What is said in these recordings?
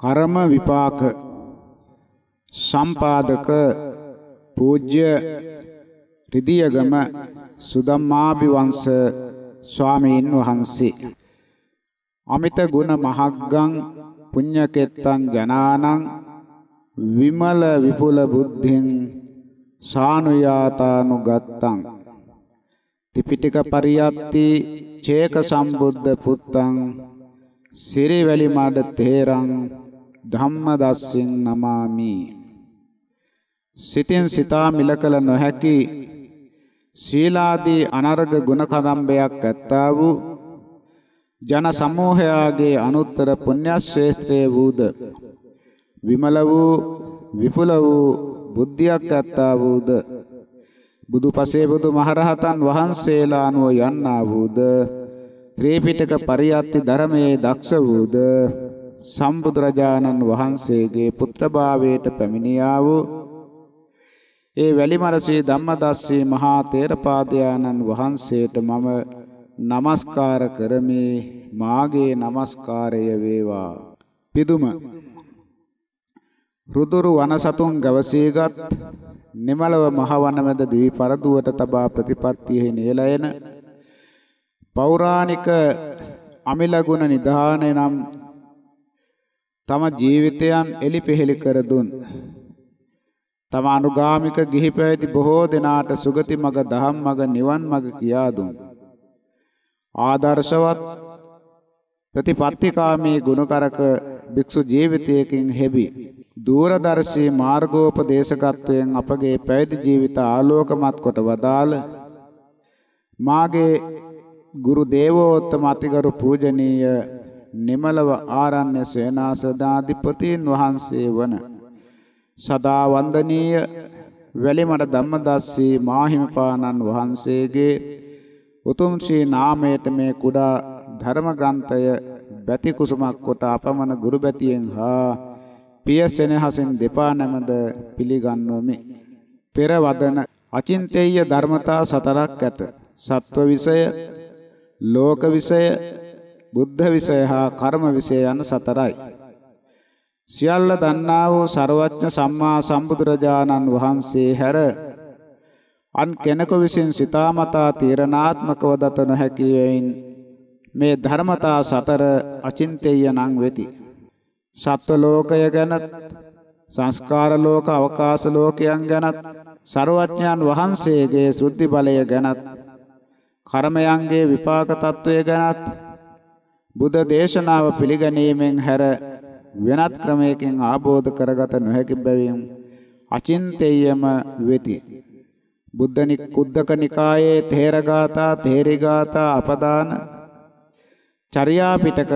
කර්ම විපාක සම්පාදක පූජ්‍ය රිදියගම සුදම්මාභි වංශ ස්වාමීන් වහන්සේ අමිත ගුණ මහග්ගං පුඤ්ඤකෙත්තං ජනානං විමල විපුල බුද්ධින් සානුයාතානුගත්තං ත්‍රිපිටක පරියත්ති චේක සම්බුද්ධ පුත්තං සිරිවැලි මඩ තේරං ධම්මදස්සින් නමාමි. සිතින් සිතා මිලකල නොහැකි ශීලාදී අනර්ග ගුණ කදම්බයක් ඇත්තා වූ ජන සමූහයාගේ අනුත්තර පුණ්‍ය ශ්‍රේෂ්ඨයේ වූද විමල වූ විපුල වූ බුද්ධියක් ඇත්තා වූද බුදුපසේ බුදු මහරහතන් වහන්සේලා අනුව යන්නා වූද ත්‍රිපිටක පරියත්ති ධර්මයේ දක්ෂ වූද සම්බුදුරජාණන් වහන්සේගේ පුත්‍රභාවයට පැමිණියා වූ ඒ වැලිමලසේ ධම්මදස්සේ මහා තේරපාදයාණන් වහන්සේට මම নমස්කාර කරමි. මාගේ নমස්කාරය වේවා. පිදුම. රුදුරු වනසතුන් ගවසීගත් නිමලව මහවනමෙද දිවි පරදුවට තබා ප්‍රතිපත්තියෙහි නියලයන පෞරාණික අමිලගුණ නිධානය නම් තම ජීවිතයන් එලිපෙහෙලි කර දුන්. තම අනුගාමික ගිහි පැවිදි බොහෝ දෙනාට සුගති මඟ දහම් මඟ නිවන් මඟ කියා දුන්. ආදර්ශවත් ප්‍රතිපත්තිකාමී ගුණකරක භික්ෂු ජීවිතයකින් හෙබි. දූරදර්ශී මාර්ගෝපදේශකත්වයෙන් අපගේ පැවිදි ජීවිත ආලෝකමත් කොට වදාළ මාගේ ගුරු දේවෝත්තම අතිගරු පූජනීය නිමලව ආරණ්‍ය සේනාසනාධිපතීන් වහන්සේ වන සදා වන්දනීය වැලිමඩ ධම්මදස්සී මාහිමිපාණන් වහන්සේගේ උතුම් ශ්‍රී නාමයට මේ කුඩා ධර්ම ග්‍රන්ථය බැති කුසුමක් කොට අපමණ ගුරු බැතියෙන් හා පියසෙනහසෙන් දෙපා නැමද පිළිගන්වමි. පෙර වදන අචින්තේය ධර්මතා සතරක් ඇත. සත්ව විෂය, ලෝක විෂය, බුද්ධ විෂය හා කර්ම විෂය යන සතරයි. සියල්ල දන්නා වූ ਸਰවඥ සම්මා සම්බුදුරජාණන් වහන්සේ හැර අන් කෙනෙකු විසින් සිතාමතා තීරණාත්මකව දත නොහැකි වෙයින් මේ ධර්මතා සතර අචින්තේය නම් වෙති. සත්ව ලෝකය ගැනත් සංස්කාර ලෝක අවකාශ ලෝකයන් ගැනත් ਸਰවඥයන් වහන්සේගේ සුද්ධි බලය ගැනත් කර්මයන්ගේ විපාක తত্ত্বය ගැනත් බුද්ධ දේශනාව පිළිගැනීමෙන් හැර වෙනත් ක්‍රමයකින් ආબોධ කරගත නොහැකි බැවින් අචින්තේයම වෙති බුද්ධ නිකුද්දක නිකායේ තේරගාථා තේරිගාථා අපදාන චර්යා පිටක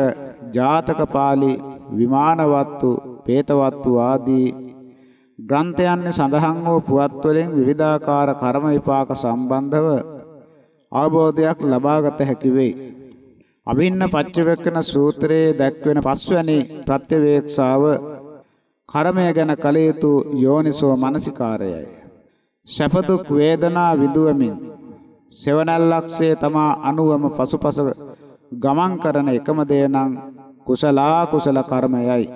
ජාතක පාළි විමානවත්තු පේතවත්තු ආදී ග්‍රන්ථයන්හි සඳහන් වූ පුවත් වලින් විවිධාකාර කර්ම විපාක සම්බන්ධව අවබෝධයක් ලබාගත හැකි වෙයි. අභින්න පච්චවෙක්කන සූත්‍රයේ දැක්වෙන පස්වැනි ප්‍රත්‍යවේක්ෂාව කර්මය ගැන කල යුතු යෝනිසෝ මනසිකාරයයි. සැප දුක් වේදනා විදුවමින් සෙවණැල්ලක්සේ තමා අනුවම පසුපස ගමන් කරන එකම දේ නම් කුසලා කුසල කර්මයයි.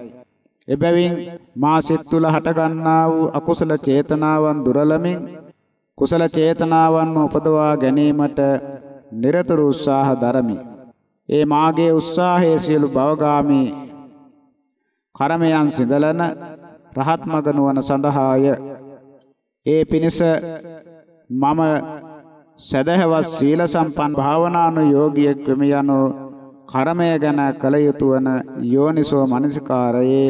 එබැවින් මා සිත් තුළ හටගන්නා වූ අකුසල චේතනාවන් දුරලමින් කුසල චේතනාවන්ම උපදවා ගැනීමට නිරතුරු උත්සාහ දරමි. ඒ මාගේ උත්සාහයේ සියලු භවගාමී කර්මයන් සිඳලන රහත් මග නුවණ සඳහාය. ඒ පිණිස මම සදහවත් සීල සම්පන්න භාවනානුයෝගියෙක් වෙමි යනෝ කර්මය ගැන කල යුතු වන යෝනිසෝ මනසිකාරයේ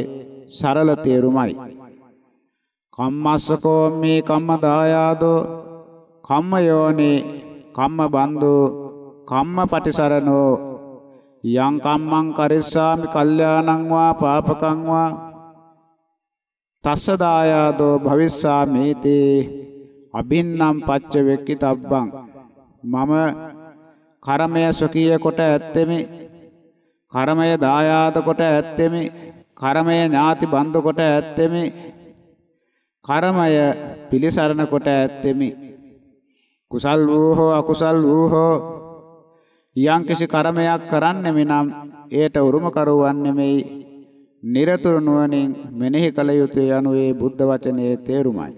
සරල තේරුමයි. කම්මස්සකෝ මේ කම්ම දායාදෝ කම්ම යෝනි කම්ම බන්දු කම්ම පටිසරණෝ යං කම්මං කරිස්සාමි කල්යාණං වා පාපකං වා. තස්ස දායාදෝ භවිස්සාමේති. අබින්නම් පච්ච වෙක්කි තබ්බං. මම කර්මය ස්වකීය කොට ඇත්තෙමි. කර්මය දායාද කොට ඇත්තෙමි. කර්මය ඥාති බන්ධ කොට ඇත්තෙමි. කර්මය පිලිසරණ කොට ඇත්තෙමි. කුසල් වූ හෝ අකුසල් වූ හෝ යම්කිසි කර්මයක් කරන්නෙමි නම් ඒට උරුම කරුවන් නෙමෙයි নিරතුරු නුවණින් මෙනෙහි කළ යුතුය යනු ඒ බුද්ධ වචනේ තේරුමයි.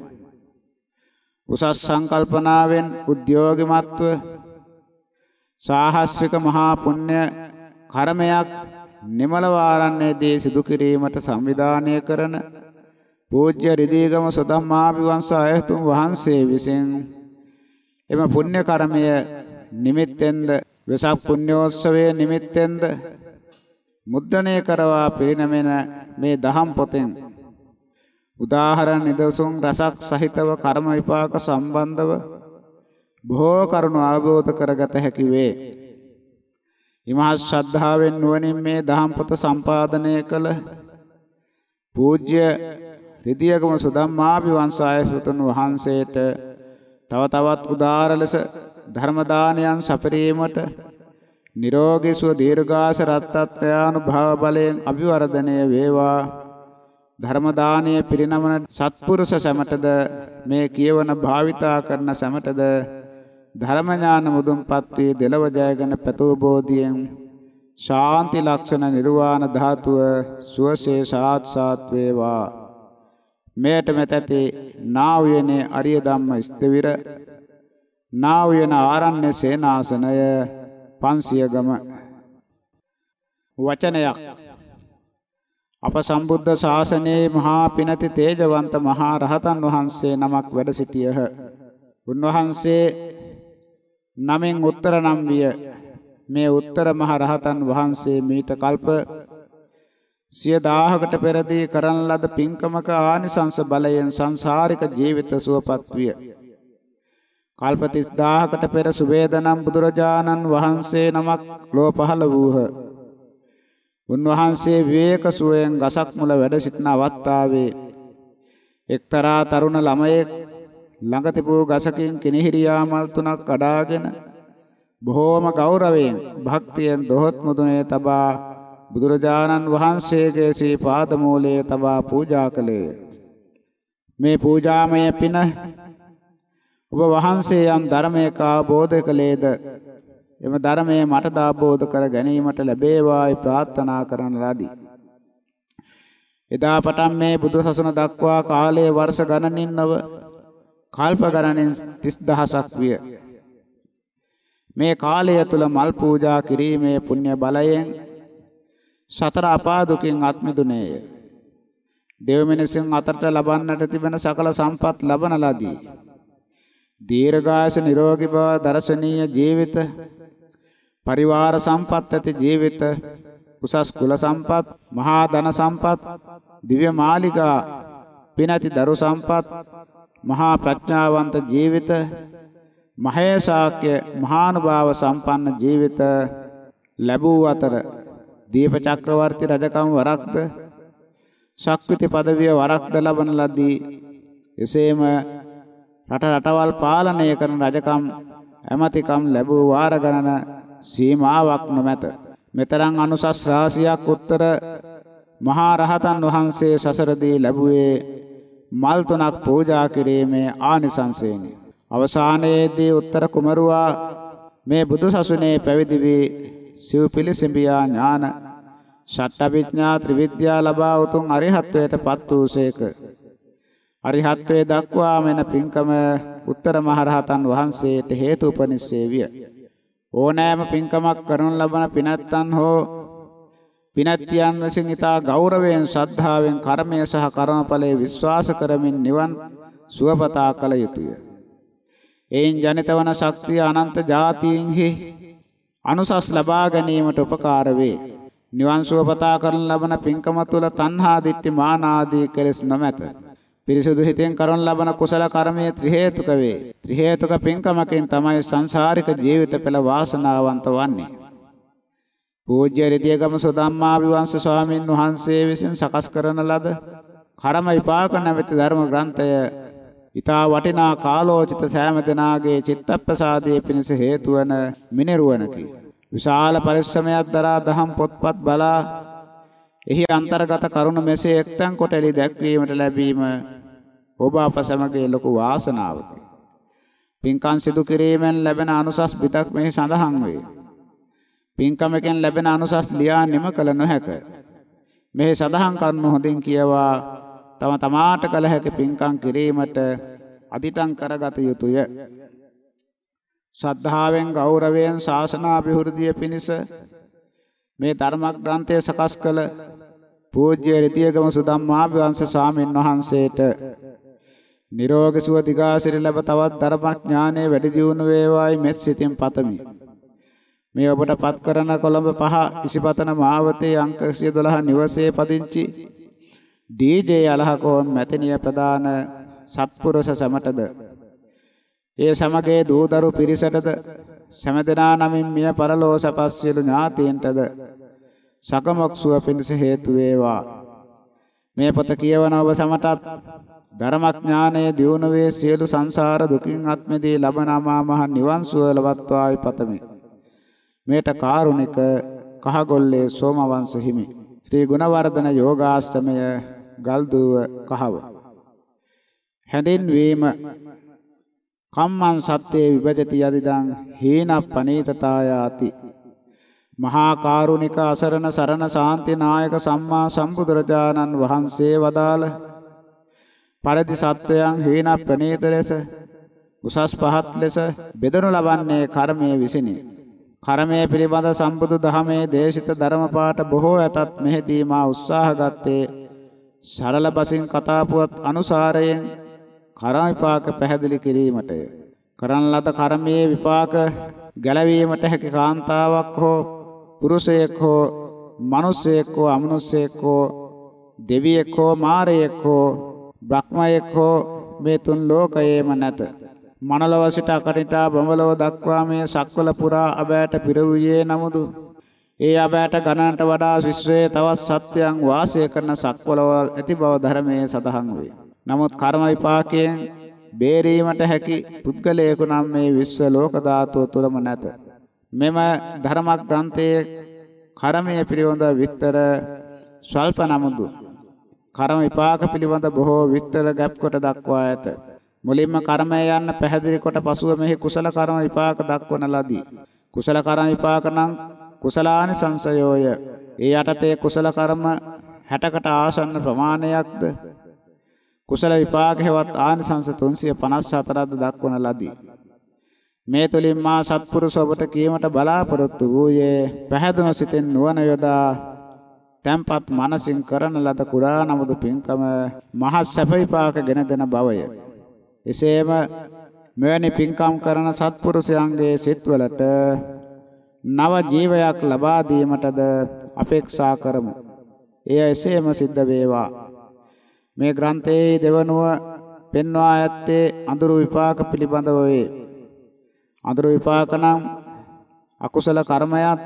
උසස් සංකල්පනාවෙන් උද්‍යෝගිමත්ව සාහස්ත්‍රික මහා පුණ්‍ය කර්මයක් නිමල වාරන්නේදී සිදු කිරීමට සංවිධානය කරන පූජ්‍ය රිදීගම සදම්මාපි වංශ අයතුම් වහන්සේ විසින් එම පුණ්‍ය කර්මය නිමිත්තෙන්ද වෙසක් පුණ්‍යෝත්සවයේ නිමිත්තෙන්ද මුද්‍රණය කරවා පිරිනමෙන මේ දහම් පොතෙන් උදාහරණ නිදසුන් රසක් සහිතව කර්ම විපාක සම්බන්ධව බොහෝ කරුණු අවබෝධ කරගත හැකි වේ. ඉමහත් ශ්‍රද්ධාවෙන් නුවණින් මේ දහම් පොත සම්පාදනය කළ පූජ්‍ය රිදියගම සුදම්මාපි වංශායසුතුන් වහන්සේට තව තවත් උදාර ලෙස ධර්ම දානයන් සපරීමට නිරෝගී සුව දීර්ඝාස රත්ත්‍යානුභව බලයෙන් අභිවර්ධනය වේවා. ධර්ම දානීය පිරිනමන සත්පුරුෂ සැමටද මේ කියවන භාවිතා කරන සැමටද ධර්ම ඥාන මුදුන්පත් වී දෙලව ජයගෙන පැතූ බෝධියෙන් ශාන්ති ලක්ෂණ නිර්වාණ ධාතුව සුවසේ සාත්සාත් වේවා. මෙයට මෙතැති නා වූනේ අරිය ධම්ම ස්තවිර නා වූන ආරණ්‍ය සේනාසනය 500 ගම වචනයක් අප සම්බුද්ධ ශාසනයේ මහා පිනති තේජවන්ත මහා රහතන් වහන්සේ නමක් වැඩ සිටියහ. උන්වහන්සේ නමින් උත්තර නම් විය. මේ උත්තර මහ රහතන් වහන්සේ මීට කල්ප සිය දාහකට පෙරදී කරන ලද පින්කමක ආනිසංස බලයෙන් සංසාරික ජීවිත සුවපත් විය. කල්ප 30000කට පෙර සුවේදනම් බුදුරජාණන් වහන්සේ නමක් ලෝ පහළ වූහ. උන්වහන්සේ විවේක සුවයෙන් ගසක් මුල වැඩ සිටින අවස්ථාවේ එක්තරා තරුණ ළමයෙක් ළඟ තිබූ ගසකින් කිනිහිරියා මල් තුනක් කඩාගෙන බොහෝම ගෞරවයෙන් භක්තියෙන් දොහොත් මුදුනේ තබා බුදුරජාණන් වහන්සේගේ ශ්‍රී පාදමූලයේ තබා පූජා කළේය. මේ පූජාමය පින ඔබ වහන්සේ යම් ධර්මයක අවබෝධ කළේද එම ධර්මයේ මට දාබෝධ කර ගැනීමට ලැබේවායි ප්‍රාර්ථනා කරන ලදී. එදා පටන් මේ බුදු සසුන දක්වා කාලයේ වර්ෂ ගණනින් නොව කල්ප ගණනින් 30000ක් විය. මේ කාලය තුල මල් පූජා කිරීමේ පුණ්‍ය බලයෙන් සතර අපා දුකින් අත්මිදුනේය. දෙව් මිනිසුන් අතරට ලබන්නට තිබෙන සකල සම්පත් ලබන ලදී. දීර්ඝාස නිරෝගී බව දර්ශනීය ජීවිත පරිවාර සම්පත් ඇති ජීවිත උසස් කුල සම්පත් මහා ධන සම්පත් දිව්‍ය මාලිගා පිනති දරු සම්පත් මහා ප්‍රඥාවන්ත ජීවිත මහේශාක්‍ය මහානුභාව සම්පන්න ජීවිත ලැබූ අතර දීප චක්‍රවර්ති රජකම් වරක්ද? ශක්විති පදවිය වරක්ද ලබන ලදී. එසේම රට රටවල් පාලනය කරන රජකම් ඇමතිකම් ලැබූ වාර ගණන සීමාවක් නොමැත. මෙතරම් අනුසස් රාශියක් උත්තර මහා රහතන් වහන්සේ සසරදී ලැබුවේ මල් තුනක් පූජා කිරීමේ ආනිසංසයෙනි. අවසානයේදී උත්තර කුමරුවා මේ බුදු සසුනේ පැවිදි වී සිව් පිළිසිඹියා ඥාන ෂට්ඨවිඥා ත්‍රිවිද්‍යා ලබා උතුම් අරිහත්වයට පත් වූසේක. අරිහත්වයේ දක්වා මෙන පින්කම උත්තර මහරහතන් වහන්සේට හේතු උපනිශ්‍රේ විය. ඕනෑම පින්කමක් කරනු ලබන පිනැත්තන් හෝ පිනැත්තියන් විසින් ඊතා ගෞරවයෙන් ශ්‍රද්ධාවෙන් කර්මය සහ කර්මඵලයේ විශ්වාස කරමින් නිවන් සුවපතා කළ යුතුය. එයින් ජනිත වන ශක්තිය අනන්ත જાතීන්හි අනුසස් ලබා ගැනීමට උපකාර වේ. නිවන් සුවපතා කරන ලබන පින්කම තුළ තණ්හා දිට්ඨි මාන ආදී කෙලෙස් නොමැත. පිරිසුදු හිතෙන් කරන ලබන කුසල කර්මයේ ත්‍රි හේතුක වේ. ත්‍රි හේතුක පින්කමකින් තමයි සංසාරික ජීවිත පෙළ වාසනාවන්ත වන්නේ. පූජ්‍ය රිදියගම සෝදම්මා විවංශ ස්වාමීන් වහන්සේ විසින් සකස් කරන ලද කර්ම විපාක නැමැති ධර්ම ග්‍රන්ථය ඊතා වටිනා කාලෝචිත සෑම දිනාගේ චිත්තප්‍රසාදයේ පිණිස හේතු වන මිනිරුවනකි. විශාල පරිශ්‍රමයක් දරා දහම් පොත්පත් බලා එහි අන්තර්ගත කරුණ මෙසේ එක්තැන් කොට එලි දැක්වීමට ලැබීම ඔබ අප සැමගේ ලොකු වාසනාවකි. පින්කම් සිදු කිරීමෙන් ලැබෙන අනුසස් පිටක් මෙහි සඳහන් වේ. පින්කමකින් ලැබෙන අනුසස් ලියා නිම කළ නොහැක. මෙහි සඳහන් කරුණු හොඳින් කියවා තම තමාට කල හැකි පින්කම් කිරීමට අදිටන් කරගත යුතුය. ශ්‍රද්ධාවෙන් ගෞරවයෙන් ශාසනාභිවෘද්ධිය පිණිස මේ ධර්මග්‍රන්ථය සකස් කළ පූජ්‍ය රිතියගම සුදම්මාභිවංශ ස්වාමීන් වහන්සේට නිරෝගී සුව දිගාසිරි ලැබ තවත් ධර්මඥානයේ වැඩි දියුණු වේවායි මෙත් සිතින් පතමි. මේ ඔබට පත් කරන කොළඹ පහ ඉසිපතන මාවතේ අංක 112 නිවසේ පදිංචි ඩීජේ අලහකෝන් මැතිනිය ප්‍රදාන සත්පුරුෂ සමටද ඒ සමගයේ දූදරු පිරිසටද සමදනා නමින් මිය පරලෝ සපස් සියලු ඥාතීන්ටද සකමක් සුව පිණිස හේතු වේවා මේ පොත කියවන ඔබ සමටත් ධර්මඥානයේ දියුණු වේ සියලු සංසාර දුකින් අත්මෙදී ලබන අමා මහ නිවන් සුව ලබත්වායි පතමි. මේට කාරුණික කහගොල්ලේ සෝමවංශ හිමි. ශ්‍රී ගුණවර්ධන යෝගාෂ්ටමය ගල්දුව කහව. හැඳින්වීම කම්මං සත්‍යේ විභජති යදිදං හීන පනීතතායාති මහා කාරුණික අසරණ සරණ ශාන්ති නායක සම්මා සම්බුදුරජාණන් වහන්සේ වදාළ පරිදි සත්වයන් හීන ප්‍රනීත ලෙස උසස් පහත් ලෙස බෙදනු ලබන්නේ කර්මයේ විසිනි කර්මයේ පිළිබඳ සම්බුදු දහමේ දේශිත ධර්ම පාඨ බොහෝ ඇතත් මෙහිදී මා උත්සාහ ගත්තේ සරල බසින් කතා පුවත් අනුසාරයෙන් කර්ම විපාක පැහැදිලි කිරීමටය. කරන ලද කර්මයේ විපාක ගැලවීමට හැකි කාන්තාවක් හෝ පුරුෂයෙක් හෝ මිනිසෙක් හෝ අමනුෂයෙක් හෝ දෙවියෙක් හෝ මාරයෙක් හෝ බ්‍රහ්මයෙක් හෝ මේ තුන් ලෝකයේම නැත. මනලව සිට අකනිටා බඹලව දක්වා මේ සක්වල පුරා අබෑට පිරවුයේ නමුදු ඒ අබෑට ගණනට වඩා විශ්වයේ තවත් සත්‍යයන් වාසය කරන සක්වලවල් ඇති බව ධර්මයේ සඳහන් වේ. නමුත් කර්ම විපාකයෙන් බේරීමට හැකි පුද්ගලයෙකු නම් මේ විශ්ව ලෝක ධාතුව තුලම නැත. මෙම ධර්ම ග්‍රන්ථයේ කර්මයේ පිළිබඳ විස්තර ස්වල්ප නමුදු කර්ම විපාක පිළිබඳ බොහෝ විස්තර ගැප් කොට දක්වා ඇත. මුලින්ම කර්මය යන්න පැහැදිලි කොට පසුව මෙහි කුසල කර්ම විපාක දක්වන ලදී. කුසල කර්ම විපාක නම් කුසලානි සංසයෝය. ඒ යටතේ කුසල කර්ම 60කට ආසන්න ප්‍රමාණයක්ද කුසල විපාක හේවත් ආනිසංස 354ක්ද දක්වන ලදී. මේ තුලින් මා සත්පුරුෂ ඔබට කීමට බලාපොරොත්තු වූයේ පැහැදුණු සිතෙන් නුවණ යොදා තැම්පත් මනසින් කරන ලද කුඩා නමුදු පින්කම මහත් සැප විපාක ගෙන දෙන බවය. එසේම මෙවැනි පින්කම් කරන සත්පුරුෂයන්ගේ සිත්වලට නව ජීවයක් ලබා දීමටද අපේක්ෂා කරමු. එය එසේම සිද්ධ වේවා. මේ ග්‍රන්ථයේ දෙවනුව පෙන්වා ඇත්තේ අඳුරු විපාක පිළිබඳව වේ. අඳුරු විපාක නම් අකුසල කර්මයක්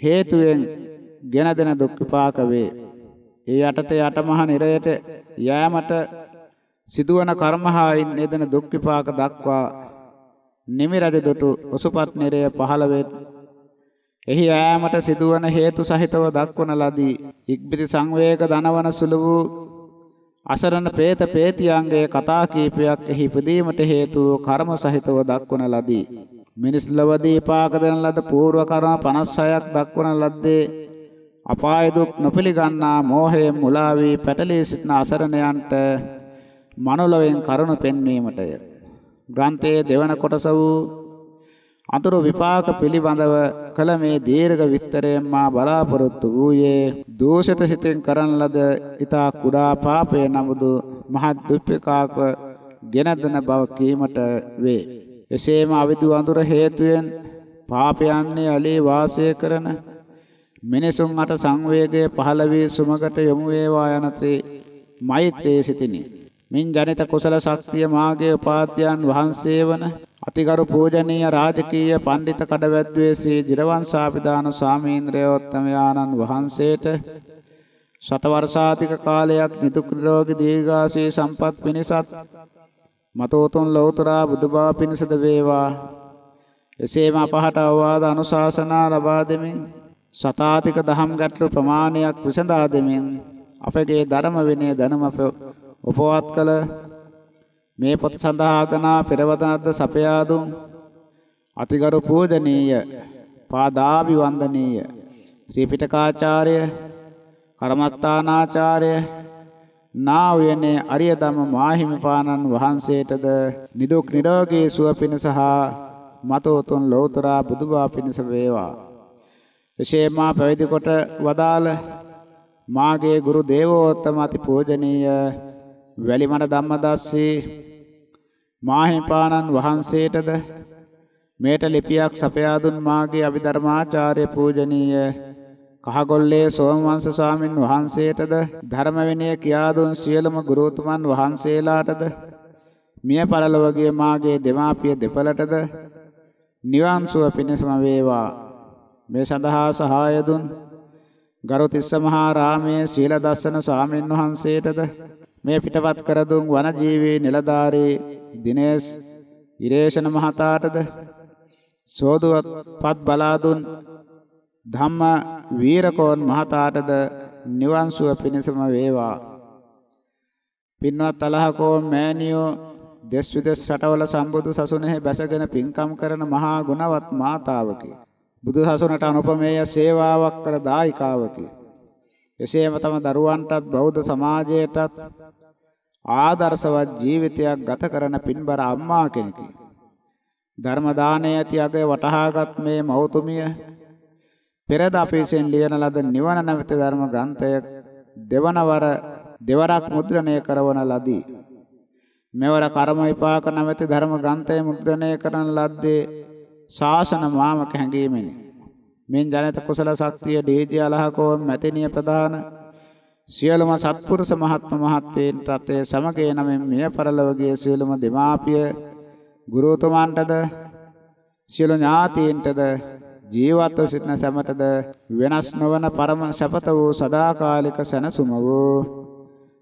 හේතුවෙන් ගෙන දෙන දුක් විපාක වේ. ඒ යටතේ යටමහා නිරයට යෑමට සිදුවන කර්මහායින් නෙදෙන දුක් විපාක දක්වා නිමි රජ දොටු ඔසුපත් නිරය පහළ වේ. එහි යෑමට සිදුවන හේතු සහිතව දක්වන ලදී ඉක්බිති සංවේග ධනවන සුළු වූ අසරණ പ്രേත പ്രേතියන්ගේ කතා කීපයක් එහි ඉදීමට හේතු කර්ම සහිතව දක්වන ලදී මිනිස් ලවදී පාක දෙන ලද పూర్ව කර්ම 56ක් දක්වන ලද්දේ අපාය දුක් නොපිළගන්නා මෝහයෙන් මුලා වී පැටලී සිටින අසරණයන්ට මනුලවෙන් කරුණ පෙන්වීමටය. ග්‍රන්ථයේ දෙවන කොටස වූ අතුරු විපාක පිළිබඳව කළ මේ දීර්ඝ විස්තරයෙන් මා බලාපොරොත්තු වූයේ දෝෂිත සිතෙන් කරන ලද ඊතා කුඩා පාපය නමුදු මහත් දුක්ඛකාක ගෙන දෙන බව කීමට වේ. එසේම අවිදු අඳුර හේතුයෙන් පාපයන්නේ අලේ වාසය කරන මිනිසුන් අට සංවේගයේ පහළ වී සුමකට යොමු වේවා යනතේ මෛත්‍රී සිටිනි. මින් ජනිත කුසල ශක්තිය මාගේ උපාධ්‍යයන් වහන්සේ වන අතිගරු පූජනීය රාජකීය පඬිත කඩවැද්දුවේ ශ්‍රී ජිරවංශාපිදාන ස්වාමීන්ද්‍රයෝත්තමයාණන් වහන්සේට ශතවර්ෂාධික කාලයක් නිදුක් නිරෝගී දීර්ඝාසී සම්පත් පිණිසත් මතෝතුන් ලෞතරා බුදුබව පිණිසද වේවා එසේම අපහට අවවාද අනුශාසනා ලබා දෙමින් සතාතික දහම් ගැටළු ප්‍රමාණයක් විසඳා දෙමින් අපගේ ධර්ම විනය දැනුම උපවත් කළ මේ පොත සඳහා ගනා පෙරවදනද්ද සපයා දුන් අතිගරු පූජනීය පාදාභි වන්දනීය ශ්‍රී පිටකාචාර්ය කර්මස්ථානාචාර්ය නා වූනේ අරිය ධම්ම මාහිමිපාණන් වහන්සේටද නිදුක් නිරෝගී සුව පිණිස හා මතෝතුන් ලෝතරා බුදුබා පිණිස වේවා. එසේ මා පැවිදි කොට වදාළ මාගේ ගුරු දේවෝත්තම අති පූජනීය වැලිමඩ ධම්මදස්සී මාහිමිපාණන් වහන්සේටද මේට ලිපියක් සපයා දුන් මාගේ අභිධර්මාචාර්ය පූජනීය කහගොල්ලේ සෝමවංශ ස්වාමින් වහන්සේටද ධර්ම විනය කියා දුන් සියලුම ගුරුතුමන් වහන්සේලාටද මිය පරලොවගේ මාගේ දෙමාපිය දෙපළටද නිවන් සුව පිණසම වේවා. මේ සඳහා සහාය දුන්. ගරුතිස්ස මහා රාමයේ සීල දස්සන ස්වාමින් වහන්සේටද මේ පිටපත් කර දුන් වනජීවී නිලධාරී දිනේෂ් ඉරේෂණ මහතාටද සෝදුවත් බලා දුන් ධම්ම වීරකෝන් මහතාටද නිවන් සුව පිණසම වේවා. පින්වත් අලහකෝ මෑණියෝ දෙස් විදෙස් රටවල සම්බුදු සසුනේහි බැසගෙන පින්කම් කරන මහා ගුණවත් මාතාවකි. බුදු සසුනට අනුපමේය සේවාවක් කළ දායිකාවකි එසේම තම දරුවන්ටත් බෞද්ධ සමාජයටත් ආදර්ශවත් ජීවිතයක් ගත කරන පින්බර අම්මා කෙනෙකි ධර්ම දානය ඇති අග වටහාගත් මේ මෞතුමිය පෙරද අපේසෙන් ලියන ලද නිවන නැවත ධර්ම ග්‍රන්ථය දෙවනවර දෙවරක් මුද්‍රණය කරවන ලදී. මෙවර කර්ම විපාක නැවත ධර්ම ග්‍රන්ථය මුද්‍රණය කරන ලද්දේ ශාසන මාමක හැඟීමෙනි. මෙන් ජනිත කුසල ශක්තිය දීදී අලහකෝ මැතිනිය ප්‍රදාන සියලුම සත්පුරුෂ මහත්ම මහත්තේන්ට අතේ සමගේ නමින් මිය පරලොවගේ සියලුම දෙමාපිය ගුරුතුමන්ටද සියලු ඥාතීන්ටද ජීවත්ව සිටින සැමටද වෙනස් නොවන පරම සපත වූ සදාකාලික සැනසුම වූ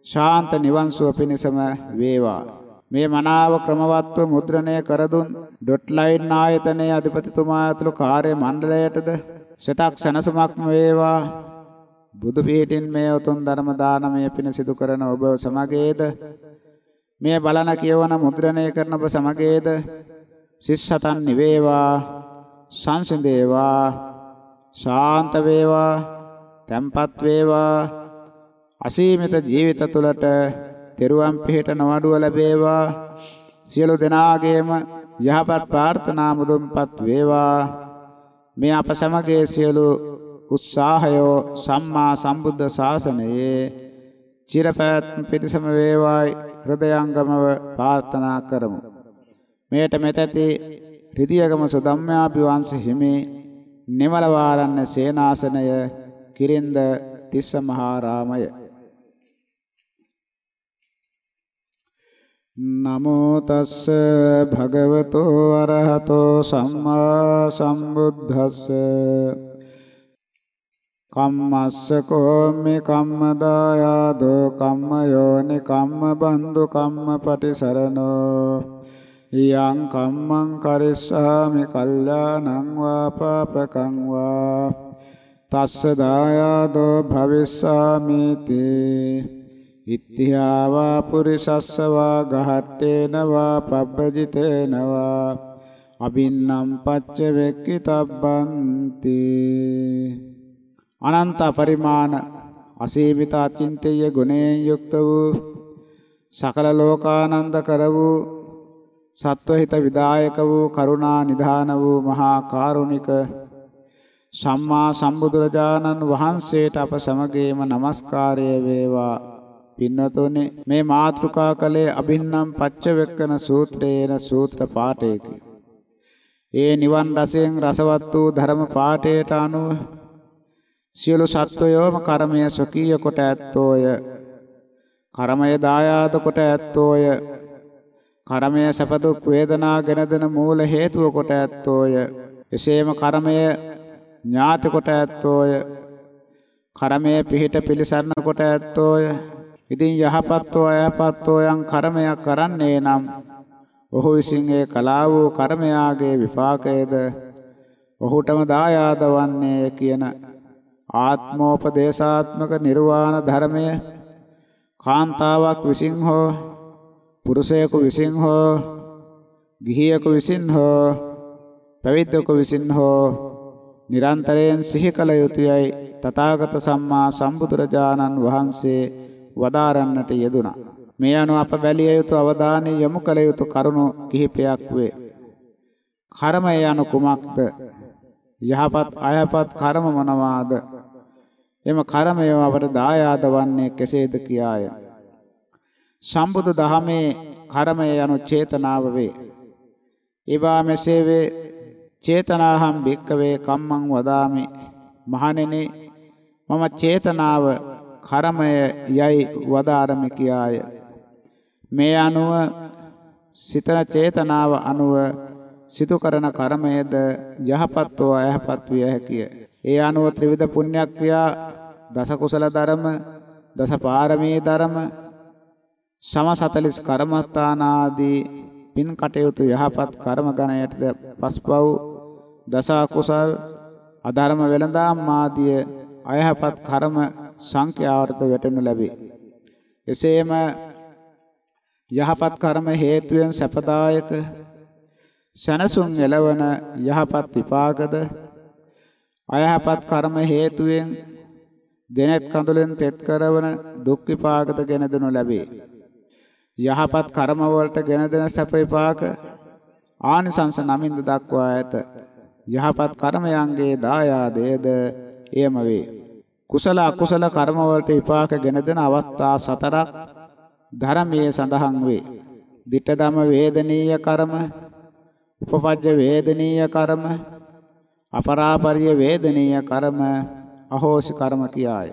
ශාන්ත නිවන් සුව පිණසම වේවා මේ මනාව ක්‍රමවත්ව මුද්‍රණය කර දුන් ඩොට් ලයින් ආයතනයේ අධිපතිතුමා ඇතුළු කාර්ය මණ්ඩලයටද සිතක් සැනසුමක්ම වේවා. බුදු පිහිටින් මේ උතුම් ධර්ම දානමය පින සිදු කරන ඔබ සමගේද මේ බලන කියවන මුද්‍රණය කරන ඔබ සමගේද සිස්සතන් නිවේවා සංසිඳේවා ශාන්ත වේවා තැම්පත් වේවා අසීමිත ජීවිත තුළට තෙරුවන් පිහිට නවඩුව ලැබේවා. සියලු දෙනාගේම යහපත් ප්‍රාර්ථනා මුදුන්පත් වේවා. මේ අප සමගයේ සියලු උත්සාහයෝ සම්මා සම්බුද්ධ ශාසනයේ චිරපැවැත්ම පිණසම වේවායි හෘදයංගමව ප්‍රාර්ථනා කරමු. මේට මෙතැති රිදියගම සුදම්මාපි වංශ හිමි නිමල වාරන්න සේනාසනය කිරින්ද තිස්ස මහා රාමය. නමෝ තස්ස භගවතෝ අරහතෝ සම්මා සම්බුද්දස්ස. කම්මස්ස කෝමි කම්මදායාදෝ කම්මයෝනි කම්ම බන්දු කම්ම පටිසරණෝ. යං කම්මං කරිස්සාමි කල්යාණං වා පාපකං වා. තස්ස දායාදෝ භවිස්සාමි තේ ඉත්‍ත්‍යාවා පුරිසස්ස වා ගහට්ටේන වා පබ්බජිතේන වා අබින්නම් පච්ච වෙක්කිතබ්බන්ති අනන්ත පරිමාණ අසීමිත අචින්තය ගුණයෙන් යුක්ත වූ සකල ලෝකානන්ද කර වූ සත්වහිත විදායක වූ කරුණා නිධාන වූ මහා කාරුණික සම්මා සම්බුදුරජාණන් වහන්සේට අප සමගේම নমස්කාරය වේවා. පින්නතුනි මේ මාතෘකා කලේ අභින්නම් පච්චවෙක්කන සූත්‍රයේන සූත්‍ර පාඨයකි. ඒ නිවන් රසයෙන් රසවත් වූ ධර්ම පාඨයට අනුව සියලු සත්වයෝම කර්මය සොකීය කොට ඇත්තෝය. කර්මය දායාද කොට ඇත්තෝය. කර්මය සැප දුක් වේදනා ගෙන දෙන මූල හේතුව කොට ඇත්තෝය. එසේම කර්මය ඥාති කොට ඇත්තෝය. කර්මය පිහිට පිළිසරණ කොට ඇත්තෝය. ඉතින් යහපත්ෝ අයහපත්ෝ යම් කර්මයක් කරන්නේ නම් ඔහු විසින් ඒ කලාව වූ කර්මයාගේ විපාකයේද ඔහුටම දායාද වන්නේ කියන ආත්මෝපදේශාත්මක නිර්වාණ ධර්මය කාන්තාවක් විසින් හෝ පුරුෂයෙකු විසින් හෝ ගිහියෙකු විසින් හෝ පැවිද්දෙකු විසින් හෝ නිරන්තරයෙන් සිහි කළ යුතුයයි තථාගත සම්මා සම්බුදුරජාණන් වහන්සේ වදාරන්නට යෙදුණා. මේ අනුව අප බැලිය යුතු අවධානය යොමු කළ යුතු කරුණු කිහිපයක් වේ. කර්මය යනු කුමක්ද? යහපත් අයහපත් කර්ම මොනවාද? එම කර්මය අපට දායාද වන්නේ කෙසේද කියාය. සම්බුදු දහමේ කර්මය යනු චේතනාව වේ. ඒවා මෙසේ වේ චේතනාහම් භික්කවේ කම්මං වදාමි මහණෙනි මම චේතනාව කර්මය යයි වදාරමි කියාය. මේ අනුව සිතන චේතනාව අනුව සිදු කරන කර්මයේද යහපත් හෝ අයහපත් විය හැකිය. ඒ අනුව ත්‍රිවිධ පුණ්‍යක්‍රියා දස කුසල ධර්ම දස පාරමී ධර්ම සම 40 කර්මස්ථාන ආදී පින් කටයුතු යහපත් කර්ම ගණයට පස්පව් දස කුසල් අධර්ම වෙළඳාම් ආදී අයහපත් කර්ම සංඛ්‍යාවට වැටෙනු ලැබේ. එසේම යහපත් කර්ම හේතුවෙන් සැපදායක සනසුන් එළවන යහපත් විපාකද අයහපත් කර්ම හේතුවෙන් දෙනෙත් කඳුලෙන් තෙත් කරවන දුක් විපාකද ගෙන දෙනු ලැබේ. යහපත් කර්ම වලට ගෙන දෙන සැප විපාක ආනිසංස නමින්ද දක්වා ඇත. යහපත් කර්මයන්ගේ දායාදයේද එයම වේ. කුසල අකුසල කර්ම වලට විපාක ගෙන දෙන අවස්ථා සතරක් ධර්මයේ සඳහන් වේ. ditta dhamma වේදනීය කර්ම, උපපජ්ජ වේදනීය කර්ම, අපරාපරිය වේදනීය කර්ම, අහෝසි කර්ම කියාය.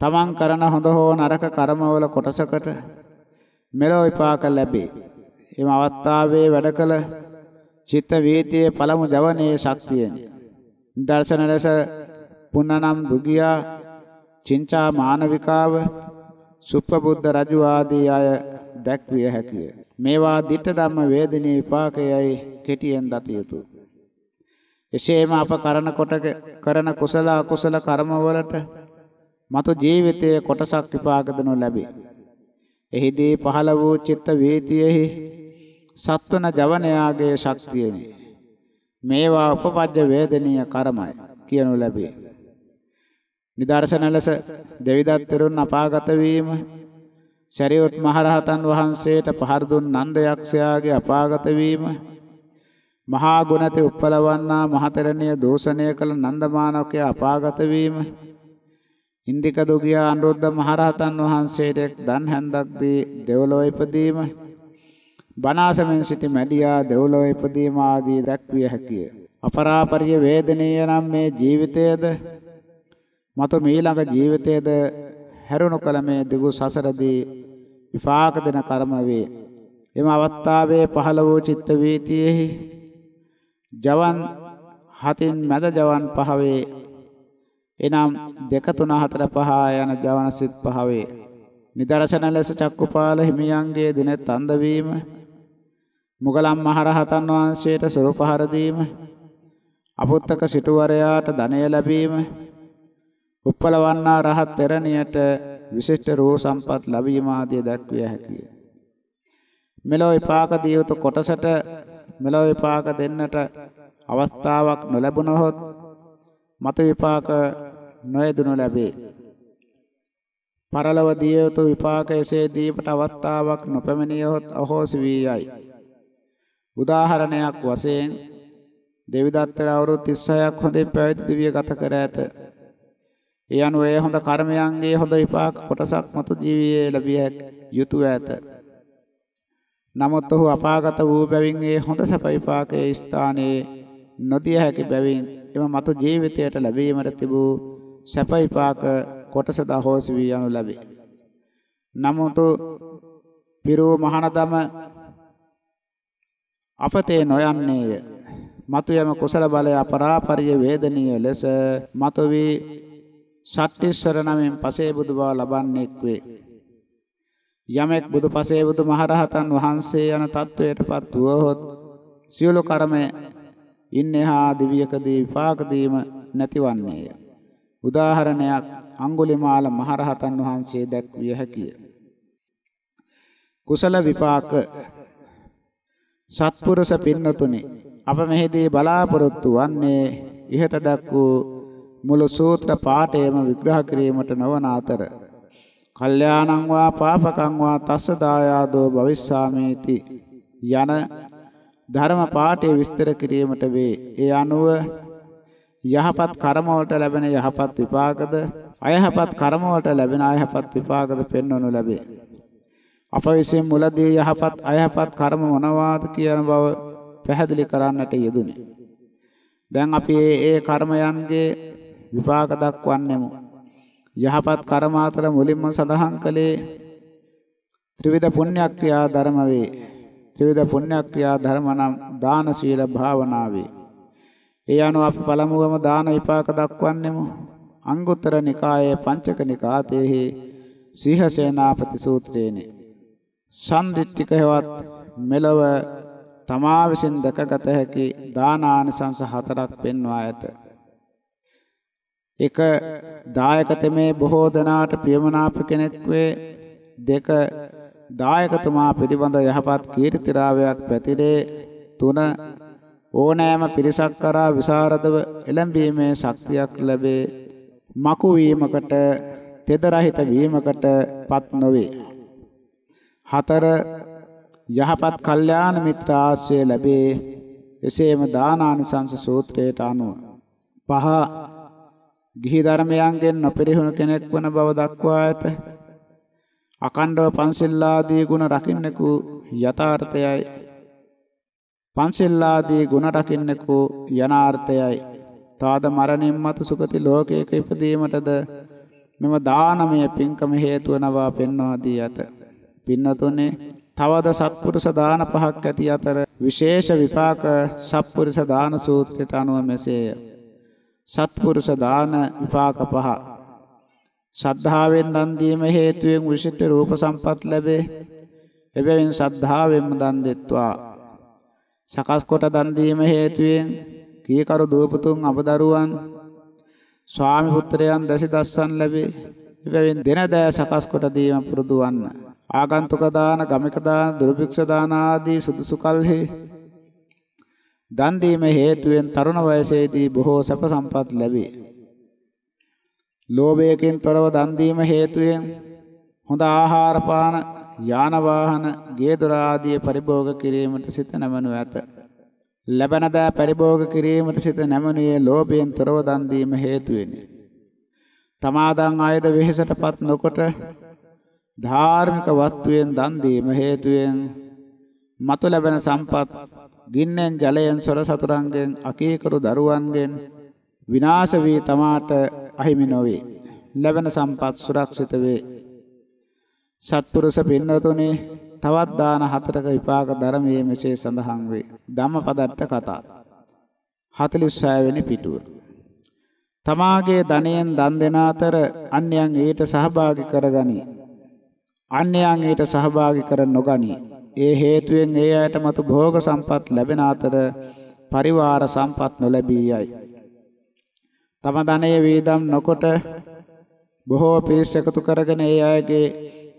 තමන් කරන හොඳ හෝ නරක කර්මවල කොටසකට මෙලොව විපාක ලැබේ. එම අවස්ථාවේ වැඩ කළ චිත්ත වීතියේ පළමු ජවනයේ ශක්තියනි. දර්ශන ලෙස පුන්නනම් දුගියා චින්චා මානවිකාව සුප්පබුද්ධ රජු ආදී අය දැක්විය හැකිය. මේවා ditta ධම්ම වේදිනී විපාකයයි කෙටියෙන් දත යුතුය. එසේම අප කරන කොට කරන කුසල අකුසල කර්මවලට මතු ජීවිතයේ කොටසක් විපාක දෙනු ලැබේ. එහිදී පහළ වූ චිත්ත වේතියෙහි සත්වන ජවනයාගේ ශක්තියනි. මේවා උපපජ්ජ වේදනීය කර්මයි කියනු ලැබේ. නිදර්ශන ලෙස දෙවිදත් තෙරුන් අපාගත වීම සරියොත් මහරහතන් වහන්සේට පහර දුන් නන්ද යක්ෂයාගේ අපාගත වීම මහා ගුණති උප්පලවන්නා මහතෙරණිය දෝෂණය කළ නන්දමානවකේ අපාගත වීම ඉන්දික දුගියා අනුරුද්ධ මහරහතන් වහන්සේට දන් හැන්දක් දී දෙව්ලොව ඉපදීම බනාසමෙන් සිටි මැඩියා දෙව්ලොව ඉපදීම ආදී දැක්විය හැකිය. අපරාපරිය වේදනීය නම් මේ ජීවිතයේද මතු මීළඟ ජීවිතයේද හැරුණු කල මේ දිගු සසරදී විපාක දෙන කර්ම වේ. එම අවස්ථාවේ පහළ වූ චිත්ත වීතියෙහි ජවන් හතින් මැද ජවන් පහ වේ. එනම් දෙක තුන හතර පහ යන ජවන සිත් පහ වේ. නිදර්ශන ලෙස චක්කුපාල හිමියන්ගේ දිනෙත් අන්ද වීම මුගලන් මහරහතන් වහන්සේට සුරු පහර දීම අපුත්තක සිටුවරයාට ධනය ලැබීම උප්පලවන්නා රහත් තෙරණියට විශිෂ්ට රූ සම්පත් ලැබීම ආදී දැක්විය හැකිය. මෙලොව විපාක දිය යුතු කොටසට මෙලොව විපාක දෙන්නට අවස්ථාවක් නොලැබුණහොත් මත විපාක නොයදුණු ලැබේ. පරලව දිය යුතු විපාක එසේ දීපට අවස්ථාවක් නොපැමිණියහොත් අහෝසි වී යයි. උදාහරණයක් වශයෙන් දෙවිදත්තර අවුරුදු 36ක් හොඳින් පැවිදි දිවිය ගත කර ඇත. ඒ අනුව ඒ හොඳ කර්මයන්ගේ හොඳ විපාක කොටසක් මතු ජීවිතයේ ලැබිය යුතු ඇත. නමුත් ඔහු අපාගත වූ බැවින් ඒ හොඳ සැප විපාකයේ ස්ථානයේ නොදිය හැකි බැවින් එම මතු ජීවිතයට ලැබීමට තිබූ සැප විපාක කොටස දහෝසි වී යනු ලැබේ. නමුත් පිරූ මහානදම අපතේ නොයන්නේය. මතු යම කුසල බලය අපරාපරිය වේදනීය ලෙස මතු වී සට්ටිස්වර නමින් පසේ බුදු බව ලබන්නේක් වේ. යමෙක් බුදු පසේ බුදු මහරහතන් වහන්සේ යන තත්වයටපත් වුවහොත් සියලු කර්මය ඉන්නේහා දිව්‍යකදී විපාක දීම නැතිවන්නේය. උදාහරණයක් අඟුලිමාල මහරහතන් වහන්සේ දැක්විය හැකිය. කුසල විපාක සත්පුරුෂ පින්නතුනි අප මෙහිදී බලාපොරොත්තු වන්නේ ඉහත දක් වූ මුළු සූත්‍ර පාඨයම විග්‍රහ කිරීමට නොවන අතර කල්යාණං වා පාපකං වා තස්ස දායාදෝ භවිස්සාමේති යන ධර්ම පාඨය විස්තර කිරීමට වේ. ඒ අනුව යහපත් කර්ම වලට ලැබෙන යහපත් විපාකද අයහපත් කර්ම වලට ලැබෙන අයහපත් විපාකද පෙන්වනු ලැබේ. අප විසින් මුලදී යහපත් අයහපත් කර්ම මොනවාද කියන බව පැහැදිලි කරන්නට යෙදුනි. දැන් අපි ඒ කර්මයන්ගේ විපාක දක්වන්නෙමු. යහපත් කර්ම අතර මුලින්ම සඳහන් කළේ ත්‍රිවිධ පුණ්‍යක්‍රියා ධර්ම වේ. ත්‍රිවිධ පුණ්‍යක්‍රියා ධර්ම නම් දාන සීල භාවනා වේ. ඒ අනුව අපි පළමුවම දාන විපාක දක්වන්නෙමු. අංගුත්තර නිකායේ පංචක නිකාතේහි සීහසේනාපති සූත්‍රයේනේ. සම්දිට්ඨික හේවත් මෙලව තමා විසින් දැකගත හැකි දානානිසංස හතරක් පෙන්වා ඇත. එක දායකතමේ බොහෝ දෙනාට ප්‍රියමනාප කෙනෙක් වේ. දෙක දායකතුමා පිළිබඳ යහපත් කීර්තිරාවයක් පැතිරේ. තුන ඕනෑම පිරිසක් කරා විසරදව එළඹීමේ ශක්තියක් ලැබේ. මකු වීමකට තෙද රහිත වීමකට පත් නොවේ. හතර යහපත් කල්යාණ මිත්‍ර ආශ්‍රය ලැබේ. එසේම දානානිසංස සූත්‍රයට අනුව පහ ගිහි ධර්මයන්ගෙන් නොපිරිහුණු කෙනෙක් වන බව දක්වා ඇත. අකණ්ඩව පන්සිල් ආදී ගුණ රකින්නෙකු යථාර්ථයයි. පන්සිල් ආදී ගුණ රකින්නෙකු යනාර්ථයයි. තාද මරණින් මතු සුගති ලෝකයක ඉපදීමටද මෙම දානමය පින්කම හේතු වනවා පෙන්වා දී ඇත. පින්නතුනේ තවද සත්පුරුෂ දාන පහක් ඇති අතර විශේෂ විපාක සත්පුරුෂ දාන සූත්‍රයට අනුව මෙසේය. සත්පුරුෂ දාන විපාක පහ. ශ්‍රද්ධාවෙන් දන් දීම හේතුවෙන් විශිෂ්ට රූප සම්පත් ලැබේ. එබැවින් ශ්‍රද්ධාවෙන්ම දන් දෙත්වා. සකස් කොට දන් දීම හේතුවෙන් කීකරු දූපතුන් අපදරුවන් ස්වාමි පුත්‍රයන් දැසි දස්සන් ලැබේ. එබැවින් දෙන දෑ සකස් කොට දීම පුරුදු වන්න. ආගන්තුක දාන, ගමික දාන, දුර්භික්ෂ දාන ආදී සුදුසු කල්හි දන් දීම හේතුවෙන් තරුණ වයසේදී බොහෝ සැප සම්පත් ලැබේ. ලෝභයකින් තොරව දන් දීම හේතුවෙන් හොඳ ආහාර පාන, යාන වාහන, ගේ දොර ආදී පරිභෝග කිරීමට සිත නැමනු ඇත. ලැබෙන දා පරිභෝග කිරීමට සිත නැමනුයේ ලෝභයෙන් තොරව දන් දීම හේතුවෙනි. තමාදන් ආයද වෙහෙසටපත් නොකොට ධාර්මික වස්තුවෙන් දන් දීම හේතුවෙන් මතු ලැබෙන සම්පත් ගින්නෙන් ජලයෙන් සොර සතුරන්ගෙන් අකීකරු දරුවන්ගෙන් විනාශ වී තමාට අහිමි නොවේ. ලැබෙන සම්පත් සුරක්ෂිත වේ. සත්පුරුෂ පින්නතුනේ තවත් දාන හතරක විපාක ධර්මයේ මෙසේ සඳහන් වේ. ධම්මපදට්ට කතා 46 වෙනි පිටුව. තමාගේ ධනයෙන් දන් දෙන අතර අන්‍යයන් ඊට සහභාගී කරගනී. අන්‍යයන් ඊට සහභාගී කර නොගනී. ඒ හේතුවෙන් ඒ අයට මතු භෝග සම්පත් ලැබෙන අතර පරිවාර සම්පත් නොලැබී යයි. තම ධනය වේදම් නොකොට බොහෝ පිරිස් එකතු කරගෙන ඒ අයගේ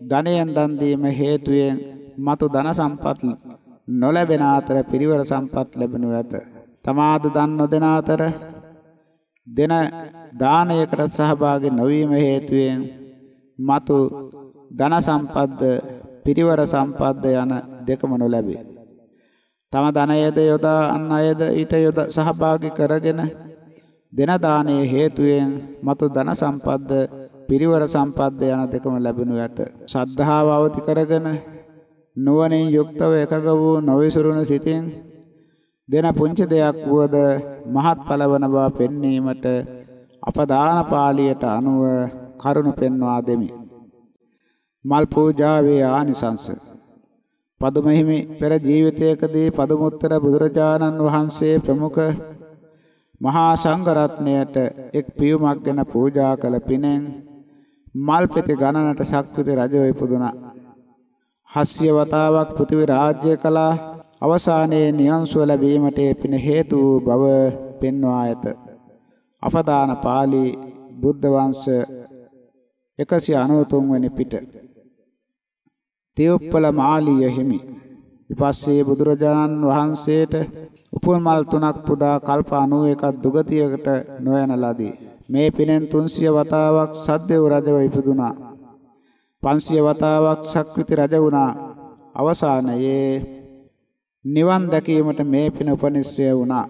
ධනයෙන් දන් දීම හේතුවෙන් මතු ධන සම්පත් නොලැබෙන අතර පිරිවර සම්පත් ලැබෙනු ඇත. තමාද දන් නොදෙන අතර දෙන දානයකට සහභාගී නොවීම හේතුවෙන් මතු ධන සම්පද්ද පිරිවර සම්පද්ද යන දෙකම නොලැබේ. තම ධනයද යොදා අන් අයද ඊට යොද සහභාගී කරගෙන දෙන දානයේ හේතුවෙන් මතු ධන සම්පද්ද පිරිවර සම්පද්ද යන දෙකම ලැබෙනු ඇත. ශ්‍රද්ධාව අවදි කරගෙන නුවණින් යුක්තව එකග වූ නොවිසුරුණු සිතින් දෙන පුංචි දෙයක් වුවද මහත්ඵල වන බව පෙන්වීමට අපදාන පාළියට අනුව කරුණ පෙන්වා දෙමි. මල් පූජාවේ ආනිසංස පදුමහිමි පෙර ජීවිතයකදී පදුමුත්තර බුදුරජාණන් වහන්සේ ප්‍රමුඛ මහා සංඝ රත්නයට එක් පියුමක් ගැන පූජා කළ පිනෙන් මල් පෙති ගණනට ශක්විත රජව ඉපදුනා. හස්්‍ය වතාවක් පෘථිවි රාජ්‍ය කළා. අවසානයේ නියන්සුව ලැබීමට පින හේතු වූ බව පෙන්වා ඇත. අපදාන පාළි බුද්ධ වංශ 193 වෙනි පිට. තියුප්පල මාලිය හිමි විපස්සේ බුදුරජාණන් වහන්සේට උපුල් මල් තුනක් පුදා කල්ප 91ක් දුගතියකට නොයන ලදී. මේ පිනෙන් 300 වතාවක් සද්දේව රජව ඉපදුනා. 500 වතාවක් ශක්විති රජ වුණා. අවසානයේ නිවන් දැකීමට මේ පින උපනිශ්‍රය වුණා.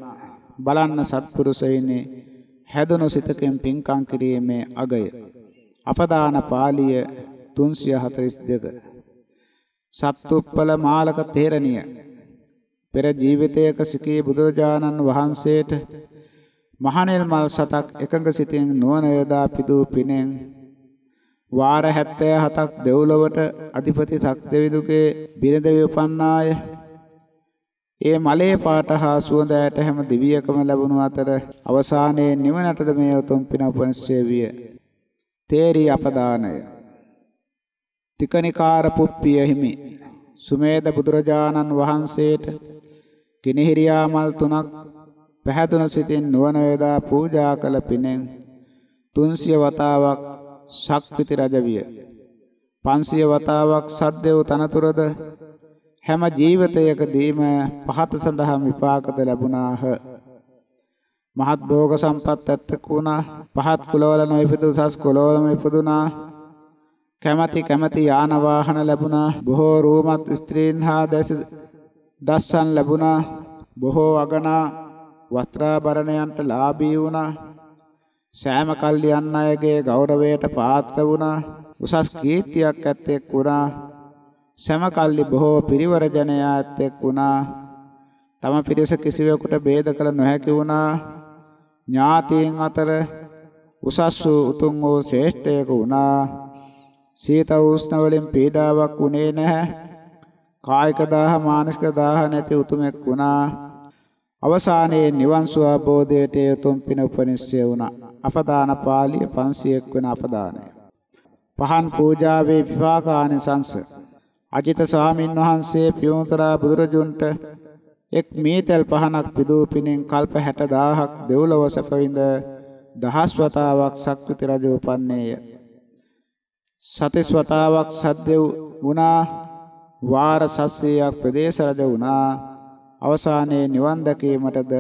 බලන්න සත්පුරුෂයිනේ හැදුණු සිතකින් පින්කම් කිරීමේ අගය. අපදාන පාළිය 342 සත්තුප්පල මාලක තේරණිය පෙර ජීවිතයක සිකී බුදුරජාණන් වහන්සේට මහණෙල් මල් සතක් එකඟ සිතින් නුවණ යොදා පිදූ පිනෙන් වාර 77ක් දෙව්ලොවට අධිපති සක්දෙවිදුගේ බිරිඳ උපන්නාය. ඒ මලේ පාට හා සුවඳ ඇට හැම දිවියකම ලැබුණු අතර අවසානයේ නිවනටද මේ උතුම් පින උපනිශ්‍රේ විය. තේරි අපදානය. තිකනිකාර පුප්පිය හිමි සුමේද බුදුරජාණන් වහන්සේට කිනිහිරියා මල් තුනක් පැහැදුණු සිතින් නුවණ වේදා පූජා කළ පිනෙන් 300 වතාවක් ශක්විති රජ විය 500 වතාවක් සද්දේව තනතුරද හැම ජීවිතයකදීම පහත සඳහා විපාකද ලැබුණාහ. මහත් භෝග සම්පත් ඇත්තක වුණා. පහත් කුලවල නොඉපදු උසස් කුලවලම ඉපදුනා කැමැති කැමැති යාන වාහන ලැබුණා. බොහෝ රූමත් ස්ත්‍රීන් හා දැස දස්සන් ලැබුණා. බොහෝ අගනා වස්ත්‍රාභරණයන්ට ලාභී වුණා. සෑම කල්ලියන් අයගේ ගෞරවයට පාත්‍ර වුණා. උසස් කීර්තියක් ඇත්තෙක් වුණා. සෑම කල්ලි බොහෝ පිරිවර ජනයා ඇත්තෙක් වුණා. තම පිරිස කිසිවෙකුට ભેද කළ නොහැකි වුණා. ඥාතීන් අතර උසස් වූ උතුම් වූ ශ්‍රේෂ්ඨයෙකු වුණා. සීත උෂ්ණ වලින් පීඩාවක් උනේ නැහැ. කායික දාහ මානසික දාහ නැති උතුමෙක් වුණා. අවසානයේ නිවන් සුව අවබෝධයට යතුම් පින උපනිශ්චය වුණා. අපදාන පාළිය 500ක් වෙන අපදානය. පහන් පූජාවේ විපාකානිසංස අජිත ස්වාමින් වහන්සේ පියුමතරා බුදුරජුන්ට එක් මීතල් පහනක් පිදූ පිණින් කල්ප 60000ක් දෙව්ලොව සැපවිඳ දහස් වතාවක් සක්විති රජ උපන්නේය. සතිස් වතාවක් සද්දෙව් වුණා. වාර 700ක් ප්‍රදේශ රජ වුණා. අවසානයේ නිවන් දැකීමටද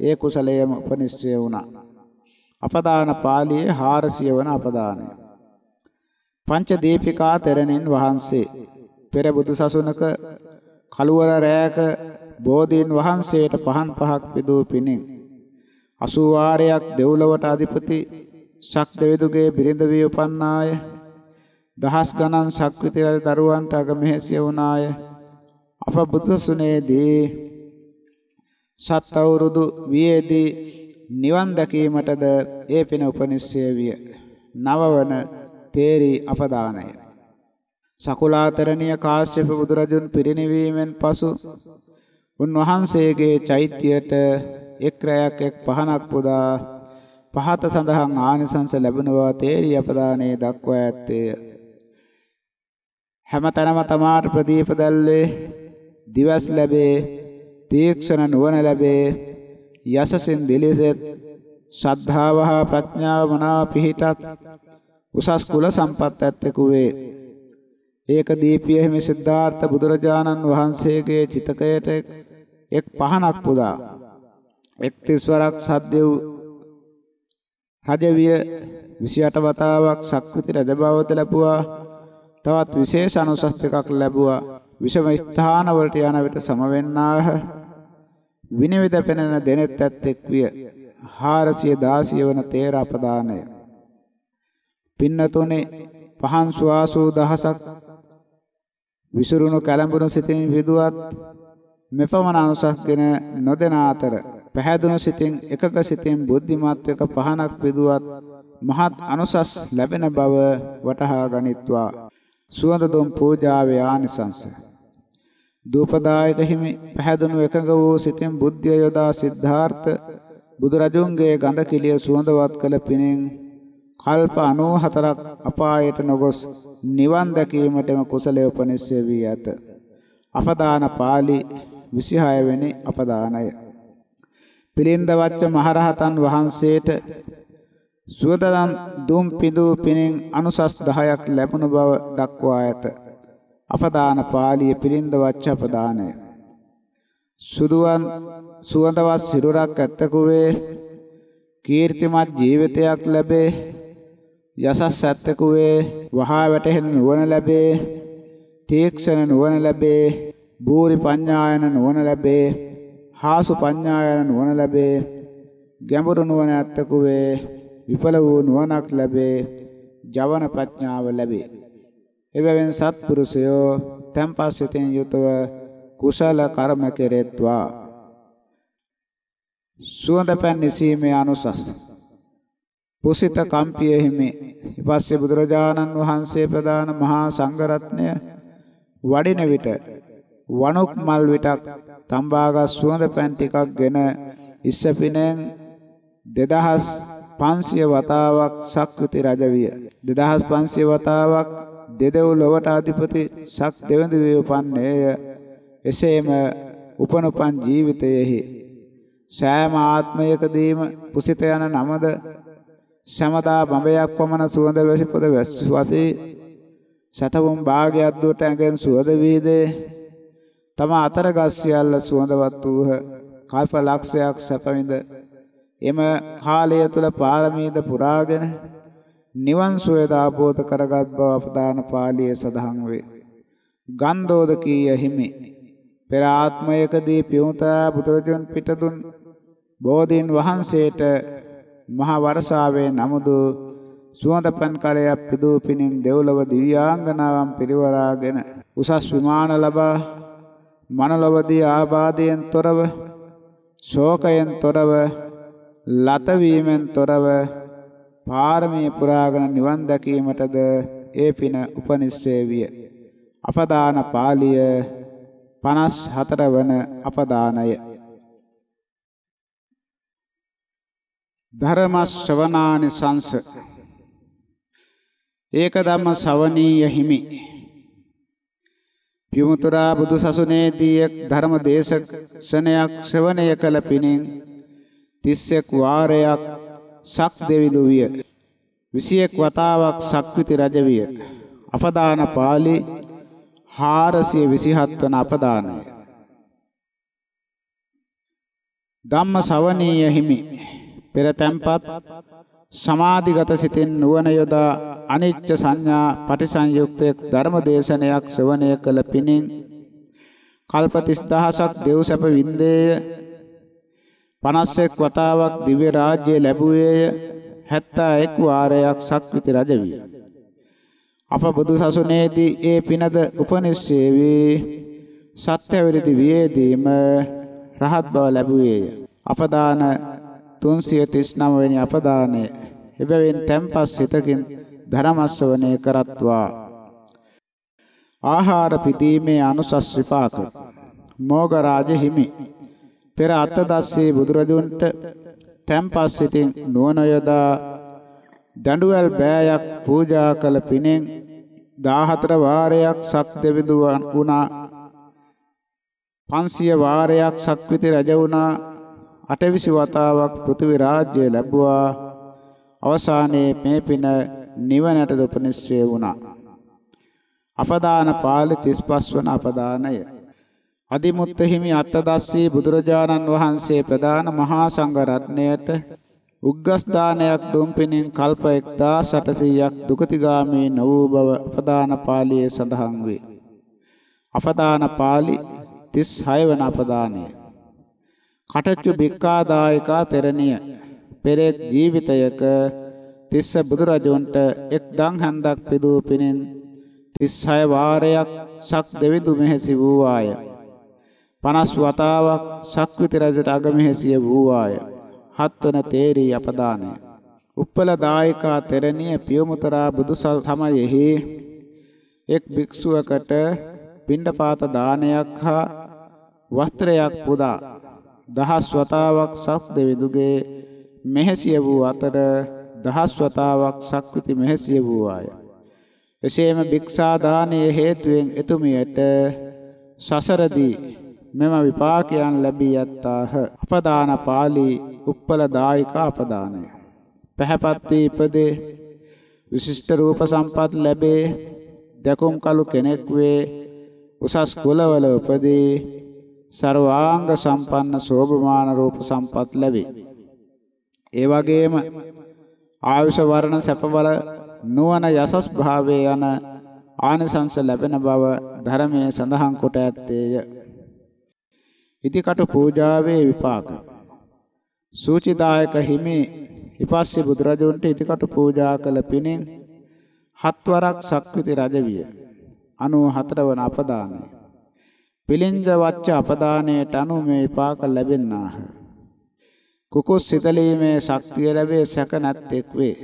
ඒ කුසලයම උපනිශ්චය වුණා. අපදාන පාළියේ 400 වන අපදානය. පංච දීපිකා තෙරණින් වහන්සේ පෙර බුදුසසුනක කලුවර රෑක බෝධීන් වහන්සේට පහන් පහක් පිදූ පිණින් 80 වාරයක් දෙව්ලොවට අධිපති ශක් දෙවිදුගේ බිරිඳ වී උපන්නාය. දහස් ගණන් ශක්විති රජ දරුවන්ට අගමෙහෙසිය වුණාය. අප බුදුසසුනේදී සත් අවුරුදු වියේදී නිවන් දැකීමටද ඒ පින උපනිශ්චය විය. නවවන තේරි අපදානය. සකුලාතරණීය කාශ්‍යප බුදුරජුන් පිරිනිවීමෙන් පසු උන්වහන්සේගේ චෛත්‍යයට එක් රැයක් එක් පහනක් පුදා පහත සඳහන් ආනිසංස ලැබෙනවා තේරි අපදානයේ දක්වා ඇත්තේය. හැමතැනම තමාට ප්‍රදීප දැල්වේ දිවස් ලැබේ තීක්ෂණ නුවණ ලැබේ යසසින් දිලිසෙත් ශ්‍රද්ධාව හා ප්‍රඥාව මනාව පිහිටත් උසස් කුල සම්පත් ඇත්තෙකු වේ ඒක දීපිය හිමි සිද්ධාර්ථ බුදුරජාණන් වහන්සේගේ චිතකයට එක් පහනක් පුදා. එක් තිස්වරක් සද්දෙව් රජවිය 28 වතාවක් සක්විති රජ බවත ලැබුවා. තවත් විශේෂ අනුසස් දෙකක් ලැබුවා. විෂම ස්ථාන වලට යන විට සමවෙන්නාහ. විනිවිද පෙනෙන දෙනෙත් ඇත්තෙක් විය. 416 වන තේර අපදානය. පින්නතුනේ පහන් සුවාසූ දහසක් විසුරුණු කැළඹුණු සිතින් විදුවත් මෙපමණ අනුසස්ගෙන නොදෙන අතර පැහැදුණු සිතින් එකක සිතින් බුද්ධිමත් එක පහනක් විදුවත් මහත් අනුසස් ලැබෙන බව වටහා ගනිත්වා සුවඳ දුම් පූජාවේ ආනිසංස දූපදායක හිමි පැහැදුණු එකඟ වූ සිතින් බුද්ධිය යොදා සිද්ධාර්ථ බුදුරජුන්ගේ ගඳ කිලිය සුවඳවත් කළ පිණින් කල්ප 94ක් අපායට නොගොස් නිවන් දැකීමටම කුසලයේ උපනිශ්‍රය වී ඇත. අපදාන පාළි 26 වෙනි අපදානය. පිළින්ද වච්ච මහරහතන් වහන්සේට සුවදලන් දුම් පිදූ පිණින් අනුසස් 10ක් ලැබුණු බව දක්වා ඇත. අපදාන පාළිය පිළින්ද වච්ච අපදානය සුදුවන් සුවඳවත් සිරුරක් ඇත්තකු වේ කීර්තිමත් ජීවිතයක් ලැබේ යසස් ඇත්තකු වේ වහා වැටහෙන නුවණ ලැබේ තීක්ෂණ නුවණ ලැබේ බූරි පඤ්ඤායන නුවණ ලැබේ හාසු පඤ්ඤායන නුවණ ලැබේ ගැඹුරු නුවණ ඇත්තකු වේ විඵල වූ නුවණක් ලැබේ ජවන ප්‍රඥාව ලැබේ. එබැවින් සත්පුරුෂයෝ තම්පස් සිතින් යුතව කුසල කර්ම කෙරෙත්වා. සුවඳ පැන් නිසීමේ අනුසස්. පුසිත කම්පිය හිමි ඊපස්සේ බුදුරජාණන් වහන්සේ ප්‍රදාන මහා සංඝරත්නය වඩින විට වණුක් මල් විටක් තම්බාගස් සුවඳ පැන් ටිකක්ගෙන ඉස්සපිනෙන් 2000 500 වතාවක් සක්විති රජ විය 2500 වතාවක් දෙදෙව් ලොවට අධිපති සක් දෙවඳු වේ උපන්නේය. එසේම උපනුපන් ජීවිතයෙහි සෑම ආත්මයකදීම පුසිත යන නමද සමදා බඹයක් පමණ සුවඳ වැසි පොද වසී සතවම් භාගයක් දුවට ඇඟෙන් සුවඳ වීදේ තම අතර ගස් සියල්ල සුවඳවත් වූහ. කල්ප ලක්ෂයක් සැපවිඳ එම කාලය තුල පාරමීද පුරාගෙන නිවන් සුවය දාපෝත කරගත් බව අපදාන පාළියේ සඳහන් වේ. ගන්ධෝද කීය හිමි පෙර ආත්මයකදී පියුතා බුදුරජුන් පිටදුන් බෝධීන් වහන්සේට මහ වර්ෂාවේ නමුදු සුවඳ පන් කලයක් පිදූ පිනින් දෙව්ලොව දිව්‍යාංගනාවන් පිරිවරාගෙන උසස් විමාන ලබා මනලොවදී ආබාධයෙන් තොරව ශෝකයෙන් තොරව ලත වීමෙන් තොරව පාරමී පුරාගෙන නිවන් දැකීමටද ඒ පින උපනිශ්‍රේ විය. අපදාන පාළිය 54 වන අපදානය. ධර්ම ශ්‍රවණානි සංස ඒක ධම්ම ශවණීය හිමි පියුමුතුරා බුදු සසුනේදී එක් ධර්ම දේශකණයක් ශ්‍රවණය කළ පිණින් 31 වාරයක් සක් දෙවිදු විය. 21 වතාවක් සක්විති රජ විය. අපදාන පාළි 427 වන අපදානය. ධම්ම ශවණීය හිමි. පෙර තැම්පත් සමාධිගත සිතින් නුවණ යොදා අනිච්ච සංඥා පටිසංයුක්තයක් ධර්ම දේශනයක් ශ්‍රවණය කළ පිණින් කල්ප 30000ක් දෙව් සැප වින්දේය. 51 වතාවක් දිව්‍ය රාජ්‍ය ලැබුවේය. 71 වාරයක් සක්විති රජ විය අප බුදු සසුනේදී ඒ පිනද උපනිශ්‍රේ වී සත්‍ය විරිදි වියේදීම රහත් බව ලැබුවේය. අපදාන 339 වෙනි අපදානය එබැවින් තැම්පස් සිතකින් ධර්මස්සවණය කරත්වා. ආහාර පිටීමේ අනුසස් විපාක. මෝග රාජ හිමි. පෙර අත්දස්සේ බුදුරජුන්ට තැම්පස් සිතින් නුවණ යොදා දඬුවල් බෑයක් පූජා කළ පිනෙන් 14 වාරයක් සක් දෙවිදු වුණා. 500 වාරයක් සක්විති රජ වුණා. අටවිසි වතාවක් පෘථිවි රාජ්‍ය ලැබුවා. අවසානයේ මේ පින නිවනට උපනිශ්‍රේ වුණා. අපදාන පාළි 35 වන අපදානය. අදිමුත්ත හිමි අත්තදස්සී බුදුරජාණන් වහන්සේ ප්‍රදාන මහා සංඝ රත්නයට උග්ගස් දානයක් දුම් පිණින් කල්ප 1800ක් දුගතිගාමී නො වූ බව අපදාන පාළියේ සඳහන් වේ. අපදාන පාළි 36 වන අපදානය. කටච්චු බික්කාදායකා තෙරණිය පෙරෙක් ජීවිතයක තිස්ස බුදුරජුන්ට එක් දන් හැන්දක් පිදූ පිණින් 36 වාරයක් සක් දෙවිදු මෙහෙසි වූවාය. 50 වතාවක් ශක්විති රජට අගමෙහිසිය වූවාය. හත්වන තේරී අපදානය. උප්පල දායකා තෙරණිය පියමුතරා බුදු සමයෙහි එක් භික්ෂුවකට පිණ්ඩපාත දානයක් හා වස්ත්‍රයක් පුදා දහස් වතාවක් සක් දෙවිදුගේ මෙහෙසිය වූ අතර දහස් වතාවක් සක්විති මෙහෙසිය වූවාය. එසේම භික්ෂා දානයේ හේතුවෙන් එතුමියට සසරදී මෙම විපාකයන් ලැබී යත්තාහ අපදාන පාළි උප්පල දායක අපදානය. පැහැපත් වී ඉපදේ. විශිෂ්ට රූප සම්පත් ලැබේ. දැකුම් කලු කෙනෙක් වේ. උසස් කුලවල උපදී. ਸਰවාංග සම්පන්න සෝභමාන රූප සම්පත් ලැබේ. ඒ වගේම ආයුෂ වර්ණ සැප බල නුවණ යසස් භාවයේ යන ආනිසංස ලැබෙන බව ධර්මයේ සඳහන් කොට ඇත්තේය. ඉදිකටු පූජාවේ විපාක සූචිදායක හිමි විපස්සී බුදුරජුන්ට ඉදිකටු පූජා කළ පිණින් හත්වරක් සක්විති රජ විය. 94 වන අපදානය. පිළිංජ වච්ච අපදානයට අනුව මේ විපාක ලැබෙන්නාහ. කුකුස් සිතලීමේ ශක්තිය ලැබේ සැක නැත්තේක් වේ.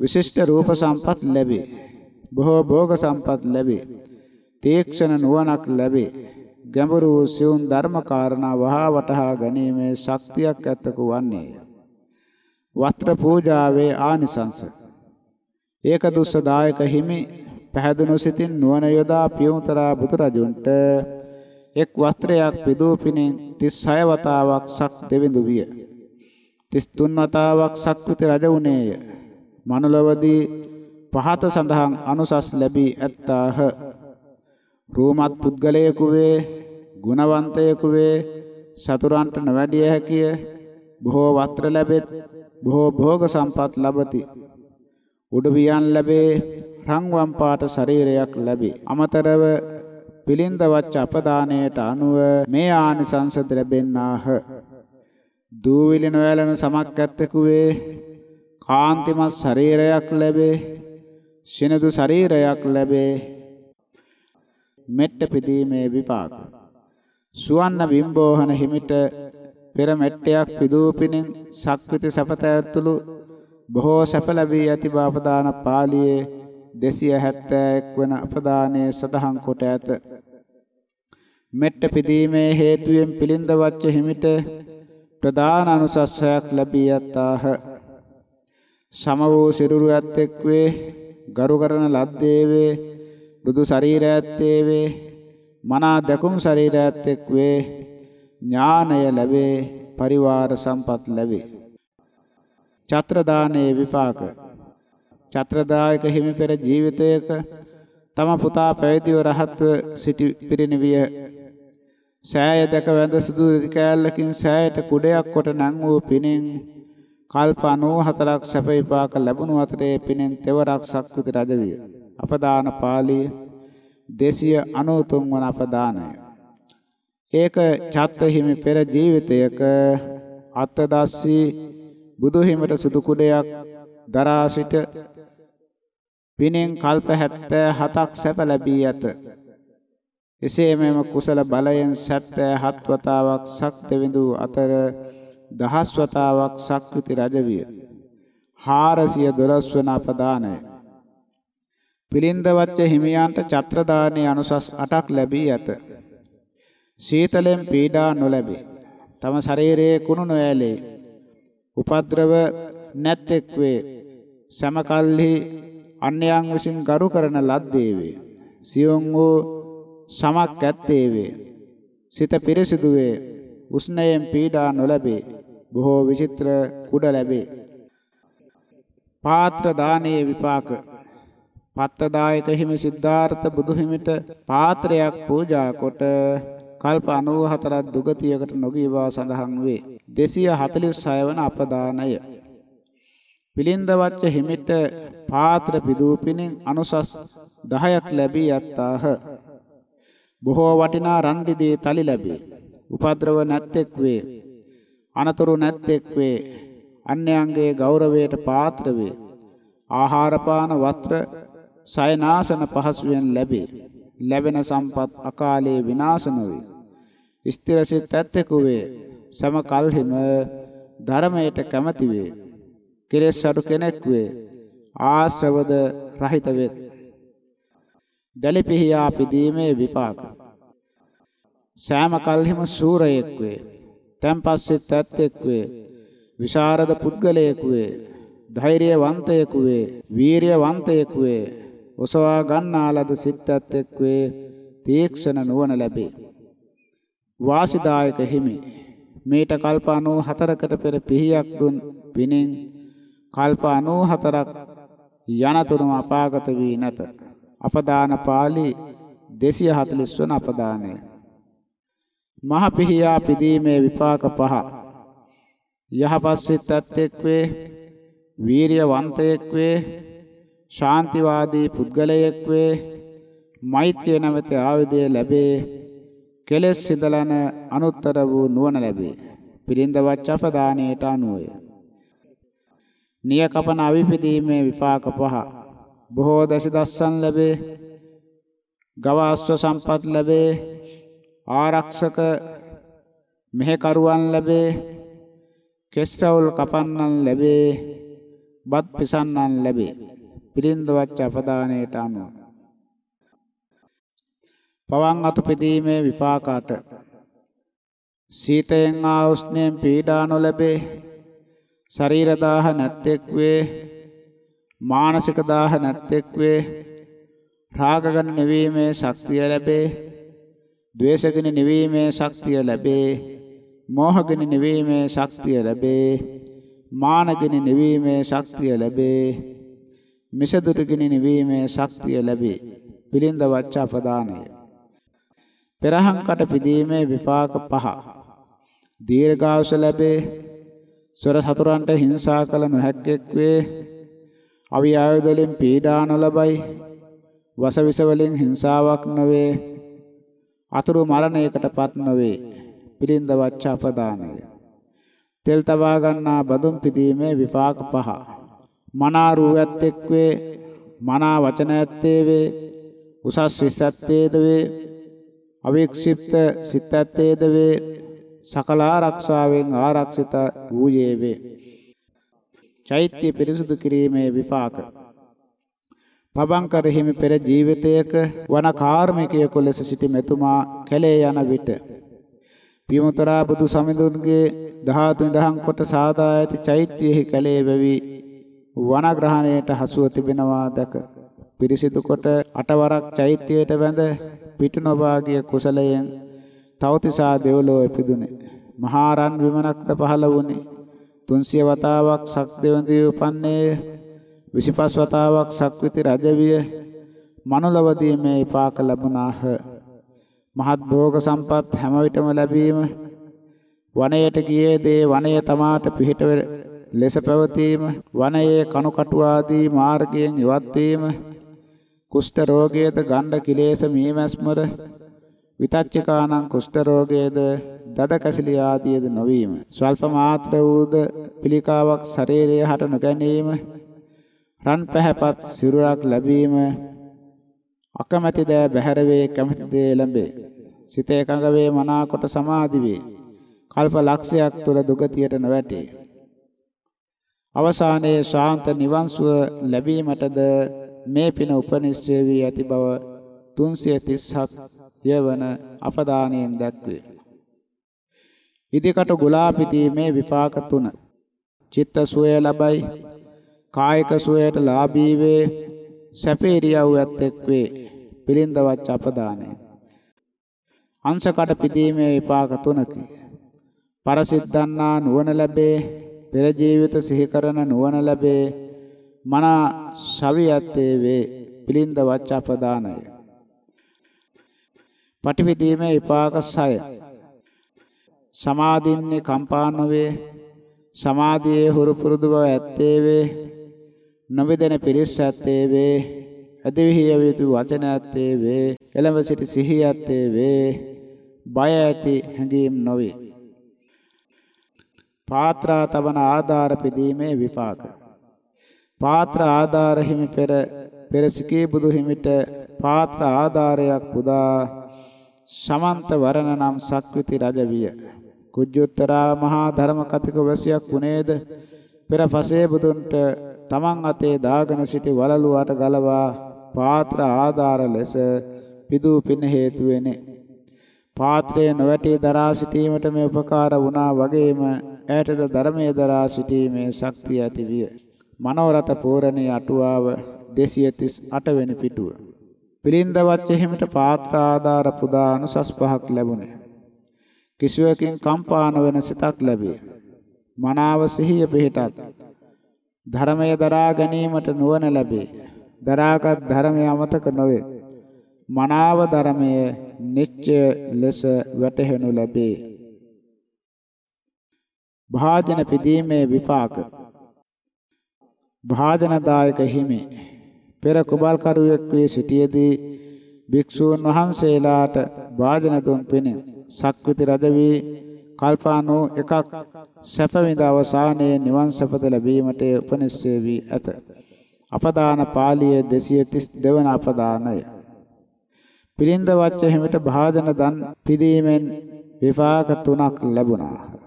විශිෂ්ට රූප සම්පත් ලැබේ. බොහෝ භෝග සම්පත් ලැබේ. තීක්ෂණ නුවණක් ලැබේ. ගැඹුරු සියුම් ධර්ම කාරණා වහා වටහා ගැනීමේ ශක්තියක් ඇත්තකු වන්නේය. වස්ත්‍ර පූජාවේ ආනිසංස ඒක දුස්සදායක හිමි පැහැදුණු සිතින් නුවණ යොදා පියුතරා බුදුරජුන්ට එක් වස්ත්‍රයක් පිදූ පිණින් 36 වතාවක් සක් දෙවිඳු විය. 33 වතාවක් සක්විති රජ වුණේය. මනුලවදී පහත සඳහන් අනුසස් ලැබී ඇත්තාහ. රූමත් පුද්ගලයෙකු වේ, ගුණවන්තයෙකු වේ, සතුරන්ට නොවැඩිය හැකිය, බොහෝ වස්ත්‍ර ලැබෙත්, බොහෝ භෝග සම්පත් ලබති. උඩවියන් ලැබේ, රන්වන් පාට ශරීරයක් ලැබේ. අමතරව පිළින්ද වච්ච අපදානයට අනුව මේ ආනිසංස ලැබෙන්නාහ. දූවිලි නොයලන සමක් ඇත්තෙකු වේ, කාන්තිමත් ශරීරයක් ලැබේ, සිනදු ශරීරයක් ලැබේ. මෙට්ට පිදීමේ විපාක. සුවන්න බිම්බෝහන හිමිට පෙර මෙට්ටයක් පිදූ පිණින් සක්විති සපත ඇතුළු බොහෝ සැප ලැබී ඇති බව අපදාන පාළියේ 271 වන අපදානයේ සඳහන් කොට ඇත. මෙට්ට පිදීමේ හේතුවෙන් පිළිඳ වච්ච හිමිට ප්‍රධාන අනුසස්සයක් ලැබී ඇත්තාහ. සම වූ සිරුරු ඇත්තෙක් වේ, ගරු කරන ලද්දේ වේ, බුදු ශරීරය ඇත්තේ වේ, මනා දකුම් ශරීරය ඇත්තෙක් වේ, ඥානය ලැබේ, පරිවාර සම්පත් ලැබේ. චත්‍ර දානයේ විපාක. චත්‍රදායක හිමි පෙර ජීවිතයක තම පුතා පැවිදිව රහත්ව සිටි පිරිනිවිය සෑය දැක වැඳ සුදු කෑල්ලකින් සෑයට කුඩයක් කොට නං වූ පිණින් කල්ප 94ක් සැප විපාක ලැබුණු අතරේ පිණින් තෙවරක් සක්විති රජ විය. අපදාන පාළිය 293 වන අපදානය ඒක චත්ත හිමි පෙර ජීවිතයක අත්දස්සී බුදු හිමිට සුදු කුඩයක් දරා සිට පිනෙන් කල්ප 77ක් සැප ලැබී ඇත. එසේ මෙම කුසල බලයෙන් 77 වතාවක් සක් දෙවිඳු අතර දහස් වතාවක් සක්විති රජ විය. 412 වන අපදානය. පිලින්ද වච්ච හිමියන්ට ඡත්‍ර දානයේ අනුසස් 8ක් ලැබී ඇත. සීතලෙන් පීඩා නොලැබේ. තම ශරීරයේ කුණු නොඇලේ. උපද්‍රව නැත්තෙක් වේ. සමකල්හි අන්‍යයන් විසින් ගරු කරන ලද්දේ වේ. සියොන් වූ සමක් ඇත්තේ වේ. සිත පිරිසිදු වේ. උස්නයෙන් පීඩා නොලැබේ. බොහෝ විචිත්‍ර කුඩ ලැබේ. පාත්‍ර දානයේ විපාක පත්තදායක හිමි සිද්ධාර්ථ බුදු හිමිට පාත්‍රයක් පූජා කොට කල්ප 94ක් දුගතියකට නොගී බව සඳහන් වේ. 246 වන අපදානය. පිළින්ද වච්ච හිමිට පාත්‍ර පිදූපිනින් අනුසස් 10ක් ලැබී යත්තාහ. බොහෝ වටිනා රන් රිදී තලි ලැබේ. උපද්‍රව නැත්තෙක් වේ. අනතුරු නැත්තෙක් වේ. අන්‍යයන්ගේ ගෞරවයට පාත්‍ර වේ. ආහාර පාන වස්ත්‍ර සයනාසන පහසුවෙන් ලැබේ. ලැබෙන සම්පත් අකාලේ විනාශ නොවේ. ස්ථිරසිත ඇත්තෙකු වේ. සම කල්හිම ධර්මයට කැමැති වේ. කෙලෙස් අඩු කෙනෙක් වේ. ආශ්‍රවද රහිත වෙත්. දැලිපිහියා පිදීමේ විපාක. සෑම කල්හිම සූරයෙක් වේ. තැම්පස්සිත ඇත්තෙක් වේ. විශාරද පුද්ගලයෙක් වේ. ධෛර්යවන්තයෙකු වේ. වීරියවන්තයෙකු වේ. ඔසවා ගන්නා ලද සිත් ඇත්තෙක් වේ. තීක්ෂණ නුවණ ලැබේ. වාසිදායක හිමි මේට කල්ප 94කට පෙර පිහියක් දුන් පිණින් කල්ප 94ක් යනතුරුම අපාගත වී නැත. අපදාන පාළි 240 වන අපදානය. මහ පිහියා පිදීමේ විපාක පහ යහපත් සිතත් එක් වේ වීරියවන්තයෙක් වේ ශාන්තිවාදී පුද්ගලයෙක් වේ මෛත්‍රිය නැමැති ආයුධය ලැබේ. කෙලෙස් සිදලන අනුත්තර වූ නුවණ ලැබේ. පිරින්ද වච්චප දාණයට අනුවය. නිය කපන අවිපිදීමේ විපාක පහ. බොහෝ දස දස්සන් ලැබේ. ගවාස්ව සම්පත් ලැබේ. ආරක්ෂක මෙහෙකරුවන් ලැබේ. කෙස්රවුල් කපන්නන් ලැබේ. බත් පිසන්නන් ලැබේ. පිරින්ද වච්ච අපදානයට අනුව. පවන් අතු පිදීමේ විපාකාට. සීතයෙන් ආ උෂ්ණයෙන් පීඩා නොලැබේ. ශරීර දාහ නැත්තෙක් වේ. මානසික දාහ නැත්තෙක් වේ. රාගගන නිවීමේ ශක්තිය ලැබේ. ද්වේෂගන නිවීමේ ශක්තිය ලැබේ. මෝහගන නිවීමේ ශක්තිය ලැබේ. මානගන නිවීමේ ශක්තිය ලැබේ. මිසදුරුගන නිවීමේ ශක්තිය ලැබේ. පිළින්ද වච්චා ප්‍රදානය. පෙරහන් කට පිදීමේ විපාක පහ. දීර්ඝායුෂ ලැබේ. සොර සතුරන්ට හිංසා කළ නොහැක්කෙක් වේ. අවියායුධ වලින් පීඩා නොලබයි. වසවිස වලින් හිංසාවක් නොවේ. අතුරු මරණයකටපත් නොවේ. පිළින්ද වච්ච අපදානය තෙල් තබා ගන්නා බදුම් පිදීමේ විපාක පහ. මනා රූයත් එක් වේ මනා වචන ඇත්තේ වේ උසස් සිස්සත්තේද වේ අවික්ෂිප්ත සිතත්තේද වේ සකල ආරක්ෂාවෙන් ආරක්ෂිත වූයේ වේ චෛත්‍ය පිරිසුදු කිරීමේ විපාක. පබංකර හිමි පෙර ජීවිතයක වන කාර්මිකයෙකු ලෙස සිටි මෙතුමා කැලේ යන විට පියමතරා බුදු සමිඳුන්ගේ ධාතු නිදහම් කොට සාදා ඇති චෛත්‍යයෙහි කැලේ වෙවි වනග්‍රහණයට හසුව තිබෙනවා දැක. පිරිසිදු කොට අටවරක් චෛත්‍යයට වැඳ පිටු නොභාගිය කුසලයෙන් තවතිසා දෙව්ලොව ඉපදුනේ මහා රන් විමනක්ද පහළ වුනේ 300 වතාවක් සක් දෙවඳිය උපන්නේය. 25 වතාවක් සක්විති රජවිය. මනුලවදී මේ විපාක ලැබුණාහ. මහත් භෝග සම්පත් හැම විටම ලැබීම. වනයේට ගියේ දේ වනය තමාට පිහිට ලෙස පැවතීම වනයේ කණුකටු ආදී මාර්ගයෙන් ඉවත් වීම කුෂ්ඨ රෝගයේද ගණ්ඩ කිලේශ මීමැස්මර විතච්චකානං කුෂ්ඨ රෝගයේද දද කැසිලි ආදීද නොවීම ස්වල්ප මාත්‍ර වූද පිළිකාවක් ශරීරයේ හට නොගැනීම රන් පැහැපත් සිරුරක් ලැබීම අකමැති දෑ බැහැර වේ කැමැති දේ ලැබේ. සිත එකඟ වේ මනාකොට සමාධි වේ. කල්ප ලක්ෂයක් තුල දුගතියට නොවැටේ. අවසානයේ ශාන්ත නිවන් සුව ලැබීමටද මේ පින උපනිශ්චය වී ඇති බව 337 යවන අපදානයෙන් දැක්වේ. ඉදිකට ගුලාපිතීමේ විපාක තුන. චිත්ත සුවය ලබයි කායික සුවයට ලාභී වේ සැපේරියව්වත් එක් වේ පිළින්දවත් අපදානය. අංශකට පිදීමේ විපාක තුනකි. පරසිද්ධාන්නා නුවණ ලැබේ පෙර ජීවිත සිහි කරන නුවණ ලැබේ. මනා ශවියත්තේ වේ පිළින්ද වච්චපදානය පටිවිදීමේ විපාක 6 සමාධින්නේ කම්පා නොවේ. සමාධියේ හුරු පුරුදු බව ඇත්තේ වේ. නොබෙදෙන පිරිස් ඇත්තේ වේ. ඇදවිහිය යුතු වචන ඇත්තේ වේ. එළඹ සිටි සිහිය ඇත්තේ වේ. බය ඇති හැඟීම් නොවේ. පාත්‍රා තබන ආධාර පිදීමේ විපාක. පාත්‍ර ආධාර හිමි පෙර පෙර සිකී බුදු හිමිට පාත්‍ර ආධාරයක් පුදා සමන්ත වරණ නම් සක්විති රජ විය කුජ්ජුත්තරා මහා ධර්ම කතික වසියක් වුණේද? පෙර පසේ බුදුන්ට තමන් අතේ දාගෙන සිටි වලලුවට ගලවා පාත්‍ර ආධාර ලෙස පිදූ පින හේතු වෙන්නේ. පාත්‍රයේ නොවැටි දරා සිටීමට මේ උපකාර වුණා වගේම ඈටද ධර්මයේ දරා සිටීමේ ශක්තිය ඇති විය මනෝරත පූර්ණී අටුවාව 238 වෙනි පිටුව පිළින්ද වච්ච හිමිට පාත්‍ර ආධාර පුදා අනුසස් පහක් ලැබුණේ කිසිවකින් කම්පා නොවන සිතක් ලැබේ. මනාව සිහිය පිහිටත් ධර්මය දරා ගැනීමට නුවණ ලැබේ. දරාගත් ධර්මය අමතක නොවේ. මනාව ධර්මය නිශ්චය ලෙස වැටහෙනු ලැබේ. භාජන පිදීමේ විපාක භාජනදායක හිමි පෙර කුබල්කරුවෙක් වී සිටියේදී භික්ෂූන් වහන්සේලාට භාජන දුන් පිණින් සක්විති රජ වී කල්පානෝ එකක් සැප විඳ අවසානයේ නිවන් සපත ලැබීමට උපනිශ්චය වී ඇත. අපදාන පාළියේ 232 වන අපදානය. පිළින්ද වච්ච හිමිට භාජන දන් පිදීමෙන් විපාක තුනක් ලැබුණා.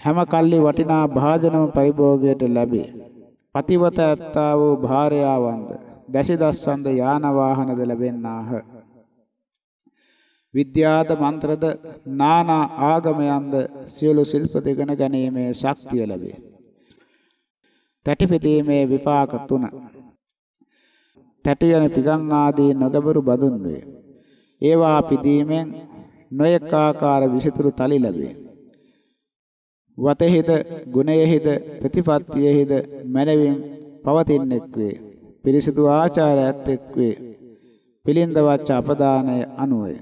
හැම කල්ලි වටිනා භාජනම පරිභෝගයට ලැබේ. පතිවත ඇත්තා වූ භාර්යාවන්ද දැසිදස්සන්ද යාන වාහනද ලැබෙන්නාහ. විද්‍යාද මන්ත්‍රද නානා ආගමයන්ද සියලු ශිල්ප දෙගෙන ගැනීමේ ශක්තිය ලැබේ. තැටිපෙදීමේ විපාක තුන. තැටි යන පිගන් ආදී නොගබරු බදුන් වේ. ඒවා පිදීමෙන් නොයෙක් ආකාර විසිතුරු තලි ලැබේ. වතෙහිද ගුණයෙහිද ප්‍රතිපත්තියෙහිද මනවින් පවතින්නෙක් වේ. පිරිසිදු ආචාරය ඇත්තෙක් වේ. පිළින්ද වච්ච අපදානය අනුවය.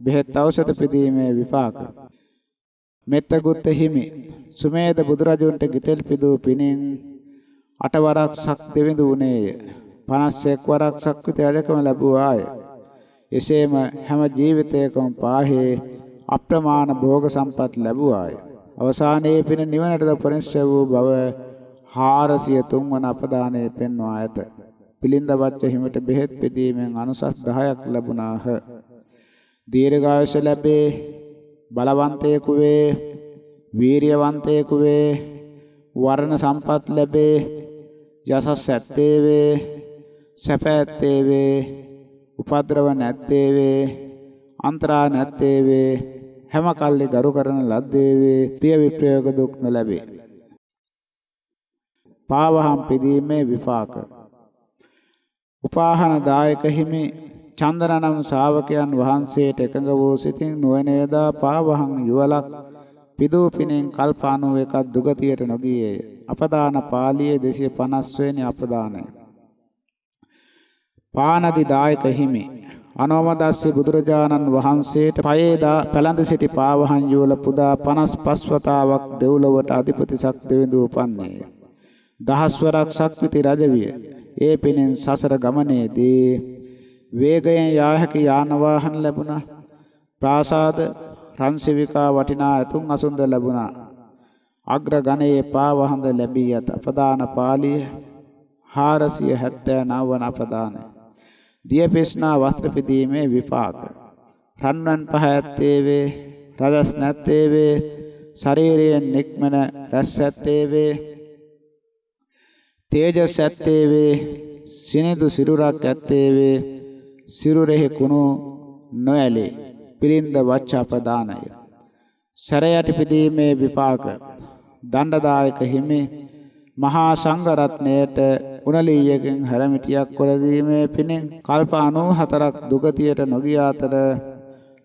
බෙහෙත් ඖෂධ පිදීමේ විපාක මෙත්තගුත්ත හිමි සුමේද බුදුරජුන්ට ගිතෙල් පිදූ පිණින් අටවරක් සක් දෙවිඳු උනේය 51 වරක් සක්විත රජකම ලැබුවාය එසේම හැම ජීවිතයකම පාහේ අප්‍රමාණ භෝග සම්පත් ලැබුවාය. අවසානයේ පින නිවනටද පරිශ්‍රය වූ බව 403 වන අපදානයේ පෙන්වා ඇත. පිලින්ද වච්ච හිමිට බෙහෙත් පිදීමෙන් අනුසස් 10ක් ලැබුණාහ. දීර්ඝායුෂ ලැබේ බලවන්තයෙකු වේ වීරියවන්තයෙකු වේ වර්ණ සම්පත් ලැබේ යසස් ඇත්තේ වේ සැප ඇත්තේ වේ උපද්‍රව නැත්තේ වේ අන්තරා නැත්තේ වේ හැම කල්ලි ගරු කරන ලද්දේ වේ ප්‍රිය විප්‍රයෝග දුක් නොලැබේ පාවහම් පිදීමේ විපාක උපාහන දායක හිමි චන්දන නම් ශාවකයන් වහන්සේට එකඟ වූ සිතින් නොවනේදා පාවහන් යුවලක් පිදූ පිනෙන් කල්ප 91ක් දුගතියට නොගියේය. අපදාන පාළියේ 250 වෙනි අපදානය. පානදි දායක හිමි අනෝමදස්සි බුදුරජාණන් වහන්සේට පයේදා පැලඳ සිටි පාවහන් යුවල පුදා 55 වතාවක් දෙව්ලොවට අධිපති සක් දෙවිඳු උපන්නේය. දහස්වරක් සක්විති රජවිය. ඒ පිනෙන් සසර ගමනේදී වේගයෙන් යා හැකි යාන වාහන ලැබුණා. ප්‍රාසාද රන්සිවිකා වටිනා ඇතුන් අසුන්ද ලැබුණා. අග්‍ර ගණයේ පාවහඳ ලැබී ඇත. අපදාන පාළිය 479 වන අපදානය. දියපෙස්නා වස්ත්‍ර පිදීමේ විපාක. රන්වන් පහ ඇත්තේ වේ, රදස් නැත්තේ වේ, ශරීරයෙන් නික්මන රැස් ඇත්තේ වේ, තේජස් ඇත්තේ වේ, සිනිදු සිරුරක් ඇත්තේ වේ, සිරුරෙහි කුණු නොඇලේ පිරින්ද වච්චපදානය සරයට පිදීමේ විපාක දණ්ඩදායක හිමි මහා සංඝ රත්නයට උණලීයකින් හැරමිටියක් කොළදීමේ පිණින් කල්ප 94ක් දුගතියට නොගිය අතර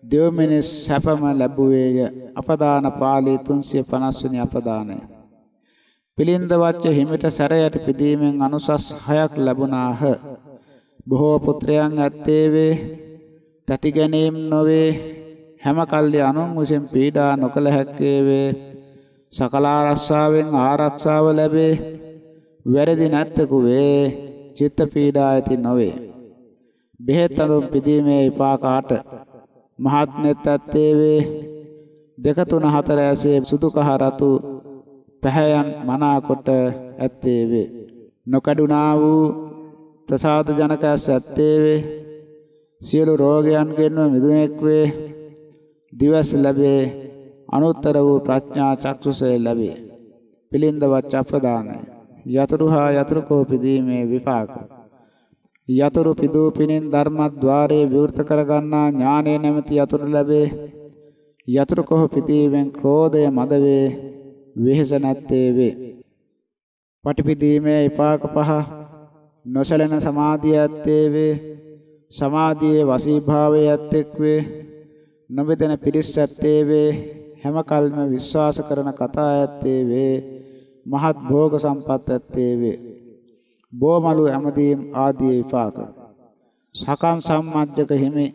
දෙව් මිනිස් සැපම ලැබුවේය. අපදාන පාළි 350 වෙනි අපදානය. පිළින්ද වච්ච හිමිට සැරයට පිදීමෙන් අනුසස් 6ක් ලැබුණාහ. බොහෝ පුත්‍රයන් ඇත්තේ වේ තැති ගැනීම නොවේ හැම කල්ලි අනුන් විසින් පීඩා නොකළ හැක්කේ වේ සකල ආරක්ෂාවෙන් ආරක්ෂාව ලැබේ වැරදි නැත්තකු වේ චිත්ත පීඩා ඇති නොවේ. බෙහෙත් අඳුම් පිදීමේ විපාකාට මහත්නෙත් ඇත්තේ වේ දෙක තුන හතර ඇසේ සුදු කහ රතු පැහැයන් මනාකොට ඇත්තේ වේ නොකඩුනා වූ ප්‍රසාද ජනක ඇස් ඇත්තේ වේ සියලු රෝගයන්ගෙන්ම මිදුණෙක් වේ දිවස් ලැබේ. අනුත්තර වූ ප්‍රඥා චක්සුසේ ලැබේ. පිළින්ද වච්ච අපදානයි යතුරු හා යතුරු කෝපිදීමේ විපාක. යතුරු පිදූ පිනින් ධර්මද්වාරයේ විවෘත කරගන්නා ඥානය නැමැති යතුරු ලැබේ. යතුරු කොහ පිදීමෙන් ක්‍රෝධය මද වේ වෙහෙස නැත්තේ වේ. පටිපිදීමේ විපාක පහ නොසලෙන සමාධිය ඇත්තේ වේ. සමාධියේ වසීභාවයේ ඇත්තෙක් වේ. නොබෙදෙන පිරිස් ඇත්තේ වේ. හැම කල්ම විශ්වාස කරන කතා ඇත්තේ වේ. මහත් භෝග සම්පත් ඇත්තේ වේ. බෝමලු ඇමදීම් ආදී විපාක. සකන් සම්මජ්ජක හිමි.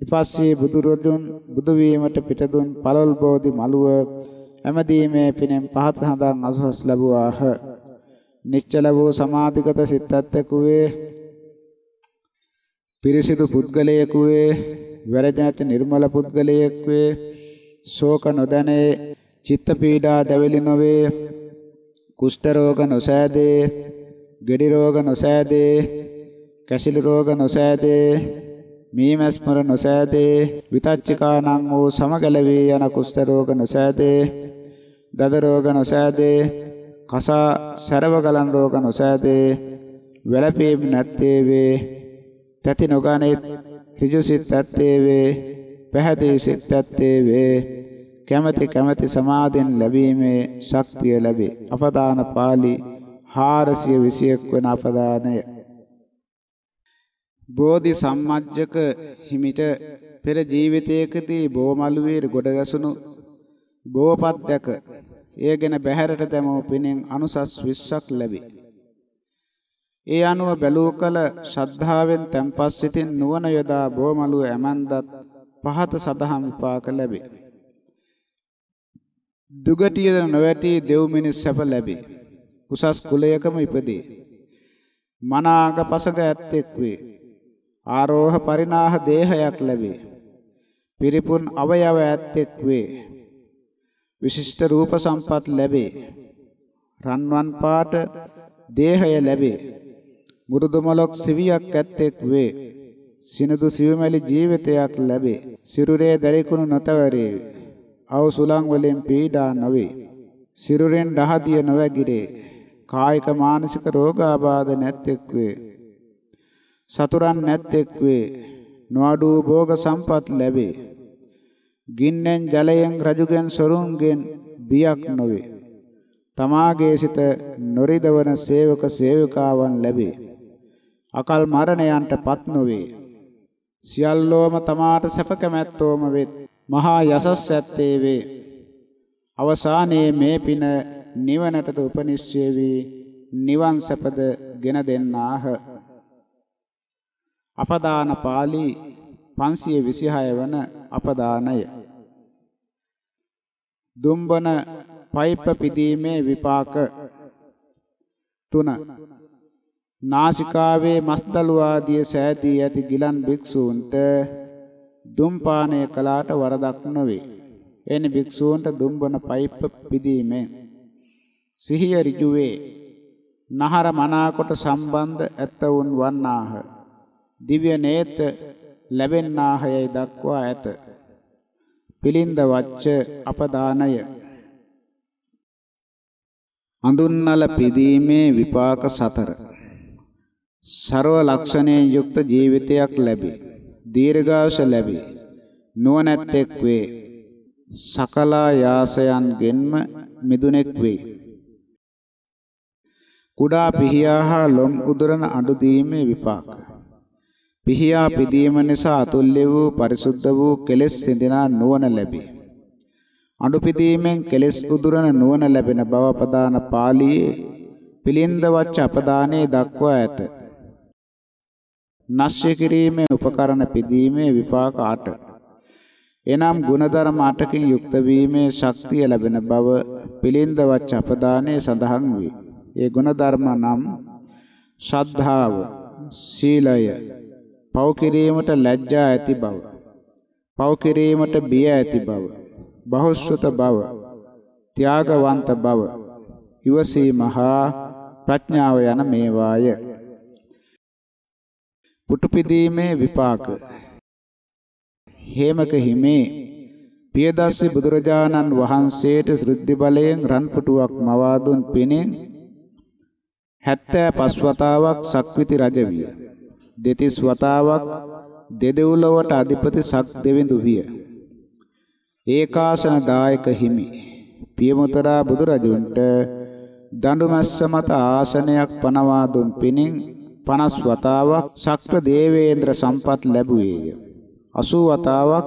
ඉපස්සේ බුදුරජුන් බුදු වීමට පිටදුන් පළල් බෝධි මළුව එමදීමේ පිනෙන් පහත හඳන් අසහස් ලැබුවාහ. නිශ්චල වූ සමාධිගත සිතත් එකුවේ පිරිසිදු පුද්ගලයෙකු වේ. වැරදි නැති නිර්මල පුද්ගලයෙක් වේ. ශෝක නොදැනේ. චිත්ත පීඩා දැවිලි නොවේ. කුෂ්ඨ රෝග නොසෑදේ ගෙඩි රෝග නොසෑදේ කැසිලි රෝග නොසෑදේ මීමස්මර නොසෑදේ විතච්චිකානං වූ සමගලවී යන කුෂ්ඨ රෝග නොසෑදේ දද රෝග නොසෑදේ කසා සරව ගලන් රෝග නොසෑදේ වැළපීම් නැත්තේ වේ තැති නොගනිත් ඍජු සිත් ඇත්තේ වේ පැහැදිලි සිත් ඇත්තේ වේ කැමැති කැමැති සමාධියෙන් ලැබීමේ ශක්තිය ලැබේ. අපදාන පාළි 421 වන අපදානය. බෝධි සම්මජ්ජක හිමිට පෙර ජීවිතයකදී බෝමළුවේ ගොඩගසුණු බෝපත් දැක එය ගැන බැහැරට දැමූ පිනෙන් අනුසස් 20ක් ලැබේ. ඒ අනුව බැලූ කල ශ්‍රද්ධාවෙන් තැම්පත් සිටින් නුවණ යොදා බොමලුව ඇමන්දත් පහත සදහම් විපාක ලැබේ. දුගටියද නොවැටි දෙව් මිනිස් සැප ලැබේ. උසස් කුලයකම ඉපදේ. මනාග පසඟ ඇත්තෙක් වේ. ආරෝහ පරිණාහ දේහයක් ලැබේ. පිරිපුන් අවයව ඇත්තෙක් වේ. විශිෂ්ට රූප සම්පත් ලැබේ. රන්වන් පාට දේහය ලැබේ. මුරුදු මොලොක් සිවියක් ඇත්තෙක් වේ. සිනදු සිවමැලි ජීවිතයක් ලැබේ. සිරුරේ දැරිකුණු නොතවරේ. අව සුලං වලින් පීඩා නොවේ. සිරුරෙන් දහදිය නොවැගිරේ. කායික මානසික රෝගාබාධ නැත්තෙක් වේ. සතුරන් නැත්තෙක් වේ. නොඅඩු භෝග සම්පත් ලැබේ. ගින්නෙන් ජලයෙන් රජුගෙන් සොරුන්ගෙන් බියක් නොවේ. තමාගේ සිත නොරිදවන සේවක සේවිකාවන් ලැබේ. අකල් මරණයන්ටපත් නොවේ. සියල්ලෝම තමාට සැප කැමැත්තෝම වෙත්. මහා යසස් ඇත්තේ වේ. අවසානයේ මේ පින නිවනටද උපනිශ්චය වී නිවන් සැපද ගෙන දෙන්නාහ. අපදාන පාළි 526 වන අපදානය. දුම්බන පයිප පිදීමේ විපාක 3 නාසිකාවේ මස්දළු ආදී සෑදී ඇති ගිලන් භික්ෂූන්ට දුම්පානය කළාට වරදක් නොවේ. එනි භික්ෂූන්ට දුම්බන පයිප්ප පිදීමෙන් සිහිය ඍජුවේ නහර මනාකොට සම්බන්ධ ඇතවුන් වන්නාහ. දිව්‍ය නේත ලැබෙන්නාහයයි දක්වා ඇත. පිලින්ද වච්ච අපදානය අඳුන්නල පිදීමේ විපාක සතර ਸਰව ලක්ෂණයෙන් යුක්ත ජීවිතයක් ලැබේ. දීර්ඝායුෂ ලැබේ. නුවණැත්තෙක් වේ. සකලා යාසයන්ගෙන්ම මිදුනෙක් වේ. කුඩා පිහියා හා ලොම් උදුරන අඩු දීමේ විපාක. පිහියා පිදීම නිසා අතුල්‍ය වූ පරිසුද්ධ වූ කෙලෙස් සිඳිනා නුවණ ලැබේ. අඩු පිදීමෙන් කෙලෙස් උදුරන නුවණ ලැබෙන බව ප්‍රදාන පාළියේ පිළින්ද වච්ච අපදානයේ දක්වා ඇත. නැශ්‍ය කිරීමේ උපකරණ පිදීමේ විපාක 8 එනම් ಗುಣධර්ම 8කින් යුක්ත වීමේ ශක්තිය ලැබෙන බව පිළින්ද වච්ච අපදානයේ සඳහන් වේ. ඒ ಗುಣධර්ම නම් ශ්‍රද්ධාව, සීලය, පව් කිරීමට ලැජ්ජා ඇති බව, පව් කිරීමට බිය ඇති බව, බහුශ්‍රත බව, ත්‍යාගවන්ත බව, ඉවසීම හා ප්‍රඥාව යන මේවාය. පුටු පිදීමේ විපාක හේමක හිමේ පියදස්සි බුදුරජාණන් වහන්සේට ශ්‍රද්ධි බලයෙන් රන් පුටුවක් මවා දුන් පිනෙන් 75 වතාවක් සක්විති රජ විය. දෙතිස් වතාවක් දෙදෙව්ලොවට අධිපති සක් දෙවිඳු විය. ඒකාසන දායක හිමි පියමුතරා බුදුරජුන්ට දඬුමැස්ස මත ආසනයක් පනවා දුන් පිණින් 50 වතාවක් ශක්‍ර දේවේන්ද්‍ර සම්පත් ලැබුවේය. 80 වතාවක්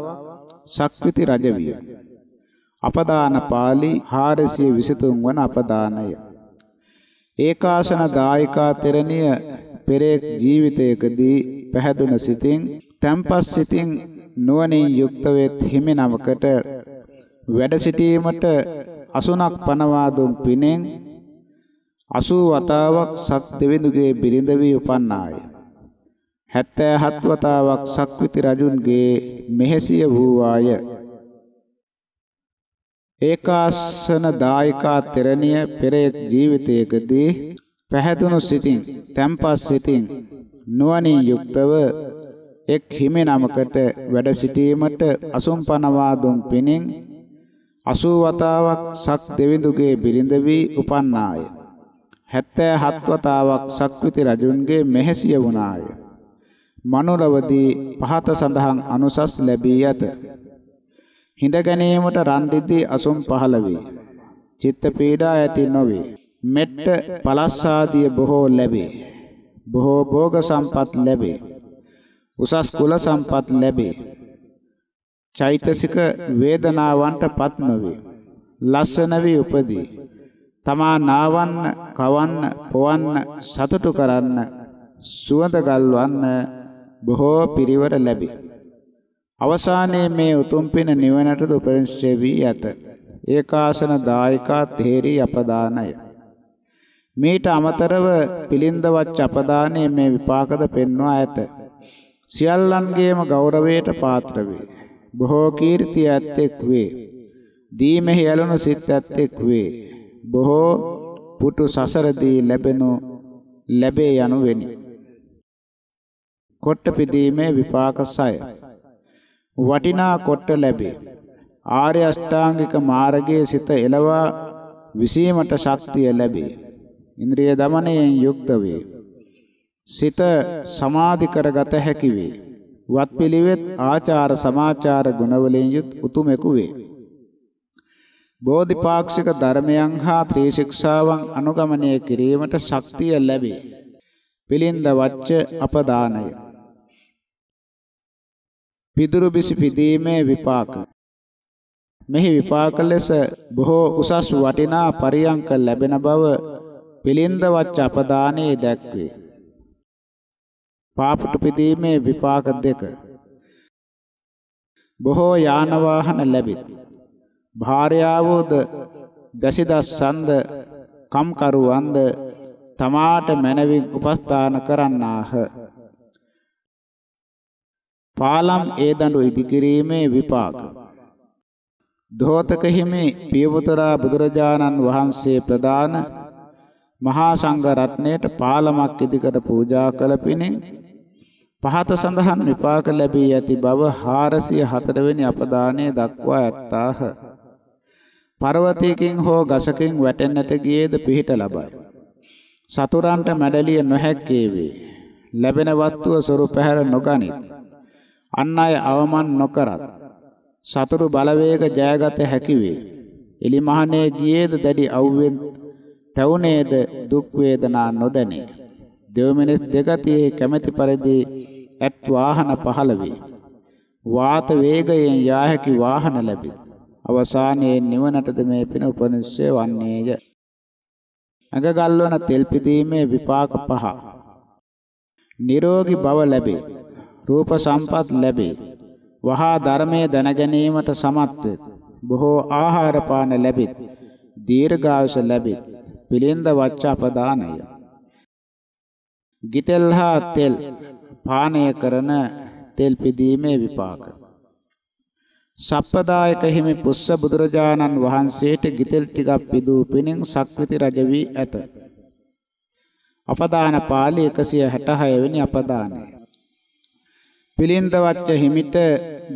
ශක්විති රජ විය. අපදාන පාළි 423 වන අපදානය. ඒකාසන දායිකා තෙරණිය පෙරේක් ජීවිතයකදී පැහැදුන සිතින් තම්පස් සිතින් නුවණින් යුක්ත වෙත් හිමි නමකට වැඩ සිටීමට අසුනක් පනවා දුන් පිනෙන් 80 වතාවක් සක් දෙවිඳුගේ බිරිඳ වී උපන්නාය. 77 වතාවක් සක්විති රජුන්ගේ මෙහෙසිය වූවාය. ඒකාසන දායකා තෙරණිය පෙරේක් ජීවිතයකදී පැහැදුණු සිතින් තැම්පස් සිතින් නුවණින් යුක්තව එක් හිමි නමකට වැඩ සිටීමට අසුම් පනවා දුන් පිණින් 80 වතාවක් සක් දෙවිඳුගේ බිරිඳ වී උපන්නාය. 77 වතාවක් සක්විති රජුන්ගේ මෙහෙසිය වුණාය මනුලවදී පහත සඳහන් අනුසස් ලැබී ඇත හිඳ ගැනීමට රන් දිදී අසුම් පහළ වේ. චිත්ත පීඩා ඇති නොවේ. මෙට්ට පලස්සාදිය බොහෝ ලැබේ. බොහෝ භෝග සම්පත් ලැබේ. උසස් කුල සම්පත් ලැබේ. චෛතසික වේදනාවන්ට පත් නොවේ. ලස්සන වී උපදී. තමා නාවන්න, කවන්න, පොවන්න, සතුටු කරන්න, සුවඳ ගල්වන්න බොහෝ පිරිවර ලැබේ. අවසානයේ මේ උතුම් පින නිවනට උපනිශ්චය වී ඇත. ඒකාසන දායකා තේරී අපදානය. මීට අමතරව පිළින්ද වච්ච අපදානයේ මේ විපාකද පෙන්වා ඇත. සියල්ලන්ගේම ගෞරවයට පාත්‍ර වේ. බොහෝ කීර්තිය ඇත්තෙක් වේ. දීමෙහි ඇලුණු සිත් ඇත්තෙක් වේ. බොහෝ පුටු සසරදී ලැබෙනු ලැබේ යනු වෙනි. කොට්ට පිදීමේ විපාක 6. වටිනා කොට්ට ලැබේ. ආර්ය අෂ්ටාංගික මාර්ගයේ සිත එළවා විසීමට ශක්තිය ලැබේ. ඉන්ද්‍රිය দমনයෙන් යුක්ත වේ. සිත සමාධි කරගත හැකි වේ. වත්පිළිවෙත් ආචාර සමාචාර ගුණවලින් යුත් උතුමෙකු වේ. බෝධිපාක්ෂික ධර්මයන් හා ත්‍රිශික්ෂාවන් අනුගමනය කිරීමට ශක්තිය ලැබේ. පිළින්ද වච්ච අපදානය පිදුරු බිසි පිදීමේ විපාක මෙහි විපාක ලෙස බොහෝ උසස් වටිනා පරියංක ලැබෙන බව පිළින්ද වච්ච අපදානයේ දැක්වේ. පාපුට පිදීමේ විපාක දෙක බොහෝ යාන වාහන ලැබිත්. භාර්යාවෝද දසිදස් සඳ කම්කරුවන්ද තමාට මැනවින් උපස්ථාන කරන්නාහ. පාලම් ඒ දඬු ඉදිකිරීමේ විපාක දෝතක හිමි පියවුතරා බුදුරජාණන් වහන්සේ ප්‍රදාන මහා සංඝ රත්නයට පාලමක් ඉදිකර පූජා කළ පිණින් පහත සඳහන් විපාක ලැබී ඇති බව 404 වෙනි අපදානයේ දක්වා ඇත්තාහ. පර්වතයකින් හෝ ගසකින් වැටෙන්නට ගියේද පිහිට ලබයි. සතුරන්ට මැඩලිය නොහැක්කේ වේ. ලැබෙන වස්තුව සොරු පැහැර නොගනිත්. අන් අය අවමන් නොකරත් සතුරු බලවේග ජයගත හැකි වේ. එලිමහනේ ගියේද දැඩි අවුවෙන් තවුනේද දුක් වේදනා නොදැනේ. දෙවමිනිස් දෙගතියේ කැමැති පරිදි ඇත් වාහන පහළ වේ. වාත වේගයෙන් යා හැකි වාහන ලැබේ. අවසානයේ නිවනටද මේ පින උපනිශ්‍රය වන්නේය. ඇඟ ගල්වන තෙල් පිදීමේ විපාක පහ. නිරෝගී බව ලැබේ. රූප සම්පත් ලැබේ. වහා ධර්මයේ දැන ගැනීමට සමත් බොහෝ ආහාර පාන ලැබෙත්. දීර්ඝායුෂ ලැබෙත්. පිළින්ද වච්ච අපදානය. ගිතෙල් හා තෙල් පානය කරන තෙල් පිදීමේ විපාක. සප්පදායක හිමි පුස්ස බුදුරජාණන් වහන්සේට ගිතෙල් ටිකක් පිදූ පිණින් සක්විති රජ වී ඇත. අපදාන පාළි 166 වෙනි අපදානය. පිළින්ද වච්ච හිමිට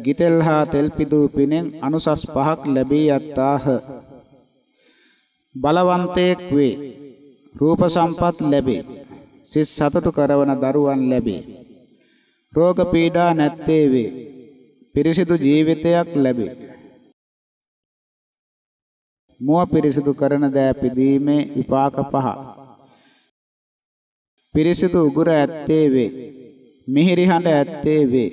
ගිතෙල් හා තෙල් පිදූ පිනෙන් අනුසස් පහක් ලැබී යත්තාහ. බලවන්තයෙක් වේ. රූප සම්පත් ලැබේ. සිත් සතුටු කරවන දරුවන් ලැබේ. රෝග පීඩා නැත්තේ වේ. පිරිසිදු ජීවිතයක් ලැබේ. මුව පිරිසිදු කරන දෑ පිදීමේ විපාක පහ. පිරිසිදු උගුර ඇත්තේ වේ. මිහිරි හඬ ඇත්තේ වේ.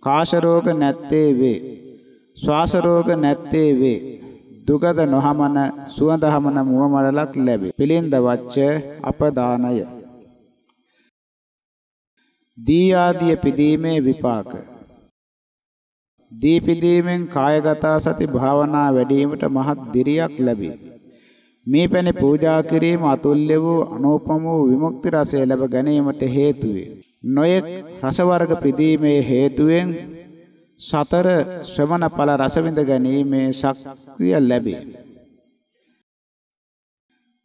කාශ රෝග නැත්තේ වේ. ශ්වාස රෝග නැත්තේ වේ. දුගද නොහමන සුවඳ හමන මුව මඩලක් ලැබේ. පිළින්ද වච්ච අපදානය දී ආදිය පිදීමේ විපාක දී පිදීමෙන් කායගත සති භාවනා වැඩිවීමට මහත් දිරියක් ලැබේ. මේ පැණි පූජා කිරීම අතුල්‍ය වූ අනෝපම වූ විමුක්ති රසය ලැබ ගැනීමට හේතු වේ. නොයෙක් රස වර්ග පිදීමේ හේතුවෙන් සතර ශ්‍රමණ ඵල රස විඳ ගැනීමේ ශක්තිය ලැබේ.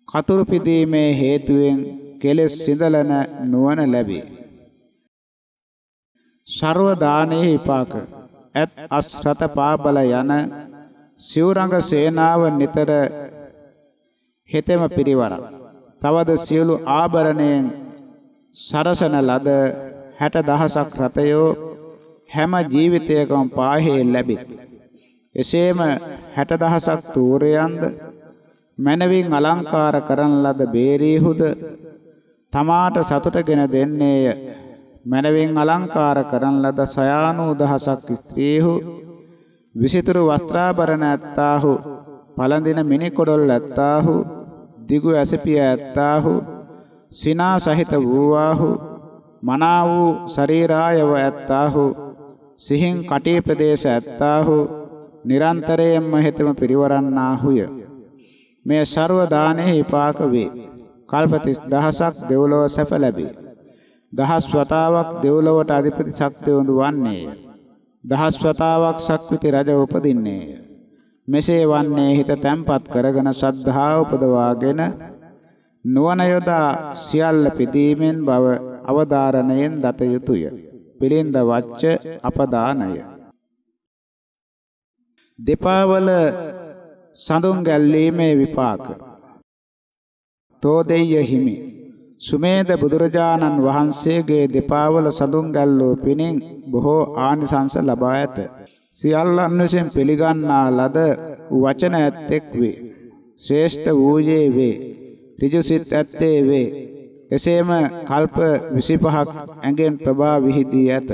කතුරු පිදීමේ හේතුවෙන් කෙලෙස් සිඳලන නුවණ ලැබේ. ਸਰව දානයේ විපාක ඇත් අස්රත පාබල යන සිවුරංග සේනාව නිතර හෙතෙම පිරිවරක්. තවද සියලු ආභරණයෙන් සරසන ලද 60000ක් රතයෝ හැම ජීවිතයකම පාහේ ලැබෙත්. එසේම 60000ක් තූරයන්ද මනවින් අලංකාර කරන ලද බේරීහුද තමාට සතුටගෙන දෙන්නේය. මනවින් අලංකාර කරන ලද සයානු දහසක් ස්ත්‍රීහු විසිතුරු වස්ත්‍රාභරණ ඇත්තාහු පළඳින මිනිකොඩොල් ඇත්තාහු දිගු ඇසපිය ඇත්තාහු සිනා සහිත වූවාහු මනා වූ ශරීරායව ඇත්තාහු සිහින් කටේ ප්‍රදේශ ඇත්තාහු නිරන්තරයෙන්ම හෙතම පිරිවරන්නාහුය. මේ ਸਰව දානෙහි විපාක වේ. කල්ප 30000ක් දෙව්ලොව සැප ලැබේ. දහස් වතාවක් දෙව්ලොවට අධිපති ශක්තියොඳු වන්නේය දහස් වතාවක් සක්විති රජ උපදින්නේය මෙසේ වන්නේ හිත තැම්පත් කරගෙන ශ්‍රද්ධාව උපදවාගෙන නුවණ යොදා සියල්ල පිදීමෙන් බව අවධාරණයෙන් දත යුතුය. පිළින්ද වච්ච අපදානය. දෙපාවල සඳුන් ගැල්ලීමේ විපාක. තෝදෙය්‍ය හිමි සුමේද බුදුරජාණන් වහන්සේගේ දෙපාවල සඳුන් ගැල්ලූ පිණින් බොහෝ ආනිසංස ලබා ඇත. සියල්ලන් විසින් පිළිගන්නා ලද වචන ඇත්තෙක් වේ. ශ්‍රේෂ්ඨ වූයේ වේ. ඍජුසිත ඇත්තේ වේ. එසේම කල්ප 25ක් ඇඟෙන් ප්‍රභා විහිදී ඇත.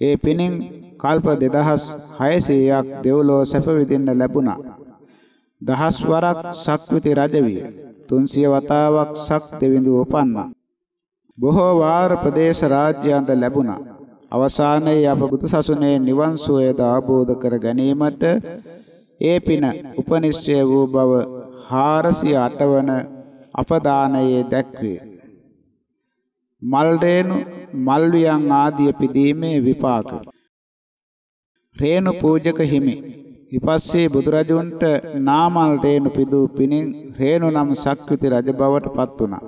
ඒ පිණින් කල්ප 2600ක් දෙව්ලොව සැප විඳින්න ලැබුණා. දහස් වරක් සක්විති රජ විය. 300 වතාවක් සක් දෙවිඳු උපන්නා. බොහෝ වාර ප්‍රදේශ රාජ්‍යයන්ද ලැබුණා. අවසානයේ අප බුදු සසුනේ නිවන් සුවයද ආબોධ කර ගැනීමට ඒ පින උපනිශ්චය වූ බව 408 වන අපදානයේ දැක්වේ. මල් රේණු මල් වියන් ආදිය පිදීමේ විපාක. රේණු පූජක හිමි විපස්සේ බුදුරජුන්ට නාමල් රේණු පිදූ පිණින් රේණු නම් සක්විති රජ බවට පත් වුණා.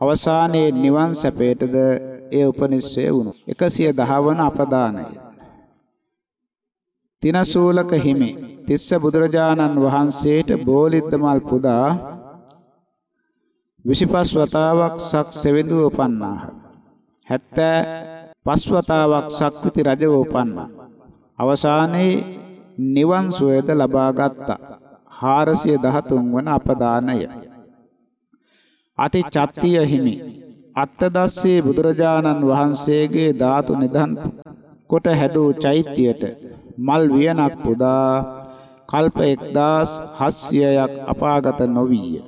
අවසානයේ නිවන් සැපයටද එය උපනිශ්චය වුණු. 110 වන අපදානය. තිනසූලක හිමි තිස්ස බුදුරජාණන් වහන්සේට බෝලිද්ද මල් පුදා 25 වතාවක් සක් සෙවිඳු උපන්නාහ. 75 වතාවක් සක්විති රජ උපන්නා. අවසානයේ නිවන් සුවයද ලබා ගත්තා 413 වන අපදානය අති චත්තිය හිමි අත්තදස්සේ බුදුරජාණන් වහන්සේගේ ධාතු නිධන් කොට හැදූ චෛත්‍යයට මල් වියනක් පුදා කල්ප 1700ක් අපාගත නොවිය.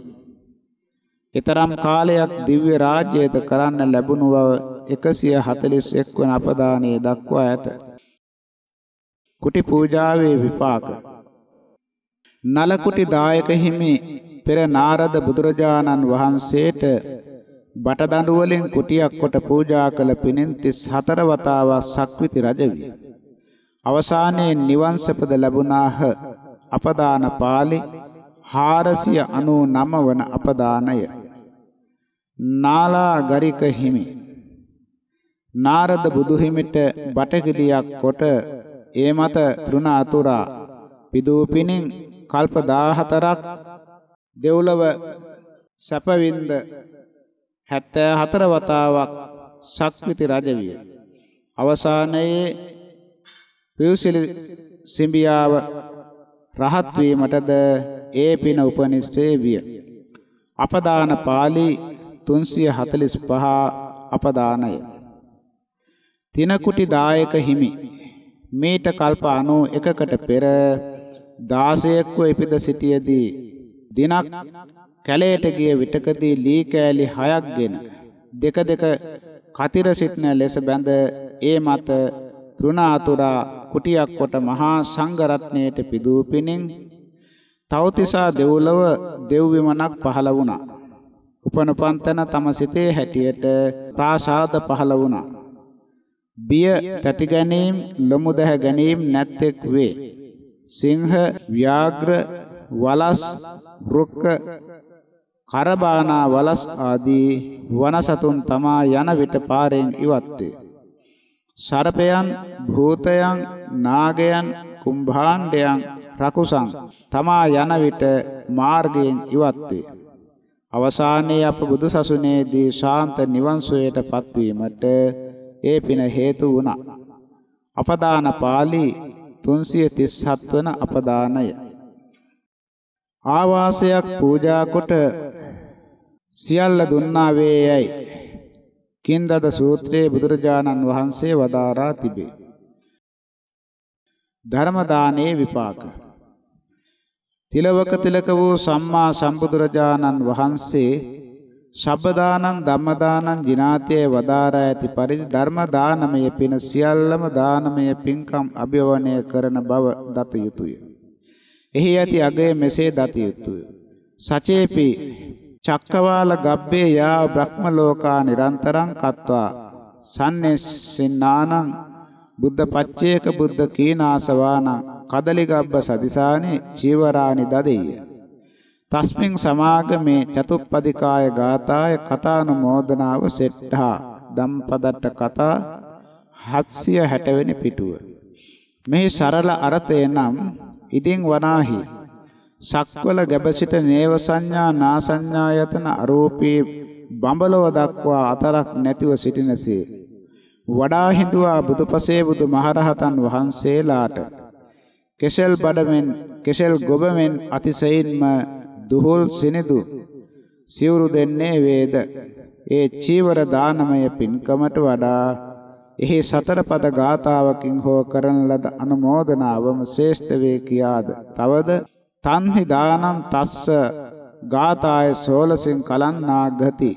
ඊතරම් කාලයක් දිව්‍ය රාජ්‍යයද කරන්න ලැබුණු බව 141 වන අපදානයේ දක්වා ඇත. කුටි පූජාවේ විපාක නලකුටි දායක හිමි පෙර නාරද බුදුරජාණන් වහන්සේට බටදඬු වලින් කුටියක් කොට පූජා කළ පිණින් 34 වතාවක් සක්විති රජ විය. අවසානයේ නිවන් සපද ලැබුණාහ. අපදාන පාළි 499 වන අපදානය. නාලා ගරික හිමි නාරද බුදු හිමිට බටකිලියක් කොට ඒ මත තෘණ අතුරා පිදූ පිණින් කල්ප 14ක් දෙව්ලොව සැපවින්ද 74 වතාවක් ශක්විති රජ විය. අවසානයේ පියුසිලි සිඹියාව රහත් වීමටද ඒ පින උපනිෂ්ඨේ විය. අපදාන පාළි 345 අපදානය. තිනකුටි දායක හිමි මේට කල්ප 91කට පෙර 16ක්ව ඉපිද සිටියේදී දිනක් කැලයට ගිය විටකදී ලී කෑලි හයක්ගෙන දෙක දෙක කතිර සිටින ලෙස බැඳ ඒ මත තෘණාතුරා කුටියක් කොට මහා සංඝරත්නයට පිදූ පිණින් තවතිසා දෙව්ලොව දෙව් විමනක් පහළ වුණා. උපනපන්තන තම සිතේ හැටියට ප්‍රාසාද පහළ වුණා. බිය තැති ගැනීම ලොමු දැහ ගැනීම නැත්තෙක් වේ. සිංහ ව්‍යාග්‍ර වලස් වෘක්ක කරබානා වලස් ආදී වනසතුන් තමා යන විට පාරෙන් ඉවත් වේ. සර්පයන් භූතයන් නාගයන් කුම්භාණ්ඩයන් රකුසන් තමා යන විට මාර්ගයෙන් ඉවත් වේ. අවසානයේ අප බුදුසසුනේදී ශාන්ත නිවන් සුවයට පත්වීමට ඒ පින හේතු වුණා. අපදාන පාළි 337 වන අපදානය. ආවාසයක් පූජා කොට සියල්ල දුන්නා වේයයි. කින්දද සූත්‍රයේ බුදුරජාණන් වහන්සේ වදාරා තිබේ. ධර්ම දානයේ විපාක තිලවක තිලක වූ සම්මා සම්බුදුරජාණන් වහන්සේ ශබ්බදානං ධම්මදානං ජිනාතයේ වදාරා ඇති පරිදි ධර්ම දානමය පින සියල්ලම දානමය පින්කම් අභිවණය කරන බව දත යුතුය. එහි ඇති අගය මෙසේ දත යුතුය. සචේපි චක්කවාල ගබ්බේ යා බ්‍රහ්ම ලෝකා නිරන්තරං කତ୍වා සම්නෙස්සින්නානං බුද්ධ පච්චේක බුද්ධ කීනාසවාන කදලිගබ්බ සදිසානේ චීවරානි දදෙය්‍ය තස්මින් සමාගමේ චතුප්පදිකාය ගාතාය කතානුමෝදනාව සෙට්ඨා දම්පදට්ට කතා 760 වෙනි පිටුව. මෙහි සරල අර්ථය නම් ඉදින් වනාහි. සක්වල ගැබසිට නේව සංඥා නා සංඥා යතන අරූපී බඹලව දක්වා අතරක් නැතිව සිටිනසේ. වඩා හිඳුවා බුදුපසේ බුදු මහරහතන් වහන්සේලාට. කෙසෙල් බඩමෙන් කෙසෙල් ගොබමෙන් අතිශයින්ම දුහුල් සිනිදු සිවුරු දෙන්නේ වේද? ඒ චීවර දානමය පින්කමට වඩා එහි සතර පද ගාතාවකින් හෝ කරන ලද අනුමෝදනාවම ශ්‍රේෂ්ඨ වේ කියාද? තවද තන්හි දානං තස්ස ගාතාය සෝලසින් කලන්නා ගති.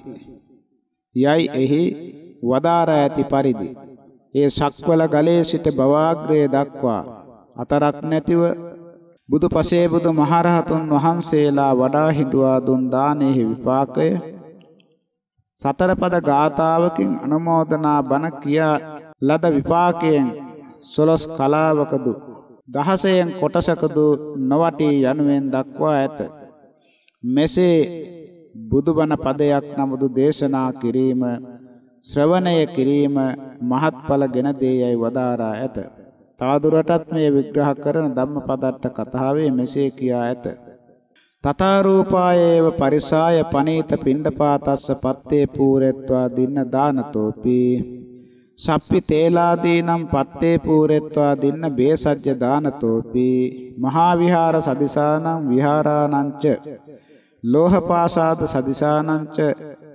යයි එහි වදාරා ඇති පරිදි. ඒ ශක්වල ගලේ සිට බවාග්‍රයේ දක්වා අතරක් නැතිව බුදු පසේ බුදු මහරහතුන් වහන්සේලා වඩා හිඳුවා දුන් දානෙහි විපාකය සතර පද ගාතාවකින් අනුමෝදනා බණ කියා ලද විපාකයෙන් සොලස් කලාවකදු දහසයෙන් කොටසකදු නොවටි යනුවෙන් දක්වා ඇත මෙසේ බුදුබණ පදයක් නමුදු දේශනා කිරීම ශ්‍රවණය කිරීම මහත්ඵල ගෙන දේයයි වදාරා ඇත. තවදුරටත් මේ විග්‍රහ කරන ධම්මපදට්ට කතාවේ මෙසේ කියා ඇත. තථාරූපායේව පරිසාය පනීත පිණ්ඩපාතස්ස පත්තේ පූරෙත්වා දින්න දානතෝපි. සප්පි තේලාදීනම් පත්තේ පූරෙත්වා දින්න බේසජ්ජ දානතෝපි. මහා විහාර සදිසානම් විහාරානංච. ලෝහපාසාද සදිසානංච.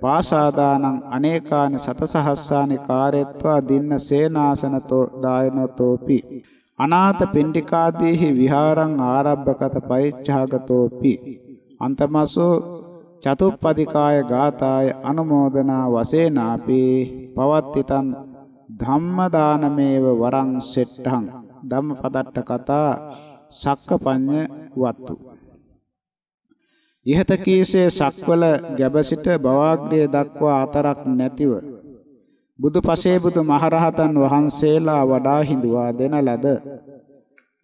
පාසාදානං අනේකානි සතසහස්සානි කාරෙත්වා දින්න සේනාසනතෝ දායනතෝපි. අනාථ පිණ්ඩිකාදීහි විහාරං ආරබ්බකත පරිච්ඡාගතෝපි. අන්තමසෝ චතුප්පදිකාය ගාතාය අනුමෝදනා වසේනාපි. පවත්තිතං ධම්මදානමේව වරං සෙට්ටං ධම්මපදට්ට කතා සක්කපඤ්ඤ වත්තු ඉහත කීසේ සක්වල ගැබ සිට බවාග්‍රය දක්වා අතරක් නැතිව බුදුපසේ බුදු මහරහතන් වහන්සේලා වඩා හිඳුවා දෙන ලද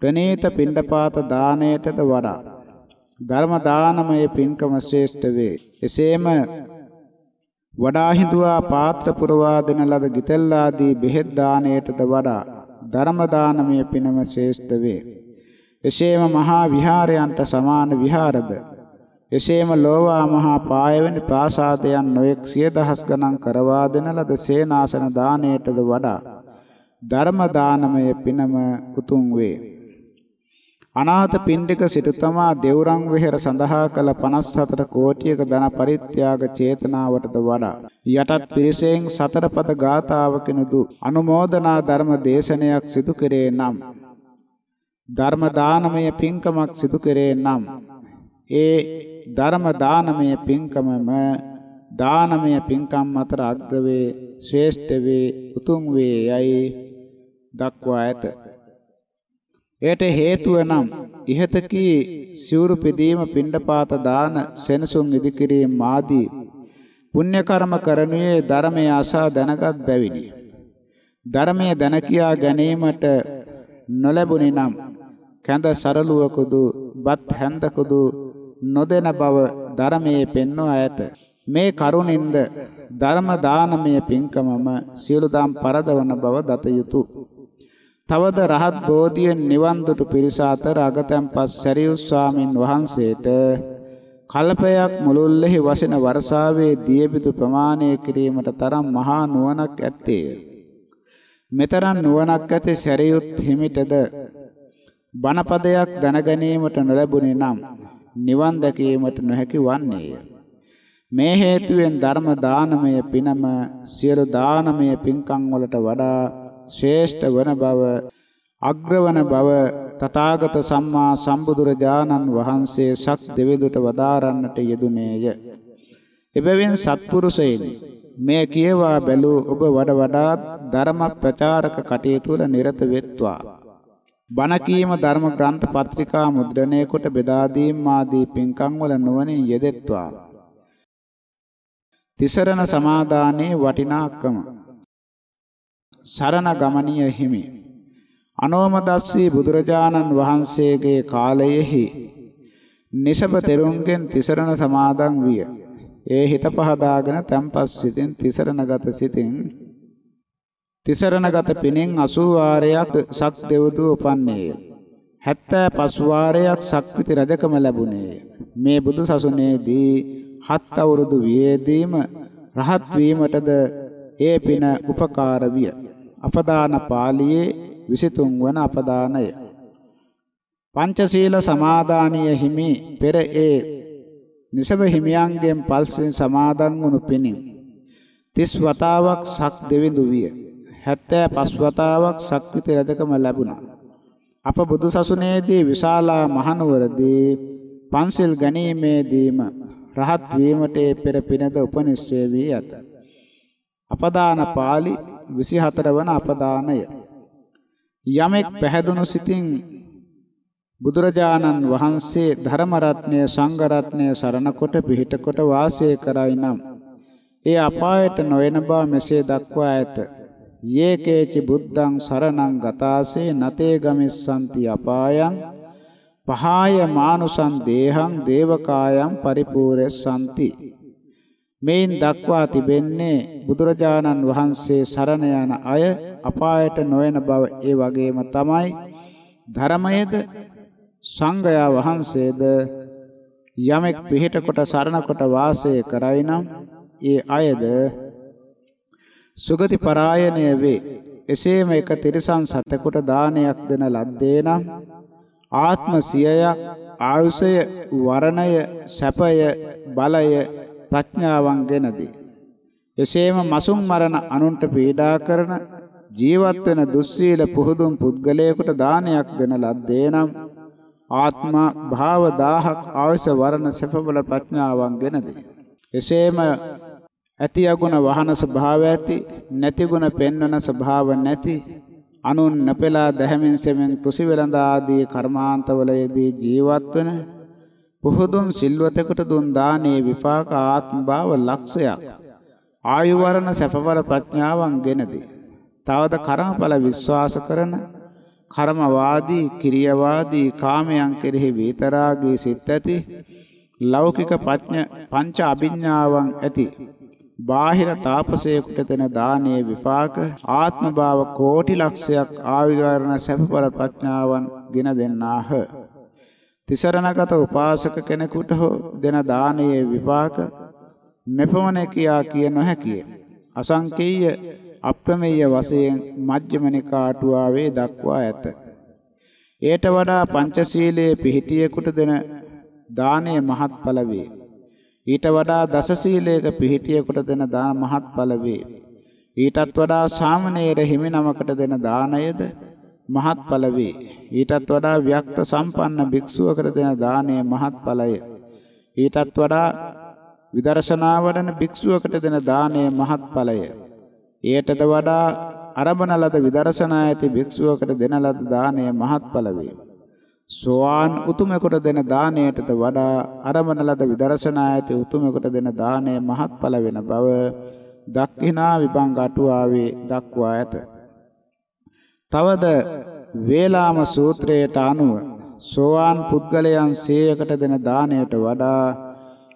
ප්‍රණීත පිණ්ඩපාත දාණයටද වඩා ධර්ම දානමය පින්කම ශ්‍රේෂ්ඨ වේ. එසේම වඩා හිඳුවා පාත්‍ර පුරවා දෙන ලද ගිතෙල් ආදී බෙහෙත් දාණයටද වඩා ධර්ම දානමය පිනම ශ්‍රේෂ්ඨ වේ. එසේම මහා විහාරයන්ට සමාන විහාරද එසේම ලෝවා මහා පායවෙනි ප්‍රාසාදයන් නොයෙක් සිය දහස් ගණන් කරවා දෙන ලද සේනාසන දාණයටද වඩා ධර්ම දානමය පිනම උතුම් වේ. අනාථ පින්ඩික සිටුතමා දෙවුරන් වෙහෙර සඳහා කළ 54 කෝටියක ධන පරිත්‍යාග චේතනාවටද වඩා යටත් පිරිසෙන් සතර පද ගාතාවකිනුදු අනුමෝදනා ධර්ම දේශනයක් සිදු කෙරේ නම් ධර්ම දානමය පින්කමක් සිදු කෙරේ නම් ඒ ධර්ම දානමය පින්කමම දානමය පින්කම් අතර අග්‍ර වේ ශ්‍රේෂ්ඨ වේ උතුම් වේ යයි දක්වා ඇත. එයට හේතුව නම් ඉහත කී සිවුරු පිදීම පිණ්ඩපාත දාන සෙනසුන් ඉදිකිරීම ආදී පුණ්‍ය කර්ම කරනුයේ ධර්මයේ අසා දැනගත් බැවිනි. ධර්මයේ දැන කියා ගැනීමට නොලැබුණි නම් කැඳ සරලුවකුදු බත් හැන්දකුදු නොදෙන බව ධර්මයේ පෙන්වා ඇත. මේ කරුණින්ද ධර්ම දානමය පින්කමම සියලු දම් පරදවන බව දත යුතුය. තවද රහත් බෝධියෙන් නිවන් දුටු පිරිස අතර අගතැන්පත් සරියුත් ස්වාමින් වහන්සේට කල්පයක් මුළුල්ලෙහි වසින වර්ෂාවේ දියබිදු ප්‍රමාණය කිරීමට තරම් මහා නුවණක් ඇත්තේය. මෙතරම් නුවණක් ඇති සරියුත් හිමිටද බණපදයක් දැනගැනීමට නොලැබුණේ නම් නිවන් දැකීමට නොහැකි වන්නේය. මේ හේතුවෙන් ධර්ම දානමය පිනම සියලු දානමය පින්කම් වලට වඩා ශ්‍රේෂ්ඨ වන බව අග්‍රවන බව තථාගත සම්මා සම්බුදුරජාණන් වහන්සේ සක් දෙවිදුට වදාරන්නට යෙදුනේය. එබැවින් සත්පුරුෂයනි මේ කියවා බැලූ ඔබ වඩ වඩාත් ධර්ම ප්‍රචාරක කටයුතු වල නිරත වෙත්වා. බණ කීම ධර්ම ග්‍රන්ථ පත්‍රිකා මුද්‍රණය කොට බෙදා දීම් ආදී පින්කම් වල නුවණින් යෙදෙත්වා. තිසරණ සමාදානයේ වටිනාකම සරණ ගමනිය හිමි අනෝමදස්සී බුදුරජාණන් වහන්සේගේ කාලයෙහි නිසබ තෙරුන්ගෙන් තිසරණ සමාදන් විය. ඒ හිත පහදාගෙන තම්පස් සිතින් තිසරණගත සිතින් තිසරණගත පිණින් 80 වාරයක් සක් දෙවදු උපන්නේය. 75 වාරයක් සක්විති රජකම ලැබුණේය. මේ බුදු සසුනේදී හත් අවුරුදු වියේදීම රහත් වීමටද ඒ පින උපකාර විය. අපදාන පාළියේ 23 වන අපදානය. පංචශීල සමාදානීය හිමි පෙර ඒ නිසබ හිමියන්ගෙන් පල්සෙන් සමාදන් වුණු පිණින් 30 වතාවක් සක් දෙවිඳු විය. 75 වතාවක් සක්විති රජකම ලැබුණා. අප බුදු සසුනේදී විශාලා මහනුවරදී පන්සිල් ගැනීමේදීම රහත් වීමට පෙර පිනද උපනිශ්චය වී ඇත. අපදාන පාළි 24 වන අපදානය. යමෙක් පැහැදුණු සිතින් බුදුරජාණන් වහන්සේ ධර්ම රත්නය සංඝ රත්නය සරණ කොට පිහිට කොට වාසය කරයි නම් ඒ අපායට නොයන බව මෙසේ දක්වා ඇත. යේකේචි බුද්ධං සරණං ගතාසේ නතේ ගමිස්සanti අපායං පහාය මානුසං දේහං දේවකායං පරිපූර්ණසanti මේන් දක්වා තිබෙන්නේ බුදුරජාණන් වහන්සේ සරණ යන අය අපායට නොයන බව ඒ වගේම තමයි ධර්මයේද සංඝයා වහන්සේද යමෙක් පිහිට කොට සරණ කොට වාසය කරයි නම් ඒ අයද සුගති පරායනය වේ එසේම එක තිරිසන් සතෙකුට දානයක් දෙන ලද්දේ නම් ආත්ම සියයක් ආයුෂය වරණය සැපය බලය ප්‍රඥාවන් ගෙනදී. එසේම මසුන් මරණ අනුන්ට පීඩා කරන ජීවත් වෙන දුස්සීල පුහුදුන් පුද්ගලයෙකුට දානයක් දෙන ලද්දේ නම් ආත්ම භාව 1000ක් ආයස වරණ සැපබල ප්‍රඥාවන් ගෙනදී. එසේම ඇති අගුණ වහන ස්වභාව ඇති නැති ගුණ පෙන්වන ස්වභාව නැති අනුන් නපෙලා දැහැමින් සෙමින් කුසි වෙලඳ ආදී කර්මාන්තවලයේදී ජීවත් වන පුහුදුන් සිල්වතෙකුට දුන් දානේ විපාක ආත්ම භාව ලක්ෂයක්. ආයු වරණ සැපවල ප්‍රඥාවන් ගෙනදී තවද කර්මඵල විශ්වාස කරන කර්මවාදී කිරියවාදී කාමයන් කෙරෙහි විතරාගී සිත් ඇති ලෞකික පංච අභිඥාවන් ඇති. බාහිර තාපසයෙකුට දෙන දානයේ විපාක ආත්ම භාව කෝටි ලක්ෂයක් ආවිවරණ සැපපර ප්‍රඥාවන් ගෙන දෙන්නාහ තිසරණගත උපාසක කෙනෙකුට හෝ දෙන දානයේ විපාක මෙපමණ කියා කිය නොහැකිය. අසංකේය අප්‍රමේය වශයෙන් මජ්ක්‍ධිම නිකාටුවාවේ දක්වා ඇත. ඒට වඩා පංචශීලයේ පිහිටියෙකුට දෙන දානය මහත්ඵල වේ. ඊට වඩා දසශීලයක පිහිටියෙකුට දෙන දාන මහත්ඵල වේ. ඊටත් වඩා සාමණේර හිමි නමකට දෙන දානයද මහත්ඵල වේ. ඊටත් වඩා ව්‍යක්ත සම්පන්න භික්ෂුවකට දෙන දානය මහත්ඵලය. ඊටත් වඩා විදර්ශනා වඩන භික්ෂුවකට දෙන දානය මහත්ඵලය. එයටද වඩා අරබන ලද විදර්ශනා ඇති භික්ෂුවකට දෙන ලද දාණය මහත්ඵල වේ. සෝවාන් උතුමෙකුට දෙන දාණයටද වඩා අරබන ලද විදර්ශනා ඇති උතුමෙකුට දෙන දාණය මහත්ඵල වෙන බව දක්ඛිනා විභංග අටුවාවේ දක්වා ඇත. තවද වේලාම සූත්‍රයට අනුව සෝවාන් පුද්ගලයන් 100කට දෙන දාණයට වඩා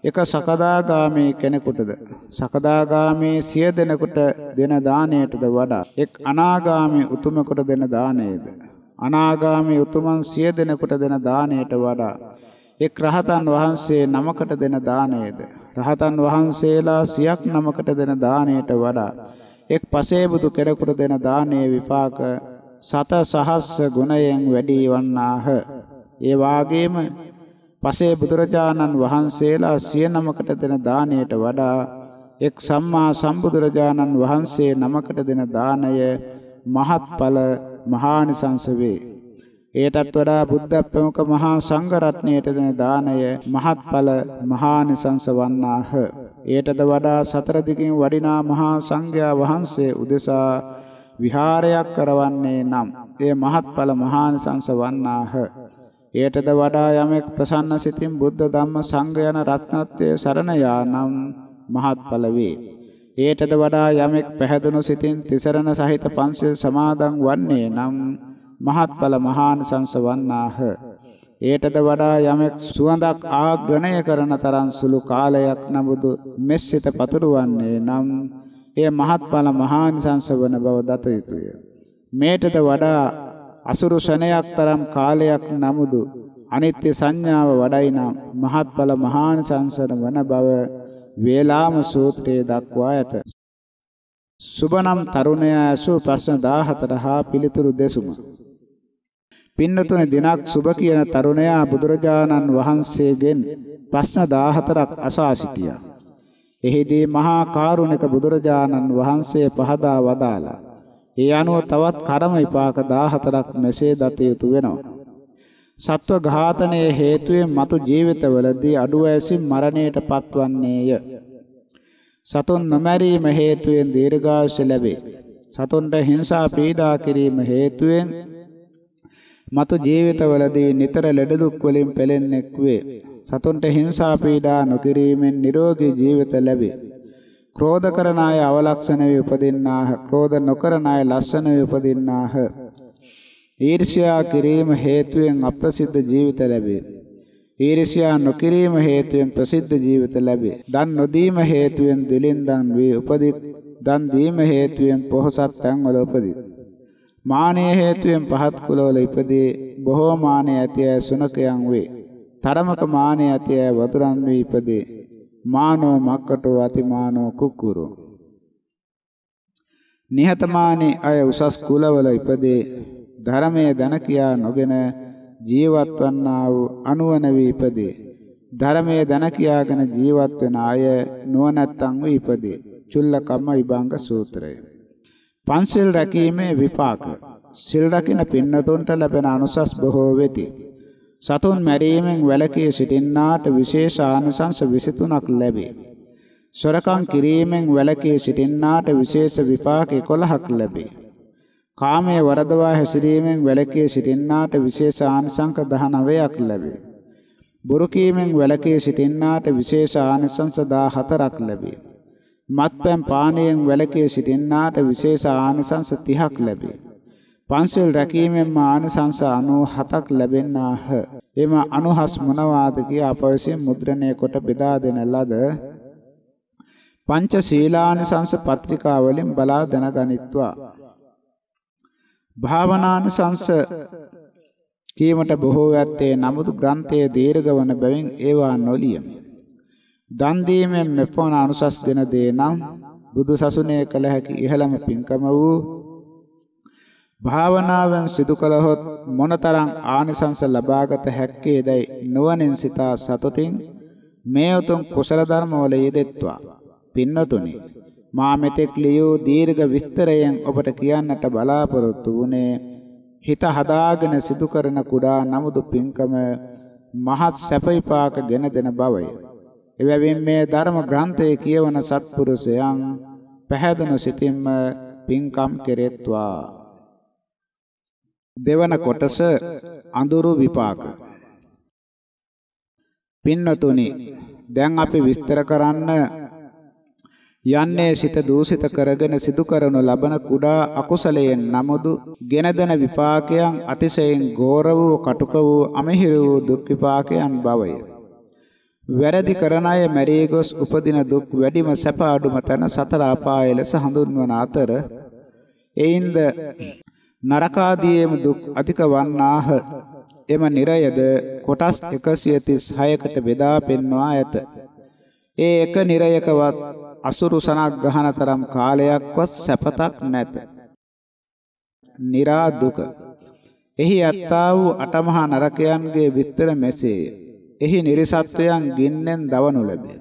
එක සකදාගාමී කෙනෙකුටද සකදාගාමී සිය දෙනෙකුට දෙන දාණයටද වඩා එක් අනාගාමී උතුමෙකුට දෙන දාණයද අනාගාමී උතුමන් සිය දෙනෙකුට දෙන දාණයට වඩා එක් රහතන් වහන්සේ නමකට දෙන දාණයද රහතන් වහන්සේලා සියක් නමකට දෙන දාණයට වඩා එක් පසේබුදු කෙනෙකුට දෙන දානයේ විපාක සත සහස්ස ගුණයෙන් වැඩි වන්නාහ ඒ වාගේම පසේ බුදුරජාණන් වහන්සේලා සිය නමකට දෙන දාණයට වඩා එක් සම්මා සම්බුදුරජාණන් වහන්සේ නමකට දෙන දාණය මහත්ඵල මහානිසංස වේ. එයටත් වඩා බුද්ධ ප්‍රමුඛ මහා සංඝ රත්නයට දෙන දාණය මහත්ඵල මහානිසංස වන්නාහ. එයටද වඩා සතර දිගින් වඩිනා මහා සංඝයා වහන්සේ උදෙසා විහාරයක් කරවන්නේ නම් එය මහත්ඵල මහානිසංස වන්නාහ. එයටද වඩා යමෙක් ප්‍රසන්න සිතින් බුද්ධ ධම්ම සංඝ යන රත්නත්වයේ සරණ යානම් මහත්ඵල වේ. එයටද වඩා යමෙක් පැහැදුණු සිතින් තිසරණ සහිත පංචශීල සමාදන් වන්නේ නම් මහත්ඵල මහානිසංස වන්නාහ. එයටද වඩා යමෙක් සුවඳක් ආග්‍රණය කරන තරම් සුළු කාලයක් නමුදු මෙස්සිත පතුරවන්නේ නම් එය මහත්ඵල මහානිසංස වන බව දත යුතුය. මේටද වඩා අසුරු ශනයක් තරම් කාලයක් නමුදු අනිත්‍ය සංඥාව වඩයි නම් මහත්ඵල මහානිසංසන වන බව වේලාම සූත්‍රයේ දක්වා ඇත. සුබනම් තරුණයා ඇසූ ප්‍රශ්න 14 හා පිළිතුරු දෙසුම. පින්නතුනේ දිනක් සුබ කියන තරුණයා බුදුරජාණන් වහන්සේගෙන් ප්‍රශ්න 14ක් අසා සිටියා. එහිදී මහා කරුණික බුදුරජාණන් වහන්සේ පහදා වදාලා ඒ අනුව තවත් කර්ම විපාක 14ක් මෙසේ දත යුතු වෙනවා. සත්ව ඝාතනයේ හේතුවෙන් මතු ජීවිතවලදී අඩුව ඇසින් මරණයට පත්වන්නේය. සතුන් නොමැරීම හේතුවෙන් දීර්ඝායුෂ ලැබේ. සතුන්ට හිංසා පීඩා කිරීම හේතුවෙන් මතු ජීවිතවලදී නිතර ලෙඩ දුක් වලින් පෙළෙන්නෙක් වේ. සතුන්ට හිංසා පීඩා නොකිරීමෙන් නිරෝගී ජීවිත ලැබේ. ක්‍රෝධ කරන අය අවලක්ෂණ වේ උපදින්නාහ ක්‍රෝධ නොකරන අය ලස්සන වේ උපදින්නාහ ඊර්ෂ්‍යා කිරීම හේතුවෙන් අප්‍රසිද්ධ ජීවිත ලැබේ. ඊර්ෂ්‍යා නොකිරීම හේතුවෙන් ප්‍රසිද්ධ ජීවිත ලැබේ. දන් නොදීම හේතුවෙන් දිලින් දන් වේ උපදි දන් දීම හේතුවෙන් පොහසත් තැන්වල උපදී මානය හේතුවෙන් පහත් කුලවල ඉපදී බොහෝ මානය ඇති අය සුනකයන් වේ. තරමක මානය ඇති අය වතුරන් වී ඉපදී. මානෝ මක්කටෝ අතිමානෝ කුක්කුරු. නිහතමානී අය උසස් කුලවල ඉපදේ. ධර්මයේ දන කියා නොගෙන ජීවත් වන්නා වූ අනුවන වී ඉපදේ. ධර්මයේ දන කියාගෙන ජීවත් වෙන අය නුවණැත්තන් වී ඉපදේ. චුල්ලකම්ම විභංග සූත්‍රය. පන්සිල් රැකීමේ විපාක. සිල් රකින්න පින්නතුන්ට ලැබෙන අනුසස් බොහෝ වෙති. සතුන් මැරීමෙන් වැළකී සිටින්නාට විශේෂ ආනිසංස 23ක් ලැබේ. සොරකම් කිරීමෙන් වැළකී සිටින්නාට විශේෂ විපාක 11ක් ලැබේ. කාමයේ වරදවා හැසිරීමෙන් වැළකී සිටින්නාට විශේෂ ආනිසංස 19ක් ලැබේ. බොරු කීමෙන් වැළකී සිටින්නාට විශේෂ ආනිසංස 14ක් ලැබේ. මත්පැන් පානයෙන් වැළකී සිටින්නාට විශේෂ ආනිසංස 30ක් ලැබේ. පන්සිල් රැකීමෙන් ආනිසංස 97ක් ලැබෙන්නාහ. එම අනුහස් මොනවාද කිය අප විසින් මුද්‍රණය කොට බෙදා දෙන ලද පංච සීලානිසංස පත්‍රිකා වලින් බලා දැනගනිත්වා. භාවනානිසංස කීමට බොහෝ ඇත්තේ නමුදු ග්‍රන්ථයේ දීර්ඝවන බැවින් ඒවා නොලියමි. දන් දීමෙන් මෙපමණ අනුසස් දෙන දේ නම් බුදු සසුනේ කළ හැකි ඉහළම පින්කම වූ භාවනාවෙන් සිදු කළහොත් මොනතරම් ආනිසංස ලබාගත හැක්කේදයි නුවණින් සිතා සතුටින් මේ උතුම් කුසල ධර්මවල යෙදෙත්වා පින්නතුනි මා මෙතෙක් ලියූ දීර්ඝ විස්තරයෙන් ඔබට කියන්නට බලාපොරොත්තු වුණේ. හිත හදාගෙන සිදු කරන කුඩා නමුදු පින්කම මහත් සැප විපාක ගෙන දෙන බවය. එබැවින් මේ ධර්ම ග්‍රන්ථයේ කියවන සත්පුරුෂයන් පැහැදුණු සිතින්ම පින්කම් කෙරෙත්වා. දෙවන කොටස අඳුරු විපාක. පින්නතුනි දැන් අපි විස්තර කරන්න යන්නේ සිත දූෂිත කරගෙන සිදු කරනු ලබන කුඩා අකුසලයෙන් නමුදු ගෙනදෙන විපාකයන් අතිශයින් ගෝර වූ කටුක වූ අමහිර වූ දුක් විපාකයන් බවය. වැරදි කරන අය මැරී ගොස් උපදින දුක් වැඩිම සැප අඩුම තැන සතර අපාය ලෙස හඳුන්වන අතර එයින්ද නරකාදීයේම දුක් අධික වන්නාහ. එම නිරයද කොටස් 136කට බෙදා පෙන්වා ඇත. ඒ එක නිරයකවත් අසුරු සනක් ගහන තරම් කාලයක්වත් සැපතක් නැත. නිරා දුක. එහි ඇත්තා වූ අටමහා නරකයන්ගේ විස්තර මෙසේය. එහි නිර්සත්වයන් ගින්නෙන් දවනු ලැබේ.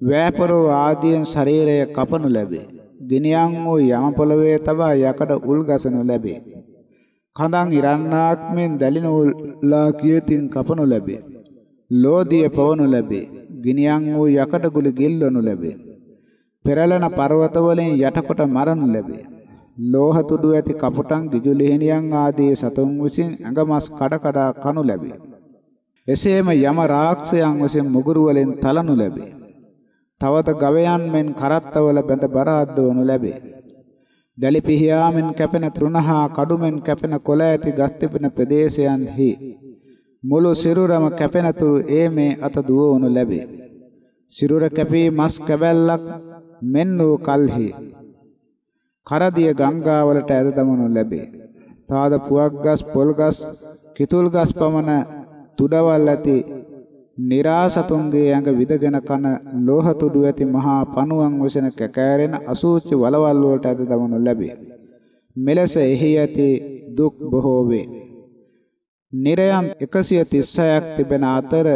වෑපරෝ ආදීන් ශරීරය කපනු ලැබේ. ගිනියම් වූ යම පොළවේ තබා යකඩ උල් ගසනු ලැබේ. කඳන් ඉරන්නාක් මෙන් දැලින උල්ලා කියතින් කපනු ලැබේ. ලෝදිය පවනු ලැබේ. ගිනියම් වූ යකඩ ගුලි ගිල්වනු ලැබේ. පෙරලන පර්වත වලින් යටකොට මරනු ලැබේ. ලෝහ තුඩු ඇති කපුටන් ගිජු ලිහිණියන් ආදී සතුන් විසින් ඇඟමස් කඩ කඩ කනු ලැබේ. එසේම යම රාක්ෂයන් විසින් මුගුරු වලින් තලනු ලැබේ. තවද ගවයන් මෙන් කරත්තවල බැඳ බර අද්දවනු ලැබේ. දැලි පිහියාමෙන් කැපෙන තෘණහා කඩුමෙන් කැපෙන කොළ ඇති ගස් තිබෙන ප්‍රදේශයන්හි මුළු සිරුරම කැපෙන තුරු ඒ මේ අත දුවවනු ලැබේ. සිරුර කැපී මස් කැබැල්ලක් මෙන් වූ කල්හි කරදිය ගංගාවලට ඇද දමනු ලැබේ. තාද පුවක් ගස් පොල් ගස් කිතුල් ගස් පමණ තුඩවල් ඇති නිරාසතුන්ගේ ඇඟ විදගෙන කන ලෝහ තුඩු ඇති මහා පණුවන් වසන කැකෑරෙන අසූචි වලවල් වලට ඇද දමනු ලැබේ. මෙලෙස එහි ඇති දුක් බොහෝ වේ. නිරයන් 136ක් තිබෙන අතර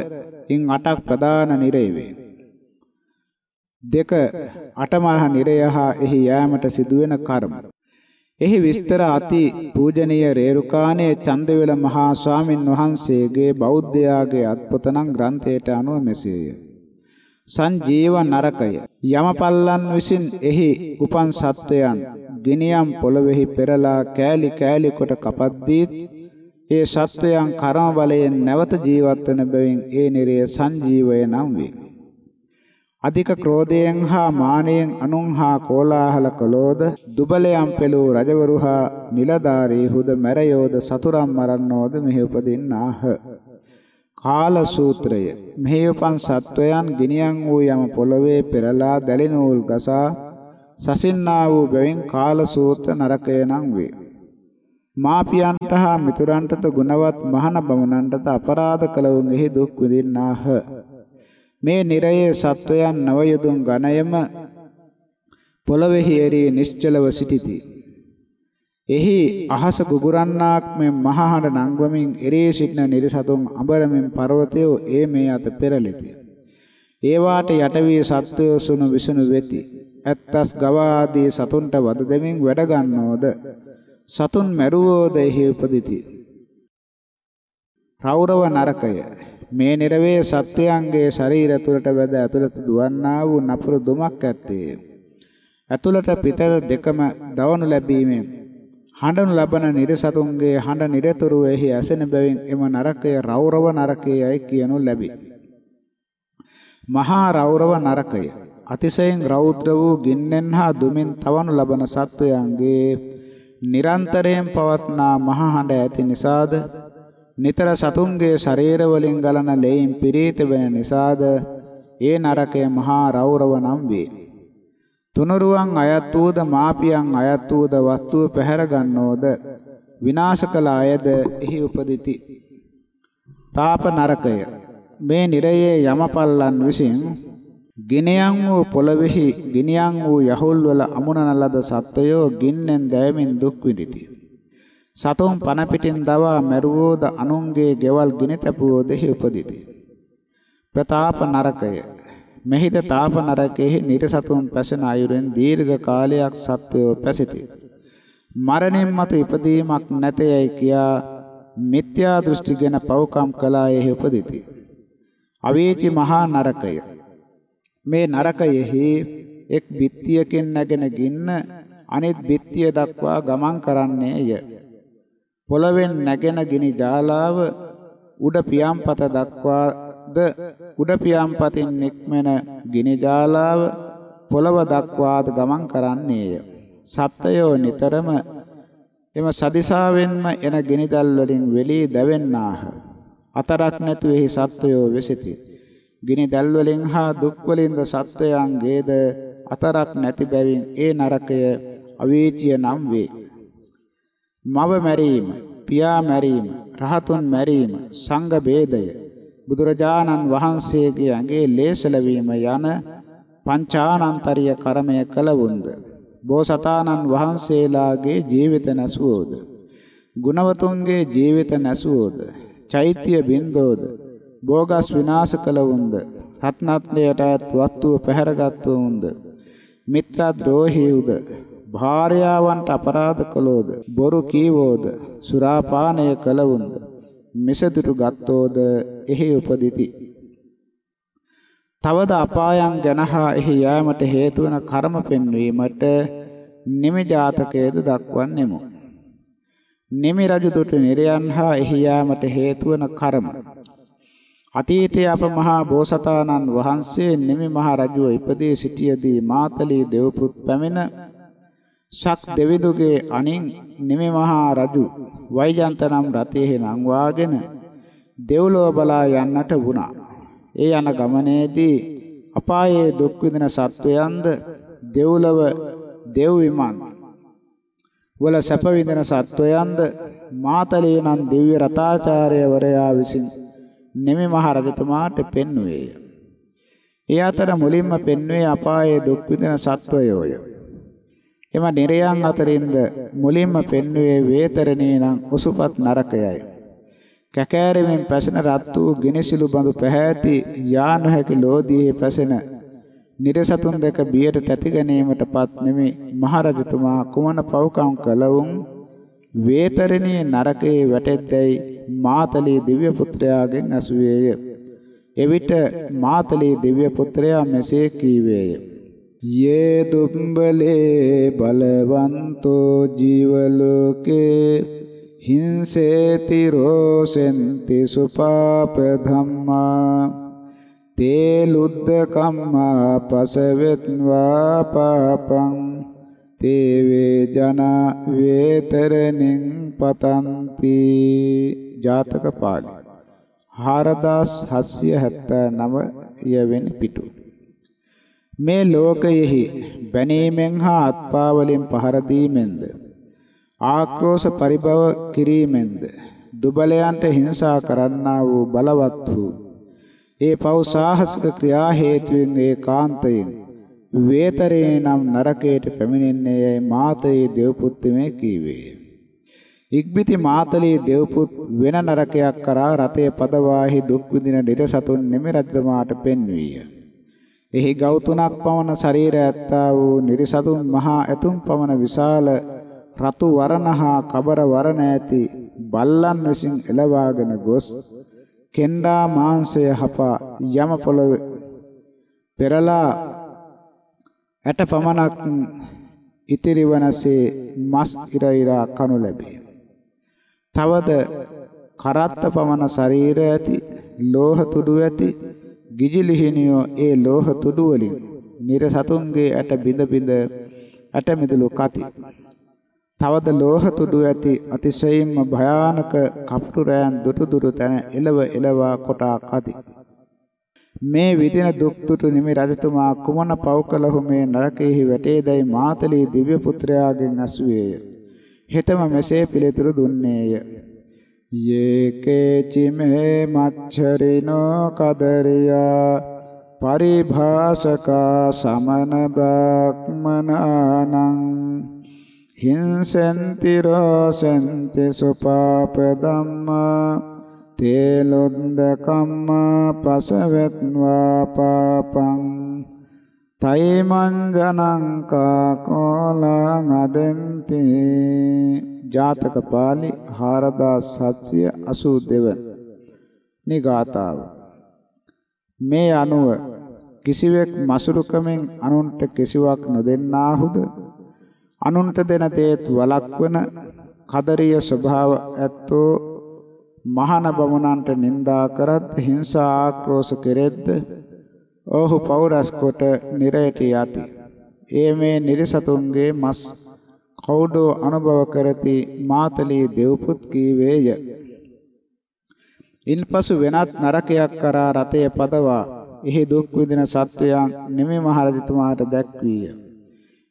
ඉන් 8ක් ප්‍රධාන නිරය වේ. දෙක අටමහා නිරය හා එහි යෑමට සිදුවෙන කර්ම. එහි විස්තර අති පූජනීය රේරුකාණේ චන්දවේල මහා ස්වාමින් වහන්සේගේ බෞද්ධයාගේ අත්පොතනම් ග්‍රන්ථයට අනුව මෙසේය. සංජීව නරකය යමපල්ලන් විසින් එහි උපන් සත්වයන් ගිනියම් පොළොවේහි පෙරලා කෑලි කෑලි කොට කපද්දී ඒ සත්වයන් කර්ම බලයෙන් නැවත ජීවත් වන බැවින් ඒ නිරය සංජීවය නම් වේ. අධික ක්‍රෝධයෙන් හා මානයෙන් අනුන් හා කෝලාහල කළෝද දුබලයන් පෙළූ රජවරු හා නිලධාරීහුද මැරයෝද සතුරන් මරන්නෝද මෙහි උපදින්නාහ. කාල සූත්‍රය. මෙහි උපන් සත්වයන් ගිනියම් වූ යම පොළවේ පෙරලා දැලිනූල් ගසා සසින්නා වූ බැවින් කාල සූත්‍ර නරකය නම් වේ. මාපියන්ට හා මිතුරන්ටද ගුණවත් මහන බමුණන්ටද අපරාධ කළවුන් එහි දුක් විඳින්නාහ මේ නිරයේ සත්වයන් නවයදුන් ගණයම පොළොවේහි එරී නිශ්චලව සිටිති. එහි අහස ගුගුරන්නාක් මෙන් මහහඬ නංගවමින් එරී සිටින නිරසතුන් අඹරමින් පර්වතයෝ ඒ මේ අත පෙරලෙති. ඒවාට යට වී සත්වයෝ සුණු විසුණු වෙති. ඇත්තස් ගව ආදී සතුන්ට වද දෙමින් වැඩ ගන්නෝද සතුන් මැරුවෝද එහි උපදිති. රෞරව නරකය මේ නිරවේ සත්වයන්ගේ ශරීර තුළට වැද ඇතුළත දුවන්නා වූ නපුරු දුමක් ඇත්තේ. ඇතුළට පිටත දෙකම දවනු ලැබීමෙන් හඬනු ලබන නිරසතුන්ගේ හඬ නිරතුරු එහි ඇසෙන බැවින් එම නරකය රෞරව නරකයයි කියනු ලැබේ. මහා රෞරව නරකය අතිශයින් රෞද්‍ර වූ ගින්නෙන් හා දුමින් තවනු ලබන සත්වයන්ගේ නිරන්තරයෙන් පවත්නා මහ හඬ ඇති නිසාද නිතර සතුන්ගේ ශරීර වලින් ගලන ලෙයින් පිරීත වෙන නිසාද ඒ නරකය මහා රෞරව නම් වේ. තුනුරුවන් අයත් වූද මාපියන් අයත් වූද වස්තුව පැහැර ගන්නෝද විනාශ කළ අයද එහි උපදිති. තාප නරකය මේ නිරයේ යමපල්ලන් විසින් ගිනියම් වූ පොළොවේහි ගිනියම් වූ යහුල් වල අමුණන ලද සත්වයෝ ගින්නෙන් දැවෙමින් දුක් විඳಿತಿ. සතුන් පන පිටින් දවා මැරුවෝද අනුන්ගේ ගෙවල් ගිනි තැබුවෝද එහි උපදිති. ප්‍රතාප නරකය මෙහිද තාප නරකයේ නිරසතුන් පැසෙන අයුරෙන් දීර්ඝ කාලයක් සත්වයෝ පැසිති. මරණින් මතු ඉපදීමක් නැතයයි කියා මිත්‍යා දෘෂ්ටිගෙන පවකම් කළා එහි උපදිති. අවීචි මහා නරකය මේ නරකයෙහි එක් බිත්තියකින් නැගෙන ගින්න අනිත් බිත්තිය දක්වා ගමන් කරන්නේය. පොළවෙන් නැගෙන ගිනි ජාලාව උඩ පියම්පත දක්වාද උඩ පියම්පතින් නික්මෙන ගිනි ජාලාව පොළව දක්වාද ගමන් කරන්නේය. සත්වයෝ නිතරම එම සදිසාවෙන්ම එන ගිනිදල් වලින් වෙලී දැවෙන්නාහ. අතරක් නැතුව එහි සත්වයෝ වෙසිති. ගිනිදල් වලින් හා දුක් වලින්ද සත්වයන්ගේද අතරක් නැති බැවින් ඒ නරකය අවීචිය නම් වේ. මව මැරීම, පියා මැරීම, රහතුන් මැරීම, සංඝ ભેදය, බුදුරජාණන් වහන්සේගේ ඇඟේ ලේසලවීම යන පංචානන්තරිය කර්මය කළවුන්ද? බෝසතාණන් වහන්සේලාගේ ජීවිත නැසුවෝද? ගුණවතුන්ගේ ජීවිත නැසුවෝද? චෛත්‍ය බින්දෝද? භෝගස් විනාශ කළවුන්ද? රත්නත්‍රයට වස්තුව පැහැරගත්වුන්ද? මිත්‍රද්‍රෝහීවුද? භාර්යාවන්ට අපරාධ කළෝද? බොරු කීවෝද? සුරාපානය කළවුන්ද? මිසදිටු ගත්තෝද? එහි උපදිති. තවද අපායන් ගැන හා එහි යාමට හේතු වන කර්ම පෙන්වීමට නිමි ජාතකයේද දක්වන්නෙමු. නිමි රජු දුටු නිරයන් හා එහි යාමට හේතු වන කර්ම. අතීතයේ අප මහා බෝසතාණන් වහන්සේ නිමි මහ රජුව ඉපදී සිටියේදී මාතලී දෙව්පුත් පැමිණ ශක් දෙවිදුගේ අනින් නිමි මහා රජු වෛජන්ත නම් රථයේ නංවාගෙන දෙව්ලොව බලා යන්නට වුණා. ඒ යන ගමනේදී අපායේ දුක් විඳින සත්වයන්ද දෙව්ලොව දෙව් විමන් වල සැප විඳින සත්වයන්ද මාතලේ නම් දිව්‍ය රතාචාර්යවරයා විසින් නිමි මහ රජතුමාට පෙන්වුවේය. ඒ අතර මුලින්ම පෙන්වේ අපායේ දුක් විඳින සත්වයෝය. එම නිරයන් අතරින්ද මුලින්ම පෙන්වේ වේතරණේ නම් උසුපත් නරකයයි. කැකෑරෙමින් පැසෙන රත් වූ ගිනිසිලු බඳු පැහැති යා නොහැකි ලෝධියේ පැසෙන නිරසතුන් දෙක බියට තැති ගැනීමටපත් නෙමි මහරජතුමා කුමන පව්කම් කළවුන් වේතරණී නරකයේ වැටෙද්දැයි මාතලී දිව්‍ය පුත්‍රයාගෙන් ඇසුවේය. එවිට මාතලී දිව්‍ය පුත්‍රයා මෙසේ කීවේය. යේ දුම්බලේ බලවන්තෝ ජීවලෝකේ හිංසේති රෝසෙන්ති සුපාප ධම්මා තේ ලුද්ද කම්මා පසවෙත්වා පාපං තේ වේජන වේතරණින් පතන්ති. ජාතක පාළි 4779 යවෙනි පිටු. මේ ලෝකයෙහි බැනීමෙන් හා අත්පාවලින් පහර දීමෙන්ද ආක්‍රෝෂ පරිභව කිරීමෙන්ද දුබලයන්ට හිංසා කරන්නා වූ බලවත් වූ ඒ පව් සාහසික ක්‍රියා හේතුවෙන් ඒකාන්තයෙන් වේතරේ නම් නරකයට පැමිණෙන්නේ මාතේ දෙව්පුත්තුමේ කීවේ. ඉක්බිති මාතලේ දෙව්පුත් වෙන නරකයක් කරා රතේ පදවාහි දුක් විඳින නිරසතුන් නෙමෙ රජතුමාට පෙන්වීය. එහි ගව් තුනක් පමණ ශරීරය ඇත්තා වූ නිරසතුන් මහා ඇතුම් පමණ විශාල රතු වරණහා කබර වරණ ඇති බල්ලන් විසින් එළවාගෙන ගොස් කෙන්ඩා මාංශය හපා යම පොළොවේ පෙරලා ඇට පමණක් ඉතිරි වනසේ මස් ඉර ඉරා කනු ලැබේ. තවද කරත්ත පමණ ශරීර ඇති ලෝහ තුඩු ඇති ගිජිලිහිනියෝ ඒ ලෝහ තුඩු වලින් නිර සතුන්ගේ ඇට බිඳ බිඳ ඇට මිදුළු කති තවද ලෝහ තුඩු ඇති අතිශයින්ම භයානක කපුරු රෑන් දුටු දුටු තැන එලව එලවා කොටා කති. මේ විදින දුක් දුටු නිමි රජතුමා කුමන පව් කළහු මේ නරකෙහි වැටේදයි මාතලී දිව්‍ය පුත්‍රයාගෙන් අසුවේය. හෙතම මෙසේ පිළිතුරු දුන්නේය. යේකේ චිමේ මච්චරිනෝ කදරියා පරිභාසකා සමන බ්‍රාහ්මනානං හිංසන්ති රෝසන්ති සුපාප ධම්මා තේ ලොද්ද කම්මා පසවෙත්වා පාපං තයිමං ජනං කාකෝලං අදන්ති ජාතක පාළි 4782 නිගාතාව මේ අනුව කිසිවෙක් මසුරුකමෙන් අනුන්ට කිසිවක් නොදෙන්නාහුද? අනුන්ට දෙන දේත් වළක්වන කදරිය ස්වභාව ඇත්තෝ මහාන බමුණන්ට නිඳා කරත් හිංසා ආක්‍රෝෂ කෙරෙද්ද ඔහු පෞරස් කොට නිරයට යති. ඒ මේ නිර්සතුන්ගේ මස් කවුඩෝ අනුභව කරති මාතලී දෙව්පුත් කීවේය. ඉන්පසු වෙනත් නරකයක් කරා රතය පදවා එහි දුක් විඳින සත්වයන් නිමි මහරජතුමාට දැක්වීය.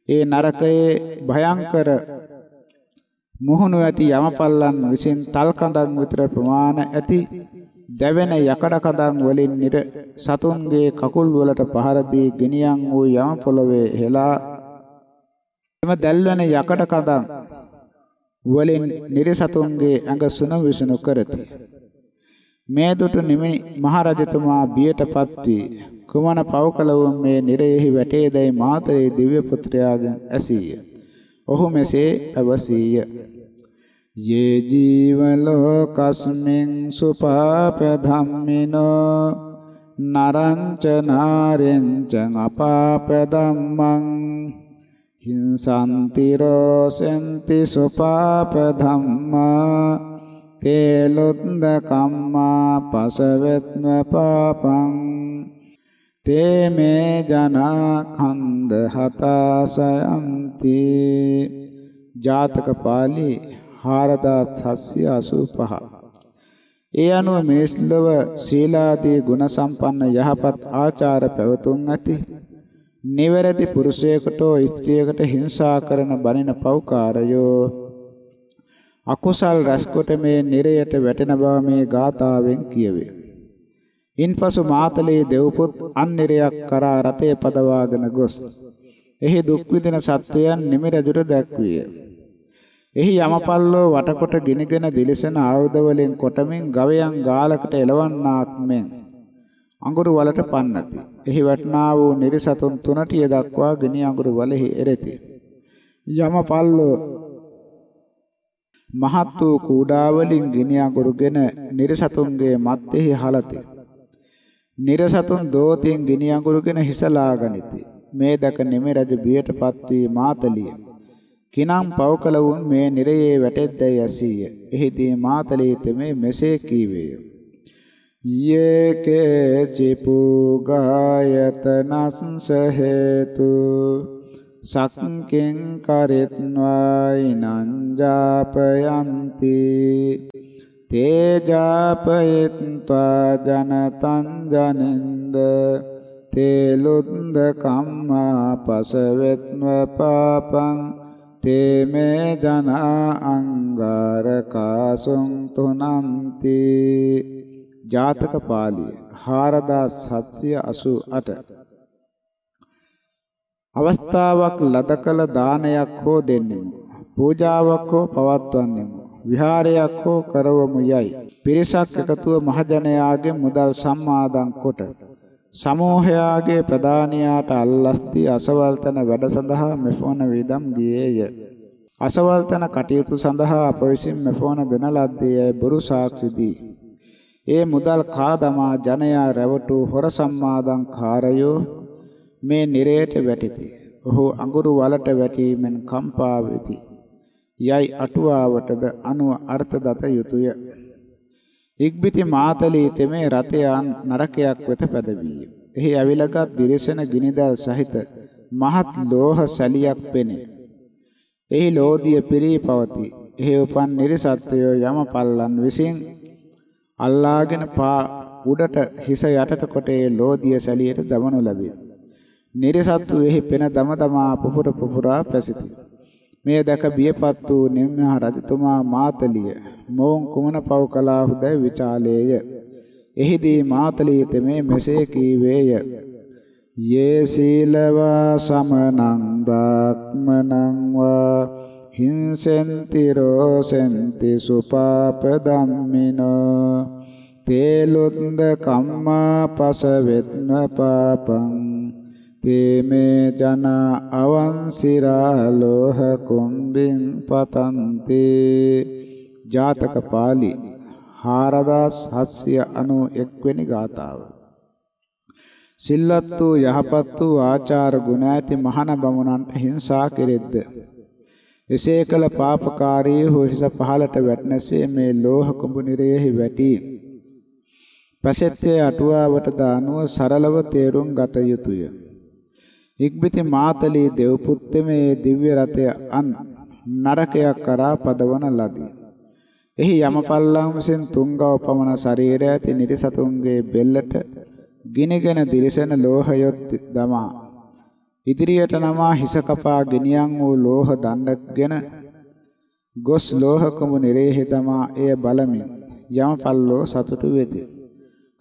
ඒ නරකයේ භයංකර මුහුණු ඇති යමපල්ලන් විසින් තල් කඳන් විතර ප්‍රමාණ ඇති දැවෙන යකඩ කඳන් වලින් නිර සතුන්ගේ කකුල් වලට පහර දී ගෙනියන් වූ යම පොළවේ හෙලා එම දැල්වන යකඩ කඳන් වලින් නිර සතුන්ගේ ඇඟ සුන විසුණු කරති මේ දුටු නිමි මහරජතුමා බියටපත් වී කුමන පව් කළවුන් මේ නිරයෙහි වැටේදයි මාතරේ දිව්‍ය පුත්‍රයාගෙන් ඇසීය. ඔහු මෙසේ පැවසීය. යේ ජීවලෝකස්මින් සුපාප ධම්මිනෝ නරංච නාරෙන්ච අපාප ධම්මං හිංසන්ති රෝසෙන්ති සුපාප ධම්මා තේලොත්ද කම්මා පසවෙත්ම පාපං තේ මේ ජනා කන්ද හතාසයන්ති ජාතක පාළි 4785 ඒ අනුව මිනිස් ලොව සීලාදී ගුණ සම්පන්න යහපත් ආචාර පැවතුම් ඇති නිවැරදි පුරුෂයෙකුට ස්ත්‍රියකට හිංසා කරන බණින පෞකාරයෝ අකුසල් රැස්කොට මේ නිරයට වැටෙන බව මේ ගාථාවෙන් කියවේ. ඉන්පසු මාතලේ දෙව්පුත් අන්නිරයක් කරා රතේ පදවාගෙන ගොස් එහි දුක් විඳින සත්වයන් නිමි රජුට දැක්විය. එහි යමපල්ලෝ වටකොට ගිනිගෙන දිලිසෙන ආයුධ වලින් කොටමින් ගවයන් ගාලකට එලවන්නාක් මෙන් අඟුරු වලට පන්නති. එහි වටනා වූ නිරිසතුන් තුනටිය දක්වා ගිනි අඟුරු වලෙහි එරෙති. යමපල්ලෝ මහත් වූ කූඩා වලින් ගිනි අඟුරුගෙන නිරසතුන්ගේ මත්ෙහි හලති. නිරසතුන් දෝතින් ගිනි අඟුරුගෙන හිසලා ගනිති. මේ දක නිමෙ රජ බියටපත් වී මාතලිය. කිනම් පවකල වුන් මේ නිරයේ වැටෙද්දැයි ඇසීය. එහිදී මාතලී තෙමේ මෙසේ කීවේය. යේකේ චිපුගායතනස්ස හේතු සක්කෙන් කරිත්වායිනං ජාපයන්ති තේජාපයත්වා ජනතං ජනින්ද තේලුද්ද කම්මා පසවෙත්ව පාපං තේමේ ජනා අංගාරකාසුං තුනන්ති ජාතක පාළිය 4788 අවස්ථාවක් ලද කල දානයක් හෝ දෙන්නෙමු. පූජාවක් හෝ පවත්වන්නෙමු. විහාරයක් හෝ කරවමු යයි. පිරිසක් එකතුව මහජනයාගේ මුදල් සම්මාදම් කොට සමූහයාගේ ප්‍රධානියාට අල්ලස්දී අසවල්තන වැඩ සඳහා මෙෆෝන වේදම් ගියේය. අසවල්තන කටයුතු සඳහා අප විසින් මෙෆෝන දෙන ලද්දේ බොරු සාක්ෂිදී. ඒ මුදල් කා දමා ජනයා රැවටු හොර සම්මාදම් කාරයෝ මේ නිරයට වැටිති. ඔහු අඟුරු වලට වැටීමෙන් කම්පා වෙති. යයි අටුවාවටද අනුව අර්ථ දත යුතුය. ඉක්බිති මාතලී තෙමේ රතයන් නරකයක් වෙත පැදවිය. එහි අවිලගත් දිරසන ගිනිදල් සහිත මහත් ලෝහ සැලියක් පෙනේ. එහි ලෝදිය පිරී පවති. එහි උපන් නිර්සත්වයෝ යම පල්ලන් විසින් අල්ලාගෙන පා උඩට හිස යටට කොට ඒ ලෝදිය සැලියට දමනු ලැබේ. නිරසත්තු එහි පෙන දම දමා පුපුර පුපුරා පැසිති. මේ දැක බියපත් වූ නිම්මහ රජතුමා මාතලිය මොවුන් කුමන පව් කලාහුදැයි විචාලේය. එහිදී මාතලිය තෙමේ මෙසේ කීවේය. යේ සීලවා සමනං බ්‍රාහ්මනං වා හිංසෙන්ති රෝසෙන්ති සුපාප ධම්මිනෝ තේලුද්ද කම්මා පසවෙත්න පාපං තේමේ ජන අවංසිරා ලෝහ කුම්බින් පතන්ති. ජාතක පාළි 4791 වෙනි ගාථාව සිල්වත් වූ යහපත් වූ ආචාර ගුණ ඇති මහාන බමුණන්ට හිංසා කෙරෙද්ද? එසේ කළ පාපකාරී හෝ හිස පහලට වැටෙනසේ මේ ලෝහ කුඹු නිරයෙහි වැටි. පසෙත්තේ අටුවාවට දානුව සරලව තේරුම් ගත යුතුය. ඉක්බිති මාතලී දෙව්පුත්තමේ දිව්‍ය රථය අන් නරකයක් කරා පදවන ලදී. එහි යමපල්ලම් විසින් තුන්ගව පමණ ශරීරය ඇති නිරිසතුන්ගේ බෙල්ලට ගිනිගෙන දිලිසෙන ලෝහයොත් දමා ඉදිරියට නමා හිස කපා ගෙනියන් වූ ලෝහ දණ්ඩගෙන ගොස් ලෝහකම නිරේහි තමා එය බලමින් යමපල්ලෝ සතුටු වෙති.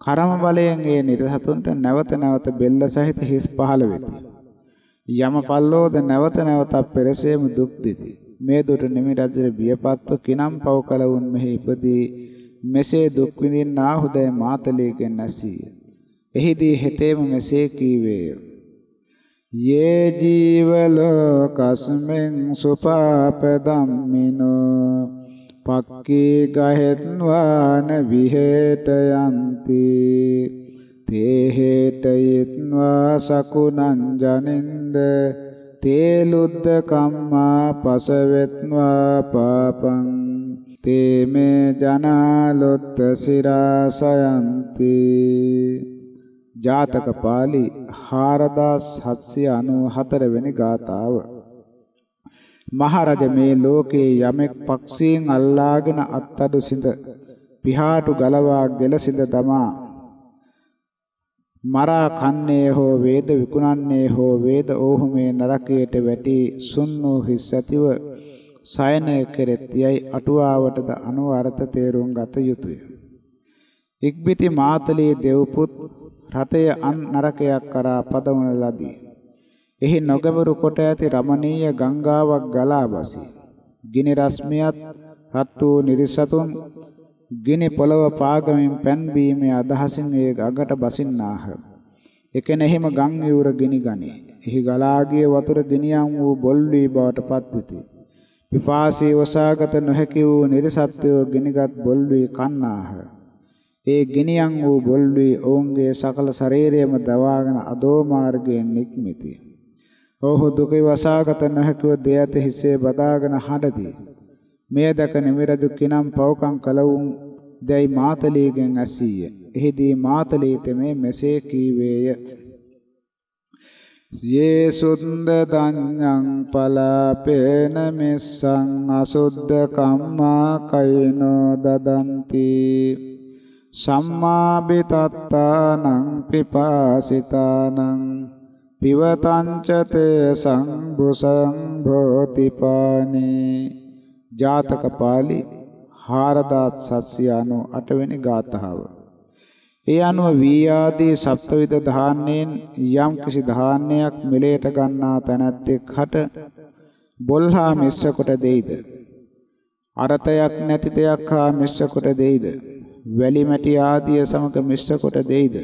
කර්ම බලයෙන් ඒ නිරසතුන්ට නැවත නැවත බෙල්ල සහිත හිස් පහළ වෙති. යමපල්ලෝද නැවත නැවත පෙරසේම දුක් දෙති. මේ දුට නිමි රජුගේ බියපත්ව කිනම් පව කල වුන් මෙහි ඉපදී මෙසේ දුක් විඳින්නා හුදය මාතලීගෙන් නැසී. එහිදී හෙතේම මෙසේ කීවේය. යේ ජීවලෝකස්මෙන් සුපාපදම්මිනෝ පක්කී ගහෙත්වාන විහෙට යන්ති තේ හේතයත්වා සකුණං ජනින්ද තේ ලුද්ද කම්මා පසවෙත්වා පාපං. තේ මේ ජනාලොත්ත සිරාසයන්ති. ජාතක පාළි 4794 වෙනි ගාථාව. මහරජ මේ ලෝකේ යමෙක් පක්ෂීන් අල්ලාගෙන අත්තඩු සිඳ පිහාටු ගලවා ගෙල සිඳ දමා මරා කන්නේ හෝ වේද විකුණන්නේ හෝ වේද ඕහු මේ නරකයට වැටි සුන්නු හිස් ඇතිව සයනය කෙරෙත්‍යයි අටුවාවටද අනුවර්ථ තේරුම් ගත යුතුය. ඉක්බිති මාතලී දෙව්පුත් රතය අන් නරකයක් කරා පදවන ලදී. එහි නොගැඹුරු කොට ඇති රමණීය ගංගාවක් ගලා බසී. ගිනි රශ්මියත් රත් වූ නිරිසතුන් ගිනි පොළව පාගමින් පැන් බීමේ අදහසින් ඒ අගට බසින්නාහ. එකෙනෙහිම ගම් යූර ගිනි ගනී. එහි ගලා ගිය වතුර ගිනියම් වූ බොල් වී බවට පත් වෙති. පිපාසී වසාගත නොහැකි වූ නිර්සත්වෝ ගිනිගත් බොල් වී කන්නාහ. ඒ ගිනියම් වූ බොල් වී ඔවුන්ගේ සකල ශරීරයම දවාගෙන අදෝ මාර්ගයෙන් නික්මිති. ඔහු දුක වසාගත නොහැකිව දෙයත හිසේ බදාගෙන හඬදී. මෙය දැක නිමිරදු කිනම් පවකම් කලවුන් දැයි මාතලීගෙන් ඇසීය. එහිදී මාතලී තෙමේ මෙසේ කීවේය. යේ සුන්ද දඤ්ඤං පලාපේන මෙස්සං අසුද්ධ කම්මා කයිනෝ දදන්ති සම්මාබිතත්තානං පිපාසිතානං පිවතංච තේ සංබුසං භෝතිපානේ ජාතක පාළි 4798 වෙනි ගාථාව. ඒ අනුව වී ආදී සප්තවිද ධාන්‍යයෙන් යම් කිසි ධාන්‍යයක් මෙලයට ගන්නා තැනැත්තෙක් හට බොල්හා මිශ්‍ර කොට දෙයිද? අරතයක් නැති දෙයක් හා මිශ්‍ර කොට දෙයිද? වැලි මැටි ආදිය සමග මිශ්‍ර කොට දෙයිද?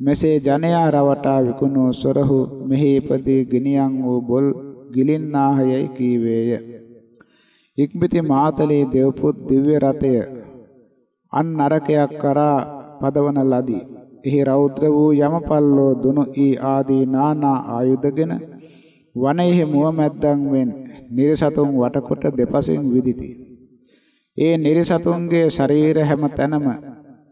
මෙසේ ජනයා රවටා විකුණෝ සොරහු මෙහි ඉපදී ගිනියන් වූ බොල් ගිලින්නාහයයි කීවේය. ඉක්බිති මාතලේ දෙව්පුත් දිව්‍ය රතය අන් නරකයක් කරා පදවන ලදී එහි රෞද්‍ර වූ යමපල්ලෝ දුනු ඊ ආදී නානා ආයුධගෙන වනයේහි මුවමැද්දන් වෙන් නිරසතුන් වටකොට දෙපසින් විදිති ඒ නිරසතුන්ගේ ශරීර හැම තැනම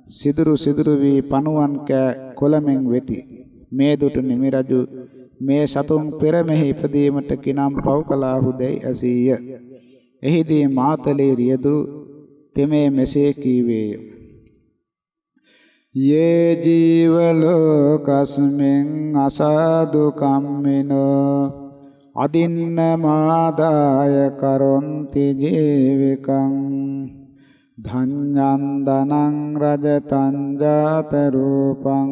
සිදුරු සිදුරු වී පණුවන් කෑ කොළමෙන් වෙති. මේ දුටු නිමි රජු මේ සතුන් පෙර මෙහි ඉපදීමට කිනම් පව් කලාහුදැයි ඇසීය. එහිදී මාතලේ රියදුරු තෙමේ මෙසේ කීවේය. යේ ජීවලෝකස්මෙන් අසාදු කම්මිනෝ අදින්න මාදාය කරොන්ති ජීවිකං. ධඤ්ඤං දනං රජතං ජාත රූපං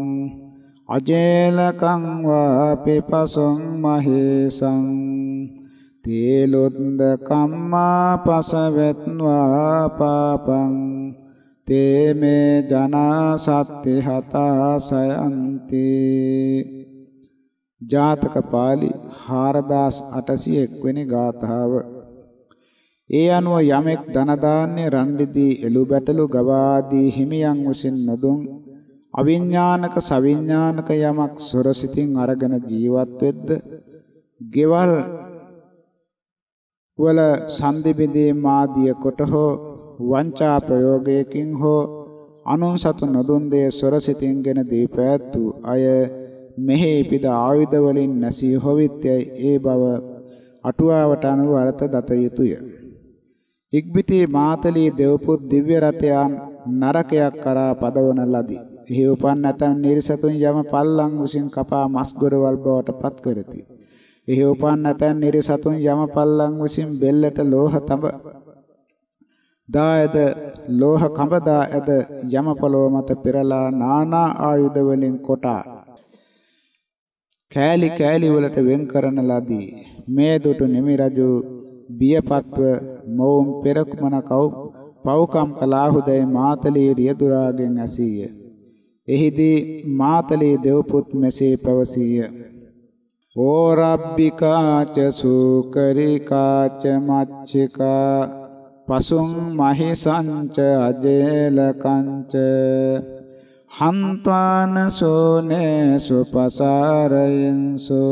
අජේලකං වාපි පසොං මහේසං. තේලොද්ද කම්මා පසවෙත්වා පාපං. තේ මේ ජනා සත්‍ය හතාසයන්ති. ජාතක පාළි 4801 වෙනි ගාථාව. ඒ අනුව යමෙක් ධන දාන්නේ රන් රිදී එළු බැටළු ගවාදී හිමියන් විසින් නොදුන් අවිඥානික සවිඥානික යමක් සොරසිතින් අරගෙන ජීවත් වෙද්ද ගෙවල් වල සන්දි බෙදීම් ආදිය කොට හෝ වංචා ප්‍රයෝගයකින් හෝ අනුන් සතු නොදුන් දේ සොරසිතින්ගෙන දීපෑත්තු අය මෙහි පිට ආයුධ වලින් නැසී හොවිත්‍යයි ඒ බව අටුවාවට අනුව අර්ථ දත යුතුය. ඉක්බිති මාතලී දෙව්පුත් දිව්‍ය රථයන් නරකයක් කරා පදවන ලදී. එහි උපන් නැතන් නිර්සතුන් යම පල්ලං විසින් කපා මස් ගොරවල් බවට පත් කරති. එහි උපන් නැතන් නිර්සතුන් යම පල්ලං විසින් බෙල්ලට ලෝහ තඹ. දායද ලෝහ කඹදා ඇද යම පොළොව මත පෙරලා නානා ආයුධ වලින් කොටා. කෑලි කෑලි වලට වෙන් කරන ලදී. මේ දුටු නිමි රජු බියපත්ව මොවුන් පෙරකුමන කව් පව්කම් කලාහුදයි මාතලී රියදුරාගෙන් ඇසීය. එහිදී මාතලී දෙව්පුත් මෙසේ පැවසීය. ඕරබ්බිකාච සූකරිකාච මච්චිකා පසුං මහිසංච අජේලකංච හන්තාන සෝනේ සුපසාරයන්සු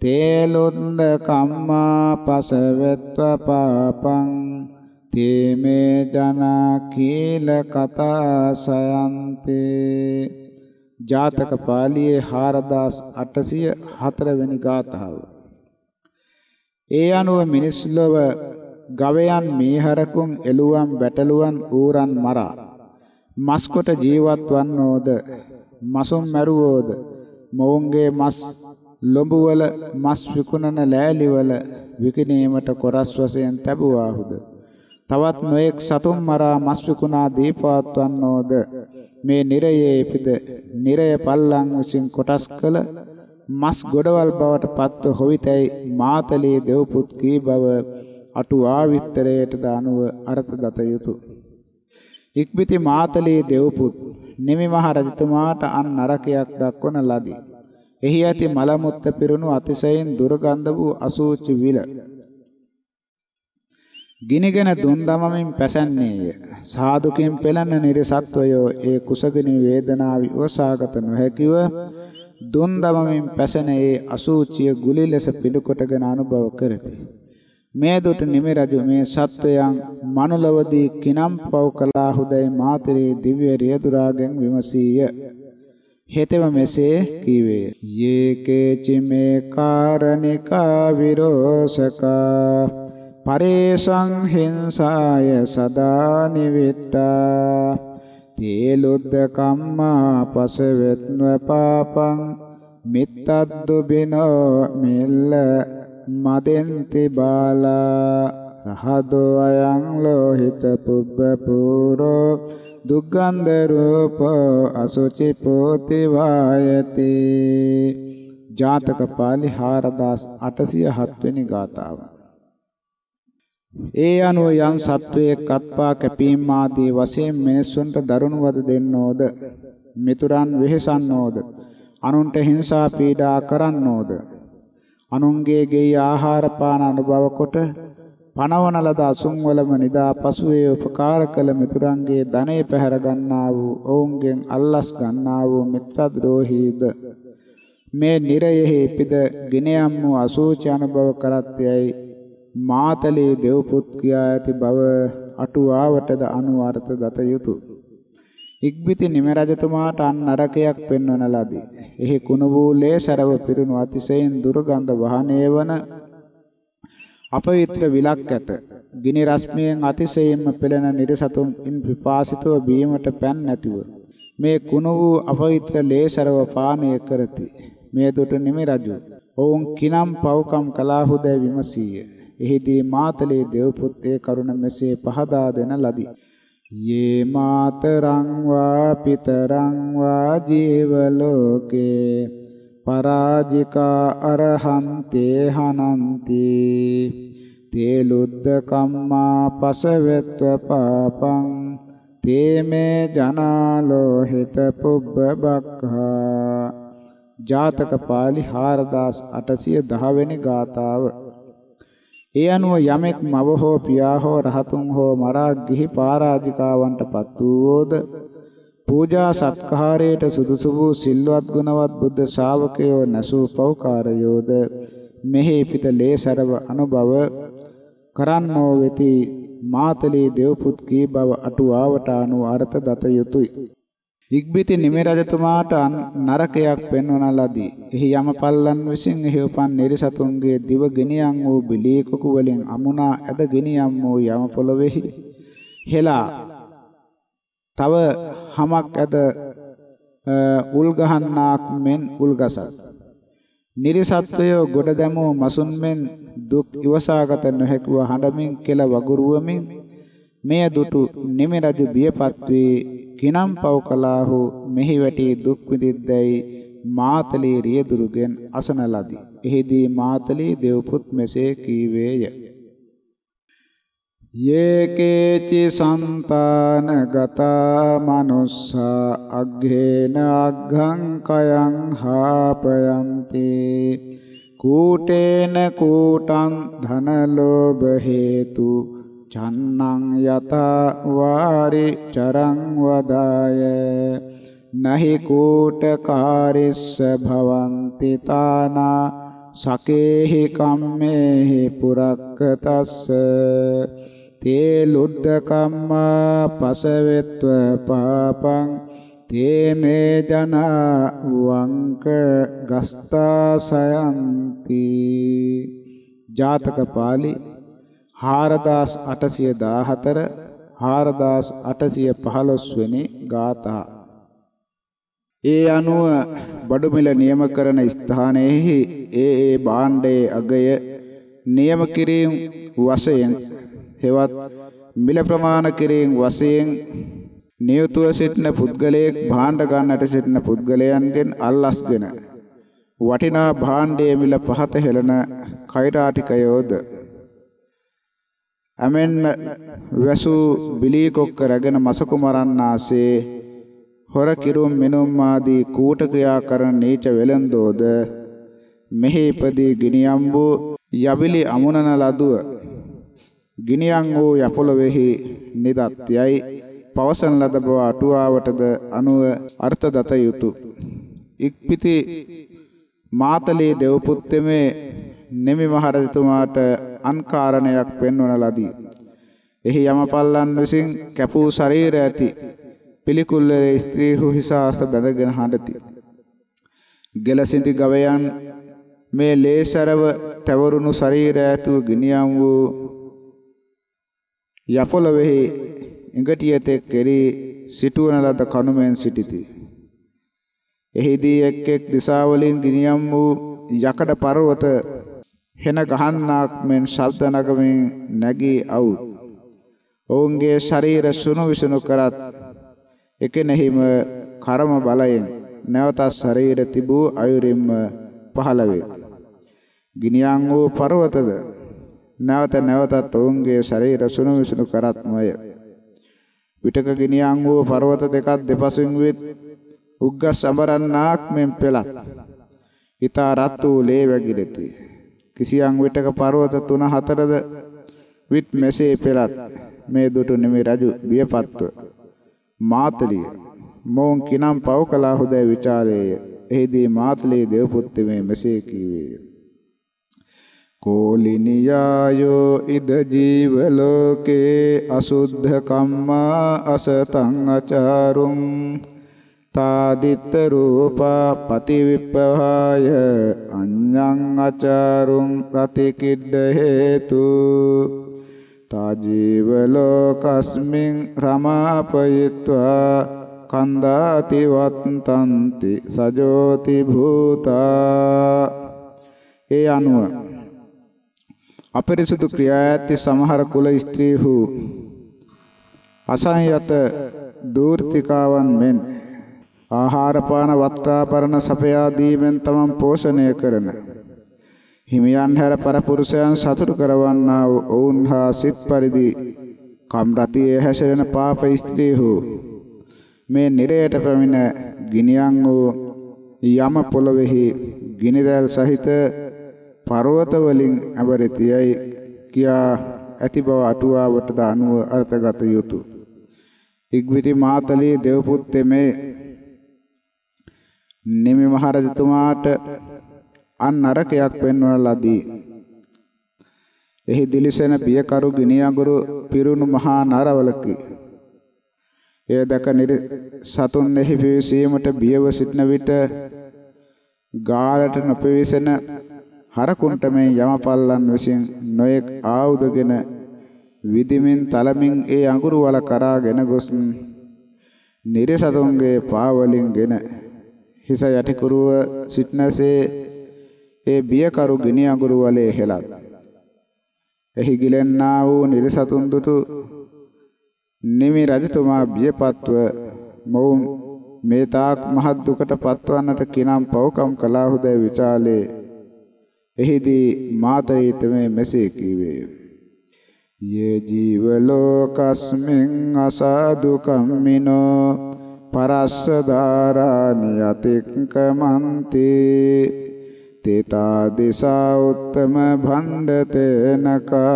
තේලුන්ද කම්මා පසවෙත්ව පාපං තේමේ ජනා කීල කතා සයන්තේ ජාතක පාළියේ 4804 වෙනි ගාථාව. ඒ අනුව මිනිස් ලොව ගවයන් මීහරකුන් එළුවන් වැටළුවන් ඌරන් මරා. මස්කොට ජීවත් වන්නෝද? මසුන් මැරුවෝද? මොවුන්ගේ මස් ලොඹුවල මස් විකුණන ලෑලිවල විකිණීමට කොරස් වශයෙන් තැබුවාහුද? තවත් නොඑක් සතුන් මරා මස් විකුණා දීපවත්වන්නෝද? මේ නිරයේ පිද නිරය පල්ලං විසින් කොටස් කළ මස් ගොඩවල් බවට පත්ව හොවිතැයි මාතලේ දෙව්පුත් කී බව අටු ආවිත්තරයට දානුව අර්ථ දත යුතුය ඉක්බිති මාතලේ දෙව්පුත් නිමි මහ රජතුමාට අන් නරකයක් දක්වන ලදී. එහි ඇති මල මුත්ත පිරුණු අතිශයින් දුර්ගන්ධ වූ අසූචි විල. ගිනිගෙන දුන් දමමින් පැසන්නේය. සාදුකින් පෙළෙන නිර්සත්වයෝ ඒ කුසගිනි වේදනාව විවසාගත නොහැකිව දුන් දමමින් පැසෙන ඒ අසූචිය ගුලි ලෙස පිළිකොටගෙන අනුභව කරති. මේ දුට නිමි රජු මේ සත්වයන් මනුලවදී කිනම් පව් කළා හුදයි මාතරේ දිව්‍ය රියදුරාගෙන් විමසීය හේතෙම මෙසේ කීවේය යේකේචි මේ කාරණිකා විරෝසකා පරේසං හිංසාය සදා නිවිට්ටා තේලුද්ද කම්මා පසවෙත්ව පාපං. මිත්තද්දු බිනෝ මෙල්ල මදෙන්ති බාලා. රහදෝ අයං ලෝහිත පුබ්බ පූරෝ. දුක්ඛන්ද රූප අසුචි පෝති වායති. ජාතක පාළි 4807 වෙනි ගාතාව ඒ අනුව යම් සත්වයේ කත්පා කැපීම් ආදී වශයෙන් මිනිසුන්ට දරුණු වද දෙන්නෝද? මිතුරන් වෙහෙසන්නෝද? අනුන්ට හිංසා පීඩා කරන්නෝද? අනුන්ගේ ගෙයි ආහාර පාන අනුභව කොට පනවන ලද අසුන් වලම නිදා පසුවේ උපකාර කළ මිතුරන්ගේ ධනෙ පැහැර ගන්නා වූ ඔවුන්ගෙන් අල්ලස් ගන්නා වූ මිත්‍රද්‍රෝහීද? මේ නිරයෙහි පිද ගිනියම් වූ අසූචි අනුභව කරත් යයි මාතලේ දෙව්පුත් කියා ඇති බව අටුවාවටද අනුවර්ථ දත යුතුය ඉක්බිති නිම රජතුමාට අන් නරකයක් පෙන්වන ලදී. එහි කුණු වූලේ සරව පිරුණු අතිශයින් දුර්ගන්ධ වහනේ වන අපවිත්‍ර විලක් ඇත. ගිනි රශ්මියෙන් අතිශයින්ම පෙළෙන නිරසතුන් ඉන් පිපාසිතව බීමට පෑන් නැතිව මේ කුණු වූ අපවිත්‍ර ලේසරව පානය කරති. මේ දුට නිමි රජු ඔවුන් කිනම් පව්කම් කලාහුදැ විමසීය. එහිදී මාතලේ දෙව්පුත්තේ කරුණ මෙසේ පහදා දෙන ලදී. යේ මාතරං වා පිතරං වා ජීව ලෝකේ පරාජිකා අරහන්තේ හනන්ති. තේ ලුද්ද කම්මා පසවෙත්ව පාපං තේ මේ ජනාලෝහිත පුබ්බ බක්ඛා. ජාතක පාළි 4810 වෙනි ගාතාව ඒ අනුව යමෙක් මව හෝ පියා හෝ රහතුන් හෝ මරා ගිහි පරාජිකාවන්ට පත් වූවෝද? පූජා සත්කාරයට සුදුසු වූ සිල්වත් ගුණවත් බුද්ධ ශාවකයෝ නැසූ පෞකාරයෝද? මෙහි පිට ලේසරව අනුභව කරන්නෝ වෙති. මාතලී දෙව්පුත් කී බව අටුවාවට අනුව අර්ථ දත යුතුය. ඉක්බිති නිමි රජතුමාට නරකයක් පෙන්වන ලදී. එහි යමපල්ලන් විසින් එහි උපන් නිරිසතුන්ගේ දිව ගෙනියන් වූ බිලී කුකු වලින් අමුණා ඇද ගෙනියම් වූ යම පොළොවේහි හෙලා තව හමක් ඇද උල් ගහන්නාක් මෙන් උල් ගසත්. නිරිසත්වයෝ ගොඩ දැමූ මසුන් මෙන් දුක් ඉවසාගත නොහැකිව හඬමින් කෙල වගුරුවමින් මෙය දුටු නිමි රජු බියපත් වී කිනම් පව් කලාහු මෙහි වැටි දුක් විඳිද්දැයි මාතලී රියදුරුගෙන් අසන ලදී. එහිදී මාතලී දෙව්පුත් මෙසේ කීවේය. යේකේචි සන්තාන ගතා මනුස්සා අග්ඝේන අග්ඝං කයං හාපයන්ති කූටේන කූටං ධන ලෝභ හේතු චන්නං යත වාරි චරං වදාය. නහි කූටකාරිස්ස භවಂತಿ තානා සකේහි කම්මේහි පුරක්කතස්ස. තේ ලුද්ධ කම්මා පසවෙත්ව පාපං. තේ මේ ජනා වංක ගස්තාසයන්ති ජාතක පාළි 4814 4815 වෙනි ගාථා. ඒ අනුව බඩුමිල නියම කරන ස්ථානයෙහි ඒ ඒ භාණ්ඩයේ අගය නියම කිරීම වශයෙන් හෙවත් මිල ප්‍රමාණ කිරීම වශයෙන් නියුතුව සිටින පුද්ගලයෙක් භාණ්ඩ ගන්නට සිටින පුද්ගලයන්ගෙන් අල්ලස්ගෙන වටිනා භාණ්ඩයේ මිල පහත හෙළන කෛරාටිකයෝද අමෙන් වැසු බිලී කොක්ක රැගෙන මසකු මරන්නාසේ හොර කිරුම් මිනුම් ආදී කූට ක්‍රියා කරන නීච වෙලෙන්දෝද මෙහි ඉපදී ගිනියම් වූ යබිලි අමුණන ලදුව ගිනියම් වූ යපොළොවේහි නිදත් යයි පවසන ලද බව අටුවාවටද අනුව අර්ථ දත යුතුය. ඉක්පිති මාතලේ දෙව්පුත්තමේ නෙමි මහරජතුමාට අන්කාරණයක් පෙන්වන ලදී. එහි යමපල්ලන් විසින් කැපූ ශරීර ඇති පිළිකුල්ලේ ස්ත්‍රීහු හිසාස්ත බැඳගෙන හඬති. ගෙලසිඳි ගවයන් මේ ලේසරව තවරුණු ශරීර ඇතුව ගිනියම් වූ යපොළවෙහි ඉඟටියතෙක් කෙරී සිටුවන ලද කණුමෙන් සිටිති. එහිදී එක් එක් දිසාවලින් ගිනියම් වූ යකඩ පර්වත හෙන ගහන්නාක් මෙන් ශබ්ද නගමින් නැගී අවුත්. ඔවුන්ගේ ශරීර සුණු විසුණු කරත් එකෙනෙහිම කර්ම බලයෙන් නැවත ශරීර තිබූ අයුරින්ම පහළ වේ. ගිනියම් වූ පර්වතද නැවත නැවතත් ඔවුන්ගේ ශරීර සුණු විසුණු කරත්මය. විටක ගිනියම් වූ පර්වත දෙකක් දෙපසින් වෙත් උග්ගස් අඹරන්නාක් මෙන් පෙළත්. ඊතා රත් වූ ලේ වැගිරෙති. කිසියම් විටක පර්වත තුන හතරද විත් මෙසේ පෙළත් මේ දුටු නිමි රජු බියපත්ව මාතලිය. මොවුන් කිනම් පව කළා හොදයි ਵਿਚාරේය එහිදී මාතලී දෙව්පුත්‍රමේ මෙසේ කීවේය. කෝලිනියායෝ ඉද ජීව ලෝකේ අසුද්ධ කම්මා අසතං අචාරුං තාදිත්ත රූපා පතිවිප්පහාය අඤ්ඤං අචාරුං ප්‍රතිකිද්ද හේතු. තාජීව ලෝකස්මින් රමාපයත්වා. කන්දාති වත්තන්ති සජෝති භූතා. ඒ අනුව අපරිසුදු ක්‍රියා ඇති සමහර කුල ස්ත්‍රීහු අසංයත දූර්තිකාවන් මෙන් ආහාර පාන වස්ත්‍රාපරණ සපයා දීමෙන් තමන් පෝෂණය කරන හිමියන් හැර පරපුරුෂයන් සතුටු කරවන්නා වූ ඔවුන් හා සිත් පරිදි කම් රතියේ හැසිරෙන පාප ස්ත්‍රීහු මේ නිරයට පැමිණ ගිනියන් වූ යම පොළොවේහි ගිනිදැල් සහිත පර්වත වලින් ඇවරෙතියයි කියා ඇති බව අටුවාවටද අනුව අර්ථගත යුතුය. ඉක්බිති මාතලී දෙව්පුත්තෙමේ නිමි මහරජතුමාට අන් නරකයක් පෙන්වන ලදී. එහි දිලිසෙන පියකරු ගිනි අඟුරු පිරුණු මහා නරවලකි. එය දැක සතුන් එහි පිවිසීමට බියව සිටන විට ගාලට නොපිවිසෙන හරකුන්ට මේ යමපල්ලන් විසින් නොයෙක් ආයුධගෙන විදිමින් තලමින් ඒ අඟුරු වල කරාගෙන ගොස් නිරසතුන්ගේ පාවලින්ගෙන හිස යටිකුරුව සිටනසේ ඒ බියකරු ගිනි අඟුරු වලේ හෙලත් එහි ගිලෙන්නා වූ නිරසතුන් දුටු නිමි රජතුමා බියපත්ව මොවුන් මේ තාක් මහත් දුකට පත්වන්නට කිනම් පවකම් කළාහුදැයි විචාලේ. එහිදී මාතරිතමේ මෙසේ කීවේය. යේ ජීව ලෝකස්මින් අසාදු කම්මිනෝ පරස්ස ධාරානි අතික්කමන්ති තේතා දිසා උත්තම භණ්ඩතේනකා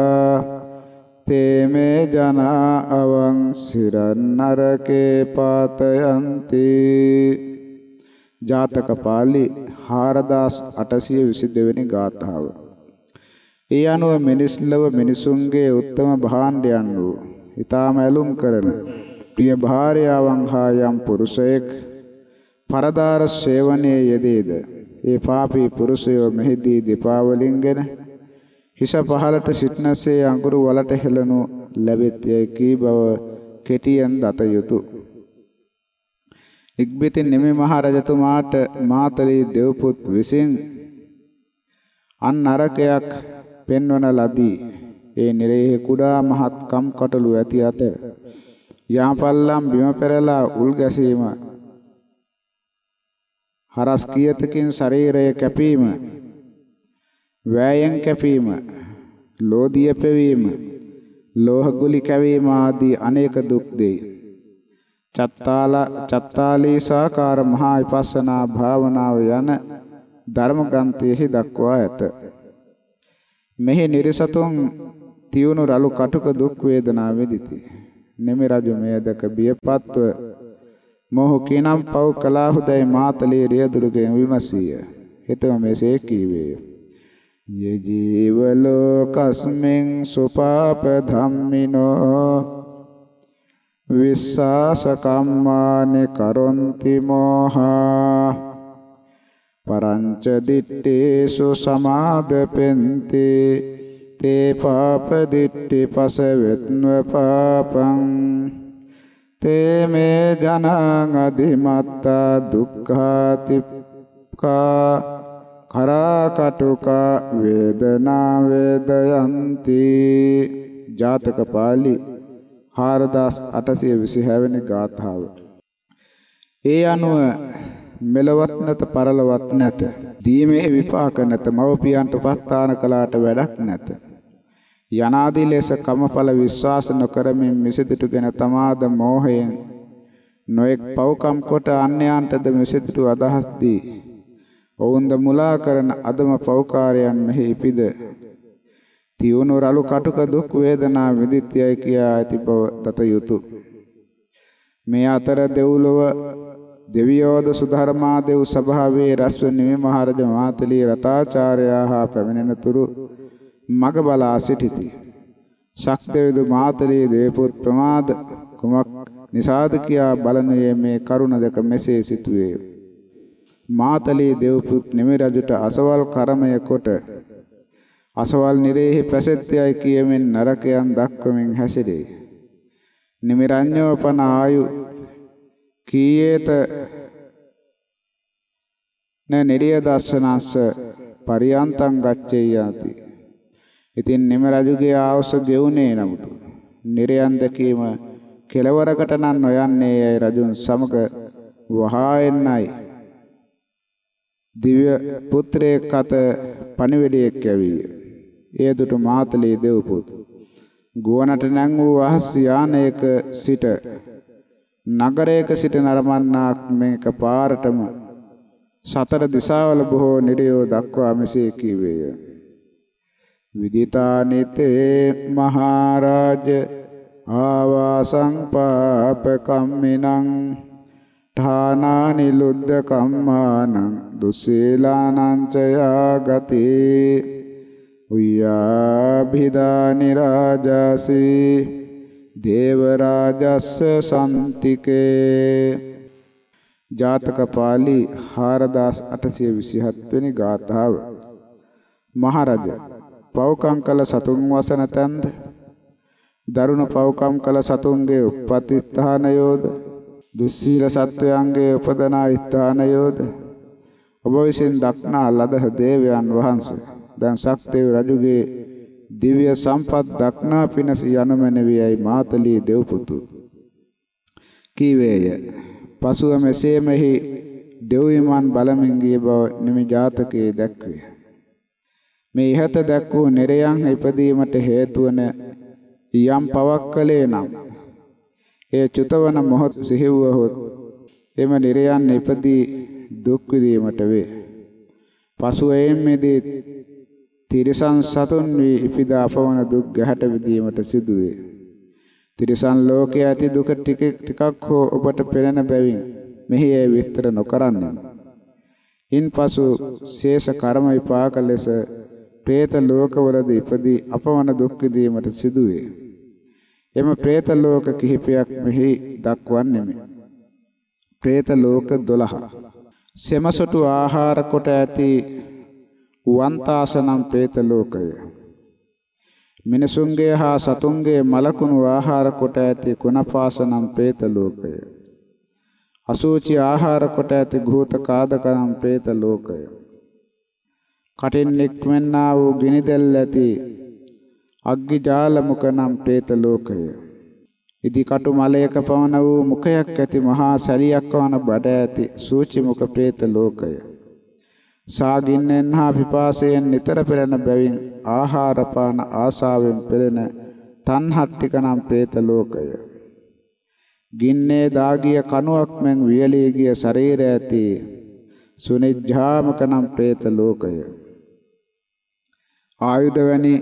තේමේ ජනා අවං සිරන්නරකේ පාතයන්ති. ජාතක පාළි 4822 වෙනි ගාථාව. ඒ අනුව මිනිස් ලව මිනිසුන්ගේ උත්තම භාණ්ඩයන් වූ ඊ타ම ඇලුම් කරන ප්‍රිය භාර්යාවන් හා යම් පුරුෂයෙක් පරදාර සේවනයේ යෙදේද ඒ පාපී පුරුෂයෝ මෙහිදී දෙපා වලින්ගෙන හිස පහලට සිටනසේ අඟුරු වලට හෙළනු ලැබෙත් යයි කී බව කෙටියෙන් දත යුතුය. ඉක්බිති නිමි මහ රජතුමාට මාතලී දෙව්පුත් විසින් අන් නරකයක් පෙන්වන ලදී. ඒ නිරේහි කුඩා මහත් කම් කටළු ඇති අතර යාපල්ලම් බිම පෙරලා උල් ගැසීම හරස් කියතකින් ශරීරය කැපීම වෑයෙන් කැපීම ලෝදිය පෙවීම ලෝහ ගුලි කැවීම ආදී අනේක දුක් දෙයි. චත්තාල චත්තාලීසාකාර මහා විපස්සනා භාවනාව යන ධර්ම ග්‍රන්ථයෙහි දක්වා ඇත. මෙහි නිර්සතුන් තියුණු රළු කටුක දුක් වේදනා වෙදිති නෙමෙ රජු මෙය දැක බියපත්ව මොහු කිනම් පව් කලාහුදයි මාතලේ රියදුරුගෙන් විමසීය. හිතම මෙසේ කීවේය. යේ ජීව ලෝකස්මින් සුපාප ධම්මිනෝ විස්සාස කම්මානි කරොන්ති මොහා පරංච දිත්තේසු සමාදපෙන්ති තේ පාප දිට්ටි පසවෙත්ව පාපං. තේ මේ ජනං අධිමත්තා දුක්ඛාතිප්කා කරාකටුක වේදනා වේදයන්ති. ජාතක පාළි 4826 වෙනි ගාථාව. ඒ අනුව මෙලවත් නැත පරලවත් නැත දීමේ විපාක නැත මව්පියන්ට උපස්ථාන කළාට වැඩක් නැත. යනාදී ලෙස කමඵල විශ්වාස නොකරමින් මිසදිටුගෙන තමාද මෝහයෙන් නොඑක් පව්කම් කොට අන්‍යයන්ටද මිසදිටු අදහස් දී. ඔවුන්ද මුලා කරන අදම පෞකාරයන් මෙහි ඉපිද. තියුණු රළු කටුක දුක් වේදනා විදිත්‍යයි කියා ඇති බව දත යුතුය මේ අතර දෙව්ලොව දෙවියෝද සුධර්මා දෙව් සභාවේ රස්ව නිමි මහරජ මාතලී රතාචාර්යා හා පැමිණෙන තුරු මග බලා සිටිති. ශක්තිවිදු මාතරේ දේපුත් ප්‍රමාද කුමක් නිසාද කියා බලනුයේ මේ කරුණ දෙක මෙසේ සිටුවේ. මාතලේ දේවපුත් නිමි රජුට අසවල් කර්මය කොට අසවල් නිරේහි පැසෙත්යයි කියමින් නරකයන් දක්වමින් හැසිරේ. නිමිරඤ්ඤෝපන ආයු කීයේත න නිරිය දස්සනස්ස පරියන්තං ගච්ඡේයාති ඉතින් නිම රජුගේ ආවස ගෙවුනේ නමුත් නිරයන් දැකීම කෙලවරකට නම් නොයන්නේ යයි රජුන් සමග වහා එන්නයි දිව්‍ය පුත්‍රයෙක් අත පණිවිඩයක් ඇවිය. එය දුටු මාතලේ දෙව්පුත්. ගුවනට නැං වූ අහස් යානයක සිට නගරයක සිට නරමන්නාක් මේක පාරටම සතර දිසාවල බොහෝ නිරයෝ දක්වා මෙසේ කීවේය. විදිතානිතේ මහරජ ආවාසං පාපකම්මිනං ඨානානි ලුද්ධ කම්මානං දුස්සීලානං චයා ගති උයාභිදානි රාජසී දේව රාජස්ස සම්තිකේ ජාතක පාළි 4827 වෙනි ගාථාව මහරජ පව්කම් කළ සතුන් වසන තැන්ද? දරුණු පව්කම් කළ සතුන්ගේ උප්පත්ති ස්ථානයෝද දුස්සීල සත්වයන්ගේ උපදනා ස්ථානයෝද ඔබ විසින් දක්නා ලදහ දේවයන් වහන්සේ දැන් සක්දේව රජුගේ දිව්‍ය සම්පත් දක්නා පිණස යනුමැනවියයි මාතලී දෙව්පුතු. කීවේය? පසුව මෙසේ මෙහි දෙව්විමන් බලමින් ගිය බව නිමි ජාතකයේ දැක්වේ. මේ ඉහත දැක් වූ නිරයන් ඉපදීමට හේතු වන යම් පවක් කලේ නම් එය චුතවන මොහොත සිහිවුවහොත් එම නිරයන් ඉපදී දුක් විඳීමට වේ. පසුව එයින් මෙදී තිරිසන් සතුන් වී ඉපිදා අපවන දුක් ගැහැට විඳීමට සිදුවේ. තිරිසන් ලෝකයේ ඇති දුක ටික ටිකක් හෝ ඔබට පෙනෙන බැවින් මෙහි ඒ විස්තර නොකරන්නේ. ඉන්පසු ශේෂ කර්ම විපාක ලෙස പ്രേත ලෝකවලද ඉපදී අපවන දුක් විඳීමට සිදුවේ. එම പ്രേත ලෝක කිහිපයක් මෙහි දක්වන්නෙමි. പ്രേත ලෝක 12. සෙමසොටු ආහාර කොට ඇති වන්තාසනම් പ്രേත ලෝකය. මිනිසුන්ගේ හා සතුන්ගේ මලකුණු ආහාර කොට ඇති කුණපාසනම් പ്രേත ලෝකය. අසුචි ආහාර කොට ඇති ගෘහත කාදකනම් പ്രേත ලෝකය. කටින් එක්වෙන්නා වූ ගිනි දැල් ඇති අග්ගිජාල මුඛ නම් പ്രേත ලෝකය. ඉදි කටු මලයක පවන වූ මුඛයක් ඇති මහා සැලියක් වන බඩ ඇති සූචි මුඛ പ്രേත ලෝකය. සාගින්නෙන් හා පිපාසයෙන් නිතර පෙළෙන බැවින් ආහාර පාන ආසාවෙන් පෙළෙන තණ්හත්තික නම් പ്രേත ලෝකය. ගින්නේ දාගිය කණුවක් මෙන් වියලී ගිය ශරීරය ඇති සුනිජ්ජාමක නම් പ്രേත ලෝකය. ආයුධ වැනි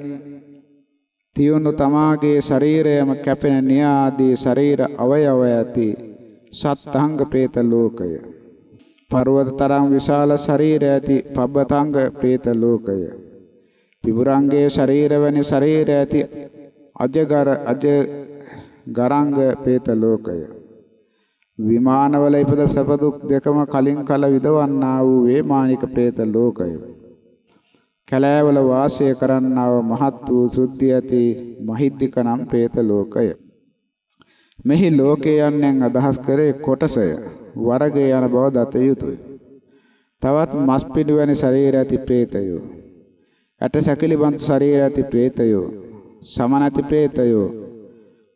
තියුණු තමාගේ ශරීරයම කැපෙන න්‍යාදී ශරීර අවයව ඇති සත්හංග പ്രേත ලෝකය. පර්වත තරම් විශාල ශරීර ඇති පබ්බතංග പ്രേත ලෝකය. පිබුරංගේ ශරීර වැනි ශරීර ඇති අජගර අජ ගරංග പ്രേත ලෝකය. විමානවල ඉපද සැප දුක් දෙකම කලින් කල විදවන්නා වූ වේමානික പ്രേත ලෝකය. කැලෑවල වාසය කරන්නා වූ මහත් වූ සුද්ධිය ඇති මහිද්దిక නම් പ്രേත ලෝකය. මෙහි ලෝකේ යන්නෙන් අදහස් කරේ කොටසය වර්ගය යන බව දත යුතුය. තවත් මස් පිළිවැනි ශරීර ඇති പ്രേතයෝ. ඇට සැකිලි බඳු ශරීර ඇති പ്രേතයෝ. සමන ඇති പ്രേතයෝ.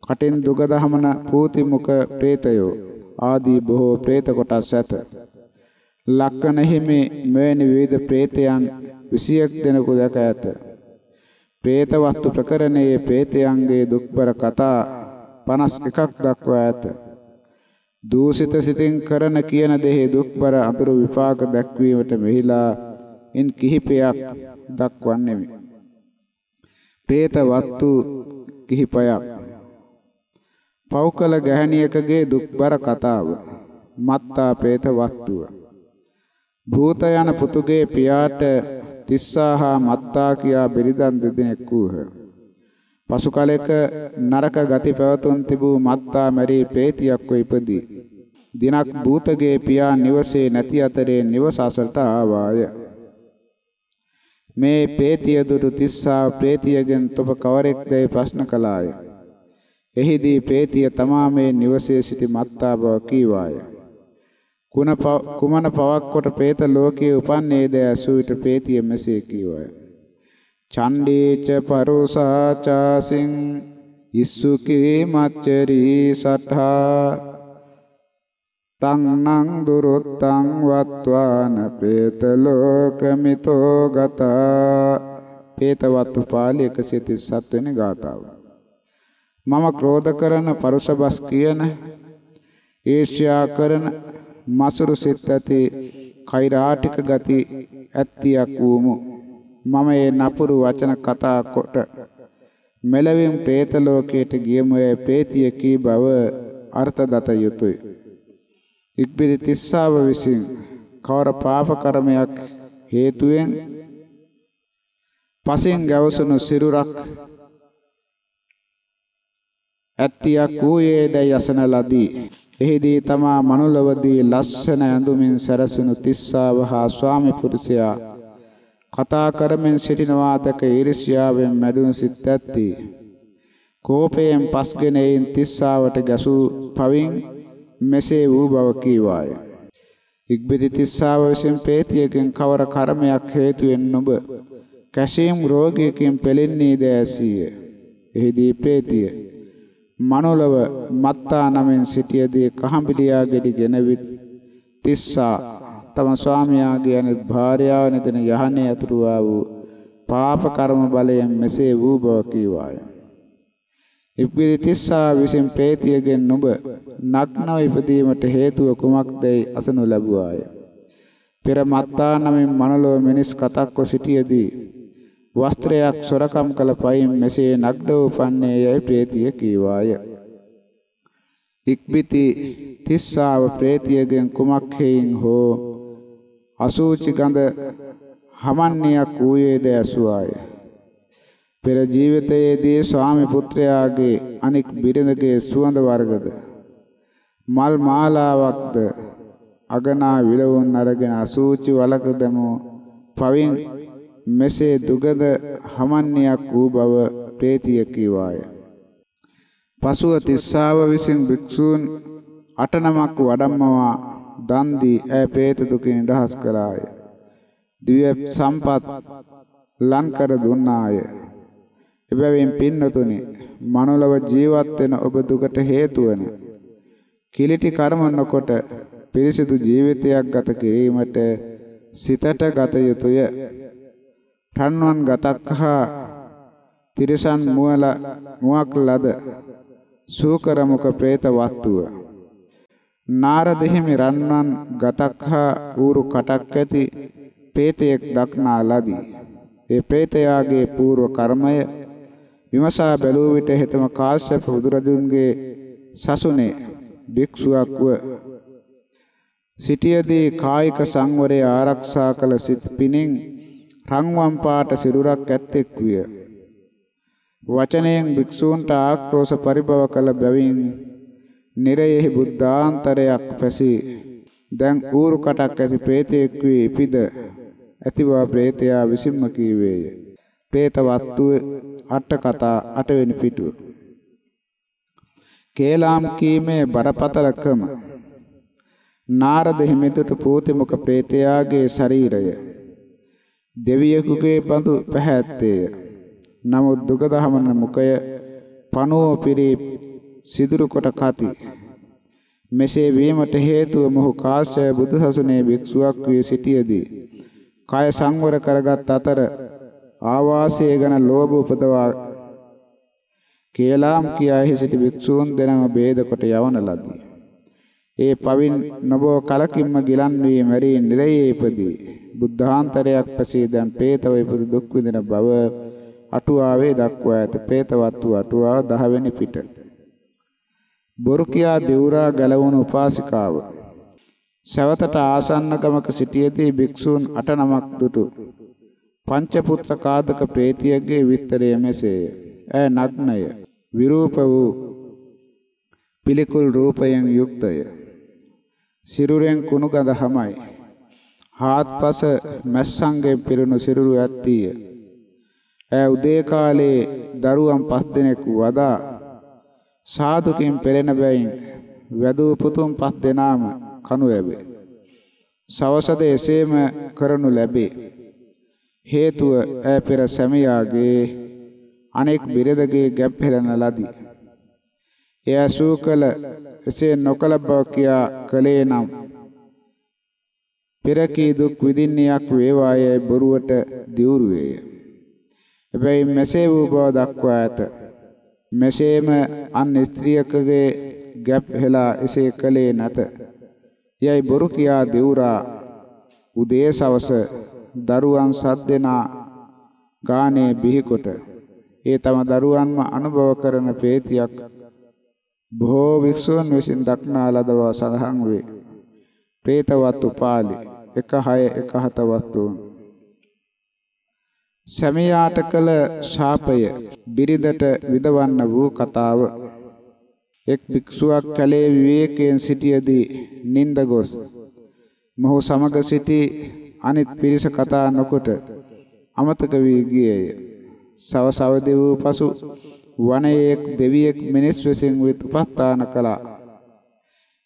කටින් දුග දහමන පූති මුඛ പ്രേතයෝ ආදී බොහෝ പ്രേත කොටස් ඇත. ලක්කන හිමි මෙවැනි විවිධ പ്രേතයන් 21 දෙනෙකු දැක ඇත. പ്രേත වස්තු ප්‍රකරණයේ പ്രേතයන්ගේ දුක්බර කතා 51ක් දක්වා ඇත. දූෂිත සිතින් කරන කියන දෙහි දුක්බර අතුරු විපාක දැක්වීමට මෙහිලා ඉන් කිහිපයක් දක්වන්නේමි. പ്രേත වස්තු කිහිපයක් පෞකල ගැහණියකගේ දුක්බර කතාව මත්තා പ്രേත වස්තුව භූත යන පුතුගේ පියාට තිස්සා හා මත්තා කියා බිරිඳන් දෙදෙනෙක් වූහ. පසු කලෙක නරක ගති පැවතුම් තිබූ මත්තා මැරී ප්‍රේතියක්ව ඉපදී. දිනක් භූතගේ පියා නිවසේ නැති අතරේ නිවස අසලට ආවාය. මේ ප්‍රේතිය දුටු තිස්සා ප්‍රේතියගෙන් තොප කවරෙක්දයි ප්‍රශ්න කළාය. එහිදී ප්‍රේතිය තමා මේ නිවසේ සිටි මත්තා බව කීවාය. කුමන පවක් කොට പ്രേත ලෝකයේ උපන්නේද ඇසූ විට പ്രേතිය මෙසේ කීවය. චණ්ඩේච පරුසාචාසින් ඉස්සුකේ මච්චරී සඨා තංනං දුරුත්තං වත්වාන പ്രേත ලෝකමිතෝ ගතා പ്രേතවත්තු පාළි 137 වෙනි ගාතාව. මම ක්‍රෝධ කරන පරුසබස් කියන ඊර්ෂ්‍යා කරන මසුරු සිත් ඇති කෛරාටික ගති ඇත්තියක් වූමු මම ඒ නපුරු වචන කතා කොට මෙලවින් പ്രേත ලෝකයට ගියමුය ප්‍රේතිය කී බව අර්ථ දත යුතුය. ඉක්බිරි තිස්සාව විසින් කවර පාප කර්මයක් හේතුවෙන් පසින් ගැවසුණු සිරුරක් ඇත්තියක් වූයේ දැයි අසන ලදී. එහිදී තමා මනුලවදී ලස්සන ඇඳුමින් සැරසුණු තිස්සාව හා ස්වාමි පුරුෂයා කතා කරමින් සිටිනවා දැක ඊර්ෂ්‍යාවෙන් මැදුණු සිත් ඇත්ති. කෝපයෙන් පස්ගෙන එයින් තිස්සාවට ගැසූ පවින් මෙසේ වූ බව කීවාය. ඉක්බිති තිස්සාව විසින් ප්‍රේතියකින් කවර කර්මයක් හේතුවෙන් නුඹ කැසීම් රෝගයකින් පෙළෙන්නේ දැසීය. එහිදී ප්‍රේතිය මනෝලව මත්තා නමින් සිටියදී කහඹිලියා ගෙඩි ගෙනවිත් තිස්සා තම ස්වාමියාගේ අනිත් භාර්යාව නිතන යහනේ ඇතුළු ආ වූ පාප කර්ම බලයෙන් මෙසේ වූ බව කීවාය. ඉක්බිරි තිස්සා විසින් ප්‍රේතියගෙන් නුඹ නග්නව ඉපදීමට හේතුව කුමක්දයි අසනු ලැබුවාය. පෙර මත්තා නමින් මනලෝ මිනිස් කතක්ව සිටියේදී වස්ත්‍රයක් සොරකම් කළ පයින් මෙසේ නග්න උපන්නේ යයි ප්‍රේතිය කීවාය. ඉක්බිති තිස්සාව ප්‍රේතියගෙන් කුමක් හේයින් හෝ අසූචි ගඳ හමන්නේයක් වූයේද ඇසුවාය. පෙර ජීවිතයේදී ස්වාමි පුත්‍රයාගේ අනික් බිරිඳගේ සුවඳ වර්ගද මල් මාලාවක්ද අගනා විලවුන් අරගෙන අසූචි වලක දමෝ පවින් මෙසේ දුගද හමන්නේයක් වූ බව ප්‍රේතිය කීවාය. පසුව තිස්සාව විසින් භික්ෂූන් අට නමක් වඩම්මවා දන් දී ඈ പ്രേත දුකින් නිදහස් කළාය. දිව්‍ය සම්පත් ලං කර දුන්නාය. එබැවින් පින්නතුනි මනුලව ජීවත් වෙන ඔබ දුකට හේතු වන කිලිටි කර්ම නොකොට පිරිසිදු ජීවිතයක් ගත කිරීමට සිතට ගත යුතුය. රන්වන් ගතක් හා තිරසන් මුවල මුවක් ලද සූකරමුක പ്രേත වත්තුව නාරද හිමි රන්වන් ගතක් හා ඌරු කටක් ඇති പ്രേතයෙක් දක්නා ලදී. ඒ പ്രേතයාගේ పూర్ව කර්මය විමසා බැලුව විට හෙතම කාශ්‍යප බුදුරජුන්ගේ සසුනේ භික්ෂුවක් ව සිටියදී කායික සංවරය ආරක්ෂා කළ සිත් පිණින් රන්වන් පාට සිරුරක් ඇත්තෙක් විය. වචනයෙන් භික්ෂූන්ට ආක්‍රෝෂ පරිභව කළ බැවින් නිරයෙහි බුද්ධාන්තරයක් පැසී දැන් ඌරු කටක් ඇති ප්‍රේතයෙක් වී ඉපිද ඇති බව ප්‍රේතයා විසින්ම කීවේය. പ്രേත වත්තුවේ අට කතා අටවෙනි පිටුව. කේලාම් කීමේ බරපතලකම නාරද හිමිතුට පූතිමුඛ ප්‍රේතයාගේ ශරීරය දෙවියෙකුගේ බඳු පැහැත්තේය. නමුත් දුගදහමන මුඛය පණුව පිරි සිදුරු කොට කති. මෙසේ වීමට හේතුව මොහු කාශ්‍යප බුදුසසුනේ භික්ෂුවක් වී සිටියේදී කය සංවර කරගත් අතර ආවාසය ගැන ලෝභ උපදවා කේලාම් කියාහි සිටි භික්ෂූන් දෙනම ભેද කොට යවන ලදී. ඒ පවින් නොබෝ කලකින්ම ගිලන් වී මැරී නිරයේ ඉපදී. බුද්ධාන්තරයක් පසේ දැන් പ്രേතව ඉපදු දුක් විඳින බව අටුවාවේ දක්වා ඇත. പ്രേතවත් වූ අටුවාව 10 වෙනි පිට. බොරු කියා දෙවුරා ගලවුණු උපාසිකාව. සවතට ආසන්න ගමක සිටියේදී භික්ෂූන් 8 නමක් දුටු. පංච පුත්‍ර කාදක പ്രേතියගේ විස්තරය මෙසේය ඈ නග්නය. විරූප වූ පිළිකුල් රූපයෙන් යුක්තය. සිරුරෙන් කුණු ගඳ හමයි. හාත්පස මැස්සන්ගෙන් පිරුණු සිරුරු ඇත්තීය. ඈ උදේ කාලේ දරුවන් පස් දෙනෙක් වදා සාදුකින් පෙළෙන බැවින් වැදූ පුතුන් පස් දෙනාම කනු ලැබේ. සවසද එසේම කරනු ලැබේ. හේතුව ඈ පෙර සැමියාගේ අනෙක් බිරදගේ ගැප් හෙළන ලදී. එය අසූ කළ එසේ නොකල බව කියා කලේ නම් පෙරකී දුක් විඳින්නේයක් වේවායයි බොරුවට දිවුරු වේය. එබැවින් මෙසේ වූ බව දක්වා ඇත. මෙසේම අන් ස්ත්‍රියකගේ ගැප් හෙලා එසේ කලේ නැත. යයි බොරු කියා දිවුරා උදේ සවස දරුවන් සත් දෙනා ගානේ බිහිකොට ඒ තම දරුවන්ම අනුභව කරන ප්‍රේතියක් බොහෝ වික්ෂුන් විසින් දක්නා ලද බව සඳහන් වේ. പ്രേතවත්තු පාළි 1617 වස්තුන් සැමියාට කළ ශාපය බිරිඳට විදවන්න වූ කතාව එක් භික්ෂුවක් කලේ විවේකයෙන් සිටියදී නිନ୍ଦ ගොස් මොහු සමග සිටි අනිත් පිරිස කතා නොකොට අමතක වී ගියේය. සවස අවදි වූ පසු වනයේක් දෙවියෙක් මිනිස් විසින් විත් උපස්ථාන කළා.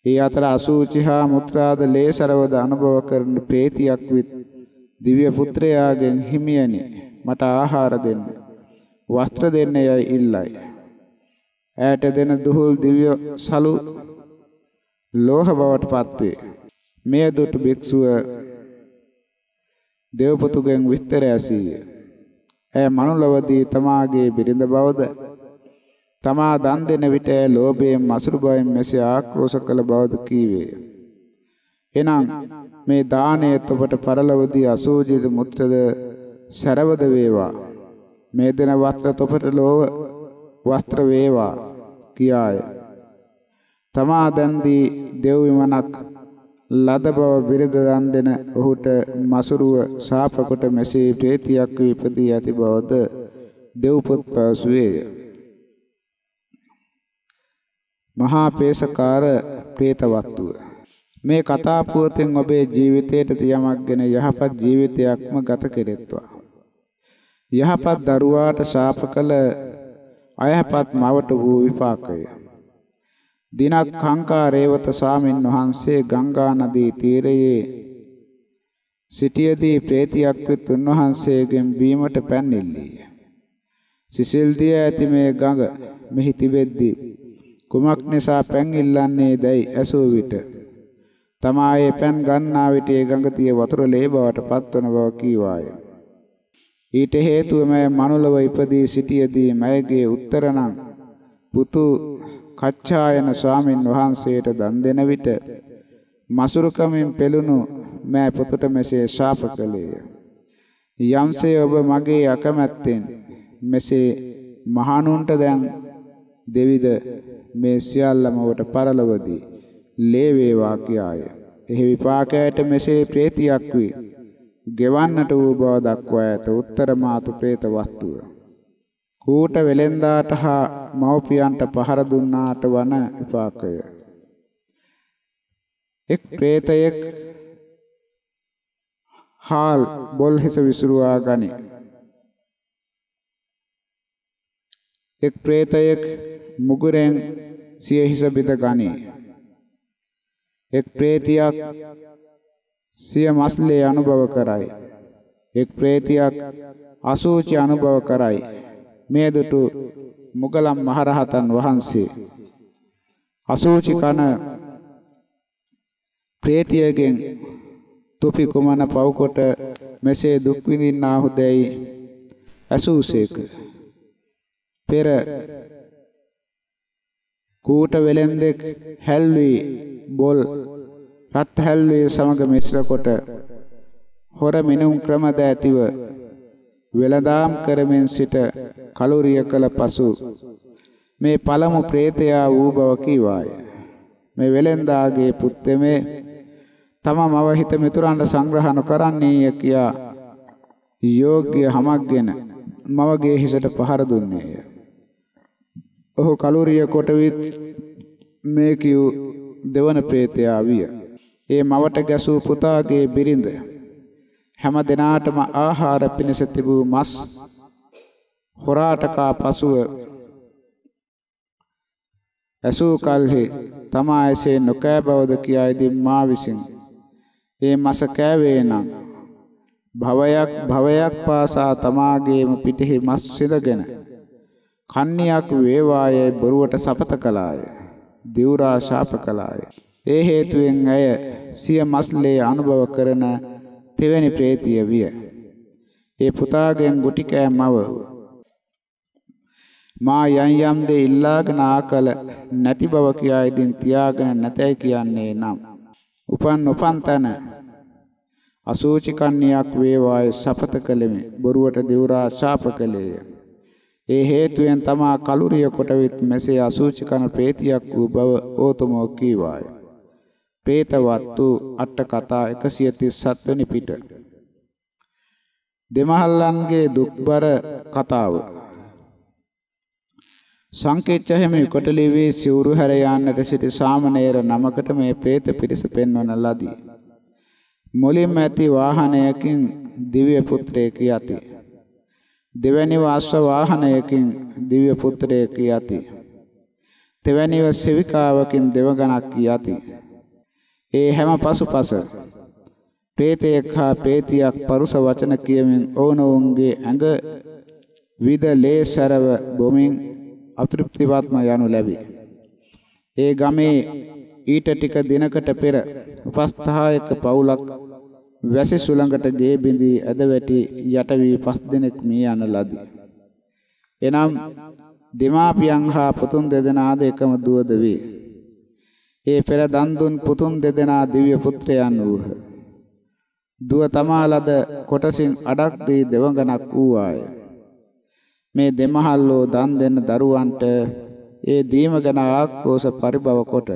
ඒ අතර අසූචි හා මුත්‍රාද ලේසරවද අනුභව කරන ප්‍රේතියක් විත් දිව්‍ය පුත්‍රයාගෙන් හිමියනි මට ආහාර දෙන්න වස්ත්‍ර දෙන්න යයි ඉල්ලයි. ඈට දෙන දුහුල් දිව්‍ය සලු ලෝහ බවට පත්වේ. මෙය දුටු භික්ෂුව දේවපුතුගෙන් විස්තර ඇසීය. ඇය මනුලවදී තමාගේ බිරිඳ බවද තමා දන් දෙන විට ලෝභයෙන් මසුරු බයෙන් මෙසේ ආක්‍රෝෂ කළ බවද කීවේය. එනම් මේ දාණය ඔබට පරලවදී අසෝජිත මුත්‍රද සරවද වේවා. මේ දෙන වස්ත්‍ර තොපට ලෝව වස්ත්‍ර වේවා කියාය. තමා දන් දී දෙව් විමනක් ලද බව විරද දන් දෙන ඔහුට මසුරුව ශාප කොට මෙසේ ප්‍රේතියක් ඉපදී ඇති බවද දෙව්පොත් පැවසුවේය. මහා පේසකාර പ്രേතවත්තුව මේ කතා පුවතෙන් ඔබේ ජීවිතයට තියමක්ගෙන යහපත් ජීවිතයක්ම ගත කෙරෙත්වා. යහපත් දරුවාට ශාප කළ අයහපත් මවට වූ විපාකය. දිනක් කංකා රේවත ස්වාමින් වහන්සේ ගංගා නදී තීරයේ සිටියේදී ප්‍රේතියක් විත් උන්වහන්සේගෙන් බීමට පැන් ඉල්ලීය. සිසිල් දිය ඇති මේ ගඟ මෙහි තිබෙද්දී කුමක් නිසා පැන් ඉල්ලන්නේ දැයි ඇසූ විට තමායේ පැන් ගන්නා විට ඒ ගඟ තිය වතුර ලේ බවට පත්වන බව කීවාය. ඊට හේතුව මය මනුලව ඉපදී සිටියේදී මයගේ උත්තරණං පුතු කච්චායන ස්වාමින් වහන්සේට දන් දෙන විට මසුරුකමින් පෙළුණු මෑ පුතුට මෙසේ ශාප කළේය. යම්සේ ඔබ මගේ අකමැත්තෙන් මෙසේ මහණුන්ට දැන් දෙවිද මේ සියල්ලම ඔබට පරලොවදී ලේ වේවා කියාය. එහි විපාකයට මෙසේ ප්‍රේතියක් වී ගෙවන්නට වූ බව දක්වා ඇත උත්තර මාතු പ്രേත වස්තුව. කූට වෙලෙන්දාට හා මව්පියන්ට පහර දුන්නාට වන විපාකය. එක් പ്രേතයෙක් හාල් බොල්හෙස විසුරුවා ගනී. එක් പ്രേතයෙක් මුගුරෙන් සිය හිස බිඳ ගනී. එක් പ്രേතියක් සිය මස්ලේ අනුභව කරයි. එක් പ്രേතියක් අසූචි අනුභව කරයි. මේ දුටු මුගලම් මහරහතන් වහන්සේ අසූචි කන ප්‍රේතියගෙන් තුපි කුමන පවකොට මෙසේ දුක් විඳින්නාහුදැයි ඇසූසේක පෙර කූට වෙලෙන්දෙක් හැල්වි බොල් රත් හැල්වේ සමග මිශ්‍ර කොට හොර මිනුම් ක්‍රමද ඇතිව වෙළඳාම් කරමින් සිට කලුරිය කළ පසු මේ පළමු ප්‍රේතයා වූ බව කීවාය. මේ වෙළෙන්දාගේ පුත්තෙමේ තම මව හිත මිතුරන්ට සංග්‍රහ නොකරන්නේය කියා යෝග්‍ය හමක්ගෙන මවගේ හිසට පහර දුන්නේය. ඔහු කලුරිය කොටවිත් මේ කිව් දෙවන ප්‍රේතයා විය. ඒ මවට ගැසූ පුතාගේ බිරිඳ හැම දිනාටම ආහාර පිණිස තිබූ මස් හොරාට කා පසුව ඇසූ කල්හි තමා එසේ නොකෑ බවද කියායිදී මා විසින් ඒ මස කෑවේ නම් භවයක් භවයක් පාසා තමාගේම පිටෙහි මස් සිදගෙන කන්නියක් වේවායේ බොරුවට සපත කළාය දිවුරා ශාප කළාය. ඒ හේතුවෙන් ඇය සිය මස්ලේ අනුභව කරන තෙවැනි ප්‍රේතිය විය. ඒ පුතාගෙන් ගුටි කෑමව මා යම් යම් දේ ඉල්ලාගෙන ආකල නැති බව කියා ඉදින් තියාගෙන නැතයි කියන්නේ නම් උපන් උපන් තන අසූචි කන්‍නියක් වේවාය සපත කළෙමි බොරුවට දෙවරා ශාප කළේය. ඒ හේතුවෙන් තමා කලුරිය කොට විත් මෙසේ අසුචි කන ප්‍රේතියක් වූ බව ඕතමෝ කීවාය. പ്രേතවත්තු අට කතා 137 වෙනි පිට. දෙමහල්ලන්ගේ දුක්බර කතාව. සංකේච්ඡ හිමි කොටලිවේ සිවුරු හැර යන්නට සිටි සාමණේර නමකට මේ പ്രേත පිරිස පෙන්වන ලදී. මුලින්ම ඇති වාහනයකින් දිව්‍ය පුත්‍රයෙක් යති. දෙවැනිව අශ්ව වාහනයකින් දිව්‍ය පුත්‍රයෙක් යති. තෙවැනිව සෙවිකාවකින් දෙවගණක් යති. ඒ හැම පසුපස ප්‍රේතයෙක් හා ප්‍රේතියක් පරුස වචන කියමින් ඔවුනොවුන්ගේ ඇඟ විද ලේසරව බොමින් අතෘප්තිවත්ම යනු ලැබේ. ඒ ගමේ ඊට ටික දිනකට පෙර උපස්ථායක පවුලක් වැසි සුළඟට ගේ බිඳී ඇද වැටි යට වී පස් දිනක් මිය යන ලදී. එනම් දෙමාපියන් හා පුතුන් දෙදෙනාද එකම දුවද වේ. ඒ පෙර දන් දුන් පුතුන් දෙදෙනා දිව්‍ය පුත්‍රයන් වූහ. දුව තමා ලද කොටසින් අඩක් දී දෙවඟනක් වූවාය. මේ දෙමහල්ලෝ දන් දෙන්න දරුවන්ට ඒ දීම ගැන ආක්‍රෝෂ පරිභව කොට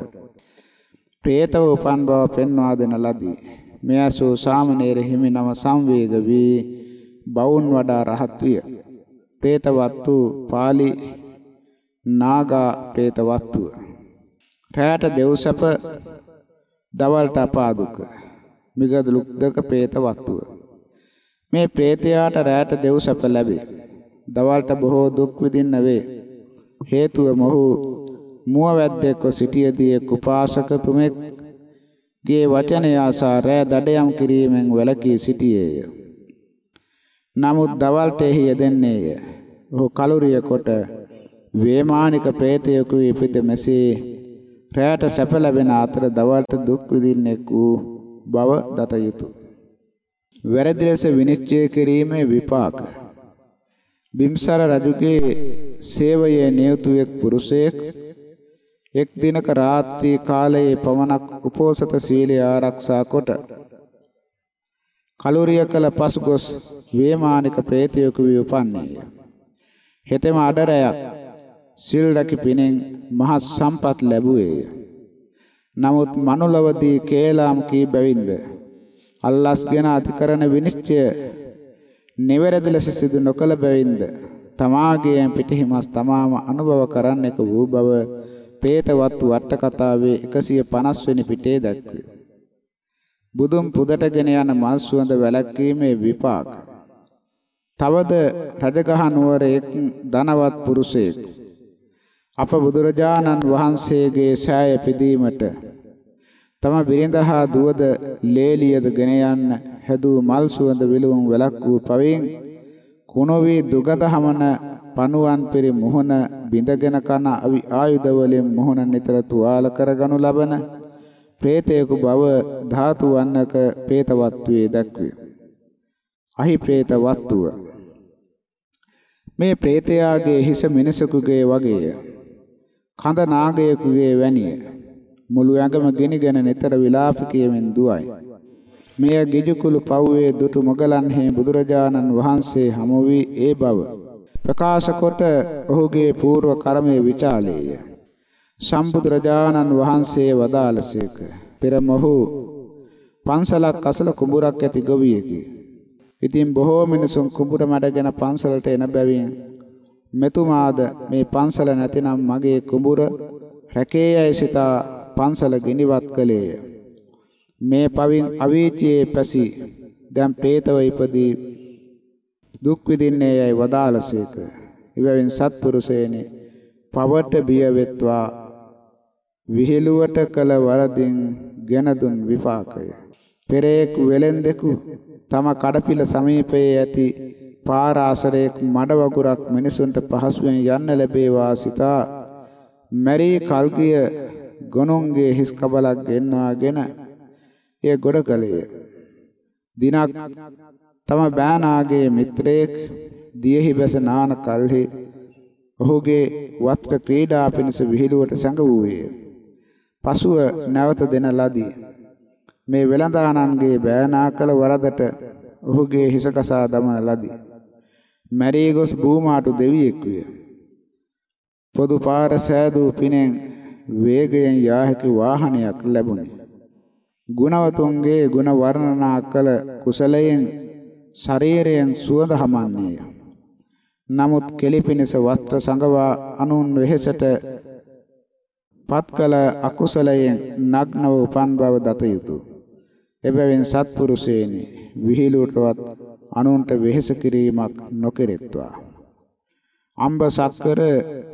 ප්‍රේතව උපන් බව පෙන්වා දෙන ලදී. මෙය සෝ සාමණේර හිමිනම සංවේග වී බවුන් වඩා රහත් විය. പ്രേතවත්තු pāli නාගා പ്രേතවත්තුව. රැයට දෙව්සැප දවල්ට අපාදුක. මිගදු ලුක්දක പ്രേතවත්තුව. මේ പ്രേතයාට රැයට දෙව්සැප ලැබේ. දවල්ට බොහෝ දුක් විඳින්න වේ. හේතුව මොහු මුවවැද්දෙක්ව සිටියදී එක් උපාසකතුමෙක් ගේ වචනය ආසා රෑ දඩයම් කිරීමෙන් වැළකී සිටියේය. නමුත් දවල්ට එහි යෙදෙන්නේය. ඔහු කලුරිය කොට වේමානික ප්‍රේතයෙකු ඉපිද මෙසේ රැයට සැප ලැබෙන අතර දවල්ට දුක් විඳින්නෙක් වූ බව දත යුතුය. වැරදි ලෙස විනිශ්චය කිරීමේ විපාක බිම්සර රජුගේ සේවයේ නියුතු එක් පුරුෂයෙක් එක් දිනක රාත්‍රී කාලයේ පමණක් උපෝසත සීලය ආරක්ෂා කොට කලුරිය කළ පසුගොස් වේමානික ප්‍රේතයෙකු වී උපන්නේය. හෙතෙම අඩරයක් සිල් රැකි පිණෙන් මහ සම්පත් ලැබුවේය. නමුත් මනුලවදී කේලාම් කී බැවින්ද අල්ලස්ගෙන අධිකරණ විනිශ්චය නිවැරදි ලෙස සිදු නොකළ බැවින්ද තමාගේ පිටිහිමස් තමාම අනුභව කරන්නෙක වූ බව പ്രേතවත්තු වට්ට කතාවේ 150 වෙනි පිටේ දැක්වේ. බුදුන් පුදටගෙන යන මල් සුවඳ වැළැක්වීමේ විපාක. තවද රජගහ නුවර එක් ධනවත් පුරුෂයෙක් අප බුදුරජාණන් වහන්සේගේ ඡාය පිදීමට තම බිරිඳ හා දුවද ලේලියද ගෙන යන්න හැදූ මල් සුවඳ විලවුන් වැලක් වූ පවෙන් කුණොවි දුගද හමන පණුවන් පෙරි මොහොන බිඳගෙන කන ආයුධ වලින් මොහොන නිතර තුවාල කරගනු ලබන പ്രേතයෙකු බව ධාතු වන්නක പ്രേතවත්වයේ දැක්වේ. අහි പ്രേත වත්තුව මේ പ്രേතයාගේ හිස මිනිසෙකුගේ වගේය. කඳ නාගයෙකුගේ වැනිය. මුළු යඟම ගිනිගෙන නිතර විලාප කියමින් දුවයි. මෙය ගිජුකුළු පව්වේ දුතු මොගලන් හේ බුදුරජාණන් වහන්සේ හමු වී ඒ බව ප්‍රකාශ කොට ඔහුගේ పూర్ව කර්මයේ විචාලේය. සම්බුදුරජාණන් වහන්සේ වදාළසේක. පෙර මොහු පන්සලක් අසල කුඹුරක් ඇති ගොවියෙකි. ඉතින් බොහෝ මිනිසුන් කුඹුර මැඩගෙන පන්සලට එන බැවින් මෙතුමාද මේ පන්සල නැතිනම් මගේ කුඹුර රැකේයයි සිතා පන්සල ගිනිවත් කළේය. මේ පවින් අවීචියේ පැසි දැන් പ്രേතව ඉපදී දුක් විඳින්නේ යයි වදාළසේක. ඉවැවින් සත්පුරුෂයනි පවට බිය වෙත්වා විහිළුවට කළ වරදින් ගෙන දුන් විපාකය. පෙරේක් වෙලෙන්දෙකු තම කඩපිල සමීපයේ ඇති පාර ආසරයක මඩ වගුරක් මිනිසුන්ට පහසුවෙන් යන්න ලැබේවා සිතා මැරී කල්ගිය ගොනුන්ගේ හිස් කබලක් ගෙන්වාගෙන එය ගොඩ කළේය. දිනක් තම බෑනාගේ මිත්‍රයෙක් දියෙහි බැස නාන කල්හි ඔහුගේ වස්ත්‍ර ක්‍රීඩා පිණිස විහිළුවට සැඟවූයේ. පසුව නැවත දෙන ලදී. මේ වෙළඳානන්ගේ බෑනා කළ වරදට ඔහුගේ හිස කසා දමන ලදී. මැරී ගොස් භූමාටු දෙවියෙක් විය. පොදු පාර සෑදූ පිනෙන් වේගයෙන් යා හැකි වාහනයක් ලැබුණි. ගුණවතුන්ගේ ගුණ වර්ණනා කළ කුසලයෙන් ශරීරයෙන් සුවඳ හමන්නේය. නමුත් කෙලිපිනිස වස්ත්‍ර සංගවා අනුන් වෙහෙසට පත් කළ අකුසලයෙන් නග්නව උපන් බව දත යුතුය. එබැවින් සත්පුරුෂයනි විහිළුවටවත් අනුන්ට වෙහෙස කිරීමක් නොකෙරෙත්වා. අම්බ සක්කර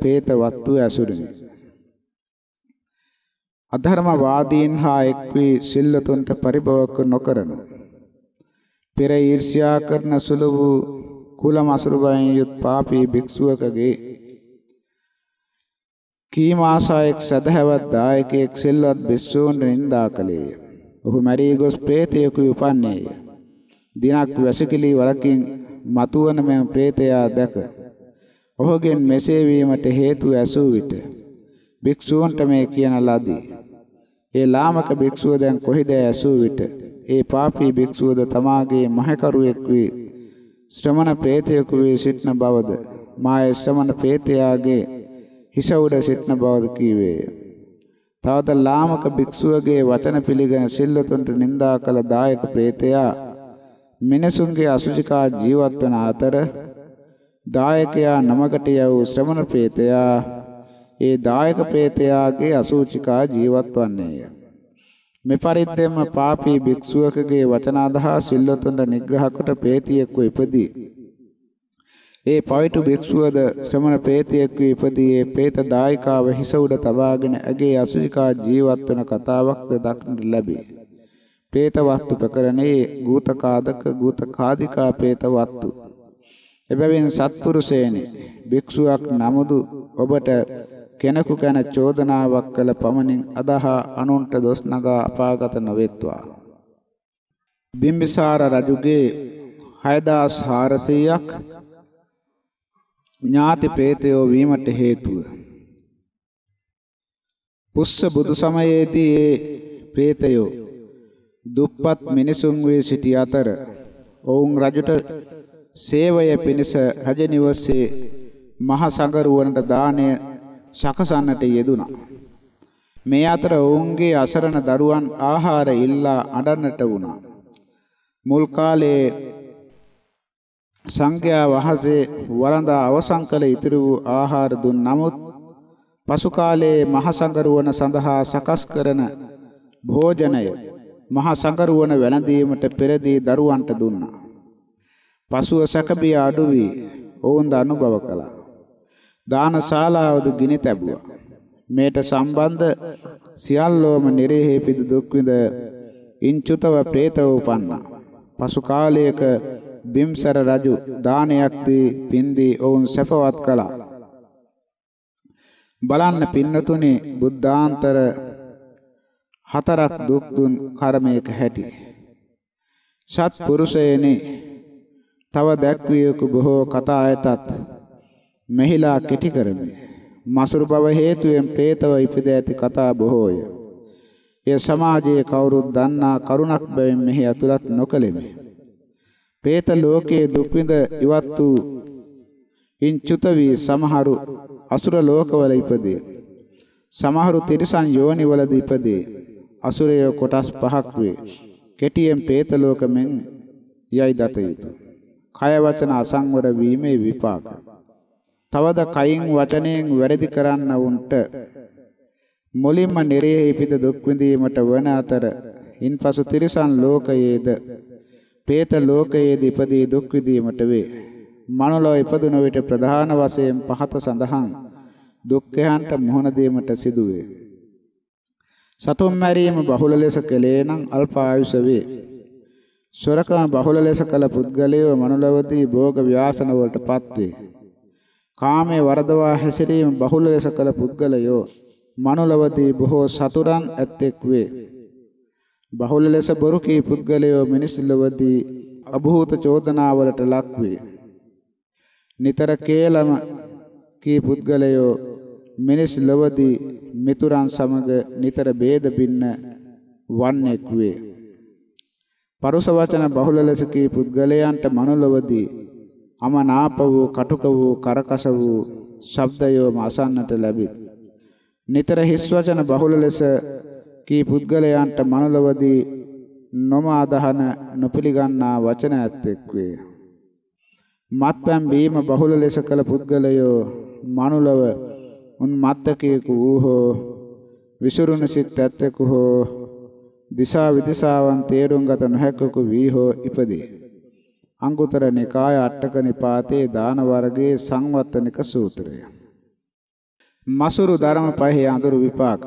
පේත වත්තු ඇසුරිනි. අධර්ම වාදීන් හා එක් වී සිල්ලතුන්ට පරිභවක නොකරන. පෙර ඊර්ෂ්‍යා කරන සුළු වූ කුලමසුරු බයෙන් යුත් පාපී භික්ෂුවකගේ කීමාසායෙක් සදහැවත් දායකයෙක් සිල්වත් භික්ෂූන්ට නින්දා කළේය. ඔහු මැරී ගොස් ප්‍රේතයෙකු උපන්නේය. දිනක් වැසිකිලි වලකින් මතුවන මෙම ප්‍රේතයා දැක ඔහුගෙන් මෙසේ වීමට හේතු ඇසූ විට භික්ෂූන්ට මේ කියන ලදී. ඒ ලාමක භික්ෂුව දැන් කොහිද ඇසූ විට ඒ පාපී භික්ෂුවද තමාගේ මහකරුවෙක් වී ශ්‍රමණ ප්‍රේතයෙකු වී සිටන බවද මායේ ශ්‍රමණ ප්‍රේතයාගේ හිස උඩ සිටන බවද කීවේය. තවද ලාමක භික්ෂුවගේ වචන පිළිගෙන සිල්ලතුන්ට නිඳා කළ දායක ප්‍රේතයා මිනිසුන්ගේ අසුචිකා ජීවත් වන අතර දායකයා නමකට යවූ ශ්‍රමණ ප්‍රේතයා ඒ දායක ප්‍රේතයාගේ අසුචිකා ජීවත් වන්නේය. මෙපරිද්දෙම පාපී භික්ෂුවකගේ වචන අදහස් සිල්වතුන්ට නිග්‍රහ කොට ප්‍රේතියෙකු ඉපදී. ඒ පවිතු භික්ෂුවද ශ්‍රමණ ප්‍රේතියෙකු ඉපදී ඒ പ്രേත දායකාව හිස උඩ තබාගෙන ඇගේ අසුචිකා ජීවත් වන කතාවක්ද දක්නට ලැබේ. പ്രേත වස්තු ප්‍රකරණයේ ගූතකාදක ගූතකාදිකා പ്രേත වස්තු. එබැවින් සත්පුරුෂයනි භික්ෂුවක් නමුදු ඔබට කෙනෙකු ගැන චෝදනාවක් කළ පමණින් අදහා අනුන්ට දොස් නගා අපාගත නොවෙත්වා. බිම්බිසාර රජුගේ 6400ක් ඥාති ප්‍රේතයෝ වීමට හේතුව පුස්ස බුදු සමයේදී ඒ ප්‍රේතයෝ දුප්පත් මිනිසුන් වී සිටි අතර ඔවුන් රජුට සේවය පිණිස රජ නිවසේ මහ සංගරුවනට දානය සකසන්නට යෙදුණා. මේ අතර ඔවුන්ගේ අසරණ දරුවන් ආහාර ඉල්ලා අඬන්නට වුණා. මුල් කාලයේ සංඝයා වහන්සේ වළඳා අවසන් කළ ඉතිරි වූ ආහාර දුන් නමුත් පසු කාලයේ මහ සංගරුවන සඳහා සකස් කරන භෝජනය මහා සංගරුවන වැළඳීමට පෙරදී දරුවන්ට දුන්නා. පසුව සැකබිය අඩු වී ඔවුන්ද අනුභව කළා. දානශාලාවද ගිනි තැබුවා. මේට සම්බන්ධ සියල්ලෝම නිරෙහි පිදු දුක් විඳ ඉන්චුතව പ്രേතව උපන්නා. පසු කාලයක බිම්සර රජු දානයක් දී පින්දී ඔවුන් සැපවත් කළා. බලන්න පින්නතුනි බුද්ධාන්තර හතරක් දුක් දුන් කර්මයක හැටි. සත් පුරුෂයනි තව දැක්විය යුතු බොහෝ කතා ඇතත් මෙහිලා කෙටි කරමි. මසුරු බව හේතුවෙන් പ്രേතව ඉපද ඇති කතා බොහෝය. එය සමාජයේ කවුරුත් දන්නා කරුණක් බැවින් මෙහි ඇතුළත් නොකළෙමි. പ്രേත ලෝකයේ දුක් විඳ ඉවත් වූ ඉන්චුත වී සමහරු අසුර ලෝකවල ඉපදේ. සමහරු තිරිසන් යෝනිවලද ඉපදේ. අසුරය කොටස් පහක් වේ. කෙටියෙන් പ്രേත ලෝකෙන් යයි දත යුතුය. කය වචන අසංවර වීමේ විපාකයි. තවද කයින් වචනයෙන් වැරදි කරන්න උන්ට මුලින්ම නිරයෙහි පිට දුක් විඳීමට වන අතර ඉන්පසු තිරිසන් ලෝකයේද പ്രേත ලෝකයේද ඉපදී දුක් විඳීමට වේ. මනුලෝ ඉපදුන විට ප්‍රධාන වශයෙන් පහත සඳහන් දුක්ඛයන්ට මුහුණ දීමට සිදුවේ. සතුම් මැරීම බහුල ලෙස කෙලේ නම් අල්ප ආයුෂ වේ. සොරකම බහුල ලෙස කළ පුද්ගලයෝ මනුලවදී භෝග ව්‍යාසන වලටපත් වේ. කාමයේ වරදවා හැසිරීම බහුල ලෙස කළ පුද්ගලයෝ මනුලවදී බොහෝ සතුරන් ඇත්තෙක් වේ. බහුල ලෙස බොරු කී පුද්ගලයෝ මිනිස් ලොවදී අභූත චෝදනාවලට ලක් වේ. නිතර කේලම කී පුද්ගලයෝ මිනිස් ලොවදී මිතුරන් සමග නිතර ભેද බින්න වන්නේක් වේ. පරුස වචන බහුල ලෙස කී පුද්ගලයන්ට මනුලවදී අමනාප වූ කටුක වූ කරකස වූ ශබ්දයෝම අසන්නට ලැබේ. නිතර හිස් වචන බහුල ලෙස කී පුද්ගලයන්ට මනලවදී නොම අදහන නොපිළිගන්නා වචන ඇත්තෙක් වේ. මත්පැන් බීම බහුල ලෙස කළ පුද්ගලයෝ මනුලව උන් මත්තකයෙකු වූ හෝ විසුරුණ සිත් ඇත්තෙකු හෝ දිසා විදිසාවන් තේරුම් ගත නොහැකකු වී හෝ ඉපදී. අංගුතර නිකාය අටක නිපාතේ දාන වර්ගයේ සංවත්තනික සූත්‍රය. මසුරු ධර්ම පහේ අඳුරු විපාක.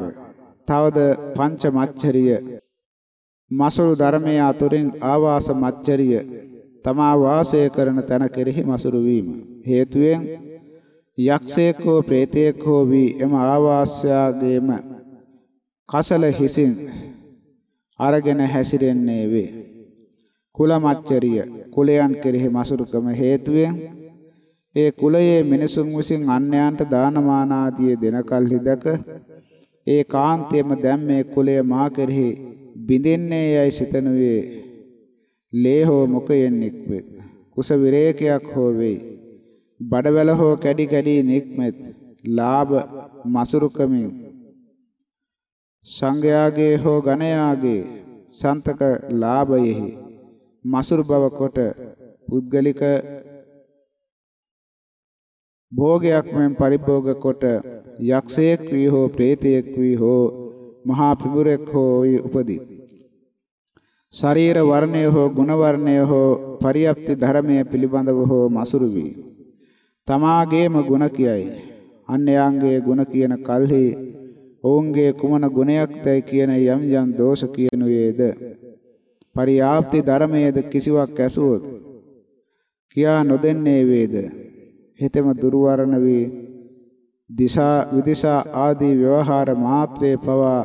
තවද පංච මච්චරිය මසුරු ධර්මයේ අතුරින් ආවාස මච්චරිය තමා වාසය කරන තැන කෙරෙහි මසුරු වීම හේතුවෙන් යක්ෂයෙක් හෝ ප්‍රේතයෙක් හෝ වී එම ආවාසයාගේම කසල හිසින් අරගෙන හැසිරෙන්නේ වේ කුල මච්චරිය කුලයන් කෙරෙහි මසුරුකම හේතුවෙන් ඒ කුලයේ මිනිසුන් විසින් අන්‍යයන්ට දානමාන ආදී දෙන කල්හි දැක ඒ කාන්තේම දැන් මේ කුලය මා කෙරෙහි බිඳින්නේ යයි සිතනුවේ. ලේ හෝ මුඛයෙන් නික්මෙත් කුස විරේකයක් හෝ වෙයි. බඩවැල හෝ කැඩි කැඩි නික්මෙත් ලාභ මසුරුකමින්. සංඝයාගේ හෝ ගණයාගේ සන්තක ලාභයෙහි මසුරු බව කොට පුද්ගලික භෝගයක් මෙන් පරිභෝග කොට යක්ෂයෙක් වී හෝ ප්‍රේතයෙක් වී හෝ මහා පිඹුරෙක් හෝ උපදී ශරීර වර්ණය හෝ ගුණ වර්ණය හෝ පරියප්ති ධර්මයේ පිළිබඳව හෝ මසුරු වී. තමාගේම ගුණ කියයි. අන්‍යයන්ගේ ගුණ කියන කල්හි ඔවුන්ගේ කුමන ගුණයක්දයි කියන යම් යම් දෝෂ කියනුයේද පරියාප්ති ධර්මයේද කිසිවක් ඇසුවොත් කියා නොදෙන්නේ වේද? හිතෙම දුර්වරණ වේ දිශා විදිශා ආදී ව්‍යවහාර මාත්‍රේ පවා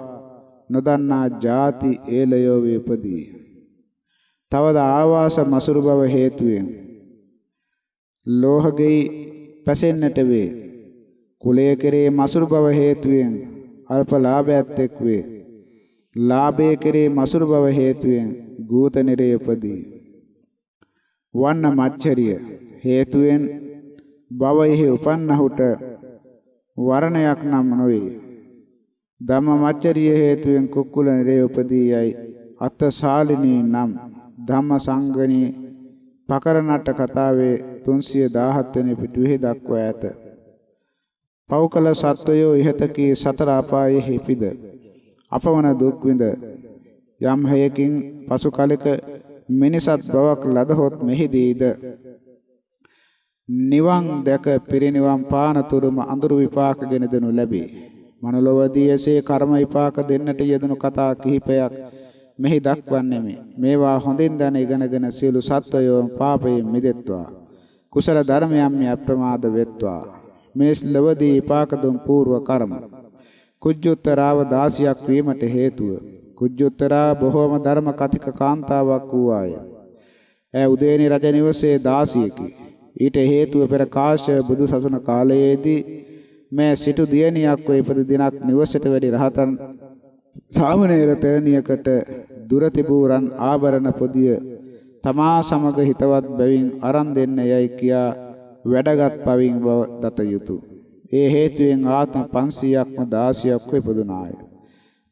නොදන්නා ಜಾති ඒලයෝ වේපදී තවද ආවාස මසුරු බව හේතුවෙන් ලෝහගෙයි පැසෙන්නට වේ. කුලය කෙරේ මසුරු බව හේතුවෙන් අල්ප ලාභයත් එක් වේ. ලාභයේ කෙරේ මසුරු බව හේතුවෙන් ගූත නිරේ උපදී වන්න මච්චරිය හේතුවෙන් භවයෙහි උපන්නහුට වරණයක් නම් නොවේ. ධම්ම මච්චරිය හේතුවෙන් කුක්කුල නිරේ උපදී යයි අත්සාලිනී නම් ධම්ම සංගණී පකරණට කතාවේ 317 වෙනි පිටුවේ දක්වා ඇත. පෞකල සත්වයෝ ඉහතකී සතර අපායේ හිපිද අපවන දුක් විඳ යම් හේකින් පසු කලක මිනිසත් බවක් ලදහොත් මෙහිදීද නිවන් දැක පිරිනිවන් පානතුරුම අඳුරු විපාකගෙන දෙනු ලැබේ. මනලොවදී එසේ කර්ම විපාක දෙන්නට යෙදුණු කතා කිහිපයක් මෙහි දක්වන්නේමි. මේවා හොඳින් දැන ඉගෙනගෙන සියලු සත්වයෝ පාපයෙන් මිදෙත්වා. කුසල ධර්මයන් අප්‍රමාද වෙත්වා. මිනිස් ලොවදී විපාක දුන් పూర్ව කර්ම. කුජ්ජුත්තරාව 16ක් වීමට හේතුව කුජ්ජුත්තරා බොහෝම ධර්ම කතික කාන්තාවක් වූවාය. ඈ උදේනි රජ නිවසේ 16කි. ඊට හේතුව පෙර කාශ්‍යප බුදු සසුන කාලයේදී මේ සිටු දියණියක් වේ ඉපද දිනක් නිවසට වැඩි රහතන් සාමණේර තෙරණියකට දුර තිබූ රන් ආභරණ පොදිය තමා සමග හිතවත් බැවින් අරන් දෙන්න යයි කියා වැඩගත් පවින් බව දත යුතුය. ඒ හේතුවෙන් ආත්ම 500ක්ම 16ක් ඉපදුනාය.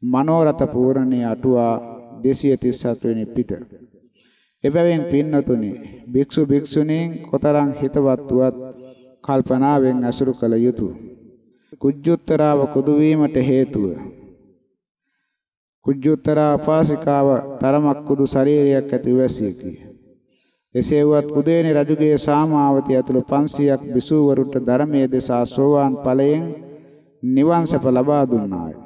මනෝරත පූර්ණේ අටුවා 237 වෙනි පිට. එබැවින් පින්නතුනි භික්ෂු භික්ෂුණීන් කොතරම් හිතවත් වුවත් කල්පනාවෙන් අසුරු කළ යුතුය. කුජ්ජුත්තරාව කුදු වීමට හේතුව කුජ්ජුත්තරා උපාසිකාව තරමක් කුදු ශරීරයක් ඇති වැසියකි. එසේ වුවත් උදේනි රජුගේ සාමාවති ඇතුළු 500ක් බිසූවරුන්ට ධර්මයේ දෙසා සෝවාන් ඵලයෙන් නිවන් සප ලබා දුන්නාය.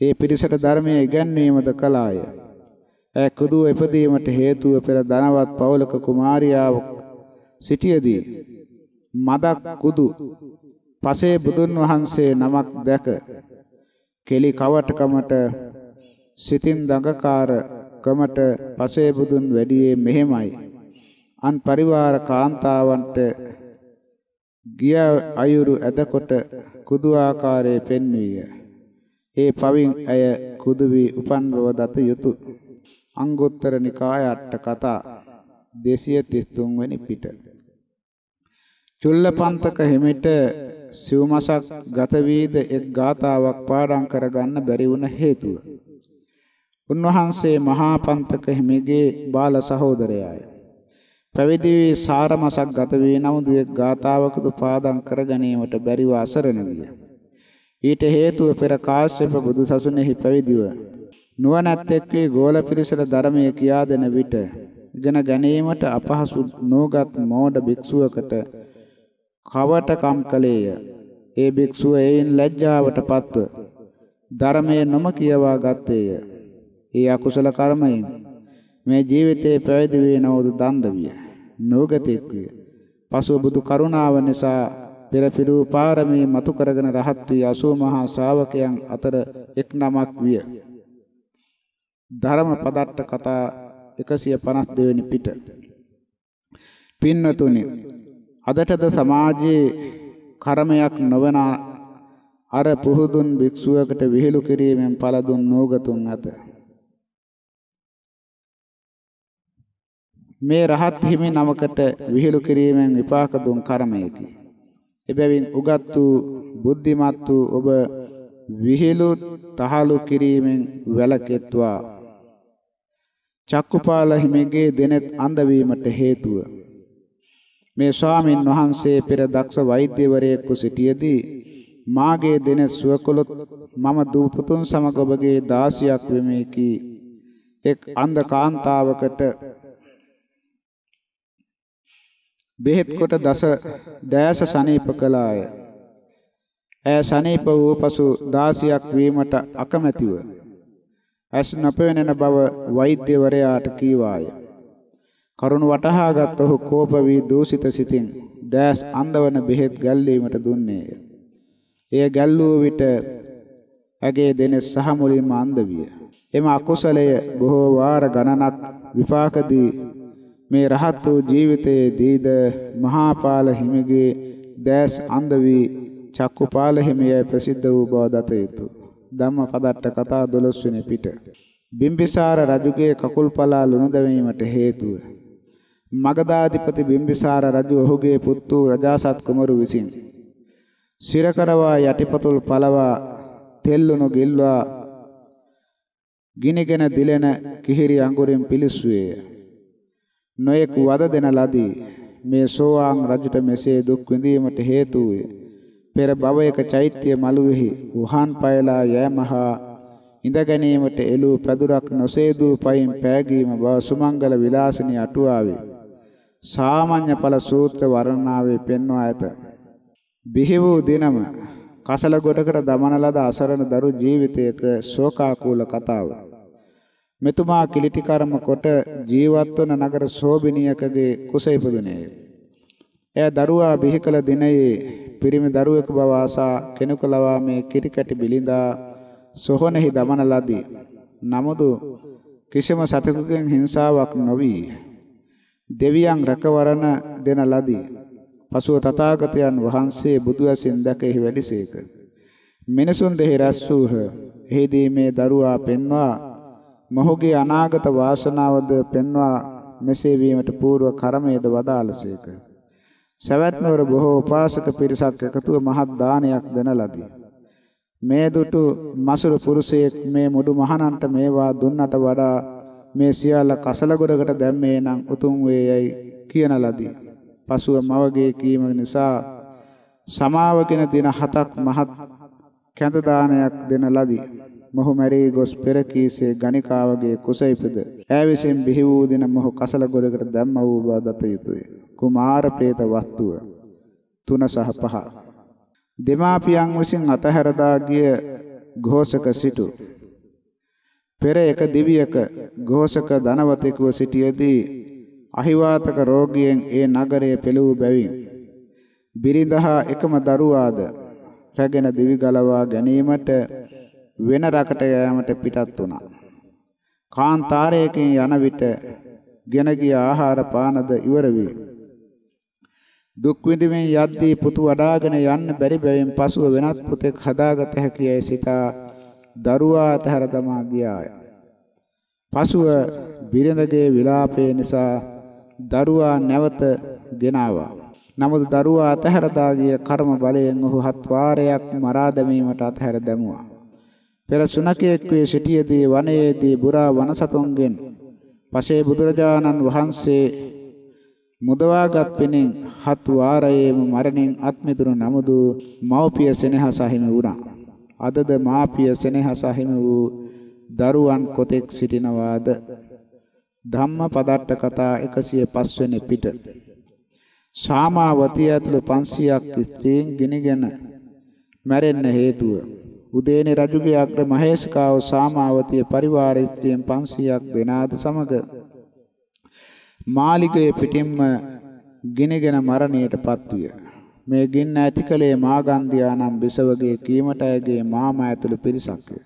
ඒ පිරිසට ධර්මයේ ඉගැන්වීමද කළාය. ඈ කුදු එපදීමට හේතුව පෙර ධනවත් පවුලක කුමාරියාව සිටියේදී මදක් කුදු පසේ බුදුන් වහන්සේ නමක් දැක කෙලි කවටකමට සිතින් දඟකාර කමට පසේ බුදුන් වැඩියේ මෙහෙමයි අන් පරිවාර කාන්තාවන්ට ගිය අයුරු ඇදකොට කුදු ආකාරයේ පෙන්වීය. ඒ පවින් ඇය කුදු වී උපන් බව දත යුතුය. අංගුත්තර නිකාය අට කතා 233 වෙනි පිට චුල්ලපන්තක හිමිට සිව්මසක් ගත වීද එක් ගාතාවක් පාඩම් කරගන්න බැරි වුණ හේතුව. උන්වහන්සේ මහා පන්තක හිමිගේ බාල සහෝදරයාය. පැවිදි වී සාරමසක් ගත වී නමුදු එක් ගාතාවකද පාඩම් කර ගැනීමට බැරිව අසරණ විය. ඊට හේතුව පෙර කාශ්‍යප බුදුසසුනේහි පැවිදිව නුවණැත්තෙක් වී ගෝල පිරිසට ධර්මයේ කියා දෙන විට ඉගෙන ගැනීමට අපහසු නොගත් මෝඩ භික්ෂුවකට කවටකම් කලේය. ඒ භික්ෂුව එයින් ලැජ්ජාවට පත්ව ධර්මයේ නොම කියවා ගත්තේය. ඒ අකුසල කර්මයෙන් මේ ජීවිතේ පැවිදි වේ නවුද දන්ද විය. නෝගතෙක් විය. පසුව බුදු කරුණාව නිසා පෙර පිරූ පාරමී මතු කරගෙන රහත් වී 80 මහා ශ්‍රාවකයන් අතර එක් නමක් විය. ධර්ම පදට්ට කතා 152 වෙනි පිට. පින්නතුනි අදටද සමාජයේ කර්මයක් නොවන අර පුහුදුන් භික්ෂුවකට විහිළු කිරීමෙන් පළ දුන් නෝගතුන් ඇත. මේ රහත් හිමි නමකට විහිළු කිරීමෙන් විපාක දුන් කර්මයකි. එබැවින් උගත් වූ බුද්ධිමත් වූ ඔබ විහිළු තහළු කිරීමෙන් වැළකෙත්වා. චක්කුපාල හිමිගේ දෙනෙත් අන්ධ වීමට හේතුව මේ ස්වාමින් වහන්සේ පෙර දක්ෂ වෛද්‍යවරයෙකු සිටියේදී මාගේ දෙන සුවකොළොත් මම දූපතුන් සමග ඔබගේ දාසියක් වෙමි කී එක් අන්ධ කාන්තාවකට බෙහෙත් කොට දස දෑස සනීප කළාය. ඈ සනීප වූ පසු දාසියක් වීමට අකමැතිව ඇස් නොපෙනෙන බව වෛද්‍යවරයාට කීවාය. කරුණ වටහාගත් ඔහු කෝප වී දූෂිත සිතින් දැස් අන්දවන බෙහෙත් ගැල්ලීමට දුන්නේය. එය ගැල්ලූ විට ඇගේ දෙනෙස් සහ මුලින්ම අන්ධ විය. එම අකුසලය බොහෝ වාර ගණනක් විපාකදී මේ රහත් වූ ජීවිතයේ දීද මහාපාල හිමිගේ දැස් අන්ධ වී චක්කුපාල හිමියයි ප්‍රසිද්ධ වූ බව දත යුතුය. ධම්මපදට්ට කතා 12 වෙනි පිට. බිම්බිසාර රජුගේ කකුල් පලා ලුණු දැමීමට හේතුව මගධාධිපති බිම්බිසාර රජු ඔහුගේ පුතු රජාසත් කුමරු විසින් සිරකරවා යටිපතුල් පළවා තෙල්ලුණු ගිල්වා ගිනිගෙන දිලෙන කිහිරි අඟුරින් පිලිස්සුවේය. නොයෙක් වද දෙන ලදී මේ සෝවාන් රජුට මෙසේ දුක් විඳීමට හේතු වූයේ පෙර භවයක චෛත්‍ය මළුවේහි වහන් පයලා යෑමහා ඉඳ ගැනීමට එළූ පැදුරක් නොසේදූ පයින් පෑගීම බව සුමංගල විලාසිනී අටුවාවේ සාමාන්‍ය ඵල සූත්‍ර වර්ණනාවේ පෙන්වා ඇත. බිහි වූ දිනම කසල ගොඩකට දමන ලද අසරණ දරු ජීවිතයක ශෝකාකූල කතාව. මෙතුමා කිලිටි කර්ම කොට ජීවත් වන නගර සෝබිනියකගේ කුස ඉපදුනේය. එය දරුවා බිහි කළ දිනයේ පිරිමි දරුවෙකු බව ආසා කෙනෙකු ලවා මේ කිරිකැටි බිලිඳා සොහොනෙහි දමන ලදී. නමුදු කිසිම සතෙකුගෙන් හිංසාවක් නොවී දෙවියන් රැකවරණ දෙන ලදී. පසුව තථාගතයන් වහන්සේ බුදු ඇසින් දැකෙහි වැඩිසේක. මිනිසුන් දෙහි රැස් වූහ. එහිදී මේ දරුවා පෙන්වා මොහුගේ අනාගත වාසනාවද පෙන්වා මෙසේ වීමට పూర్ව කර්මයේද වදාළසේක. සවැත් නුවර බොහෝ උපාසක පිරිසක් එකතුව මහත් දානයක් දෙන ලදී. මේ දුටු මසුරු පුරුෂයෙක් මේ මුඩු මහණන්ට මේවා දුන්නට වඩා මේ සියල්ල කසල ගොඩකට දැම්මේ නම් උතුම් වේයයි කියන ලදී. පසුව මවගේ කීම නිසා සමාවගෙන දින හතක් මහත් කැඳ දානයක් දෙන ලදී. මොහු මැරී ගොස් පෙර කීසේ ගණිකාවගේ කුස ඉපද ඈ විසින් බිහි වූ දින මොහු කසල ගොඩකට දැම්ම වූ බව දත යුතුය. කුමාර പ്രേත වස්තුව 3 සහ 5 දෙමාපියන් විසින් අතහැරදා ගිය ഘോഷක සිටු. පෙර එක දිවියක ഘോഷක ධනවතෙකුව සිටියේදී අහිවාතක රෝගියෙන් ඒ නගරය පෙළූ බැවින් බිරිඳහා එකම දරුවාද රැගෙන දිවි ගලවා ගැනීමට වෙන රකට යෑමට පිටත් වුණා. කාන්තාරයකින් යන විට ගෙන ගිය ආහාර පානද ඉවර වී දුක් විඳින්මින් යද්දී පුතු වඩාගෙන යන්න බැරි බැවින් පසුව වෙනත් පුතෙක් හදාගත හැකියයි සිතා දරුවා අතහැර දමා ගියාය. පසුව බිරිඳගේ විලාපය නිසා දරුවා නැවත ගෙනාවා. නමුත් දරුවා අතහැර දාගිය කර්ම බලයෙන් ඔහු හත් වාරයක් මරා දැමීමට අතහැර දැමුවා. පෙර සුනකයෙක් වේ සිටියේදී වනයේදී බුරා වනසතුන්ගෙන් පසේ බුදුරජාණන් වහන්සේ මුදවාගත් පිණින් හත් වාරයේම මරණින් අත්මිදුණු නමුදු මව්පිය සෙනෙහස හිමි වුණා. අදද මාපිය සෙනෙහස හිමි වූ දරුවන් කොතෙක් සිටිනවාද ධම්මපදට්ට කතා 105 වෙනි පිට ශාමාවතිය ඇතුළු 500ක් ස්ත්‍රීන් ගිනිගෙන මැරෙන්න හේතුව උදේනි රජුගේ අග්‍ර මහේෂ්කාව ශාමාවතිය පරිවාර ස්ත්‍රීන් 500ක් දෙනාද සමග මාලිගයේ පිටින්ම ගිනිගෙන මරණයටපත් විය. මේ ගින්න ඇති කලේ මාගන්ධියා නම් බිසවගේ කීමට ඇගේ මාමා ඇතුළු පිරිසක්ය.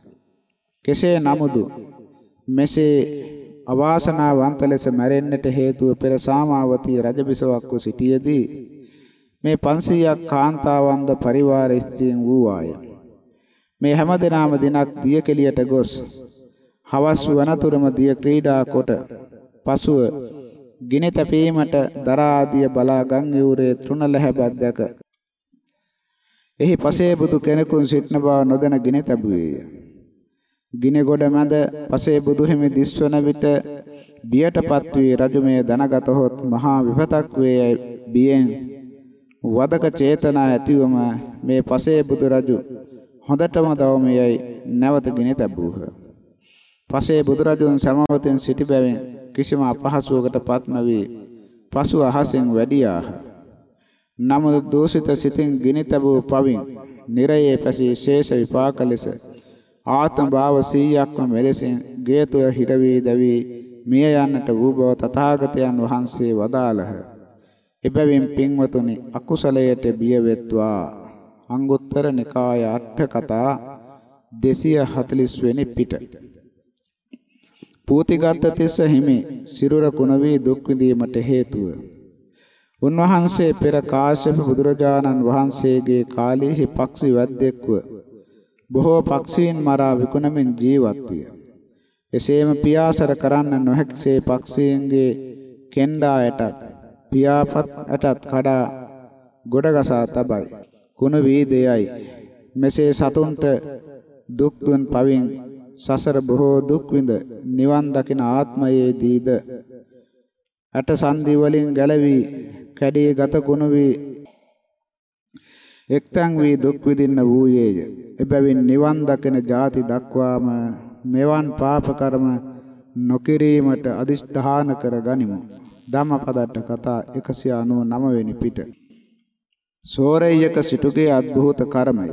කෙසේ නමුදු මෙසේ අවාසනාවන්ත ලෙස මැරෙන්නට හේතුව පෙර සාමාවතී රජබිසවක්ව සිටියේදී මේ 500ක් කාන්තාවන්ද පරිවාර ස්ත්‍රීන් වූවාය. මේ හැම දිනම දිනක් දිය කෙලියට ගොස් හවස් වනතුරුම දිය ක්‍රීඩා කොට පසුව ගිනි තැපීමට දරා ආදිය බලා ගම් යූරේ තෘණ ලැබක් දැක එහි පසේ බුදු කෙනෙකුන් සිටන බව නොදැන ගිනි තැබුවේය. ගිනි ගොඩ මැද පසේ බුදු හිමි දිස්වන විට බියටපත් වී රජු මේ දනගතහොත් මහා විපතක් වේ බියෙන් වදක චේතනා ඇතිවම මේ පසේ බුදු රජු හොඳටම දවමියයි නැවත ගිනි තැබූහ. පසේ බුදුරජුන් සමවතෙන් සිටි බැවින් කිසිම අපහසුවකට පත් නොවී පසු අහසෙන් වැඩියාහ. නමුත් දෝෂිත සිතින් ගිනි තැබූ පවින් නිරයේ පැසී ශේෂ විපාක ලෙස ආත්ම භාව 100ක්ම මෙලෙසින් ගේතුය හිරවි දවි මිය යන්නට වූ බව තථාගතයන් වහන්සේ වදාළහ. එබැවින් පින්වතුනි අකුසලයට බිය වෙත්වා. අංගුත්තර නිකාය අට කතා 240 වෙනි පිට. පූතිගත් තිස්ස හිමි සිරුර කුණ වී දුක් විඳීමට හේතුව. උන්වහන්සේ පෙර කාශ්‍යප බුදුරජාණන් වහන්සේගේ කාලයේ පක්ෂි වැද්දෙක්ව බොහෝ පක්ෂීන් මරා විකුණමින් ජීවත් විය. එසේම පියාසර කරන්න නොහැකිසේ පක්ෂීන්ගේ කෙන්ඩා ඇටත් පියාපත් ඇටත් කඩා ගොඩගසා තබයි. කුණ වී දෙයයි. මෙසේ සතුන්ට දුක් දුන් පවින් සසර බොහෝ දුක් විඳ නිවන් දකින ආත්මයේදීද ඇට සන්දි වලින් ගැලවි කැඩී ගත කුණ වී එක්තන් වී දුක් විඳින්න වූයේය. එබැවින් නිවන් දකින ಜಾති දක්වාම මෙවන් පාප කර්ම නොකිරීමට අදිෂ්ඨාන කර ගනිමු. ධම්මපදට්ට කතා 199 වෙනි පිට. සෝරේයක සිටුගේ අద్භූත කර්මය.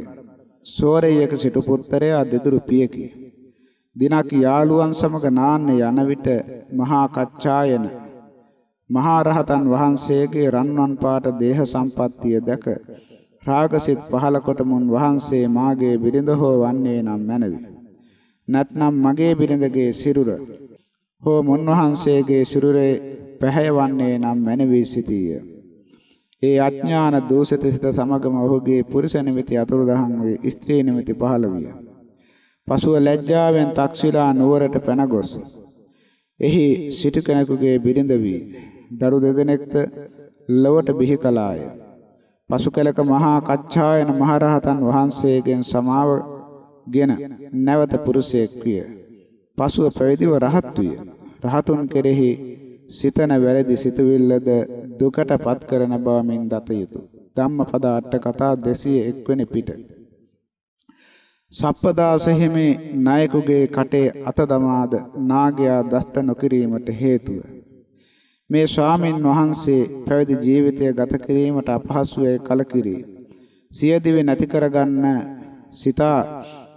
සෝරේයක සිටු පුත්‍රයා දෙදුරු පියකි. දිනක් යාළුවන් සමග නාන්න යන විට මහා කච්චායන මහා රහතන් වහන්සේගේ රන්වන් පාට දේහ සම්පත්තිය දැක රාගසිත පහල කොට මුන් වහන්සේ මාගේ බිරිඳ හෝ වන්නේ නම් මැනවි. නැත්නම් මගේ බිරිඳගේ සිරුර හෝ මුන් වහන්සේගේ සිරුරේ පැහැයවන්නේ නම් මැනවි සිටීය. ඒ අඥාන දෝෂිත සිත සමගම ඔහුගේ පුරුෂ නිමිති අතුරුදහන් වේ ස්ත්‍රී නිමිති පහළ විය. පසුව ලැජ්ජාවෙන් තක්ෂිලා නුවරට පැන ගොස් එහි සිටු කෙනෙකුගේ බිරිඳ වී දරු දෙදෙනෙක්ද ලොවට බිහි කළාය. පසු කලක මහා කච්චායන මහරහතන් වහන්සේගෙන් සමාවගෙන නැවත පුරුෂයෙක් විය. පසුව පැවිදිව රහත් විය. රහතුන් කෙරෙහි සිතන වැරදි සිතුවිල්ලද දුකට පත් කරන බවමින් දත යුතුය. ධම්මපද අට කතා 201 වෙනි පිට. සප්පදාස හිමි නායකුගේ කටේ අත දමාද නාගයා දෂ්ට නොකිරීමට හේතුව මේ ස්වාමින් වහන්සේ පැවිදි ජීවිතය ගත කිරීමට අපහසුවේ කලකිරී සියදිවි නැති කරගන්න සිතා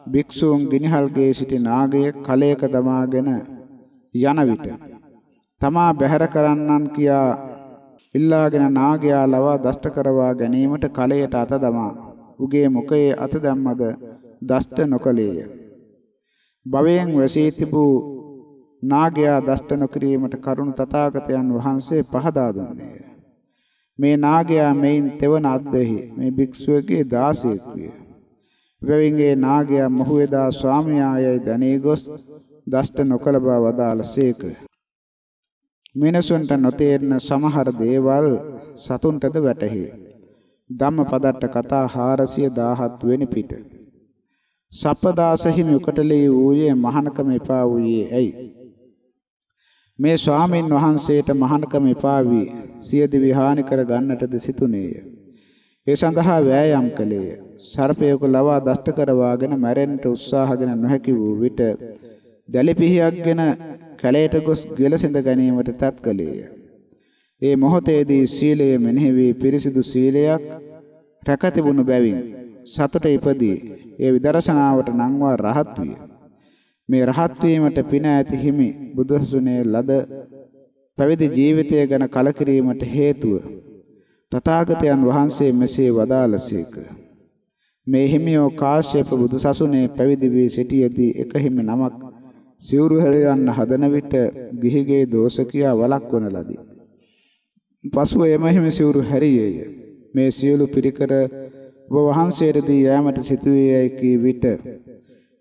භික්ෂූන් ගිනිහල්ගේ සිටි නාගයේ කලයක දමාගෙන යන විට තමා බැහැර කරන්නන් කියා ඉල්ලාගෙන නාගයා ලවා දෂ්ට කරවා ගැනීමට කලයට අත දමා උගේ මුඛයේ අත දැම්මද දෂ්ට නොකලේය. භවයෙන් වැසී තිබූ නාගයා දෂ්ට නොකිරීමට කරුණ තථාගතයන් වහන්සේ පහදා දුන්නේය. මේ නාගයා මෙයින් තෙවන අද්දෙහි මේ භික්ෂුවගේ දාසයෙක් විය. වෙවින්ගේ නාගයා මොහු එදා ස්වාමියායයි දණී ගොස් දෂ්ට නොකල බව වදාළසේක. මිනිසුන්ට නොතේරෙන සමහර දේවල් සතුන්ටද වැටහි. ධම්මපදට්ට කතා 417 වෙනි පිට. සප්පදාස හිමි උකටලී වූයේ මහානකම එපා වූයේ ඇයි? මේ ස්වාමීන් වහන්සේට මහානකම එපා වී සියදි විහානි කර ගන්නටද සිතුනේය. ඒ සඳහා වෑයම් කළේය. සර්පයෙකු ලවා දෂ්ට කරවාගෙන මැරෙන්නට උත්සාහගෙන නොහැකි වූ විට දැලිපිහියක්ගෙන කැලයට ගොස් ගෙලසිඳ ගැනීමට තත් කළේය. ඒ මොහොතේදී සීලය මෙනෙහි වී පිරිසිදු සීලයක් රැක තිබුණු බැවින් සතුට ඉපදී ඒ විදර්ශනාවට නංවා රහත් විය. මේ රහත් වීමට පින ඇති හිමි බුදුසසුනේ ලද පැවිදි ජීවිතය ගැන කලකිරීමට හේතුව තථාගතයන් වහන්සේ මෙසේ වදාළසේක. මේ හිමියෝ කාශ්‍යප බුදුසසුනේ පැවිදි වී සිටියේදී එක හිමි නමක් සිවුරු හැර යන්න හදන විට ගිහිගේ දෝෂ කියා වළක්වන ලදී. පසුව එම හිමි සිවුරු හැරියේය. මේ සියලු පිරිකර ඔබ වහන්සේට දී යෑමට සිටුවේයයි කී විට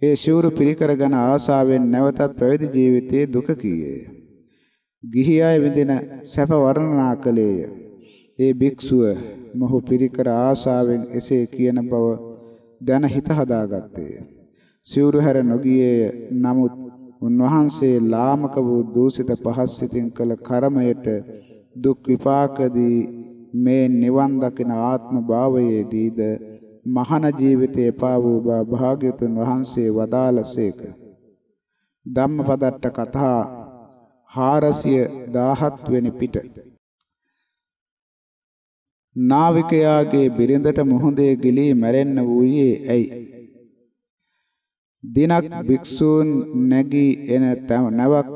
ඒ සිවුරු පිරිකර ගැන ආසාවෙන් නැවතත් පැවිදි ජීවිතයේ දුක කීයේය. ගිහි අය විඳින සැප වර්ණනා කළේය. ඒ භික්ෂුව මොහු පිරිකර ආසාවෙන් එසේ කියන බව දැන හිත හදාගත්තේය. සිවුරු හැර නොගියේය. නමුත් උන්වහන්සේ ලාමක වූ දූෂිත පහස් සිතින් කළ කර්මයට දුක් විපාකදී මේ නිවන් දකින ආත්ම භාවයේදීද මහාන ජීවිතේ පා වූ භාග්‍යතුන් වහන්සේ වදාළසේක ධම්මපදට්ට කතා 417 වෙනි පිට. නාවිකයාගේ බිරිඳට මුහුදේ ගිලී මැරෙන්න වූයේ ඇයි? දිනක් භික්ෂූන් නැගී එන නැවක්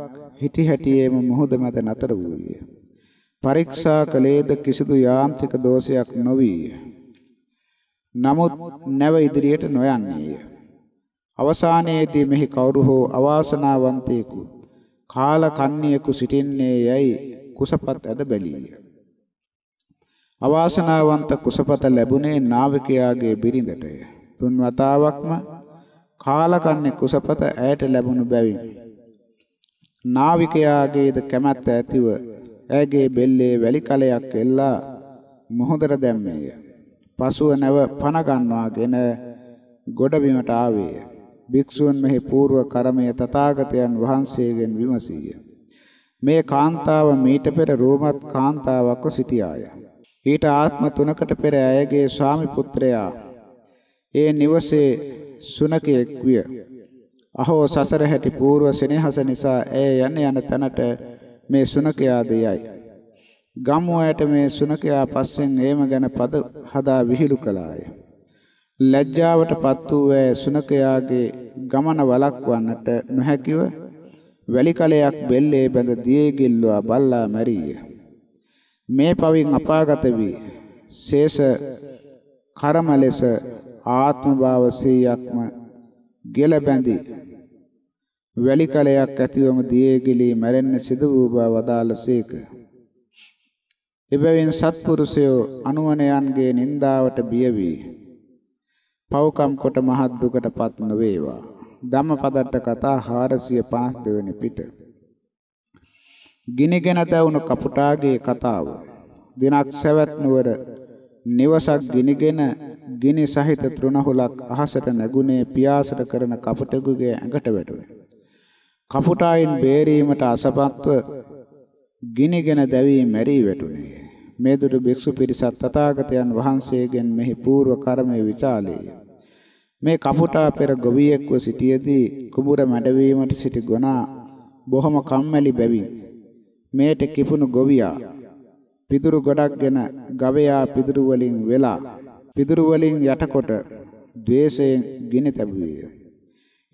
හිටි හැටියේම මුහුද මැද නතර වූයේ. පරීක්ෂා කළේද කිසිදු යාන්ත්‍රික දෝෂයක් නොවිය. නමුත් නැව ඉදිරියට නොයන්නේය. අවසානයේදී මෙහි කවුරු හෝ අවාසනාවන්තයෙකු කාල කන්ණියෙකු සිටින්නේ යයි කුසපත් ඇද බැලීය. අවාසනාවන්ත කුසපත ලැබුණේ නාවිකයාගේ බිරිඳටය. තුන් වතාවක්ම කාලකන්ණි කුසපත ඇයට ලැබුණු බැවින් නාවිකයාගේද කැමැත්ත ඇතිව ඇගේ බෙල්ලේ වැලි කලයක් එල්ලා මොහොතට දැම්මේය. පසුව නැව පන ගන්නවාගෙන ගොඩබිමට ආවේය. භික්ෂූන් මෙහි పూర్ව කර්මය තථාගතයන් වහන්සේගෙන් විමසීය. මේ කාන්තාව මීට පෙර රෝමත් කාන්තාවක්ව සිටියාය. ඊට ආත්ම තුනකට පෙර ඇයගේ ස්වාමි පුත්‍රයා ඒ නිවසේ සුනකයෙක් විය. අහෝ සසර හැටි పూర్ව සෙනෙහස නිසා ඇය යන යන තැනට මේ සුනකයා දෙයයි. ගම්මුවයට මේ සුනකයා පස්සෙන් ඒම ගැන පද හදා විහිළු කළාය. ලැජ්ජාවටපත් වූ ඇය සුනකයාගේ ගමන වළක්වන්නට නොහැකිව වැලි කලයක් බෙල්ලේ බැඳ දියේ ගිල්ලුවා බල්ලා මැරීය. මේ පවින් අපාගත වී ශේෂ කර්ම ලෙස ආත්ම භාව 100ක්ම ගෙල බැඳි වැලි කලයක් ඇතිවම දියේ ගිලී මැරෙන්න සිදු වූ බව වදාළසේක. එබැවින් සත්පුරුෂයෝ අනුවනයන්ගේ නින්දාවට බිය වී පව්කම් කොට මහත් දුකටපත් නොවේවා. ධම්මපදට්ට කතා 452 වෙනි පිට. ගිනිගෙන දැවුණු කපුටාගේ කතාව. දිනක් සවැත් නුවර නිවසක් ගිනිගෙන ගිනි සහිත තෘණහුලක් අහසට නැගුණේ පියාසට කරන කපටෙකුගේ ඇඟට වැටුණේ. කපුටායින් බේරීමට අසපත්ව ගිනිගෙන දැවී මැරී වැටුණේ. මේදුරු භික්ෂු පිරිසක් තථාගතයන් වහන්සේගෙන් මෙහි పూర్ව කර්මය විචාලේය. මේ කපුටා පෙර ගොවියෙක්ව සිටියේදී කුඹුර මැඩවීමට සිටි ගොනා බොහොම කම්මැලි බැවින් මේට කිපුණු ගොවියා පිදුරු ගොඩක්ගෙන ගවයා පිදුරු වලින් වෙලා පිදුරු වලින් යටකොට द्वේෂයෙන් ගිනි තැබුවේය.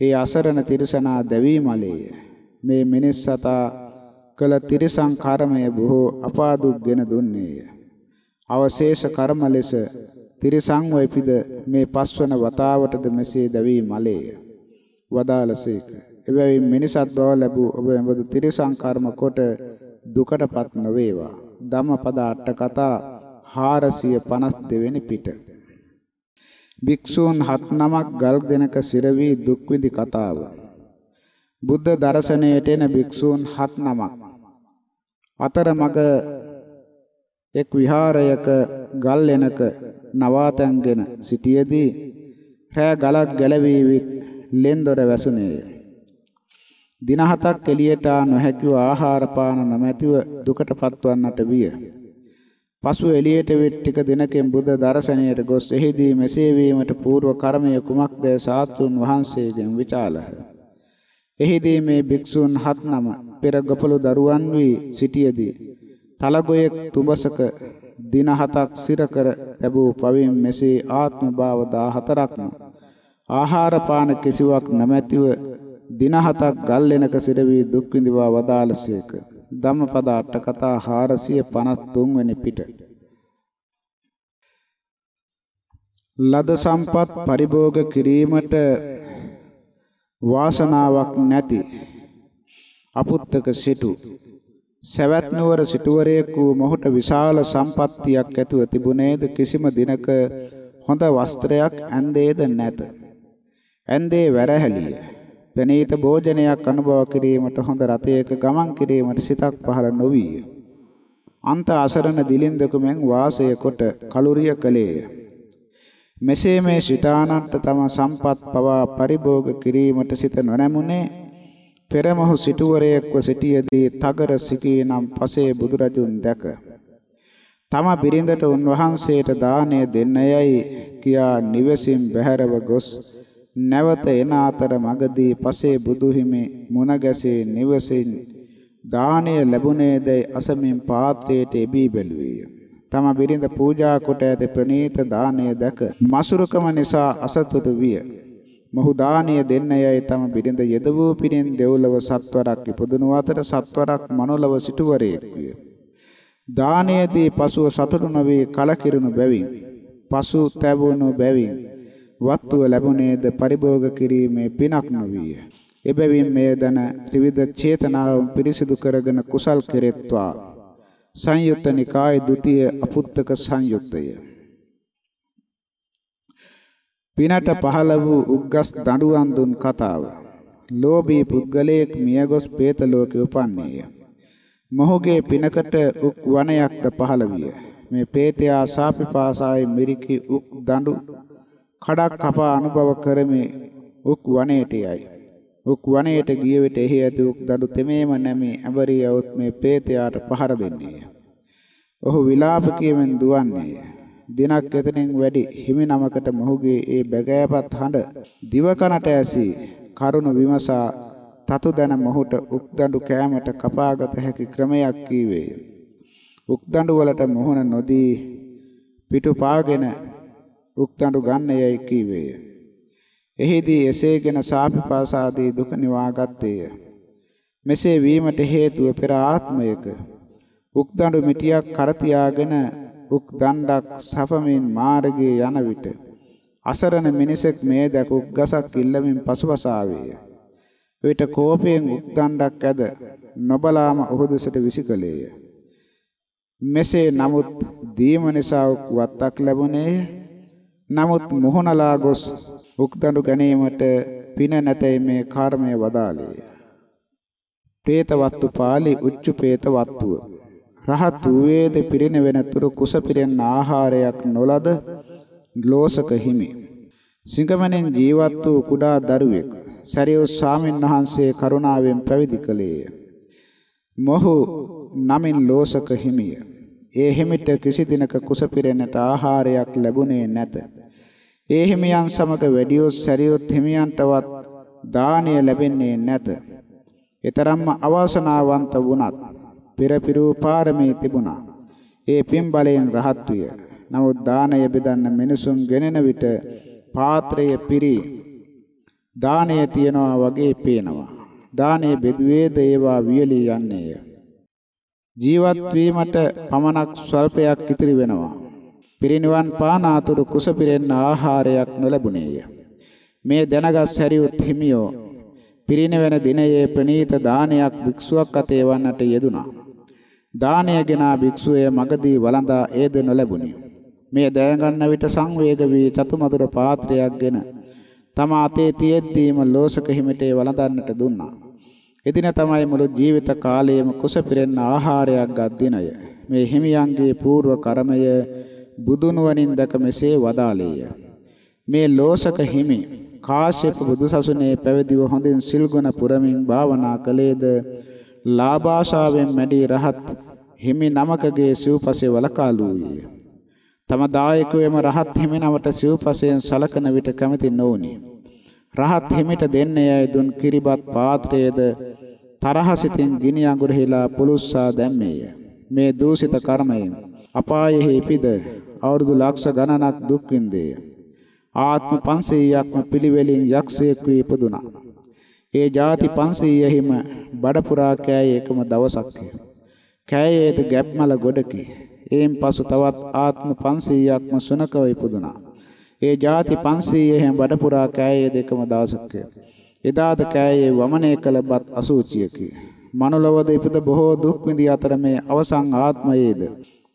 ඒ අසරණ තිරසනා දැවීමලේය. මේ මිනිස් සතා කළ තිරසං කර්මය බොහෝ අපාදුක්ගෙන දුන්නේය. අවශේෂ කර්ම ලෙස තිරසං වෙපිද මේ පස්වන වතාවටද මෙසේ දැවී මලේය. වදාලසේක. එබැවින් මිනිසත් බව ලැබූ ඔබ එබඳු තිරසං කර්ම කොට දුකටපත් නොවේවා. ධම්මපද අට කතා 452 වෙනි පිට. භික්ෂූන් හත් නමක් ගල් දෙනක සිරවි දුක් විඳි කතාව. බුද්ධ දර්ශනයට එන භික්ෂූන් හත් නමක් අතර මග එක් විහාරයක ගල් එනක නවාතැන්ගෙන සිටියේදී රෑ ගලක් ගැලවී ලෙන්දොර වැසුනේය. දින හතක් එළියට නොහැකිව ආහාර පාන නොමැතිව දුකට පත්වන්නට විය. පසු එළියට විත් ටික දිනකින් බුද්ධ දර්ශනයට ගොස් එහිදී මෙසේ වීමට పూర్ව කර්මය කුමක්ද සාත්තුන් වහන්සේගෙන් විචාලහ. එහිදී මේ භික්ෂූන් හත් නම පෙර ගොපළු දරුවන් වී සිටියේදී තලගොයෙක් තුඹසක දින හතක් සිර කර ලැබූ පවින් මෙසේ ආත්ම භාව 14ක්ම ආහාර පාන කිසිවක් නැමැතිව දින හතක් ගල් ලෙනක සිර වී දුක් විඳවා වදාළසේක ධම්මපද අට කතා 453 වෙනි පිට ලද සම්පත් පරිභෝග කිරීමට වාසනාවක් නැති අපුත්තක සිටු සවැත් නුවර සිටුවරයෙකු මොහුට විශාල සම්පත්තියක් ඇතුව තිබුණේද කිසිම දිනක හොඳ වස්ත්‍රයක් ඇන්දේද නැත. ඇන්දේ වැරහැලිය. ප්‍රණීත භෝජනයක් අනුභව කිරීමට හොඳ රථයක ගමන් කිරීමට සිතක් පහළ නොවිය. අන්ත අසරණ දිලින්දක මෙන් වාසය කොට කලුරිය කලේය. මෙසේ මේ සිතානන්ත තම සම්පත් පවා පරිභෝග කිරීමට සිත නොනැමුනේ පෙරමහු සිටුවරයෙක්ව සිටියේදී තගර සිකී නම් පසේ බුදුරජුන් දැක තම බිරිඳට උන්වහන්සේට දාණය දෙන්නයයි කියා නිවසින් බැහැරව ගොස් නැවත එන අතර මගදී පසේ බුදුහිමි මුණ ගැසී නිවසින් දාණය ලැබුණේදයි අසමින් පාත්‍රයට එබී බැලුවේය. තම බිරිඳ පූජා කොට ඇති ප්‍රණීත දාණය දැක මසුරුකම නිසා අසතුටු විය. මොහු දානීය දෙන්නයයි තම බිරිඳ යෙදවූ පිරින් දෙව්ලොව සත්වරක් ඉපදුණු අතර සත්වරක් මනුලව සිටුවරයෙක් විය. දානයේදී පසුව සතුටු නොවේ කලකිරුණු බැවින් පසු තැබුණු බැවින් වත්තුව ලැබුණේද පරිභෝග කිරීමේ පිනක් නොවිය. එබැවින් මෙය දන ත්‍රිවිධ චේතනාවන් පිරිසිදු කරගෙන කුසල් කෙරෙත්වා. සංයුත්ත නිකාය ဒ ුතිය අපුත්තක සංයුත්තය. පිනට පහළ වූ උග්ගස් දඬුවම් දුන් කතාව. ලෝභී පුද්ගලයෙක් මියගොස් പ്രേත ලෝකෙ උපන්නේය. මොහුගේ පිනකට උක් වනයක්ද පහළ විය. මේ പ്രേතයා සාපිපාසායි මිරිකි උක් දඬු කඩක් කපා අනුභව කරමි උක් වනයේට යයි. උක් වනයේට ගිය විට එහි ඇති උක් දඬු තෙමේම නැමි ඇඹරියවුත් මේ പ്രേතයාට පහර දෙන්නේය. ඔහු විලාප කියමින් දුවන්නේය. දිනක් එතනින් වැඩි හිමි නමකට මොහුගේ ඒ බැගෑපත් හඬ දිව කනට ඇසී කරුණ විමසා තතු දන මොහුට උක්දඬු කෑමට කපාගත හැකි ක්‍රමයක් කීවේය. උක්දඬු වලට මොහුන නොදී පිටු පාගෙන උක්දඬු ගන්න යයි කීවේය. එහිදී එසේගෙන සාපිපාසාදී දුක නිවාගත්තේය. මෙසේ වීමට හේතුව පෙර ආත්මයක උක්දඬු මිටියක් කර තියාගෙන උක් දණ්ඩක් සපමින් මාර්ගයේ යන විට අසරණ මිනිසෙක් මේ දැක උක් ගසක් ඉල්ලමින් පසුපස ආවේය. විට කෝපයෙන් උක් දණ්ඩක් ඇද නොබලාම ඔහු දෙසට විසිකලේය. මෙසේ නමුත් දීම නිසා උක් වත්තක් ලැබුණේය. නමුත් මොහොනලා ගොස් උක්දඬු ගැනීමට පින නැතයි මේ කර්මය වදාළේ. പ്രേතවත්තු පාළි උච්ච പ്രേතවත්තුව. රහත් වූයේද පිරිනවෙනතුරු කුස පිරෙන ආහාරයක් නොලද ලෝසක හිමි. සිඟමණෙන් ජීවත් වූ කුඩා දරුවෙක් සරියු ස්වාමීන් වහන්සේ කරුණාවෙන් පැවිදි කළේය. මොහු නමින් ලෝසක හිමිය. ඒ හිමිට කිසි දිනක කුස පිරෙන්නට ආහාරයක් ලැබුණේ නැත. ඒ හිමියන් සමග වැඩියොත් සරියොත් හිමියන්ටවත් දානය ලැබෙන්නේ නැත. ඊතරම්ම අවාසනාවන්ත වුණත් පෙරපිරූ පාරමී තිබුණා. ඒ පින් බලයෙන් රහත් විය. නමුත් දානය බෙදන්න මිනිසුන් ගෙනෙන විට පාත්‍රය පිරී දානය තියනවා වගේ පේනවා. දානය බෙදුවේද ඒවා වියලී යන්නේය. ජීවත් වීමට පමණක් ස්වල්පයක් ඉතිරි වෙනවා. පිරිනිවන් පාන අතුරු කුස පිරෙන්න ආහාරයක් නොලැබුණේය. මේ දැනගත් සැරියුත් හිමියෝ පිරිනිවන දිනයේ ප්‍රණීත දානයක් භික්ෂුවක් අතේ වන්නට යෙදුනා. දානය ගෙනා භික්ෂුවය මගදී වළඳා ඒද නොලැබුණි. මේ දැනගන්න විට සංවේග වී චතුමදුර පාත්‍රයක්ගෙන තම අතේ තියෙද්දීම ලෝසක හිමිටේ වළඳන්නට දුන්නා. එදින තමයි මුළු ජීවිත කාලයේම කුස පිරෙන්න ආහාරයක් ගත් දිනය. මේ හිමියන්ගේ పూర్ව කර්මය බුදුනුවණින් දැක මෙසේ වදාළේය. මේ ලෝසක හිමි කාශ්‍යප බුදුසසුනේ පැවිදිව හොඳින් සිල්ගුණ පුරමින් භාවනා කළේද ලාභාශාවෙන් මැඩි රහත් හිමි නමකගේ සිව්පසේ වලකාලූයේ. තම දායකයම රහත් හිමි නමට සිව්පසයෙන් සලකන විට කැමති නොවුනි. රහත් හිමිට දෙන්නේයයි දුන් කිරිබත් පාත්‍රයේද තරහසිතින් ගිනි අඟුරෙහිලා පුලුස්සා දැම්මේය. මේ දූෂිත කර්මයෙන් අපායෙහි ඉපිද අවුරුදු ලක්ෂ ගණනක් දුක් විඳේය. ආත්ම 500ක්ම පිළිවෙලින් යක්ෂයෙක් වී ඉපදුනා. ඒ ಜಾති 500හිම බඩපුරා කෑයේ එකම දවසක්ය. කෑයේද ගැබ්මල ගොඩකි. එයින් පසු තවත් ආත්ම 500ක්ම සුනකව ඉපදුනා. ඒ ಜಾති 500හෙම බඩපුරා කෑයේද එකම දවසක්ය. එදාද කෑයේ වමනය කළ බත් අසූචියකි. මනුලවද ඉපද බොහෝ දුක් විඳි අතර මේ අවසන් ආත්මයේද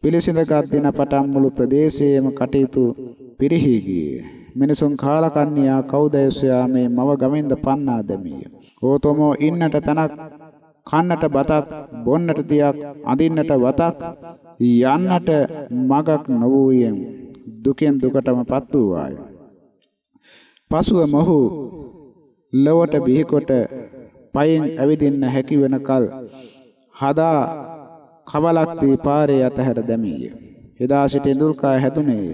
පිළිසිඳගත් දින පටන් මුළු ප්‍රදේශයේම කටයුතු පිරිහි ගියේ. මිනිසුන් කාලකන්‍යා කවුදැයි සොයා මේ මව ගමින්ද පන්නා දැමීය. ඕතමෝ ඉන්නට තනක් කන්නට බතක් බොන්නට තියක් අඳින්නට වතක් යන්නට මගක් නොවූයෙන් දුකෙන් දුකටමපත් වූවාය. පසුව මොහු ලොවට බිහිකොට පයින් ඇවිදින්න හැකි වෙනකල් හදා කවලක් දී පාරේ අතහැර දැමීය. එදා සිට ඉඳුල්කා හැදුනේය.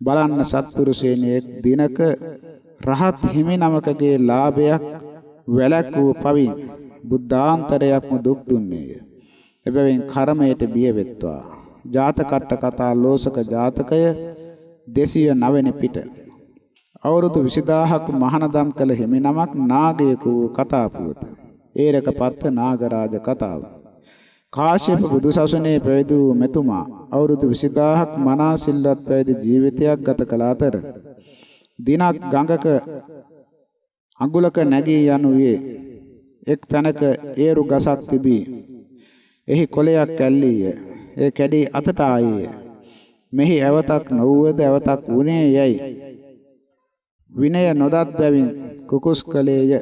බලන්න සත්පුරුෂයනේ දිනක රහත් හිමි නමකගේ ලාභයක් වැලක් වූ පවින් බුද්ධාන්තරයක්ම දුක් දුන්නේය. එබැවින් කර්මයට බිය වෙත්වා. ජාතකට කතා ලෝසක ජාතකය 209 වෙනි පිට. අවුරුදු 20000ක් මහානදම් කළ හිමි නමක් නාගයෙකු වූ කතා පුවත. ඒරක පත්ත නාගරාජ කතාව. කාශ්‍යප බුදුසසුනේ පැවිදි වූ මෙතුමා අවුරුදු 20000ක් මනා සිල්වත් පැවිදි ජීවිතයක් ගත කළ අතර දිනක් ගඟක අඟුලක නැගී යනුවේ එක් තැනක ඒරු ගසක් තිබී එහි කොළයක් ඇල්ලීය ඒ කැඩී අතට ආයේය මෙහි ඇවතක් නොවුවද ඇවතක් වුණේ යයි විනය නොදත් බැවින් කුකුස් කලේය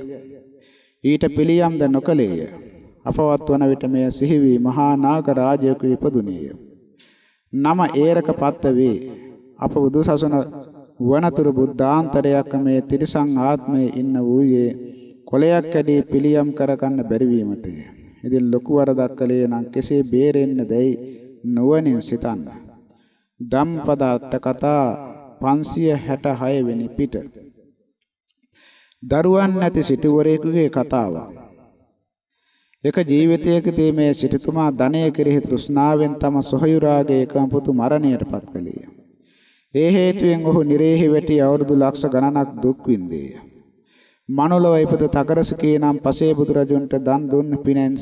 ඊට පිළියම්ද නොකලේය අපවත් වන විට මෙය සිහි වී මහා නාග රාජයෙකු ඉපදුනේය. නම ඒරක පත්ත වේ. අප බුදුසසුන වනතුරු බුද්ධාන්තරයක් මේ තිරිසං ආත්මයේ ඉන්න වූයේ කොලයක් කැඩී පිළියම් කරගන්න බැරි වීමටය. ඉතින් ලොකු වරදක් කළේ නම් කෙසේ බේරෙන්න දැයි නුවණින් සිතන්න. ධම්පද අට කතා 566 වෙනි පිට. දරුවන් නැති සිටුවරයෙකුගේ කතාවක්. එක ජීවිතයකදී මේ සිටුතුමා ධනය කෙරෙහි තෘෂ්ණාවෙන් තම සොහයුරාගේ එකම පුතු මරණයටපත් කළේය. ඒ හේතුවෙන් ඔහු නිරේහි වැටි අවුරුදු ලක්ෂ ගණනක් දුක් විඳේය. මනුලව ඉපද තකරසිකේ නම් පසේ බුදුරජුන්ට දන් දුන්න පිනෙන්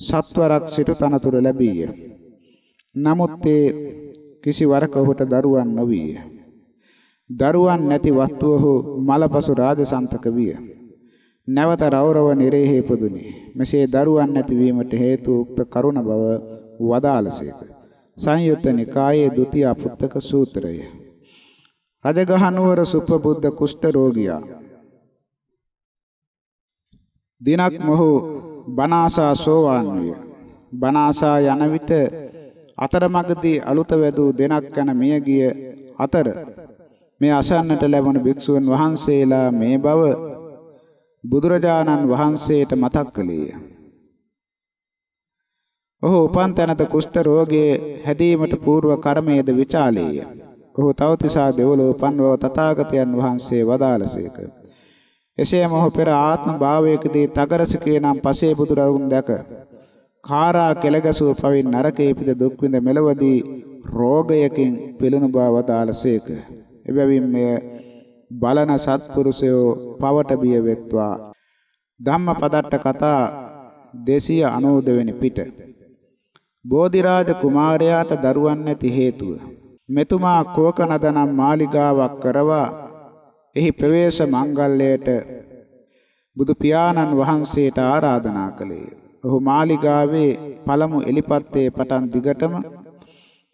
සත්වරක් සිටු තනතුර ලැබීය. නමුත් ඒ කිසිවරක ඔහුට දරුවන් නොවිය. දරුවන් නැති වස්තුව මලපසු රාජසන්තක විය. නැවත රෞරව නිරේහි ඉපදුනි. මෙසේ දරුවන් නැතිවීමට හේතු උක්ත කරුණ බව වදාළසේක. සංයුත්ත නිකායේ ဒုတိ ය පුත්තක සූත්‍රය. රජගහනුවර සුපබුද්ධ කුෂ්ඨ රෝගියා. දිනක් මොහු බනාසා සෝවාන් විය. බනාසා යන විට අතරමඟදී අලුත වැදූ දෙනක් යන මිය ගිය අතර මේ අසන්නට ලැබුණු භික්ෂුන් වහන්සේලා මේ බව බුදුරජාණන් වහන්සේට මතක් කළේය. ඔහු උපන් තැනත කුෂ්ඨ රෝගයේ හැදීමට పూర్ව කර්මයේද විචාලේය. ඔහු තවතිසා දෙවොල උපන් බව තථාගතයන් වහන්සේ වදාළසේක. එසේම ඔහු පෙර ආත්ම භාවයකදී තගරසිකේ නම් පසේ බුදුරවුන් දැක කාරා කෙලගසූ පවින් නරකයේ පිට දුක් විඳ මෙලවදී රෝගයකින් පිළුණු බව වදාළසේක. එබැවින් මෙය බලන සත්පුරුෂයෝ පවට බිය වෙත්වා ධම්මපදට්ට කතා 290 වෙනි පිට බෝධිරාජ කුමාරයාට දරුවන් නැති හේතුව මෙතුමා කෝකනදනම් මාලිගාවක් කරවා එහි ප්‍රවේශ මංගල්‍යයට බුදු පියාණන් වහන්සේට ආරාධනා කළේ. ඔහු මාලිගාවේ පළමු එලිපත්තේ පටන් දිගටම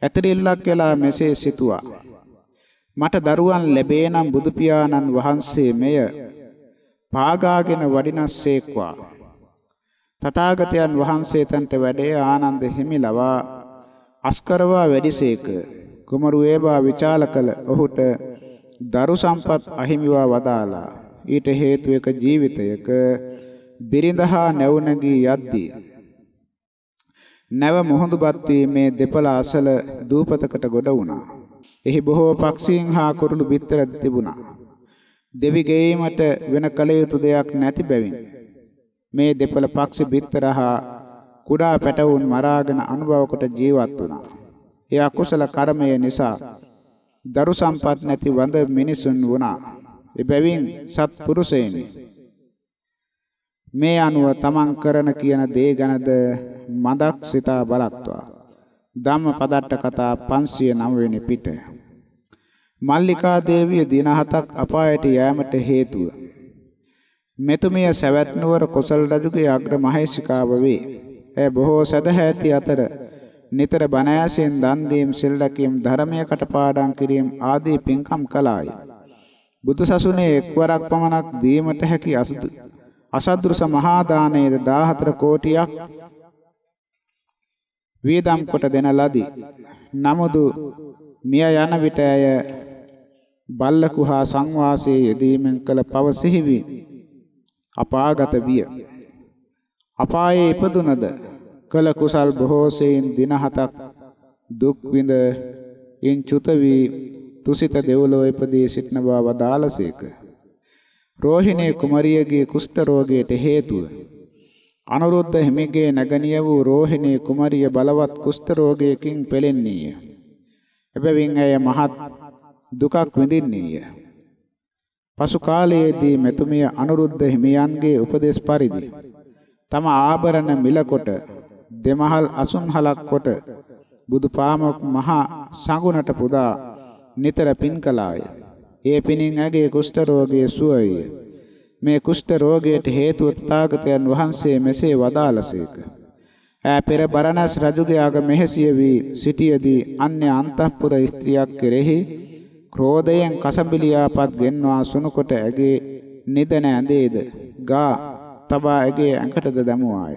ඇතරිල්ලක් වෙලා මෙසේ සිතුවා. මට දරුවන් ලැබේ නම් බුදු පියාණන් වහන්සේ මෙය පාගාගෙන වඩිනස්සේක්වා. තථාගතයන් වහන්සේ තන්ට වැඩේ ආනන්ද හිමි ලවා අස්කරවා වැඩිසේක. කුමරු ඒවා විචාල කළ ඔහුට දරු සම්පත් අහිමිවා වදාලා ඊට හේතු එක ජීවිතයක බිරිඳහා නැවුනගී යද්දී නැව මුහුදුපත් වීමේ දෙපළ අසල දූපතකට ගොඩ වුණා. එහි බොහෝ පක්ෂීන් හා කුරුළු බිත්තර තිබුණා. දෙවි ගෙීමට වෙන කල යුතු දෙයක් නැති බැවින් මේ දෙපළ පක්ෂි බිත්තර හා කුඩා පැටවුන් මරාගෙන අනුභව කොට ජීවත් වුණා. ඒ අකුසල කර්මය නිසා දරු සම්පත් නැති වඳ මිනිසුන් වුණා. එබැවින් සත් පුරුෂයනි මේ අනුව තමන් කරන කියන දේ ගැනද මදක් සිතා බලත්වා. ධම්මපදට්ට කතා 509 වෙනි පිට. මල්ලිකා දේවිය දින හතක් අපායට යෑමට හේතුව. මෙතුමිය සවැත් නුවර කොසල් රජුගේ අග්‍ර මහේශිකාව වේ. ඇය බොහෝ සදහැති අතර නිතර බණ ඇසෙන් දන් දීම් සිල් රැකීම් ධර්මයේ කටපාඩම් කිරීම ආදී පින්කම් කළාය. බුදු සසුනේ එක්වරක් පමණක් දීමට හැකි අසදෘස මහා දානයේද 14 කෝටියක් වියදම් කොට දෙන ලදී. නමුදු මිය යන විට ඇය බල්ලකු හා සංවාසයේ යෙදීමෙන් කළ පව සිහිවි අපාගත විය. අපායේ ඉපදුනද කළ කුසල් බොහෝ සෙයින් දින හතක් දුක් විඳ ඉන් චුත වී තුසිත දෙව්ලොව ඉපදී සිටන බව වදාළසේක. රෝහිණී කුමරියගේ කුෂ්ඨ රෝගයට හේතුව අනුරුද්ධ හිමිගේ නැගණිය වූ රෝහිණී කුමරිය බලවත් කුෂ්ඨ රෝගයකින් පෙළෙන්නීය. එබැවින් ඇය මහත් දුකක් විඳින්නීය. පසු කාලයේදී මෙතුමිය අනුරුද්ධ හිමියන්ගේ උපදෙස් පරිදි තම ආභරණ මිලකොට දෙමහල් අසුන්හලක් කොට බුදු පාමොක් මහා සංගුණට පුදා නිතර පින් කළාය. ඒ පිනින් ඇගේ කුෂ්ඨ රෝගයේ සුවය. මේ කුෂ්ඨ රෝගයට හේතුව තථාගතයන් වහන්සේ මෙසේ වදාළසේක. ඈ පෙර බරණස් රජුගේ ආග මෙහෙසිය වී සිටියේදී අන්‍ය අන්තఃපුර ස්ත්‍රියක් කෙරෙහි ක්‍රෝධයෙන් කසඹිලියාපත් ගෙන්වා සුනුකොට ඇගේ නිදන ඇඳේද ගා තබා ඇගේ ඇඟටද දැමුවාය.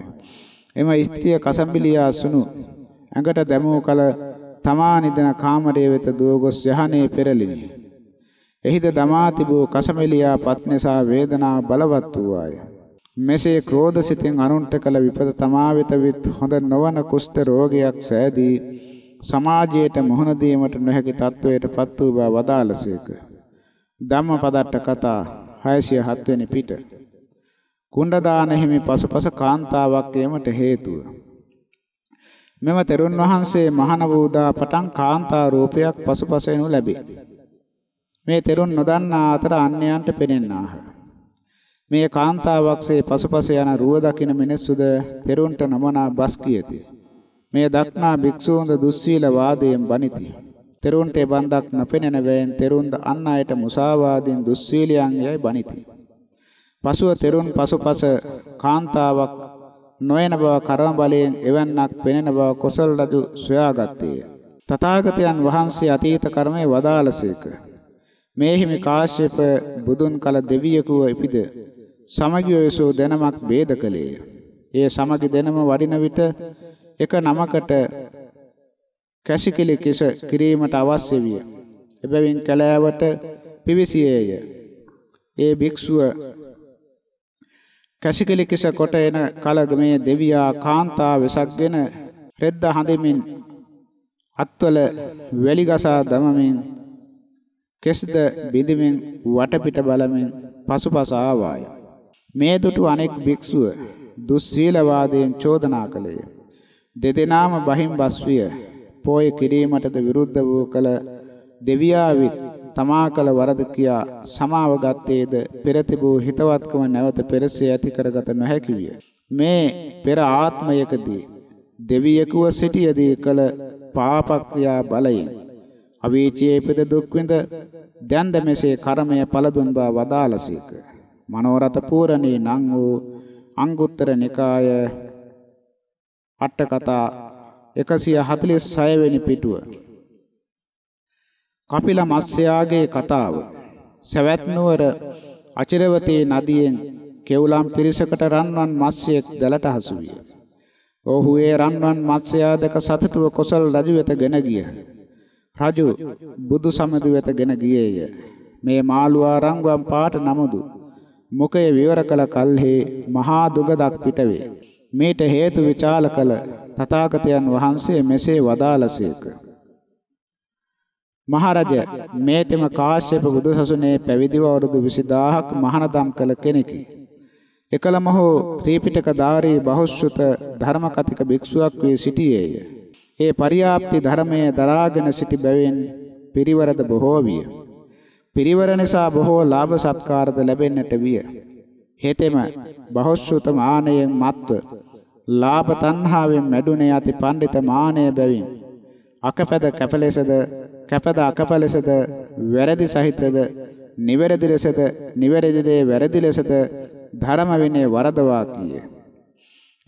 එම ස්ත්‍රිය කසඹිලියා සුණු ඇඟට දැමූ කල තමා නිදන කාමරයේ වෙත දුව ගොස් යහනේ පෙරලිනි. එහිද දමා තිබූ කසඹිලියා පත්නසා වේදනාව බලවත් වූවාය. මෙසේ ක්‍රෝධ සිතින් අනුන්ට කළ විපත තමා වෙත විත් හොඳ නොවන කුෂ්ඨ රෝගයක් සෑදී සමාජයට මුහුණ දීමට නොහැකි තත්වයට පත් වූ බව වදාළසේක. ධම්මපදට්ට කතා 607 වෙනි පිට. කුණ්ඩදාන හිමි පසුපස කාන්තාවක් වීමට හේතුව. මෙම තෙරුන් වහන්සේ මහාන වූදා පටන් කාන්තා රූපයක් පසුපස එනු ලැබේ. මේ තෙරුන් නොදන්නා අතර අන්‍යයන්ට පෙනෙන්නාහ. මේ කාන්තාවක්සේ පසුපස යන රුව දකින මිනිස්සුද තෙරුන්ට නමනා බස් කියති. මේ දක්නා භික්ෂූන්ද දුස්සීල වාදයෙන් බනිති. තෙරුන්ට බන්දක් නොපෙනෙන වෙන් තෙරුන්ද අන් අයට මුසාවාදයෙන් දුස්සීලයන් යයි බනිති. පසුව තෙරුන් පසුපස කාන්තාවක් නොයන බව කර්ම බලයෙන් එවන්නක් පෙනෙන බව කොසල් රජු සොයාගත්තේය. තථාගතයන් වහන්සේ අතීත කර්මයේ වදාළසේක. මේ හිමි කාශ්‍යප බුදුන් කල දෙවියෙකුව ඉපිද සමගිය යසෝ දෙනමක් ભેද කළේය. ඒ සමගි දෙනම වඩින විට එක නමකට කැසිකිලි කිස කිරීමට අවශ්‍ය විය. එබැවින් කැලෑවට පිවිසියේය. ඒ භික්ෂුව කැසිකිලි කිස කොට එන කල මේ දෙවියා කාන්තා වෙසක්ගෙන රෙද්ද හඳමින් අත්වල වැලි ගසා දමමින් කෙස්ද බිඳමින් වටපිට බලමින් පසුපස ආවාය. මේ දුටු අනෙක් භික්ෂුව දුස්සීලවාදයෙන් චෝදනා කළේය. දෙදෙනාම බහින් බස්විය. පෝය කිරීමටද විරුද්ධ වූ කල දෙවියාවිත් තමා කළ වරද කියා සමාව ගත්තේද පෙර තිබූ හිතවත්කම නැවත පෙරසේ ඇති කරගත නොහැකි විය. මේ පෙර ආත්මයකදී දෙවියෙකුව සිටියදී කළ පාපක්‍රියා බලයෙන් අවීචයේ පිට දුක් විඳ දැන්ද මෙසේ කර්මය පළදුන් බව වදාළසේක. මනෝරත පූරණේ නම් වූ අංගුත්තර නිකාය අට කතා 146 වෙනි පිටුව කපිල මත්ස්‍යයාගේ කතාව සවැත් නුවර අචිරවතී නදියෙන් කෙවුලම් පිරිසකට රන්වන් මත්ස්‍යයෙක් දැලට හසු විය. ඔහු ඒ රන්වන් මත්ස්‍යයා දැක සතුටුව කොසල් රජු වෙත ගෙන ගිය. රජු බුදු සමදු වෙත ගෙන ගියේය. මේ මාළුවා රංගම් පාට නමුදු මුඛය විවර කළ කල්හි මහා දුගදක් පිටවේ. මේට හේතු විචාල කළ තථාගතයන් වහන්සේ මෙසේ වදාළසේක. මහරජ මේතෙම කාශ්‍යප බුදුසසුනේ පැවිදිව අවුරුදු 20000ක් මහානදම් කළ කෙනෙකි. එකල මොහු ත්‍රිපිටක ධාරී බහුශ්‍රුත ධර්ම කතික භික්ෂුවක් වී සිටියේය. ඒ පරියාප්ති ධර්මයේ දරාගෙන සිටි බැවින් පිරිවරද බොහෝ විය. පිරිවර නිසා බොහෝ ලාභ සත්කාරද ලැබෙන්නට විය. හේතෙම බහුශ්‍රුත මානයෙන් මත්ව ලාභ තණ්හාවෙන් මැඩුනේ යති පඬිත මානය බැවින් අකපැද කැපලෙසද කැපද අකපලෙසද වැරදි සහිතද නිවැරදි ලෙසද නිවැරදි දේ වැරදි ලෙසද ධර්ම විනය වරදවා කීය.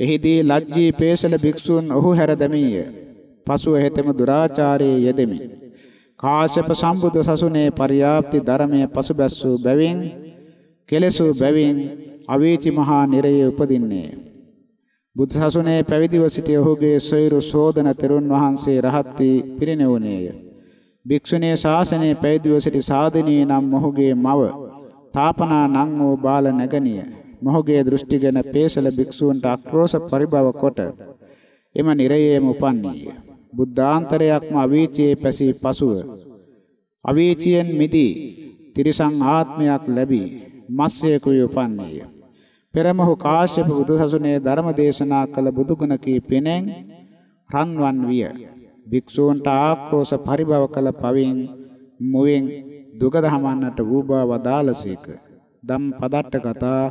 එහිදී ලජ්ජී පේසල භික්ෂූන් ඔහු හැර දැමීය. පසුව හෙතෙම දුරාචාරයේ යෙදෙමි. කාශ්‍යප සම්බුද්ධ සසුනේ පරියාප්ති ධර්මයේ පසුබැස්සූ බැවින් කෙලසූ බැවින් අවීචි මහා නිරයේ උපදින්නේ. බුදු සසුනේ පැවිදිව සිටි ඔහුගේ සොයුරු සෝදන තෙරුන් වහන්සේ රහත් වී පිරිනෙවුනේය. භික්ෂුණී ශාසනයේ පැවිදිව සිටි සාදිනී නම් මොහුගේ මව තාපනා නම් වූ බාල නැගණිය. මොහුගේ දෘෂ්ටිගෙන පේසල භික්ෂූන්ට අක්‍රෝෂ පරිභව කොට එම නිරයේම උපන්නීය. බුද්ධාන්තරයක්ම අවීචියේ පැසී පසුව අවීචියෙන් මිදී තිරිසං ආත්මයක් ලැබී මත්ස්‍යයෙකු උපන්නේය. පෙරමහු කාශ්‍යප බුදුසසුනේ ධර්ම දේශනා කළ බුදුගුණ කී පෙනෙන් රන්වන් විය. භික්ෂූන්ට ආක්‍රෝෂ පරිභව කළ පවින් මුවෙන් දුගදහමන්නට වූ බව වදාළසේක. දම් පදට්ට කතා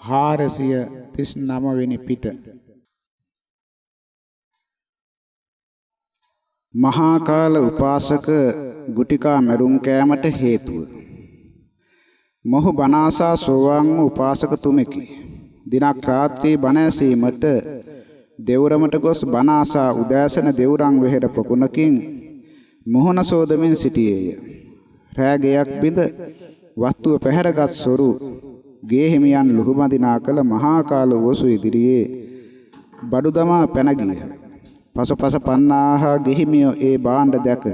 439 වෙනි පිට. මහා කාල උපාසක ගුටිකා මරුම් කෑමට හේතුව මොහු බණාසා සෝවාන් වූ උපාසක තුමෙකි. දිනක් රාත්‍රී බණ ඇසීමට දෙවුරමට ගොස් බණාසා උදෑසන දෙවුරන් වෙහෙර පොකුණකින් මොහොන සෝදමින් සිටියේය. රෑගයක් බිඳ වස්තුව පැහැරගත් සොරු ගේ හිමියන් ලුහුබඳිනා කළ මහා කාල වසු ඉදිරියේ බඩු දමා පැන ගියහ. පසුපස පන්නාහා ගෙහිමියෝ ඒ බාණ්ඩ දැක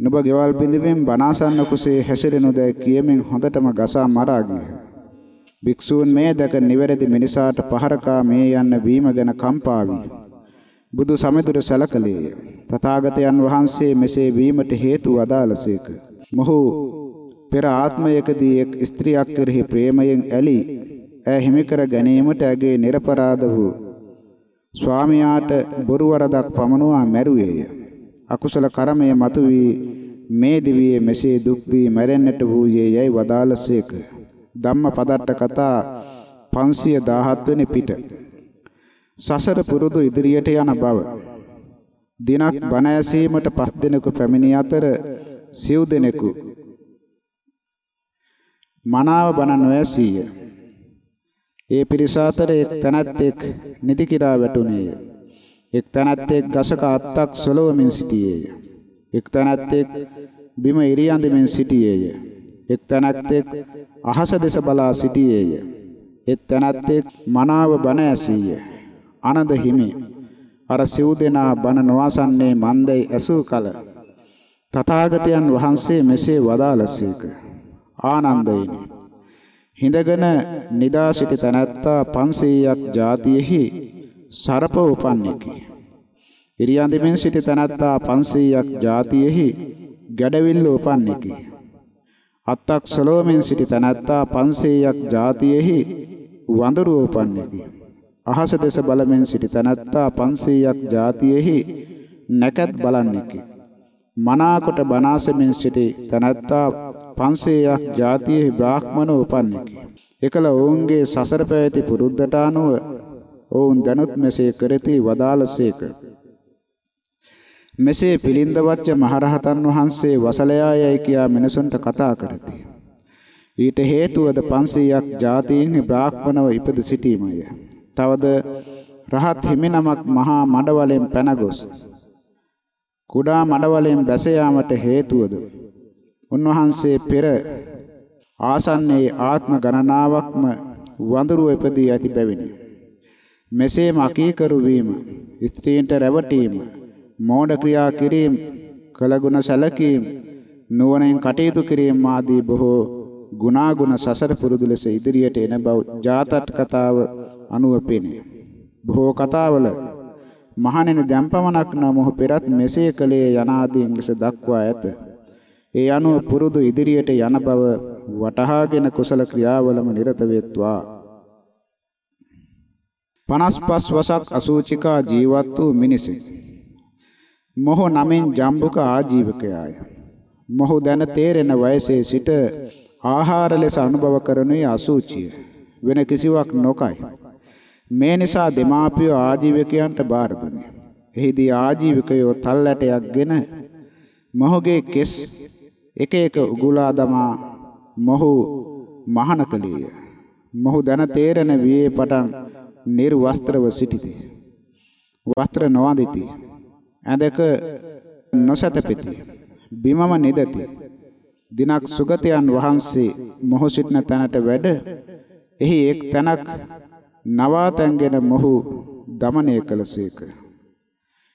නුඹ ගෙවල් බිඳිමින් බණාසන්න කුසේ හැසිරෙනු දැයි කියමින් හොඳටම ගසා මරා ගියහ. භික්ෂූන් මේ දැක නිවැරදි මිනිසාට පහරකා මේ යන්න වීම ගැන කම්පා වී බුදු සමෙදුර සැලකලේය. තථාගතයන් වහන්සේ මෙසේ වීමට හේතු වදාළසේක. මොහු පෙර ආත්මයකදී එක් ස්ත්‍රියක් කෙරෙහි ප්‍රේමයෙන් ඇලී ඈ හිමි කර ගැනීමට ඇගේ නිර්පරාධ වූ ස්වාමියාට බොරු වරදක් පමනුවා මැරුවේය. අකුසල කර්මයේ මතුවී මේ දිවියේ මෙසේ දුක් දී මැරෙන්නට වූයේ යයි වදාළසේක. ධම්මපදට්ට කතා 517 වෙනි පිට. සසර පුරුදු ඉදිරියට යන බව. දිනක් බණ ඇසීමට පස් දිනක පැමිණි අතර සිව් දිනෙකු මනාව බණ නොඇසීය. ඒ පිරිස අතර එක් තැනැත්තෙක් නිදි කිරා වැටුණේය. එක් තැනැත්තෙක් ගසක අත්තක් සොලවමින් සිටියේය. එක් තැනැත්තෙක් බිම ඉරියඳමින් සිටියේය. එක් තැනැත්තෙක් අහස දෙස බලා සිටියේය. එක් තැනැත්තෙක් මනාව බණ ඇසීය. ආනන්ද හිමි අර සිව් දෙනා බණ නොවසන්නේ මන්දයි ඇසූ කල තථාගතයන් වහන්සේ මෙසේ වදාළසේක. ආනන්දයිනි හිඳගෙන නිදා සිටි තැනැත්තා 500ක් ජාතියෙහි සරප උපන්නේකි. ඉරියන්දිමින් සිටි තැනැත්තා 500ක් ජාතියෙහි ගැඩවිල්ල උපන්නේකි. අත්තක් සලෝමින් සිටි තැනැත්තා 500ක් ජාතියෙහි වඳුරු උපන්නේකි. අහස දෙස බලමින් සිටි තැනැත්තා 500ක් ජාතියෙහි නැකත් බලන්නේකි. මනාකොට බනාසමින් සිටි තැනැත්තා 500ක් જાතියෙහි බ්‍රාහ්මණ උපන්නේකි. එකල ඔවුන්ගේ සසර පැවති පුරුද්දට අනුව ඔවුන් දැනුත් මෙසේ කරති වදාළසේක. මෙසේ පිළින්ද වච්ච මහරහතන් වහන්සේ වසලයායයි කියා මිනිසුන්ට කතා කරති. ඊට හේතුවද 500ක් જાතීන්හි බ්‍රාහ්මණව ඉපද සිටීමය. තවද රහත් හිමිනමක් මහා මඩවලෙන් පැන ගොස් කුඩා මඩවලෙන් බැස යාමට හේතුවද උන්වහන්සේ පෙර ආසන්නයේ ආත්ම ගණනාවක්ම වඳුරු ඉපදී ඇති බැවිනි. මෙසේම අකීකරු වීම, ස්ත්‍රීන්ට රැවටීම, මෝඩ ක්‍රියා කිරීම, කලගුණ සැලකීම, නුවණින් කටයුතු කිරීම ආදී බොහෝ ගුණාගුණ සසර පුරුදු ලෙස ඉදිරියට එන බව ජාතත් කතාව අනුව පෙනේ. බොහෝ කතාවල මහණෙනි දැම්පමණක් නොමොහ පෙරත් මෙසේ කලේ යනාදීන් ලෙස දක්වා ඇත. ඒ අනුව පුරුදු ඉදිරියට යන බව වටහාගෙන කුසල ක්‍රියාවලම නිරත වෙත්වා. 55 වසක් අසූචිකා ජීවත් වූ මිනිසෙක්. මොහු නමින් ජම්බුක ආජීවකයාය. මොහු දැන තේරෙන වයසේ සිට ආහාර ලෙස අනුභව කරනුයේ අසූචිය. වෙන කිසිවක් නොකයි. මේ නිසා දෙමාපියෝ ආජීවකයන්ට බාර දුන්නේ. එහිදී ආජීවකයෝ තල් ඇටයක්ගෙන මොහුගේ කෙස් එක එක උගුලා දමා මොහු මහාන කලීය. මොහු දැන තේරෙන වියේ පටන් නිර්වස්ත්‍රව සිටිති. වස්ත්‍ර නොවඳිති. ඇඳක නොසතපෙති. බිමම නිදති. දිනක් සුගතයන් වහන්සේ මොහු සිටන තැනට වැඩ එහි එක් තැනක් නවාතැන්ගෙන මොහු දමනය කළසේක.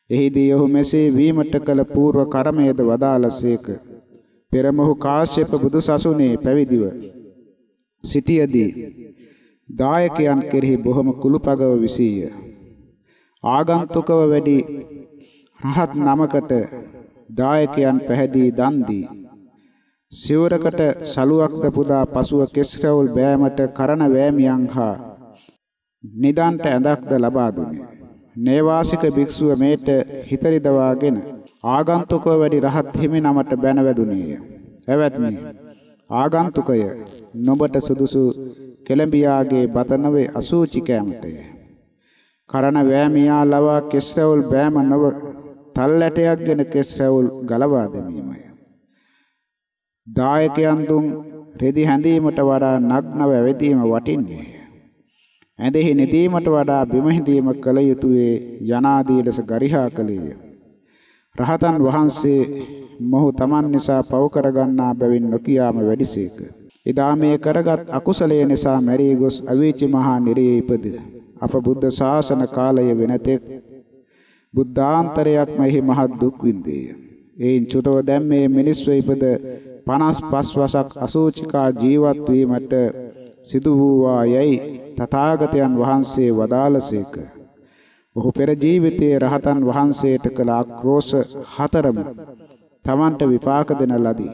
එහිදී ඔහු මෙසේ වීමට කළ పూర్ව කර්මයේද වදාළසේක. පෙර මොහු කාශ්‍යප බුදුසසුනේ පැවිදිව සිටියේදී දායකයන් කෙරෙහි බොහොම කුළුපගව විසීය. ආගන්තුකව වැඩි රහත් නමකට දායකයන් පැහැදී දන් දී සිවුරකට සලුවක්ද පුදා පසුව කෙස්රවුල් බෑමට කරන වෑමියන් හා නිදාන්ට ඇඳක්ද ලබා දුන්නේ. නේවාසික භික්ෂුව මේට හිතරිදවාගෙන ආගන්තුකව වැඩි රහත් හිමි නමට බැන වැදුනේය. එවත්නි ආගන්තුකය නොබට සුදුසු කෙළඹියාගේ බත නොවේ අසූචි කැමතය. කරන වෑමියා ලවා කෙස්රවුල් බෑම නොව තල් ඇටයක්ගෙන කෙස්රවුල් ගලවා දැමීමය. දායකයන් දුන් රෙදි හැඳීමට වඩා නග්නව ඇවිදීම වටින්නේ. ඇඳෙහි නිදීමට වඩා බිම හිඳීම කළ යුතුයේ යනාදී ලෙස ගරිහා කළේය. රහතන් වහන්සේ මොහු තමන් නිසා පව කරගන්නා බැවින් නොකියාම වැඩිසේක. එදා මේ කරගත් අකුසලයේ නිසා මැරී ගොස් අවීචි මහා නිරයේ ඉපද අප බුද්ධ ශාසන කාලය වෙනතෙක් බුද්ධාන්තරයක්ම එහි මහත් දුක් විඳේය. එයින් චුතව දැන් මේ මිනිස්ව ඉපද 55 වසක් අසූචිකා ජීවත් වීමට සිදු වූවා යයි තථාගතයන් වහන්සේ වදාළසේක. ඔහු පෙර ජීවිතයේ රහතන් වහන්සේට කළ ආක්‍රෝෂ හතරම තමන්ට විපාක දෙන ලදී.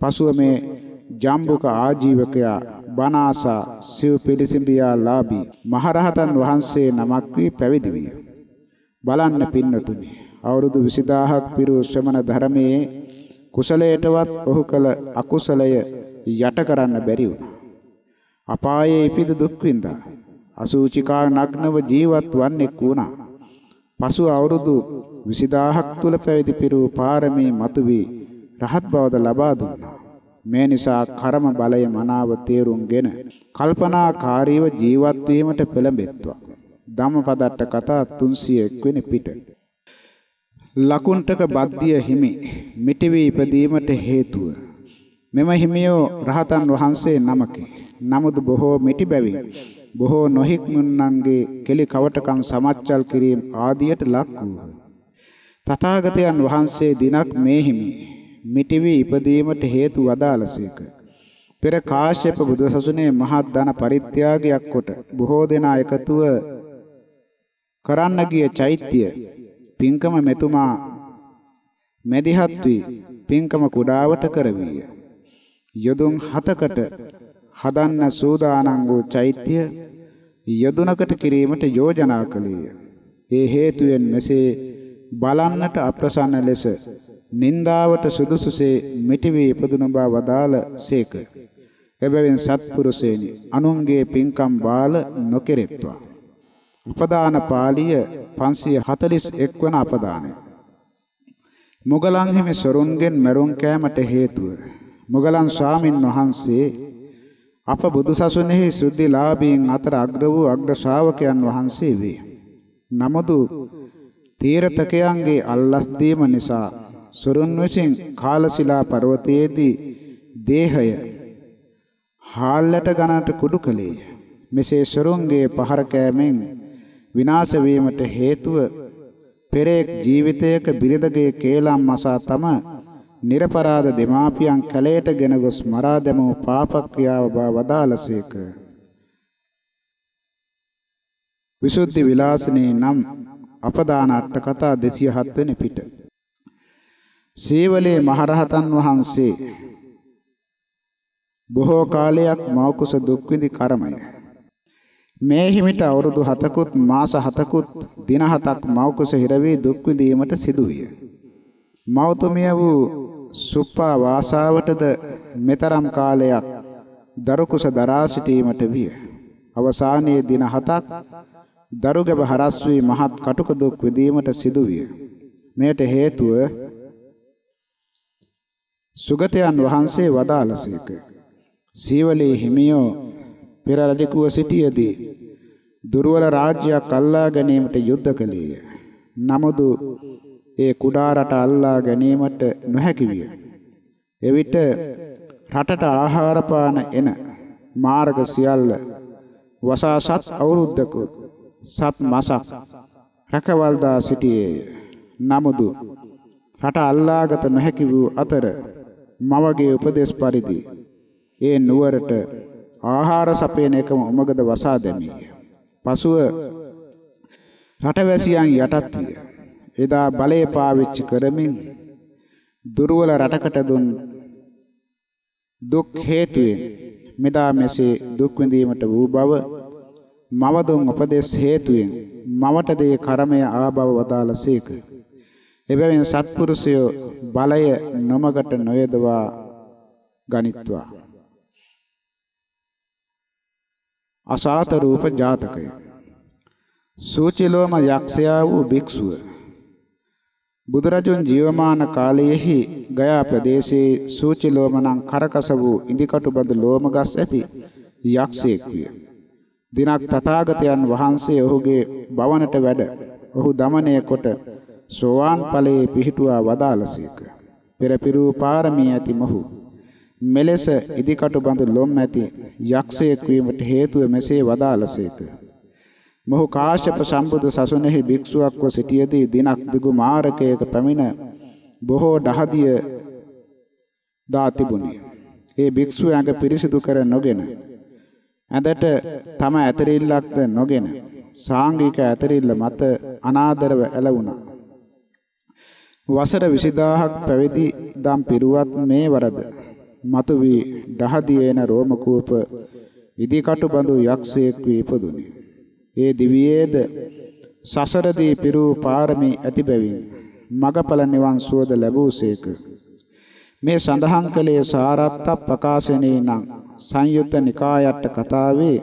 පසුව මේ ජම්බුක ආජීවකයා බනාසා සිව් පිළිසිඹියා ලාභී මහරහතන් වහන්සේ නමක් වී පැවිදි විය. බලන්න පින්නතුනි අවුරුදු 20000ක් පිරු ශ්‍රමණ ධර්මයේ කුසලයටවත් ඔහු කළ අකුසලය යට කරන්න බැරි වුණා. අපායේ ඉපිද දුක් විඳා. අසූචිකා නග්නව ජීවත් වන්නෙක් වුණා. පසු අවුරුදු 20000ක් තුල පැවිදි පිරූ පාරමී මතුවී රහත් බවද ලබා දුන්නා. මේ නිසා කර්ම බලය මනාව තේරුම්ගෙන කල්පනාකාරීව ජීවත් වීමට පෙළඹෙත්වා. ධම්මපදට්ට කතා 301 වෙනි පිට. ලකුණ්ඨක බද්දිය හිමි මිටිවි ඉපදීමට හේතුව මෙම හිමියෝ රහතන් වහන්සේ නමකි. නමුත් බොහෝ මිටි බැවින් බොහෝ නොහික්මුන්නන්ගේ කෙලි කවටකම් සමච්චල් කිරීම ආදියට ලක් වූහ. තථාගතයන් වහන්සේ දිනක් මේ හිමි මිටිවි ඉපදීමට හේතු වදාළසේක. පෙර කාශ්‍යප බුදුසසුනේ මහත් ධන පරිත්‍යාගයක් කොට බොහෝ දෙනා එකතුව කරන්න ගිය චෛත්‍ය පින්කම මෙතුමා මෙදිහත් වී පින්කම කුඩාවට කරවීය. යොදුන් 7කට හදන්න සූදානම් වූ චෛත්‍ය යොදුනකට කිරීමට යෝජනා කළේය. ඒ හේතුවෙන් මෙසේ බලන්නට අප්‍රසන්න ලෙස නින්දාවට සුදුසුසේ මිටිවි ඉපදුන බව වදාළ සේක. එබැවින් සත්පුරුෂේනි අනුන්ගේ පින්කම් බාල නොකෙරෙත්වා. උපදාන පාළිය 541 වන අපදානය. මුගලන් හිමි සොරුන්ගෙන් මරුන් කෑමට හේතුව මුගලන් ස්වාමින් වහන්සේ අප බුදුසසුනේහි සුද්ධිලාභීන් අතර අග්‍ර වූ අග්‍ර ශ්‍රාවකයන් වහන්සේ වේ. නමුදු තීරතකයන්ගේ අල්ලස් දීම නිසා සොරුන් විසින් කාලශිලා පර්වතයේදී දේහය හාල්ලට ගණට කුඩු කළේය. මෙසේ සොරුන්ගේ පහර කෑමෙන් විනාශ වීමට හේතුව පෙරේක් ජීවිතයක බිරිඳගේ කේලම් මසා තම නිර්පරාධ දෙමාපියන් කැලේටගෙන ගොස් මරා දැමූ පාප ක්‍රියාව බව වදාළසේක. විසුද්ධි විලාසනේ නම් අපදාන අට කතා 207 වෙනි පිට. සීවලේ මහරහතන් වහන්සේ බොහෝ කාලයක් මෞකුස දුක් විඳි කර්මය. මේ හිමිට අවුරුදු 7කුත් මාස 7කුත් දින 7ක් මෞකුස හිරවි දුක් විඳීමට සිදුවිය. මෞතුමිය වූ සුප්පා වාසාවටද මෙතරම් කාලයක් දරු කුස දරා සිටීමට විය. අවසානයේ දින 7ක් දරුගැබ හරස් වී මහත් කටුක දුක් විඳීමට සිදුවිය. මෙයට හේතුව සුගතයන් වහන්සේ වදාළසේක. සීවලී හිමියෝ පෙර රජකුව සිටියේදී දුර්වල රාජ්‍යයක් අල්ලා ගැනීමට යුද්ධ කළේය. නමුදු ඒ කුඩා රට අල්ලා ගැනීමට නොහැකි විය. එවිට රටට ආහාර පාන එන මාර්ග සියල්ල වසා සත් අවුරුද්දක සත් මාසක් රැකවල්දා සිටියේය. නමුදු රට අල්ලාගත නොහැකි වූ අතර මවගේ උපදේශ පරිදි ඒ නුවරට ආහාර සපයන එකම උමගද වසා දැමීය. පසුව රටවැසියන් යටත් විය. එදා බලය පාවිච්චි කරමින් දුර්වල රටකට දුන් දුක් හේතුවෙන් මෙදා මෙසේ දුක් විඳීමට වූ බව මව දුන් උපදේශ හේතුවෙන් මවට දේ කර්මය ආභව වදාළසේක. එබැවින් සත්පුරුෂයෝ බලය නොමගට නොයදවා ගනිත්වා. අසාත රූප ජාතකය සූචිලෝම යක්ෂයා වූ භික්ෂුව බුදුරජුන් ජීවමාන කාලයේහි ගයා ප්‍රදේශයේ සූචිලෝමනම් කරකස වූ ඉදිකටු බඳ ලෝමගස් ඇති යක්ෂයෙක් විය. දිනක් තථාගතයන් වහන්සේ ඔහුගේ භවනට වැඩ ඔහු দমনය කොට සෝවාන් ඵලයේ පිහිටුවා වදාළසේක. පෙරපිරු පාරමී ඇති මොහු මෙලෙස ඉදිකටු බඳ ලොම් ඇති යක්ෂයෙක් වීමට හේතුව මෙසේ වදාළසේක. මොහු කාශ්‍යප සම්බුදු සසුනේහි භික්ෂුවක්ව සිටියේදී දිනක් දිගු මාරකයක පැමිණ බොහෝ දහදිය දා තිබුණි. ඒ භික්ෂුව ඇඟ පිරිසිදු කර නොගෙන ඇඳට තම ඇතරිල්ලක්ද නොගෙන සාංගික ඇතරිල්ල මත අනාදරව ඇලවුණා. වසර 20000ක් පැවිදි දම් පිරුවත් මේ වරද මතු වී දහදියේන රෝමකූප ඉදිකටු බඳු යක්ෂයෙක් වී ඉපදුනි. ඒ දිවියේද සසරදී පිරූ පාරමී ඇති බැවින් මගඵල නිවන් සුවද ලැබූසේක. මේ සඳහන් කළේ සාරත්ත ප්‍රකාශනේ නම් සංයුත්ත නිකායට්ට කතාවේ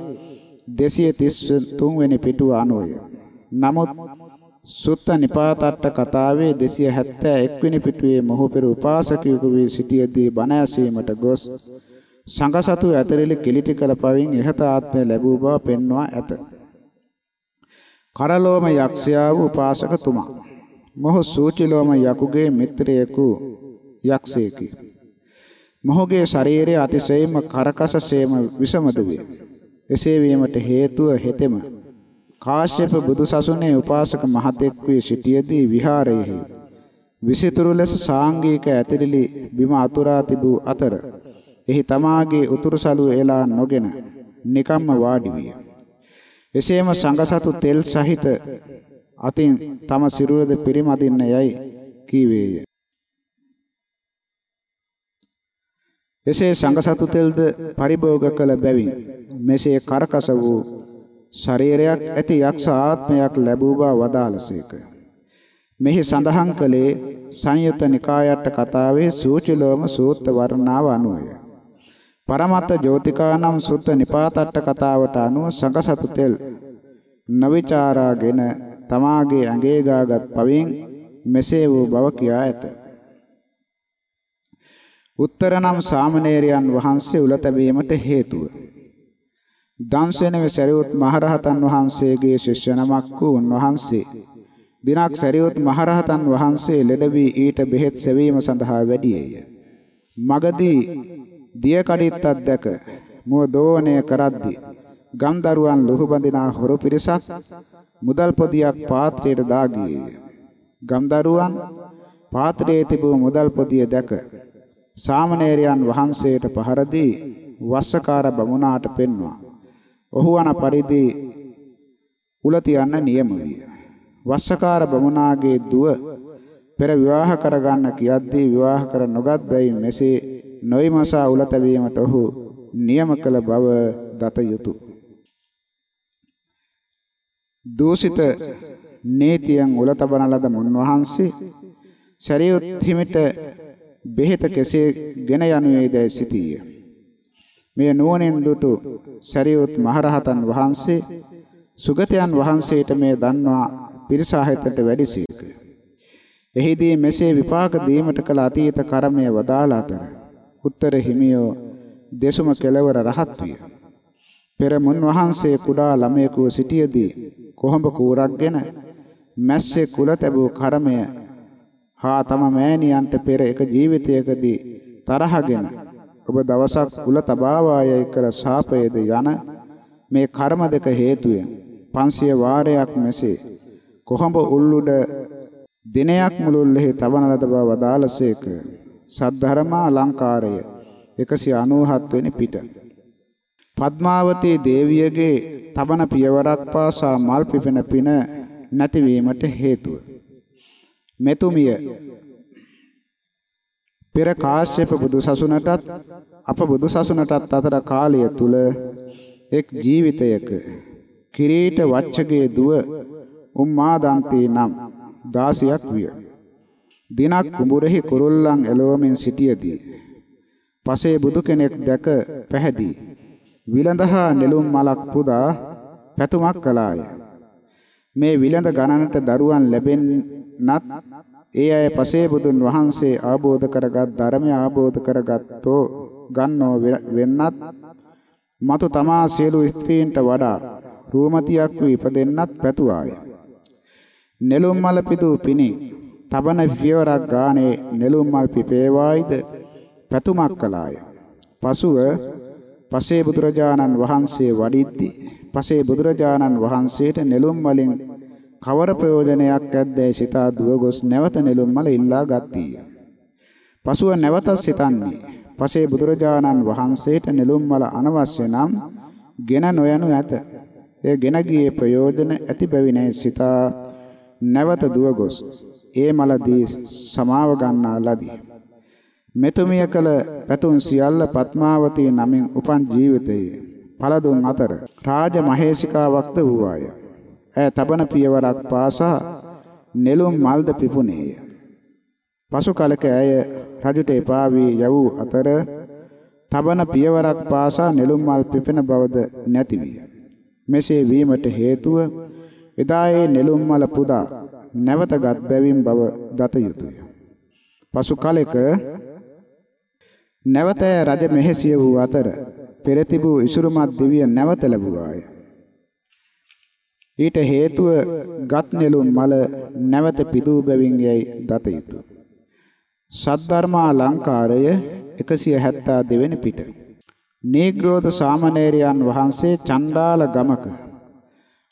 233 වෙනි පිටුව අනුවය. නමුත් සුත්ත නිපාතට්ට කතාවේ 271 වෙනි පිටුවේ මොහුපෙර උපාසකයෙකු වී සිටියදී බණ ඇසීමට ගොස් සංඝසතු ඇතරිලි කිලිටි කළ පවින් ඉහත ආත්මය ලැබූ බව පෙන්වා ඇත. කරලෝම යක්ෂයා වූ උපාසකතුමා මොහු සූචිලෝම යකුගේ මිත්‍රයෙකු යක්ෂයෙකි. මොහුගේ ශරීරය අතිශයින්ම කරකසසේම විසමද වේ. එසේ වීමට හේතුව හෙතෙම කාශ්‍යප බුදුසසුනේ උපාසක මහතෙක් වී සිටියේදී විහාරයේහි විසිතුරු ලෙස සාංගික ඇතිරිලි බිම අතුරා තිබූ අතර එහි තමාගේ උතුරු සළුව එලා නොගෙන නිකම්ම වාඩි විය. එසේම සංඝසතු තෙල් සහිත අතින් තම සිරුරද පිරිමදින්න යයි කීවේය. එසේ සංඝසතු තෙල්ද පරිභෝග කළ බැවින් මෙසේ කරකස වූ ශරීරයක් ඇති යක්ෂ ආත්මයක් ලැබූ බව වදාළසේක. මෙහි සඳහන් කළේ සංයුත්ත නිකායට කතාවේ සූචිලෝම සූත්‍ර වර්ණාව අනුවය. පරමත්ත ජෝතිකානම් සුත්ත නිපාතට්ට කතාවට අනුව සංඝසතු තෙල් නවිචාරාගෙන තමාගේ ඇඟේ ගාගත් පවින් මෙසේ වූ බව කියා ඇත. උත්තර නම් සාමණේරයන් වහන්සේ උලතැබීමට හේතුව දම්සෙනව සරියුත් මහරහතන් වහන්සේගේ ශිෂ්‍ය නමක් වූ උන්වහන්සේ දිනක් සරියුත් මහරහතන් වහන්සේ ලෙඩ වී ඊට බෙහෙත් සෙවීම සඳහා වැඩියේය. මගදී දිය කඩਿੱත්තක් දැක මුව දෝවණය කරද්දී ගම්දරුවන් ලුහු බඳිනා හොරු පිරිසක් මුදල් පොදියක් පාත්‍රයට දා ගියේය. ගම්දරුවන් පාත්‍රයේ තිබූ මුදල් පොදිය දැක සාමණේරයන් වහන්සේට පහර දී වස්සකාර බමුණාට පෙන්වා. ඔහු අන පරිදි උල තියන්න නියම විය. වස්සකාර බමුණාගේ දුව පෙර විවාහ කරගන්න කියද්දී විවාහ කර නොගත් බැවින් මෙසේ නොයිමසා උල තැබීමට ඔහු නියම කළ බව දත යුතුය. දූෂිත නීතියන් උල තබන ලද මුන්වහන්සේ ශරීරත් හිමිට බෙහෙත කෙසේ ගෙන යනුවේදයි සිටීය. මේ නුවණින් දුටු ශරීරත් මහරහතන් වහන්සේ සුගතයන් වහන්සේට මේ දන්වා පිරිසාහිතට වැඩිසීක. එහිදී මෙසේ විපාක දීමට කළ අතීත කර්මය වදාළ අතර උත්තර හිමියෝ දෙසුම කෙලවර රහත් විය. පෙර මුන් වහන්සේ කුඩා ළමයෙකු සිටියේදී කොහොඹ කූරක්ගෙන මැස්සේ කුල තැබූ කර්මය හා තම මෑණියන්ට පෙර එක ජීවිතයකදී තරහගෙන ඔබ දවසක් කුල තබාවායයි කර ශාපයේද යන මේ කර්ම දෙක හේතුවෙන් 500 වාරයක් මෙසේ කොහොඹ උල්ලුඩ දිනයක් මුළුල්ලෙහි තබන ලද බව වදාළසේක සද්ධර්මා අලංකාරය. 197 වෙනි පිට. පద్මාවතී දේවියගේ තබන පියවරක් පාසා මල් පිපෙන පින නැතිවීමට හේතුව. මෙතුමිය පෙර කාශ්‍යප බුදුසසුනටත් අප බුදුසසුනටත් අතර කාලය තුල එක් ජීවිතයක කිරීට වච්චගේ දුව උම්මාදන්තේ නම් 16ක් විය. දිනක් කුඹුරෙහි කුරුල්ලන් එළවමින් සිටියදී පසේ බුදු කෙනෙක් දැක පැහැදී විලඳහා නෙළුම් මලක් පුදා පැතුමක් කළාය. මේ විලඳ ගණනට දරුවන් ලැබෙන්නත් ඒ අය පසේ බුදුන් වහන්සේ ආબોධ කරගත් ධර්මය ආબોධ කරගත්තෝ ගන්නෝ වෙන්නත් මතු තමා සියලු ස්ත්‍රීන්ට වඩා රූමතියක් වී ඉපදෙන්නත් පැතුආය. නෙළුම් මල පිදූ පිණින් තබන පියවරක් ගානේ නෙළුම් මල් පිපේවායිද පැතුමක් කළාය. පසුව පසේ බුදුරජාණන් වහන්සේ වඩිද්දී පසේ බුදුරජාණන් වහන්සේට නෙළුම් වලින් කවර ප්‍රයෝජනයක් ඇද්දැයි සිතා දුව ගොස් නැවත නෙළුම් මල ඉල්ලා ගත්තීය. පසුව නැවතත් සිතන්නේ පසේ බුදුරජාණන් වහන්සේට නෙළුම් මල අනවශ්‍ය නම් ගෙන නොයනු ඇත. එය ගෙන ගියේ ප්‍රයෝජන ඇති බැවිනයි සිතා නැවත දුව ගොස් ඒ මලදී සමාව ගන්නා ලදී. මෙතුමිය කළ පැතුම් සියල්ල පద్මාවතී නමින් උපන් ජීවිතයේ පළදුන් අතර රාජ මහේසිකාවක්ද වූවාය. ඈ තබන පියවරක් පාසා නෙළුම් මල්ද පිපුණේය. පසු කලක ඇය රජුට එපා වී යවූ අතර තබන පියවරක් පාසා නෙළුම් මල් පිපෙන බවද නැති විය. මෙසේ වීමට හේතුව එදා ඒ නෙළුම් මල පුදා නැවතගත් බැවින් බව දත යුතුය. පසු කලෙක නැවත රජ මෙහෙසිය වූ අතර පෙර තිබූ ඉසුරුමත් දිවිය නැවත ලැබුවාය. ඊට හේතුව ගත් නෙළුම් මල නැවත පිදූ බැවින් යයි දත යුතුය. සද්ධර්මා අලංකාරය 172 වෙනි පිට. නීග්‍රෝධ සාමණේරයන් වහන්සේ චණ්ඩාල ගමක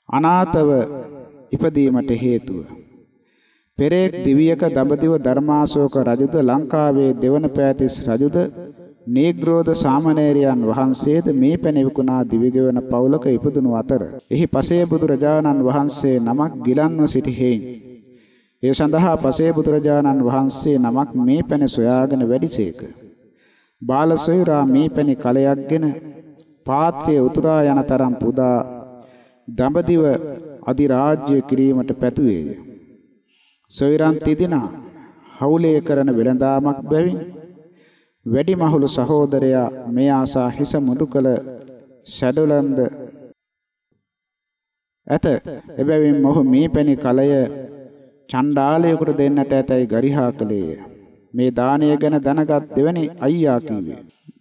අනාතව ඉපදීමට හේතුව පෙරේක් දිවියක දඹදිව ධර්මාශෝක රජුද ලංකාවේ දෙවන පෑතිස් රජුද නීග්‍රෝධ සාමණේරයන් වහන්සේද මේ පැන විකුණා දිවිගෙවන පවුලක ඉපදුණු අතර එහි පසේ බුදුරජාණන් වහන්සේ නමක් ගිලන්ව සිටි හේයින් ඒ සඳහා පසේ බුදුරජාණන් වහන්සේ නමක් මේ පැන සොයාගෙන වැඩිසේක බාල සොයුරා මේ පැණි කලයක්ගෙන පාත්‍රයේ උතුරා යන තරම් පුදා දඹදිව අධිරාජ්‍ය කිරීමට පැතුවේය. සොයුරන් තිදිනා හවුලේ කරන වෙළඳාමක් බැවින් වැඩිමහලු සහෝදරයා මේ ආසා හිස මුඩු කළ ෂැඩොලන්ද ඇත එබැවින් මොහු මේ පැණි කලය චණ්ඩාලයෙකුට දෙන්නට ඇතැයි ගරිහා කළේය. මේ දානය ගැන දැනගත් දෙවැනි අයියා කිව්වේ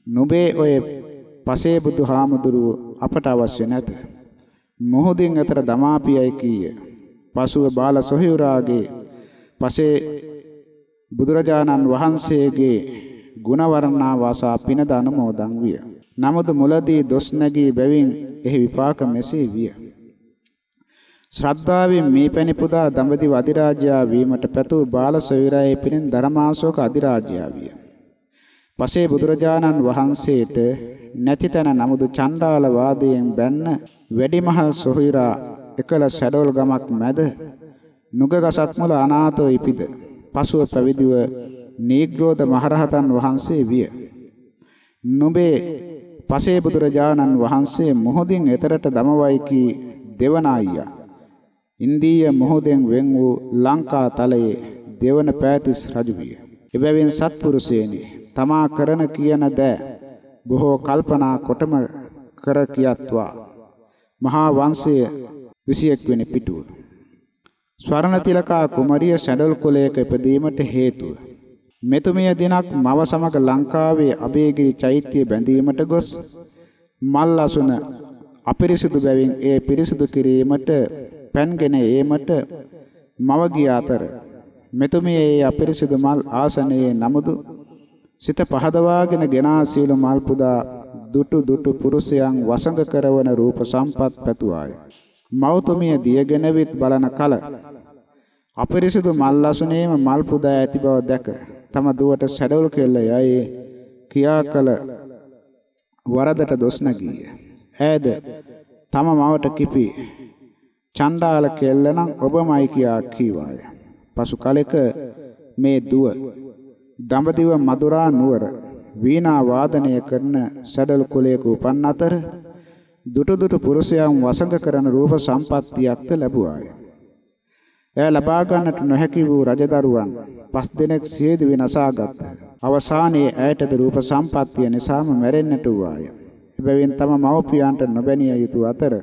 නුඹේ ඔය පසේ බුදුහාමුදුරුව අපට අවශ්‍ය නැත. මොහොදින් අතර දමාපියයි කීය. පසුව බාල සොහියුරාගේ පසේ බුදුරජාණන් වහන්සේගේ ගුණ වර්ණා වාසා පින දාන මොදන් විය. නමුත් මුලදී දොස් නැගී බැවින් එහි විපාක මෙසේ විය. ශ්‍රද්ධාවෙන් මේ පැණි පුදා දඹදිව අධිරාජ්‍යයා වීමට පැතූ බාල සොයුරායේ පිරින් ධර්මාශෝක අධිරාජ්‍යයා විය. පසේ බුදුරජාණන් වහන්සේට නැති තැන නමුදු චණ්ඩාල වාදයෙන් බැන්න වැඩිමහල් සොහොයුරා එකල සැඩොල් ගමක් මැද නුගගසක් මුල අනාථව ඉපිද පසුව පැවිදිව නීග්‍රෝධ මහරහතන් වහන්සේ විය. නුඹේ පසේ බුදුරජාණන් වහන්සේ මොහොදින් එතරට දමවයි කී දෙවන අයියා. ඉන්දීය මොහොදෙන් වෙන් වූ ලංකා තලයේ දෙවන පෑතිස් රජු විය. එබැවින් සත්පුරුෂයනි තමා කරන කියන දෑ බොහෝ කල්පනා කොටම කර කියත්වා. මහා වංශයේ 21 වෙනි පිටුව. ස්වර්ණ තිලකා කුමරිය සැඬල් කුලයක ඉපදීමට හේතුව. මෙතුමිය දිනක් මව සමග ලංකාවේ අබේගිරි චෛත්‍ය බැඳීමට ගොස් මල් අසුන අපිරිසිදු බැවින් ඒ පිරිසිදු කිරීමට පැන්ගෙන ඒමට මව ගිය අතර මෙතුමිය ඒ අපිරිසිදු මල් ආසනයේ නමුදු සිත පහදවාගෙන ගෙනා සීල මල් පුදා දුටු දුටු පුරුෂයන් වසඟ කරවන රූප සම්පත් පැතුවාය. මෞතුමිය දියගෙන විත් බලන කල අපිරිසිදු මල් අසුනේම මල් පුදා ඇති බව දැක තම දුවට සැඩවුල් කෙල්ල යයි කියා කල වරදට දොස් නැගීය. ඈද තම මවට කිපි චණ්ඩාල කෙල්ල නම් ඔබමයි කියා කීවාය. පසු කලෙක මේ දුව දඹදිව මදුරා නුවර වීණා වාදනය කරන සැඩල් කුලයක උපන් අතර දුටු දුටු පුරුෂයන් වසඟ කරන රූප සම්පත්තියක්ද ලැබුවාය. එය ලබා ගන්නට නොහැකි වූ රජදරුවන් පස් දෙනෙක් සියදු විනාශාගත්. අවසානයේ ඇයටද රූප සම්පත්තිය නිසාම මැරෙන්නට වූාය. එබැවින් තම මව්පියන්ට නොබැනිය යුතු අතර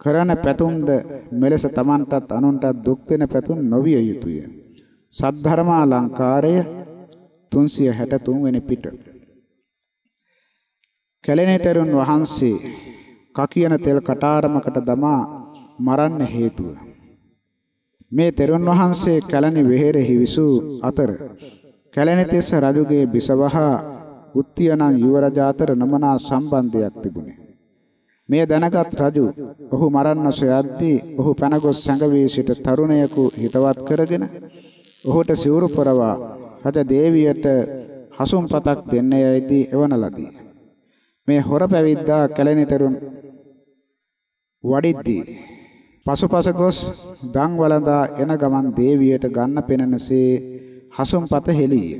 කරන පැතුම්ද මෙලෙස Tamanටත් අනුන්ටත් දුක් දෙන පැතුම් නොවිය යුතුය. සද්ධර්මාලංකාරය 363 වෙනි පිට. කැලණිතරුන් වහන්සේ කකියන තෙල් කටාරමකට දමා මරන්න හේතුව මේ තෙරුන් වහන්සේ කැලණි වෙහෙරෙහි විසූ අතර කැලණි තිස්ස රජුගේ බිසවහා උත්තියනන් යුවරජ අතර නමනා සම්බන්ධයක් තිබුණේ. මේ දැනගත් රජු ඔහු මරන්න සොයද්දී ඔහු පැනගොස් සැඟවී සිට තරුණයෙකු හිතවත් කරගෙන ඔහුට සිවුරු පරවා රජ දේවියට හසුම් පතක් දෙන්න යයිදී එවන ලදී. මේ හොර පැවිද්දා කැලණි තෙරුන් වඩිද්දී පසුපස ගොස් දන් වළඳා එන ගමන් දේවියට ගන්න පෙනෙනසේ හසුම්පත හෙළීය.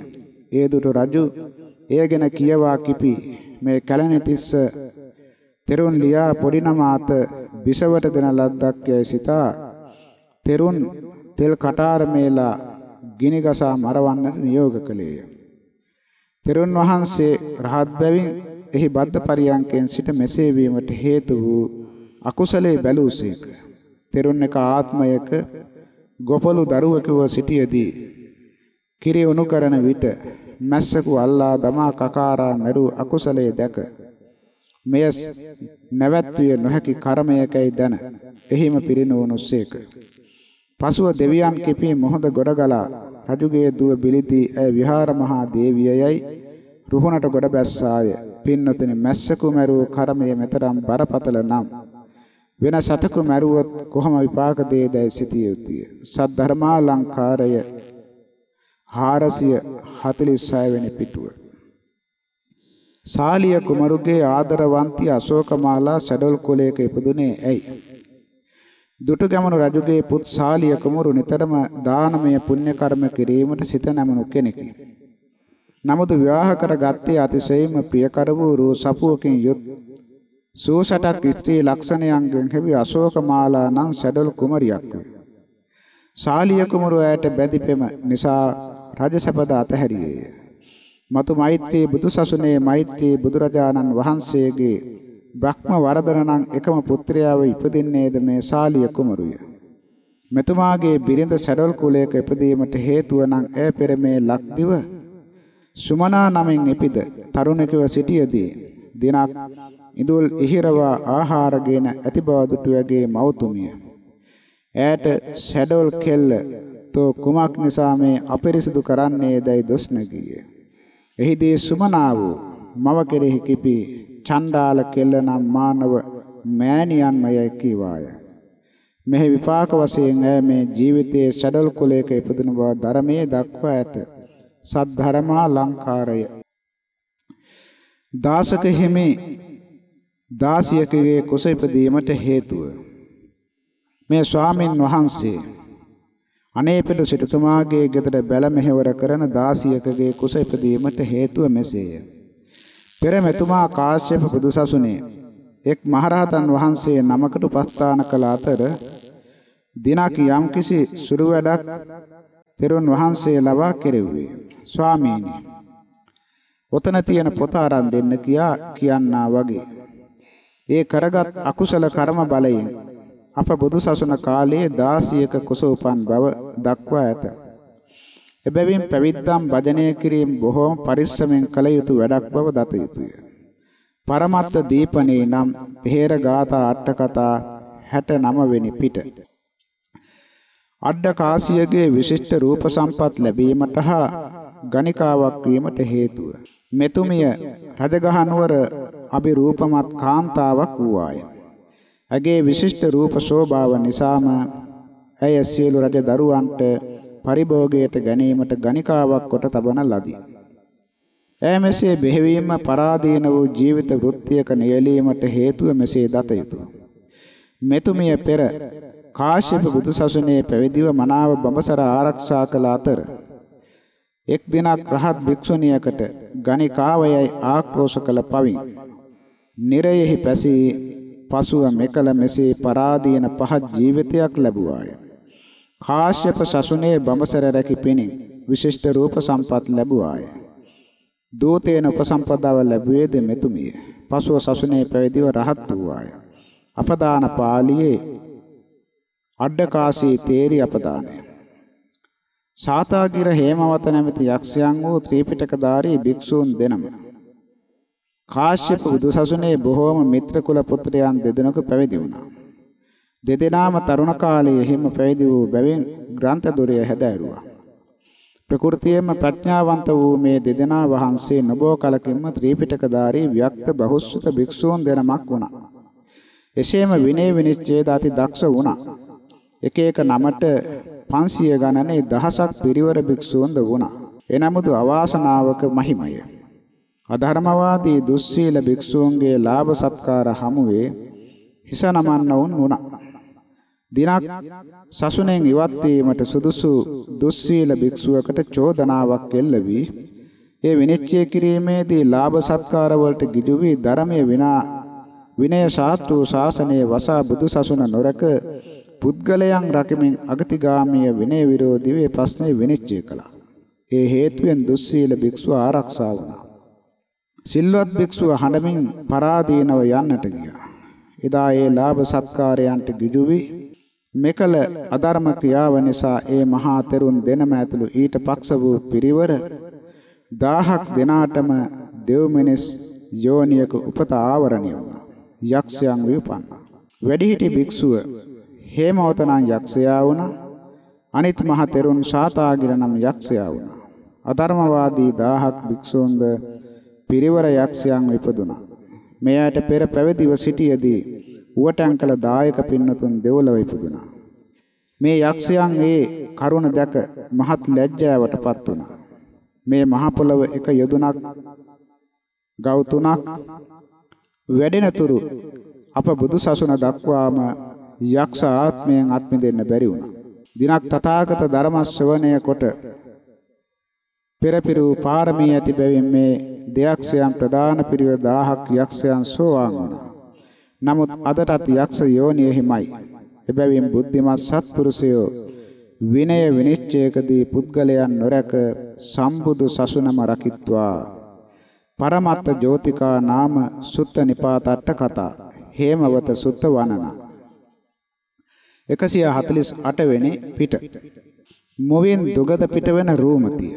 ඒ දුටු රජු එයගෙන කියවා කිපි මේ කැලණි තිස්ස තෙරුන් ලියා පොඩි නමාත බිසවට දෙන ලද්දක් යයි සිතා තෙරුන් තෙල් කටාර මේලා ගිනි ගසා මරවන්නට නියෝග කළේය. තෙරුන් වහන්සේ රහත් බැවින් එහි බද්ධ පරියන්කෙන් සිට මෙසේ වීමට හේතු වූ අකුසලයේ බැලූසේක. තෙරුන් එක ආත්මයක ගොපලු දරුවෙකුව සිටියේදී කිරි උණු කරන විට මැස්සකු අල්ලා දමා කකාරා මැරු අකුසලයේ දැක මෙය නැවැත්විය නොහැකි කර්මයකයි දැන එහිම පිරිනවනුසේක පසුව දෙවියන් කිපී මොහොත ගොඩගලා රජුගේ දුව බිලිදී ඇය විහාර මහා දේවියයයි රුහුණට ගොඩ බැස්සාය පින්නතුනි මැස්සකු මැරුව කර්මය මෙතරම් බරපතල නම් වෙන සතකු මැරුවොත් කොහොම විපාක දෙයදයි සිටිය යුතුය. සද්ධර්මාලංකාරය 446 වෙනි පිටුව. සාලිය කුමරුගේ ආදරවන්ති අශෝකමාලා සැඩොල් කුලයක ඉපදුනේ ඇයි? දුටුගැමුණු රජුගේ පුත් සාලිය කුමරු නිතරම දානමය පුණ්‍ය කර්ම කිරීමට සිත නැමුණු කෙනෙකි. නමුත් විවාහ කරගත්තේ අතිශයින්ම ප්‍රියකර වූ රූ සපුවකින් යුත් සූසටක් ස්ත්‍රී ලක්ෂණයන්ගෙන් හැවි අශෝක මාලා නම් සැඩල් කුමරියක් වේ. ශාලිය කුමරු ඇයට බැඳිපෙම නිසා රජසපද අතහැරියේය. මතු මෛත්‍රී බුදුසසුනේ මෛත්‍රී බුදුරජාණන් වහන්සේගේ බ්‍රහ්ම වරදන නම් එකම පුත්‍රයාව ඉපදින්නේද මේ ශාලිය කුමරුය. මෙතුමාගේ බිරිඳ සැඩල් කුලයක ඉපදීමට හේතුව නම් ඈ පෙර මේ ලක්දිව සුමනා නමින් ඉපිද තරුණකව සිටියේදී දිනක් ඉඳුල් ඉහිරවා ආහාරගෙන ඇති බව දුටුවගේ මවතුමිය. ඈට ෂැඩෝල් කෙල්ල තෝ කුමක් නිසා මේ අපිරිසිදු කරන්නේදයි දොස් නැගියේ. එහිදී සුමනාව මව කෙරෙහි කිපි චණ්ඩාල කෙල්ල නම් මානව මෑණියන්මයයි කීවාය. මෙහි විපාක වශයෙන් ඈ මේ ජීවිතයේ ෂඩල් කුලයක ඉපදුන බව ධර්මයේ දක්වා ඇත. සද්ධර්මා ලංකාරය. දාසක හිමි දාසියකගේ කුස ඉපදීමට හේතුව මේ ස්වාමින් වහන්සේ අනේපිඬු සිටුතුමාගේ ගෙදර බැල මෙහෙවර කරන දාසියකගේ කුස ඉපදීමට හේතුව මෙසේය. පෙර මෙතුමා කාශ්‍යප බුදුසසුනේ එක් මහරහතන් වහන්සේ නමකට උපස්ථාන කළ අතර දිනක් යම්කිසි සුළු වැඩක් තෙරුන් වහන්සේ ලබා කෙරෙව්වේ. ස්වාමීනි ඔතන තියෙන පොත අරන් දෙන්න කියා කියන්නා වගේ. ඒ කරගත් අකුසල කර්ම බලයෙන් අප බුදුසසුන කාලයේ 16ක කුස උපන් බව දක්වා ඇත. එබැවින් පැවිද්දම් භජනය කිරීම බොහෝම පරිස්සමෙන් කළ යුතු වැඩක් බව දත යුතුය. පරමත්ත දීපනේ නම් තේර ගාථා අට කතා 69 වෙනි පිට. අඩ කාසියගේ විශිෂ්ට රූප සම්පත් ලැබීමට හා ගණිකාවක් වීමට හේතුව මෙතුමිය රජගහ නුවර අභිරූපමත් කාන්තාවක් වූවාය. ඇගේ විශිෂ්ට රූප ශෝභාව නිසාම ඇය සියලු රජ දරුවන්ට පරිභෝගයට ගැනීමට ගණිකාවක් කොට තබන ලදී. ඇය මෙසේ බෙහෙවීම පරාදීන වූ ජීවිත වෘත්තියක නියැලීමට හේතුව මෙසේ දත යුතුය. මෙතුමිය පෙර කාශ්‍යප බුදුසසුනේ පැවිදිව මනාව බඹසර ආරක්ෂා කළ අතර එක් දිනක් රහත් භික්ෂුණියකට ගණිකාවයයි ආක්‍රෝෂ කළ පවින් නිරයෙහි පැසී පසුව මෙකල මෙසේ පරාදීන පහත් ජීවිතයක් ලැබුවාය. කාශ්‍යප සසුනේ බඹසර රැකි පිණින් විශිෂ්ට රූප සම්පත් ලැබුවාය. දූතේන උපසම්පදාව ලැබුවේද මෙතුමිය. පසුව සසුනේ පැවිදිව රහත් වූවාය. අපදාන පාළියේ අඩකාසී තේරි අපදානය. සාතාගිර හේමවත නැමැති යක්ෂයන් වූ ත්‍රිපිටකධාරී භික්ෂූන් දෙනම කාශ්‍යප බුදුසසුනේ බොහෝම මිත්‍ර කුල පුත්‍රයන් දෙදෙනෙකු පැවිදි වුණා. දෙදෙනාම තරුණ කාලයේ හිම පැවිදි වූ බැවින් ග්‍රන්ථ දොරය හැදෑරුවා. ප්‍රകൃතියෙන්ම ප්‍රඥාවන්ත වූ මේ දෙදෙනා වහන්සේ නබෝ කලකින්ම ත්‍රිපිටකධාරී ව්‍යක්ත බහුශ්‍රත භික්ෂූන් දෙනමක් වුණා. එසේම විනය විනිශ්චයද අති දක්ෂ වුණා. එක එක නමට 500 ගණනේ දහසක් පිරිවර භික්ෂූන්ද වුණා. එනමුදු අවාසනාවක මහිමය. අධර්මවාදී දුස්සීල භික්ෂූන්ගේ ලාභ සත්කාර හමුවේ හිස නමන්න වුන් වුණා. දිනක් සසුනෙන් ඉවත් වීමට සුදුසු දුස්සීල භික්ෂුවකට චෝදනාවක් එල්ල වී ඒ විනිශ්චය කිරීමේදී ලාභ සත්කාර වලට ගිජු වී ධර්මයේ විනා විනය ශාස්ත්‍රු ශාසනයේ වසා බුදු සසුන නොරක පුද්ගලයන් රකිමින් අගතිගාමීය විනය විරෝධී වේ ප්‍රශ්නේ විනිශ්චය කළා. ඒ හේතුවෙන් දුස්සීල භික්ෂුව ආරක්ෂා වුණා. සිල්වත් භික්ෂුව හඬමින් පරාදීනව යන්නට ගියා. එදා ඒ ලාභ සත්කාරයන්ට ගිජු වී මෙකල අධර්ම ක්‍රියාව නිසා ඒ මහා තෙරුන් දෙනම ඇතුළු ඊට පක්ෂ වූ පිරිවර 1000ක් දෙනාටම දෙව් මිනිස් යෝනියක උපත ආවරණය වුණා. යක්ෂයන් විපන්නා. වැඩිහිටි භික්ෂුව හේමවත නම් යක්ෂයා වුණා. අනිත් මහ තෙරුන් ශාතාගිර නම් යක්ෂයා වුණා. අධර්මවාදී 1000ක් භික්ෂූන්ද පිරිවර යක්ෂයන් ඉපදුනා. මෙයට පෙර පැවිදිව සිටියේදී උවටන් කළ දායක පින්නතුන් දෙවොලව ඉපදුනා. මේ යක්ෂයන් ඒ කරුණ දැක මහත් ලැජ්ජාවටපත් වුණා. මේ මහ පොළව එක යොදුනක් ගව් තුනක් වැඩෙනතුරු අප බුදු සසුන දක්වාම යක්ෂ ආත්මයෙන් අත්මිදෙන්න බැරි වුණා. දිනක් තථාගත ධර්ම ශ්‍රවණය කොට පෙරපිරු පාරමී ඇති බැවින් මේ දෙයක්ෂයන් ප්‍රදාන පිරිවර 1000ක් යක්ෂයන් සෝවාන් වුණා. නමුත් අදටත් යක්ෂ යෝනියෙහිමයි. එබැවින් බුද්ධිමත් සත්පුරුෂයෝ විනය විනිශ්චයකදී පුද්ගලයන් නොරැක සම්බුදු සසුනම රකිත්වා. පරමත්ත ජෝතිකා නාම සුත්ත නිපාතට්ට කතා. හේමවත සුත්ත වනන. 148 වෙනි පිට. මොවෙන් දුගද පිට වෙන රූමතිය.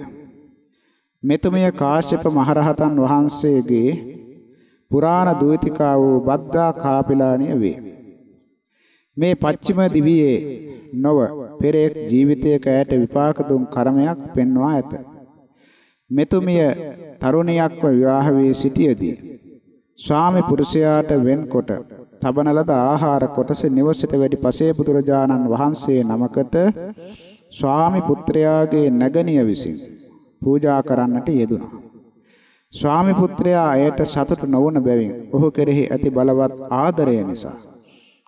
මෙතුමිය කාශ්‍යප මහරහතන් වහන්සේගේ පුරාණ දූතිකා වූ බද්දා කාපිලානිය වේ. මේ පච්චිම දිවියේ නොව පෙරෙක් ජීවිතයක ඈට විපාක දුන් කර්මයක් පෙන්වා ඇත. මෙතුමිය තරුණියක්ව විවාහ වී සිටියේදී ස්වාමි පුරුෂයාට වෙන්කොට තබන ලද ආහාර කොටස නිවසට වැඩි පසේ බුදුරජාණන් වහන්සේ නමකට ස්වාමි පුත්‍රයාගේ නැගණිය විසින් පූජා කරන්නට යෙදුණා. ස්වාමි පුත්‍රයා ඇයට සතුටු නොවන බැවින් ඔහු කෙරෙහි ඇති බලවත් ආදරය නිසා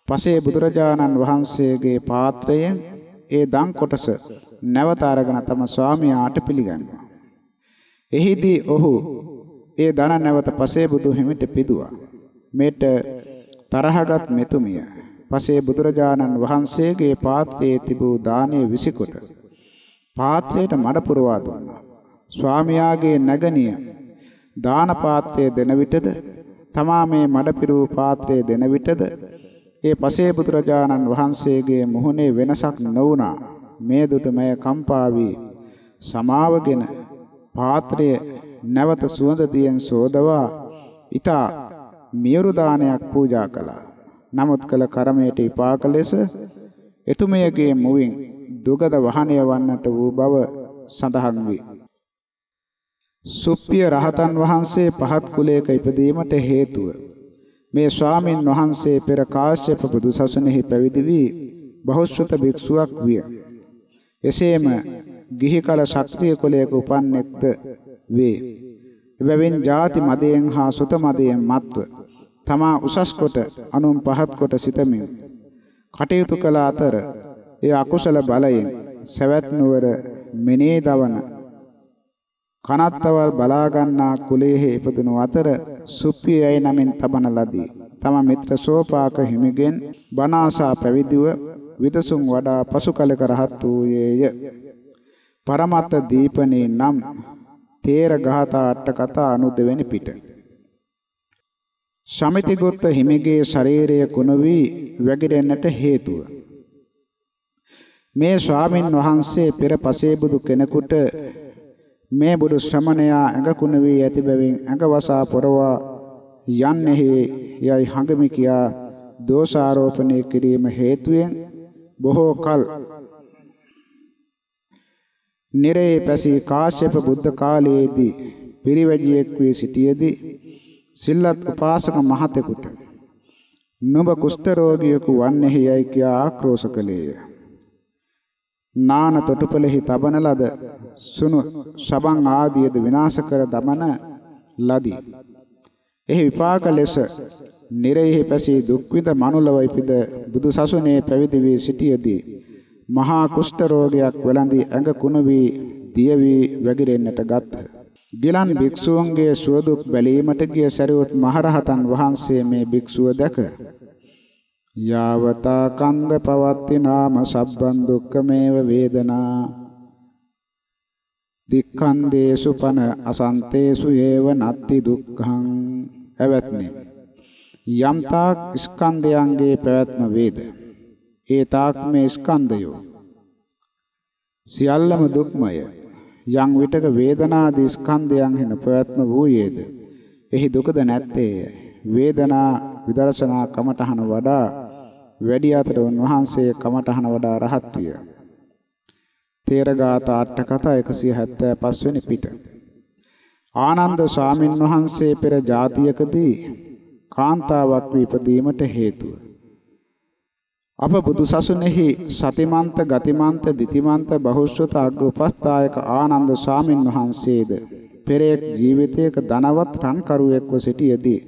පසේ බුදුරජාණන් වහන්සේගේ පාත්‍රයෙන් ඒ දන් කොටස නැවත අරගෙන තම ස්වාමියාට පිළිගන්නවා. එහිදී ඔහු ඒ ධන නැවත පසේ බුදු හිමිට පිදුවා. මේට තරහගත් මෙතුමිය පසේ බුදුරජාණන් වහන්සේගේ පාත්‍රයේ තිබූ දානයේ විසිකොට පාත්‍රයට මඩ පුරවා දුන්නා. ස්වාමියාගේ නැගණිය දාන පාත්‍රය දෙන විටද තමා මේ මඩ පිරූ පාත්‍රය දෙන විටද ඒ පසේ බුදුරජාණන් වහන්සේගේ මුහුණේ වෙනසක් නොවුණා. මේ දුටමය කම්පා වී සමාවගෙන පාත්‍රය නැවත සුවඳ දියෙන් සෝදවා ඊතා මියුරු දානයක් පූජා කළා. නමුත් කළ කර්මයට විපාක ලෙස එතුමියගේ මුවින් දුගද වහනය වන්නට වූ බව සඳහන් වේ. සුප්පිය රහතන් වහන්සේ පහත් කුලයක ඉපදීමට හේතුව මේ ස්වාමින් වහන්සේ පෙර කාශ්‍යප බුදුසසුනේහි පැවිදි වී බහුශ්‍රත භික්ෂුවක් විය. එසේම ගිහි කල ශක්‍රීය කුලයක උපන්නෙක්ද වේ. එබැවින් ಜಾති මදයෙන් හා සුත මදයෙන් මත්ව තමා උසස් කොට අනුන් පහත් කොට සිතමින් කටයුතු කළ අතර ඒ අකුසල බලයෙන් සවැත් නුවර මෙනේ දවන කනත්තවල් බලා ගන්නා කුලයේ ඉපදුණු අතර සුප්පියයි නමින් තබන ලදී. තම මිත්‍ර සෝපාක හිමිගෙන් බණාසා පැවිදිව විදසුන් වඩා පසු කලක රහත් වූයේය. පරමත්ත දීපනේ නම් තේර ගාථා අට කතා 92 වෙනි පිට. සමිතිගොත්ත හිමිගේ ශරීරය කුණ වී වැగిරෙන්නට හේතුව මේ ස්වාමින් වහන්සේ පෙර පසේබුදු කෙනෙකුට මේ බුදු ශ්‍රමණයා ඇඟ කුණ වී ඇති බැවින් ඇඟ වසා පොරවා යන්නේහි යයි හඟමි කියා දෝෂාරෝපණය කිරීම හේතුවෙන් බොහෝ කල නිරේ පැසී කාශ්‍යප බුද්ධ කාලයේදී පිරිවැජියෙක් වී සිටියේදී සිල්ලත් උපාසක මහතෙකුට නුඹ කුෂ්ඨ රෝගියෙකු වන්නේහි යයි කියා ආක්‍රෝෂ කළේය. නාන තොටුපළෙහි තබන ලද සුණු සබන් ආදියද විනාශ කර දමන ලදී. එහි විපාක ලෙස නිරෙහි පැසී දුක් විඳ මනුලව ඉපිද බුදු සසුනේ පැවිදි වී සිටියේදී මහා කුෂ්ඨ රෝගයක් වෙළඳී ඇඟ කුණ වී දිය වී වැగిරෙන්නට ගත්තා. ගිලන් භික්ෂුවන්ගේ සුවදුක් බැලීමට ගිය සරියොත් මහරහතන් වහන්සේ මේ භික්ෂුව දැක යාවතා කන්ද පවත්ති නාම සබ්බන් දුක්ඛමේව වේදනා. දික්ඛන්දේසු පන අසන්තේසු ඒව නත්ති දුක්ඛං. එවත්නි. යම්තාක් ස්කන්ධයන්ගේ පැවැත්ම වේද? ඒ තාක් මේ ස්කන්ධයෝ. සියල්ලම දුක්මය. යම් විටක වේදනාදී ස්කන්ධයන් හින ප්‍රයත්න වූයේද? එහි දුකද නැත්තේ වේදනා විදර්ශනා කමඨහන වඩා වැඩි අතර උන්වහන්සේ කමඨහන වඩා රහත් විය. තේරගාත අට කතා 175 වෙනි පිට. ආනන්ද ස්වාමින් වහන්සේ පෙර જાතියකදී කාන්තාවක් වී ඉපදීමට හේතුව. අප බුදුසසුනේහි සතිමන්ත ගතිමන්ත දිතිමන්ත බහුශ්‍රත අග්ග උපස්ථායක ආනන්ද ස්වාමින් වහන්සේද පෙරෙක් ජීවිතයක ධනවත් රන්කරුවෙක්ව සිටියේදී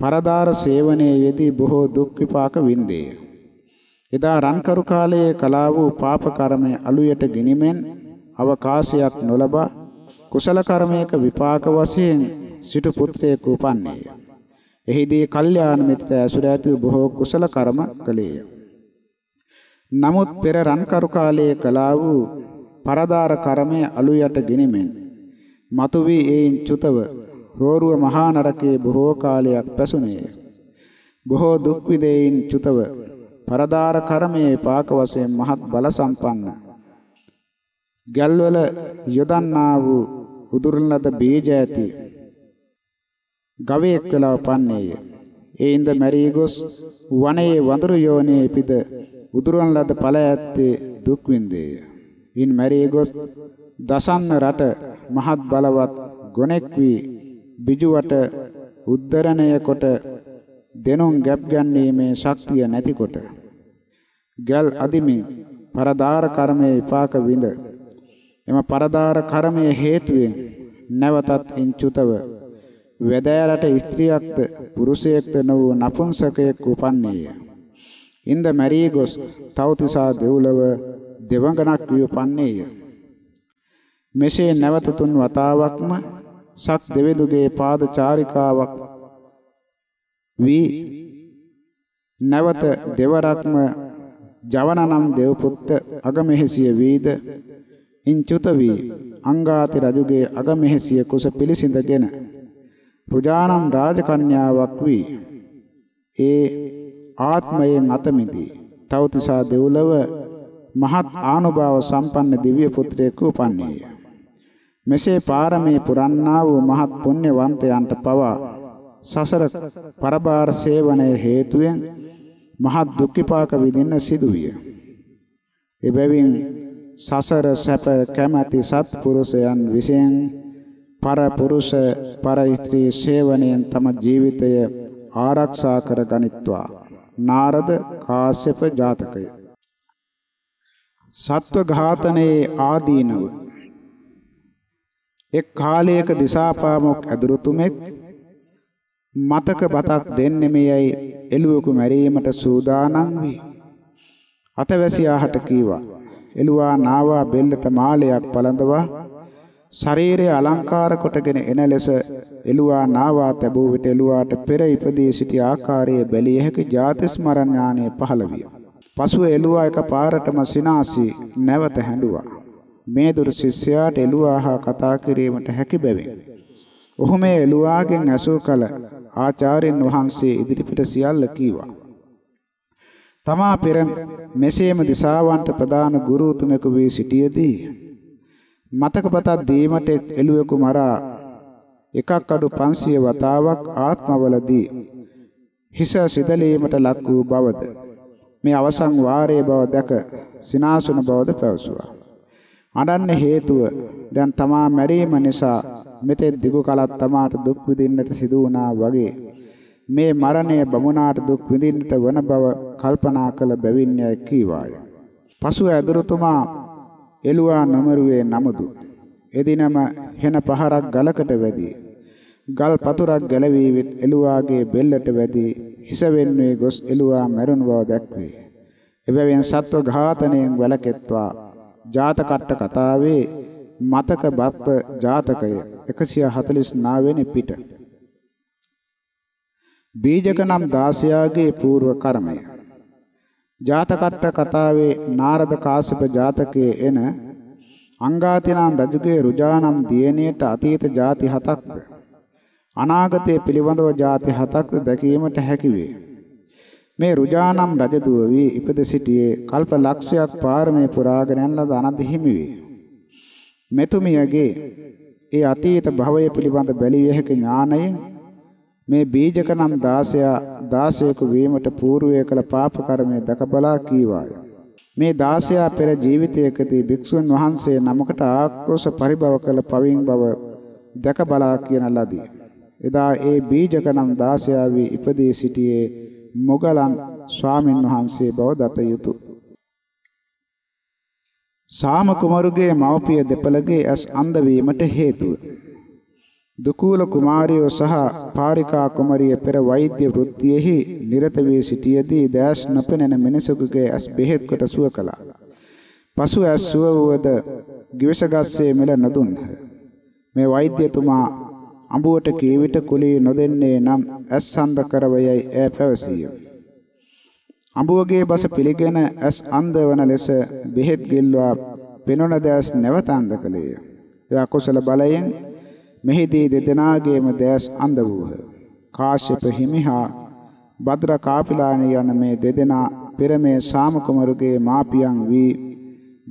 පරදාර සේවනයේ යෙදී බොහෝ දුක් විපාක වින්දේය. එදා රන්කරු කාලයේ කලා වූ පාප කර්මය අලුයට ගිනිමෙන් අවකාශයක් නොලබා කුසල කර්මයක විපාක වශයෙන් සිටු පුත්‍රයෙකු උපන්නේය. එහිදී කල්යාණ මිත්‍ර ඇසුර ඇති බොහෝ කුසල කර්ම කළේය. නමුත් පෙර රන්කරු කාලයේ කලා වූ පරදාර කර්මය අලු යට ගෙනෙමින් මතුවී ඒයින් චුතව රෝරුව මහා නරකයේ බොහෝ කාලයක් පැසුණේය. බොහෝ දුක් විදේයින් චුතව පරදාර කර්මයේ පාක වශයෙන් මහත් බල සම්පන්න ගල්වල යොදන්නා වූ උදුරුන් ලද බීජ ඇති ගවයෙක් වෙලා පන්නේය. ඒ ඉඳ මැරී ගොස් වනයේ වඳුරු යෝනේ පිද උදුරන් ලද ඵල ඇත්තේ දුක් විඳේය. ඉන් මැරී ගොස් දසන්න රට මහත් බලවත් ගොනෙක් වී බිජුවට උද්ධරණය කොට දෙනුන් ගැප් ගැනීමේ ශක්තිය නැතිකොට ගල් අදිමින් පරදාර කර්මයේ විපාක විඳ එම පරදාර කර්මයේ හේතුවෙන් නැවතත් ඉන්චුතව වෙදෑරට ස්ත්‍රියක්ද පුරුෂයෙක්ද නොවූ නපුංසකයෙක් උපන්නේය. ඉන්ද මැරී ගොස් තවතිසා දෙව්ලොව දෙවඟනක් වී උපන්නේය. මෙසේ නැවත තුන් වතාවක්ම සක් දෙවිඳුගේ පාද චාරිකාවක් වී නැවත දෙවරක්ම ජවනනම් දෙව්පුත්ත අගමෙහිසිය වීද ඉන්චුත වී අංගාති රජුගේ අගමෙහිසිය කුස පිළිසිඳගෙන පුජානම් රාජකන්‍යාවක් වී ඒ ආත්මයෙන් අත මිදී තවතිසා දෙව්ලොව මහත් ආනුභාව සම්පන්න දිව්‍ය පුත්‍රයෙකු උපන්නේය. මෙසේ පාරමී පුරන්නා වූ මහත් පුණ්‍යවන්තයන්ට පවා සසර පරබාර සේවනයේ හේතුවෙන් මහත් දුක් විපාක විඳින්න සිදුවිය. එබැවින් සසර සැප කැමැති සත්පුරුෂයන් විසින් පරපුරුෂ පර ස්ත්‍රී සේවනයෙන් තම ජීවිතය ආරක්ෂා කර ගනිත්වා. නාරද කාශ්‍යප ජාතකය. සත්ව ඝාතනයේ ආදීනව එක් කාලයක දිසාපාමොක් ඇදුරුතුමෙක් මතක බතක් දෙන්නෙමෙයයි එළුවෙකු මැරීමට සූදානම් වී අතවැසියාහට කීවා එළුවා නාවා බෙල්ලට මාලයක් පළඳවා ශරීරය අලංකාර කොටගෙන එන ලෙස එළුවා නාවා තැබූ විට එළුවාට පෙර ඉපදී සිටි ආකාරයේ බැලිය හැකි ජාති ස්මරණ ඥානය පහළ විය. පසුව එළුවා එක පාරටම සිනාසී නැවත හැඬුවා. මේ දුරු ශිෂ්‍යයාට එළුවා හා කතා කිරීමට හැකි බැවින්. ඔහු මේ එළුවාගෙන් ඇසූ කල ආචාර්යන් වහන්සේ ඉදිරිපිට සියල්ල කීවා. තමා පෙර මෙසේම දිසාවන්ට ප්‍රදාන ගුරුතුමෙකු වී සිටියේදී මතක පතක් දීමට එළුවෙකු මරා එකක් අඩු 500 වතාවක් ආත්මවලදී හිස සිදලීමට ලක් වූ බවද මේ අවසන් වාරයේ බව දැක සිනාසුන බවද පැවසුවා. අඩන්න හේතුව දැන් තමා මැරීම නිසා මෙතෙක් දිගු කලක් තමාට දුක් විඳින්නට සිදු වුණා වගේ මේ මරණය බමුණාට දුක් විඳින්නට වන බව කල්පනා කළ බැවින් යයි කීවාය. පසු ඇදුරුතුමා එළුවා නොමරුවේ නමුදු. එදිනම හෙන පහරක් ගලකට වැදී ගල් පතුරක් ගැලවී විත් එළුවාගේ බෙල්ලට වැදී හිස වෙන්නේ ගොස් එළුවා මැරුණ බව දැක්වේ. එබැවින් සත්ව ඝාතනයෙන් වැළකෙත්වා ජාතකට්ට කතාවේ මතක බත්ත ජාතකය 149 වෙනි පිට. බීජක නම් 16ගේ పూర్ව කර්මය. ජාතකට්ට කතාවේ නාරද කාශ්‍යප ජාතකයේ එන අංගාතිනම් රජුගේ රුජානම් දියණියට අතීත ಜಾති හතක්ද අනාගතයේ පිළිබඳව ಜಾති හතක්ද දැකීමට හැකි වේ. මේ රුජානම් රජදුව වී ඉපද සිටියේ කල්ප ලක්ෂයක් පාරමී පුරාගෙන යන ලද අනන්ත හිමි වේ. මෙතුමියගේ ඒ අතීත භවය පිළිබඳ බැලිය හැකි ඥානයෙන් මේ බීජක නම් 16 16ක වීමට పూర్වයේ කළ පාප කර්මය දැක බලා කීවාය. මේ 16 පෙර ජීවිතයකදී භික්ෂුන් වහන්සේ නමකට ආක්‍රෝෂ පරිභව කළ පවින් බව දැක බලා කියන ලදී. එදා ඒ බීජක නම් 16 වී ඉපදී සිටියේ මොගලන් ස්වාමින් වහන්සේ බව දත යුතුය. සාම කුමරුගේ මව්පිය දෙපළගේ ඇස් අන්ධ වීමට හේතුව දුකූල කුමාරයෝ සහ පාරිකා කුමරිය පෙර වෛද්‍ය වෘත්තියෙහි නිරත වී සිටියේදී දැස් නොපෙනෙන මිනිසෙකුගේ ඇස් බෙහෙත් කොට සුව කළා. පසු ඇස් සුව වූද givisagasse මෙල නොදුන්හ. මේ වෛද්‍යතුමා අඹුවට කී විට කුලී නොදෙන්නේ නම් ඇස් සඳ කරවයයි ඈ පැවසිය. අඹුවගේ බස පිළිගෙන ඇස් අන්ධ වන ලෙස බෙහෙත් ගිල්වා පෙනුන දැස් නැවත අන්ධ කළේය. ඒ අකුසල බලයෙන් මෙහිදී දෙදෙනාගේම දැස් අඳ වූහ. කාශ්‍යප හිමිහා භද්‍ර කාපිලාණී යන මේ දෙදෙනා පෙර මේ සාම කුමරුගේ මාපියන් වී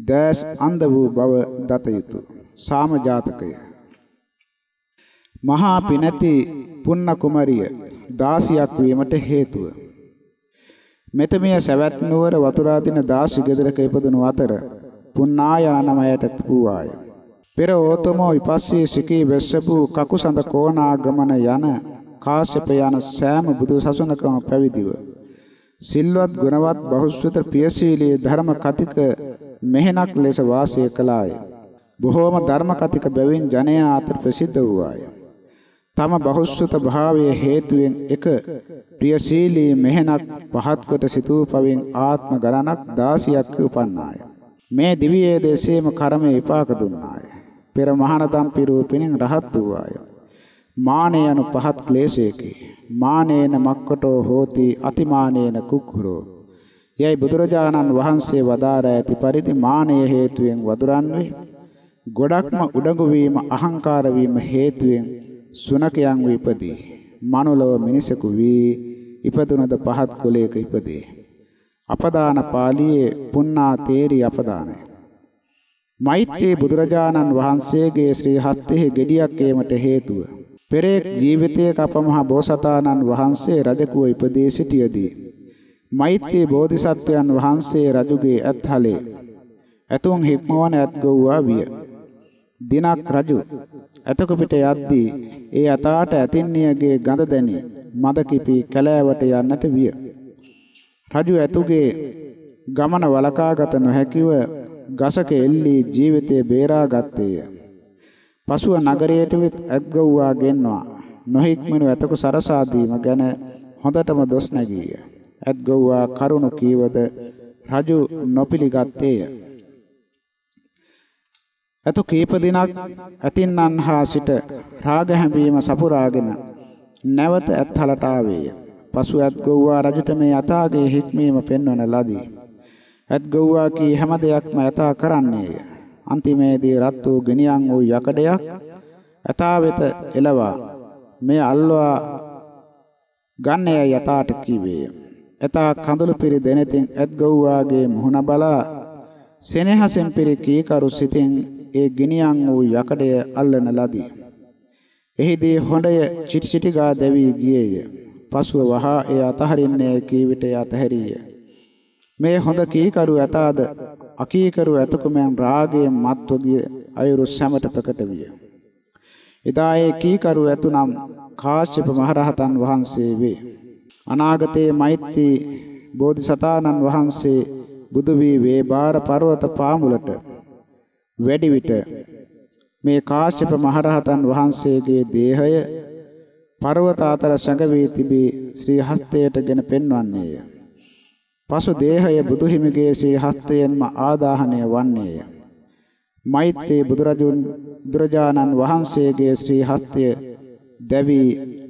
දැස් අඳ වූ බව දත යුතුය. සාම ජාතකය. මහා පිනැති පුන්න කුමරිය දාසියක් වීමට හේතුව මෙතමිය සවැත් නුවර වතුරා දින දාසි ගෙදරක ඉපදුණු අතර පුන්නාය නමයට වූවාය. පෙර ඕතමෝ විපස්සී සිකී වෙස්සපු කකුසඳ කෝණාගමන යන කාශ්‍යප යන සෑම බුදු සසුනකම පැවිදිව සිල්වත් ගුණවත් බහුශ්‍රත ප්‍රියශීලී ධර්ම කතික මෙහෙණක් ලෙස වාසය කළාය. බොහෝම ධර්ම කතික බැවින් ජනයා අතර ප්‍රසිද්ධ වූවාය. තම බහුශ්‍රත භාවයේ හේතුවෙන් එක ප්‍රියශීලී මෙහෙණක් පහත් කොට සිතූ පවෙන් ආත්ම ගණනක් 16ක් උපන්නාය. මේ දිවියේ දේශේම කර්මයේ විපාක දුන්නාය. පෙර මහානදම් පිරූපිනින් රහත් වූවාය. මානය යනු පහත් ක්ලේශයකි. මානේන මක්කටෝ හෝති අතිමානේන කුක්ඛුරෝ. යයි බුදුරජාණන් වහන්සේ වදාර ඇති පරිදි මානය හේතුවෙන් වදුරන් වේ. ගොඩක්ම උඩඟු වීම අහංකාර වීම හේතුවෙන් සුනකයන් විපදී. මනුලව මිනිසෙකු වී ඉපදුනද පහත් කුලයක ඉපදී. අපදාන පාළියේ පුන්නා තේරි අපදානයි. මෛත්‍රී බුදුරජාණන් වහන්සේගේ ශ්‍රී හත්ෙහි gediyak ඒමට හේතුව පෙරේක් ජීවිතයක අපමහා බෝසතාණන් වහන්සේ රජකුව ඉපදී සිටියදී මෛත්‍රී බෝධිසත්වයන් වහන්සේ රජුගේ ඇත්හලේ ඇතුන් හික්මවන ඇත්ගොව්වා විය. දිනක් රජු ඇතක පිට යද්දී ඒ අතාට ඇතින්නියගේ ගඳ දැනි මද කිපි කැලෑවට යන්නට විය. රජු ඇතුගේ ගමන වලකාගත නොහැකිව ගසක එල්ලී ජීවිතය බේරා ගත්තේය. පසුව නගරයට වෙත් ඇත්ගව්වා ගෙන්වා නොහික්මනු ඇතක සරසා දීම ගැන හොඳටම දොස් නැගීය. ඇත්ගව්වා කරුණ කීවද රජු නොපිළිගත්තේය. ඇතු කීප දිනක් ඇතින්නන් හා සිට රාග හැඹීම සපුරාගෙන නැවත ඇත්හලට ආවේය. පසු ඇත්ගව්වා රජුට මේ යථාගේ හික්මීම පෙන්වන ලදී. ඇත්ගව්වා කී හැම දෙයක්ම යථා කරන්නේය. අන්තිමේදී රත් වූ ගෙනියන් වූ යකඩයක් ඇතා වෙත එළවා මෙය අල්වා ගන්නය යතාට කීවේය. ඇතා කඳුළු පිරි දෙනෙතින් ඇත්ගව්වාගේ මුහුණ බලා සෙනෙහසෙන් පිරි කීකරු සිතින් ඒ ගෙනියන් වූ යකඩය අල්ලන ලදී. එහිදී හොඬය චිටි චිටි ගා දැවි ගියේය. පසුව වහා ඒ අතහරින්නේ කී විට අතහැරිය. මේ හොඳ කීකරු ඇතාද අකීකරු ඇතකුමෙන් රාගයෙන් මත්ව ගිය අයුරු සැමට ප්‍රකට විය. එදා ඒ කීකරු ඇතුනම් කාශ්‍යප මහරහතන් වහන්සේ වේ. අනාගතයේ මෛත්‍රී බෝධිසතාණන් වහන්සේ බුදු වී වේබාර පර්වත පාමුලට වැඩි විට මේ කාශ්‍යප මහරහතන් වහන්සේගේ දේහය පර්වත අතර සැඟවී තිබී ශ්‍රී හස්තයටගෙන පෙන්වන්නේය. පසු දේහය බුදුහිමිගේ ශ්‍රී හස්තයෙන්ම ආදාහනය වන්නේය. මෛත්‍රී බුදුරජුන් බුදුරජාණන් වහන්සේගේ ශ්‍රී හස්තය දැවි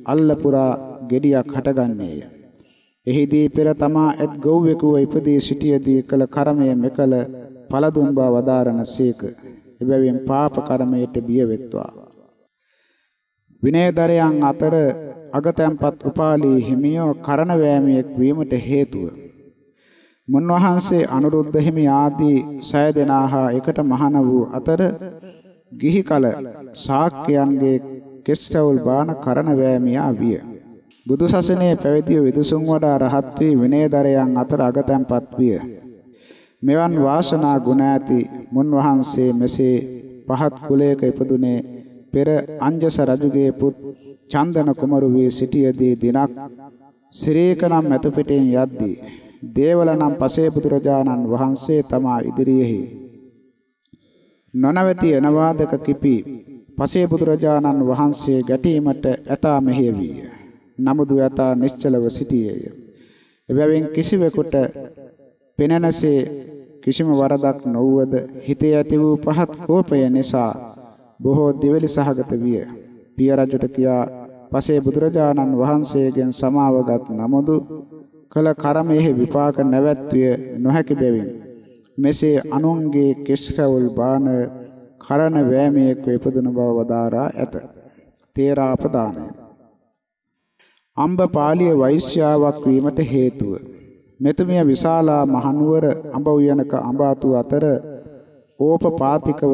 අල්ලපුරා gediyak හටගන්නේය. එහිදී පෙර තමා එත් ගොව්වෙකුව ඉපදී සිටියේදී කළ කර්මය මෙකල පළදුන් බව වදාරනසේක. එබැවින් පාප කර්මයට බිය වෙත්වා. විනයදරයන් අතර අගතැන්පත් උපාලී හිමියෝ කරණ වෑමියෙක් වීමට හේතුව මුන්වහන්සේ අනුරුද්ධ හිමි ආදී සය දෙනාහා එකට මහාන වූ අතර ගිහි කල ශාක්‍යයන්ගේ කෙස්ටවුල් බාන කරන වෑමියා විය. බුදු සසුනේ පැවිදිව විදුසුන් වඩා රහත් වී විනයදරයන් අතර අගතැන්පත් විය. මෙවන් වාසනා ගුණ ඇති මුන්වහන්සේ මෙසේ පහත් කුලයක ඉපදුනේ පෙර අංජස රජුගේ පුත් චන්දන කුමරු වී සිටියේදී දිනක් සිරේක නම් ඇත පිටින් යද්දී දේවල නම් පසේ බුදුරජාණන් වහන්සේ තමා ඉදිරියෙහි නොනවති එනවාදක කිපි පසේ බුදුරජාණන් වහන්සේ ගැටීමට ඇතා මෙහෙවිය. නමුදු ඇතා නිශ්චලව සිටියේය. එබැවින් කිසිවෙකුට පෙනෙනසේ කිසිම වරදක් නොවුවද හිතේ ඇති වූ පහත් කෝපය නිසා බොහෝ දිවලි සහගත විය. පිය රජුට කියා පසේ බුදුරජාණන් වහන්සේගෙන් සමාවගත් නමුදු කළ කර්මයේ විපාක නැවැත්විය නොහැකි බැවින් මෙසේ අනුන්ගේ කෙස්රවුල් බාන කරන වෑමයක ඉපදුන බව වදාරා ඇත. තේරාපදානය. අම්බ පාළිය වෛශ්‍යාවක් වීමට හේතුව මෙතුමිය විශාලා මහනුවර අඹ උයනක අඹාතු අතර ඕපපාතිකව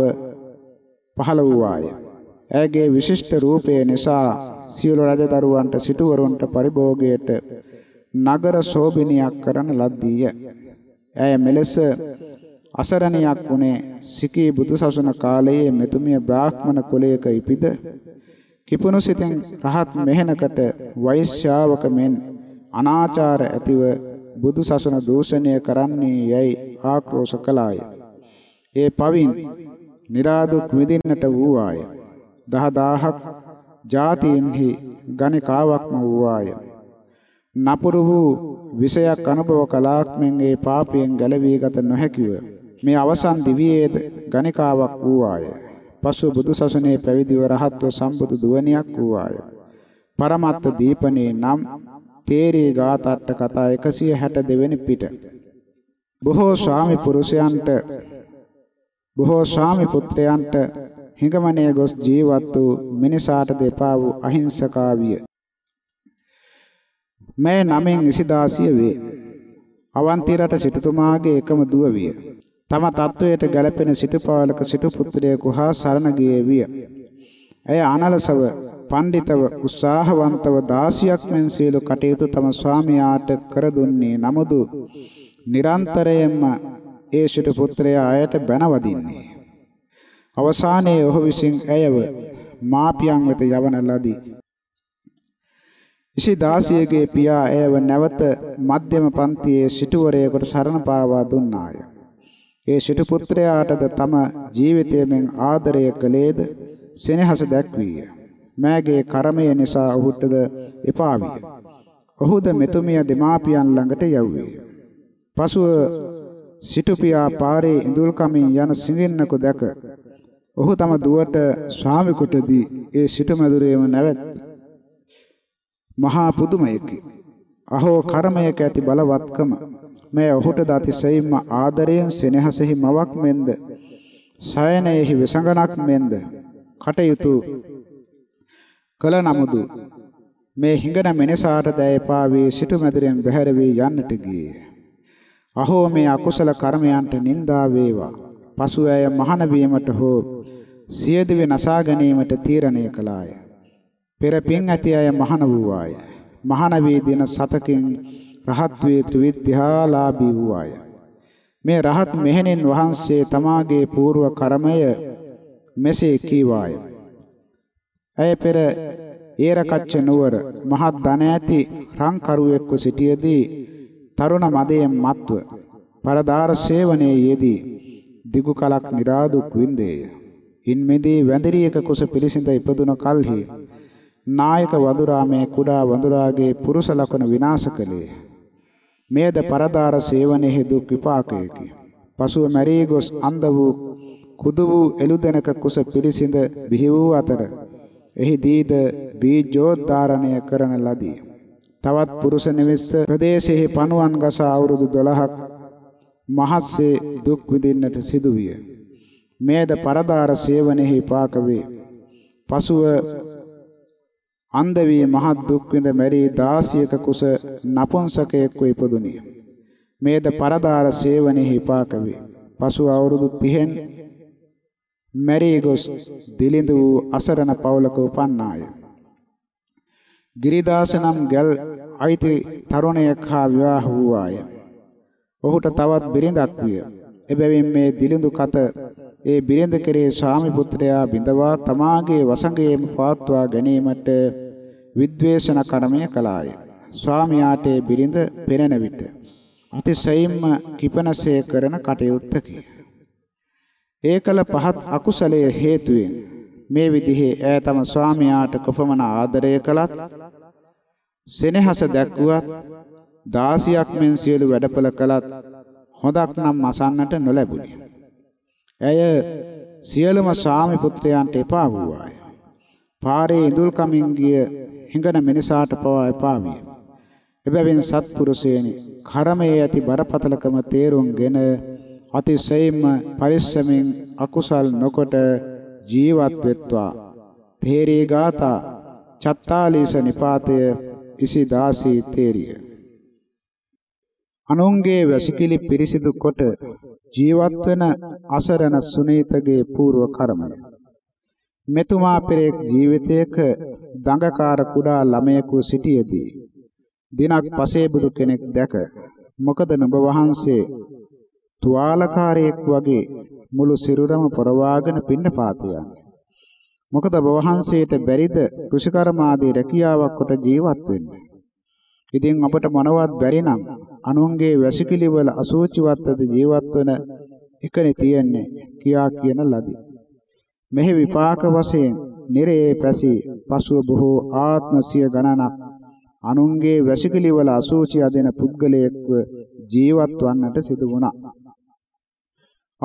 පහළ වූවාය. ඇගේ විශිෂ්ට රූපය නිසා සියලු රජදරුවන්ට සිටුවරුන්ට පරිභෝගයට නගර සෝබිනියක් කරන ලද්දීය. ඇය මෙලෙස අසරණියක් වුණේ සිකී බුදුසසුන කාලයේ මෙතුමිය බ්‍රාහ්මණ කුලයක ඉපිද කිපුණු සිතින් රහත් මෙහෙණකට වෛශ්‍යාවක මෙන් අනාචාර ඇතිව බුදු සසුන දූෂණය කරන්නේ යයි ආක්‍රෝෂ කළාය. ඒ පවින් निराදුක් විඳින්නට වූවාය. දහ දහහක් ජාතීන්හි ගණිකාවක්ම වූවාය. නපුරු වූ විෂයක් අනුභව කලාක් මෙන් ඒ පාපයෙන් ගැලවී ගත නොහැකිව මේ අවසන් දිවියේද ගණිකාවක් වූවාය. පසු බුදුසසුනේ පැවිදිව රහත්ව සම්බුදු දුවණියක් වූවාය. පරමත්ත දීපනේ නම් තේරී ගාතට්ට කතා 162 වෙනි පිට. බොහෝ ස්වාමි පුරුෂයන්ට බොහෝ ස්වාමි පුත්‍රයන්ට හිඟමනේ ගොස් ජීවත් වූ මිනිසාට දෙපා වූ අහිංසකාවිය. මේ නමෙන් 26 වේ. අවන්ති රට සිටුතුමාගේ එකම දුව විය. තම තත්වයට ගැළපෙන සිටුපාලක සිටු පුත්‍රයෙකු හා සරණ ගියේ විය. ඇය අනලසව, පඬිතව, උත්සාහවන්තව දාසියක් මෙන් සියලු කටයුතු තම ස්වාමියාට කර දුන්නේ නමුදු නිරන්තරයෙන්ම ඒ සිටු පුත්‍රයා අයට බැනවදින්නේ. අවසානයේ ඔහු විසින් ඇයව මාපියන් වෙත යවන ලදී. ඉසිදාසියගේ පියා ඇයව නැවත මධ්‍යම පන්තියේ සිටුවරයෙකුට සරණ පාවා දුන්නාය. ඒ සිටු පුත්‍රයාටද තම ජීවිතයෙන් ආදරය කළේද සෙනෙහස දැක්වීය. මෑගේ කර්මය නිසා ඔහුටද එපා විය. ඔහුද මෙතුමිය දෙමාපියන් ළඟට යව්වේ. පසුව සිටුපියා පාරේ ඉඳුල් කමින් යන සිඟින්නකු දැක ඔහු තම දුවට ස්වාමිකුටදී ඒ සිටුමැදුරේම නැවැත් මහා පුදුමයකි. අහෝ කර්මයක ඇති බලවත්කම මේ ඔහුට දතිසෙයින්ම ආදරයෙන් සෙනෙහසෙහි මවක් මෙන්ද සයනයෙහි විසඟනක් මෙන්ද කටයුතු කළ නමුදු මේ හිඟන මෙනසාට දැයපා වී සිටු මැදිරියෙන් බැහැර වී යන්නට ගියේ. අහෝ මේ අකුසල කර්මයන්ට නිඳා වේවා. පසු ඇය මහාන වීමට හෝ සියදිව නසා ගැනීමට තීරණය කළාය. පෙර පින් ඇති අය මහාන වූවාය. මහාන වී දින සතකින් රහත් වී ත්‍රිවිධ්‍යාලාභී වූවාය. මේ රහත් මෙහෙණින් වහන්සේ තමාගේ పూర్ව කර්මය මෙසේ කීවාය. ඇය පෙර ඒරකච්ච නුවර මහත් ධන ඇති රංකරුවෙක්ව සිටියේදී තරුණ මදයෙන් මත්ව පරදාර සේවනයේ යෙදී දිගු කලක් निराදුක් වින්දේය. ඉන් මෙදී වැඳිරියක කුස පිළිසිඳ ඉපදුන කල්හි නායක වඳුරාමේ කුඩා වඳුරාගේ පුරුෂ ලක්ෂණ විනාශ කළේ. මේද පරදාර සේවනයේ දුක් විපාකයකි. පසුව මැරී ගොස් අන්ධ වූ කුදු වූ එළුදෙනක කුස පිළිසිඳ බිහි වූ අතර එහිදීද බීජෝද්ධාරණය කරන ලදී. තවත් පුරුෂ නිවෙස්ස ප්‍රදේශයේ පණුවන් ගස අවුරුදු 12ක් මහත්සේ දුක් විඳින්නට සිදුවිය. මේද පරදාර සේවනයේ පාක වේ. පසුව අන්ධ වී මහත් දුක් විඳ මැරි 16ක කුස නපුංසකයෙක්ව ඉපදුනි. මේද පරදාර සේවනයේ පාක වේ. පසු අවුරුදු 30න් මැරී ගොස් දිලිඳ වූ අසරණ පවුලක උපන්නාය. ගිරිදාස නම් ගල් අයිති තරුණයෙක් හා විවාහ වූවාය. ඔහුට තවත් බිරිඳක් විය. එබැවින් මේ දිලිඳු කත ඒ බිරිඳ කෙරේ ස්වාමි පුත්‍රයා බිඳවා තමාගේ වසඟයේම පවත්වා ගැනීමට විද්වේෂණ කර්මය කළාය. ස්වාමියාට බිරිඳ පෙනෙන විට අතිශයින්ම කිපනසේ කරන කටයුත්තකි. ඒකල පහත් අකුසලයේ හේතුවෙන් මේ විදිහේ ඈ තම ස්වාමියාට කොපමණ ආදරය කළත් සෙනෙහස දැක්ුවත් දාසියක් මෙන් සියලු වැඩපල කළත් හොඳක් නම් අසන්නට නොලැබුණි. ඇය සියලුම ස්වාමි පුත්‍රයන්ට එපා වූවාය. පාරේ ඉඳුල් කමින් ගිය හිඟන මිනිසාට පවා එපා විය. එබැවින් සත්පුරුෂයනි කර්මයේ ඇති බරපතලකම තේරුම්ගෙන අතිශයින්ම පරිස්සමින් අකුසල් නොකොට ජීවත් වෙත්වා. තේරී ගාථා චත්තාලීස නිපාතය 26 තේරිය. අනුන්ගේ වැසිකිලි පිරිසිදු කොට ජීවත් වෙන අසරණ සුනීතගේ పూర్ව කර්මය. මෙතුමා පෙරෙක් ජීවිතයක දඟකාර කුඩා ළමයෙකු සිටියේදී දිනක් පසේ බුදු කෙනෙක් දැක මොකද නුඹ වහන්සේ තුවාලකාරයෙක් වගේ මුළු සිරුරම පොරවාගෙන පින්නපාත යන්නේ. මොකද ඔබ වහන්සේට බැරිද කෘෂිකර්මාදී රැකියාවක් කොට ජීවත් වෙන්න? ඉතින් අපට මොනවත් බැරි නම් අනුන්ගේ වැසිකිලි වල අසුචිවත්ද ජීවත් වන එකනේ තියෙන්නේ කියා කියන ලදී. මෙහි විපාක වශයෙන් නිරේ පැසී පසුව බොහෝ ආත්ම සිය ගණනක් අනුන්ගේ වැසිකිලි වල අසුචි අදින පුද්ගලයෙක්ව ජීවත් වන්නට සිදු වුණා.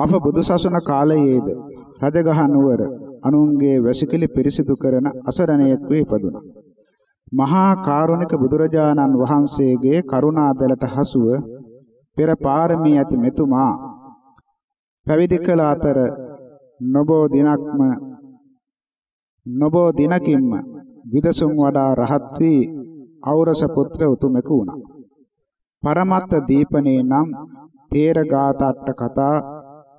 අප බුදුසසුන කාලයේද රජගහ නුවර අනුන්ගේ වැසිකිලි පිරිසිදු කරන අසරණයෙක් වේ ඉපදුණා. මහා කරුණික බුදුරජාණන් වහන්සේගේ කරුණාදලට හසුව පෙර පාරමී ඇති මෙතුමා පැවිදි කළ අතර නොබෝ දිනක්ම නොබෝ දිනකින්ම විදසුන් වඩා රහත් වී ඖරස පුත්‍ර උතුමෙකු වුණා. පරමත්ත දීපනේ නම් තේර ගාතට්ට කතා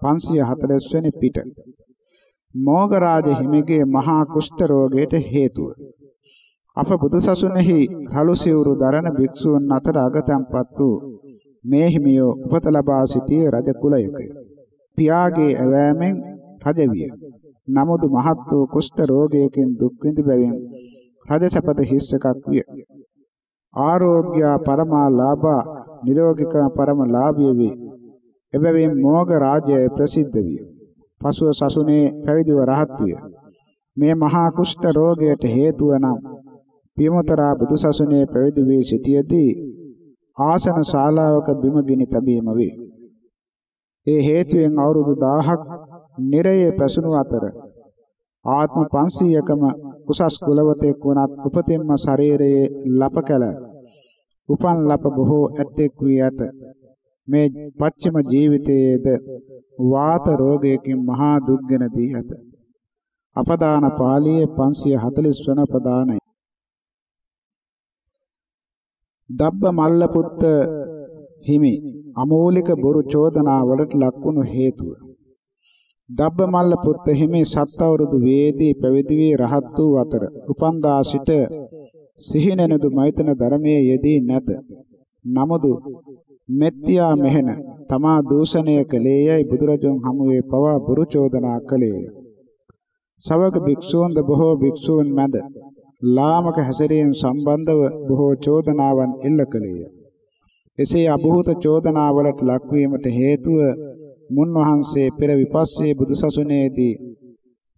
540 වෙනි පිට. මෝගරාජ හිමිගේ මහා කුෂ්ඨ රෝගයට හේතුව. අප බුදුසසුනේහි රළු සිවුරු දරන භික්ෂූන් අතර අගතම්පත් වූ මේ හිමියෝ උපත ලබා සිටියේ රජ කුලයකය. පියාගේ ඇවෑමෙන් රජ විය. නමුදු මහත් වූ කුෂ්ඨ රෝගයකින් දුක් විඳ බැවින් රජ සැපත හිස් එකක් විය. ආරෝග්‍ය පරමා ලාභ නිරෝගික පරම ලාභය වේ. එබැවින් මෝග රාජ්‍යය ප්‍රසිද්ධ විය. පසුව සසුනේ පැවිදිව රහත් විය. මේ මහා කුෂ්ඨ රෝගයට හේතුව නම් පියමතරා බුදුසසුනේ පැවිදි වී සිටියේදී ආසන ශාලාවක බිම ගිනි තැබීම වේ. ඒ හේතුවෙන් අවුරුදු 1000ක් නිරයේ පැසුණු අතර ආත්ම 500කම උසස් කුලවතෙක් වුණත් උපතින්ම ශරීරයේ ලප කළ උපන් ලප බොහෝ ඇත්තෙක් වී ඇත. මේ පච්චම ජීවිතයේද වාත රෝගයකින් මහා දුක්ගෙන දී ඇත. අපදාන පාළියේ 540 වන ප්‍රදානයි. දබ්බ මල්ල පුත්ත හිමි අමෝලික බොරු චෝදනා වලට ලක්වුණු හේතුව දබ්බ මල්ල පුත්ත හිමි සත් අවුරුදු වේදී පැවිදි වී රහත් වූ අතර උපන්දා සිට සිහිනෙනදු මෛතන ධර්මයේ යෙදී නැත නමුදු මෙත්තියා මෙහෙන තමා දූෂණය කළේයයි බුදුරජුන් හමුවේ පවා බොරු චෝදනා කළේය සවක භික්ෂූන්ද බොහෝ භික්ෂූන් මැද ලාමක හැසිරීම සම්බන්ධව බොහෝ චෝදනාවන් එල්ල කළේය. එසේ අභූත චෝදනාවලට ලක්වීමට හේතුව මුන්වහන්සේ පෙර විපස්සේ බුදුසසුනේදී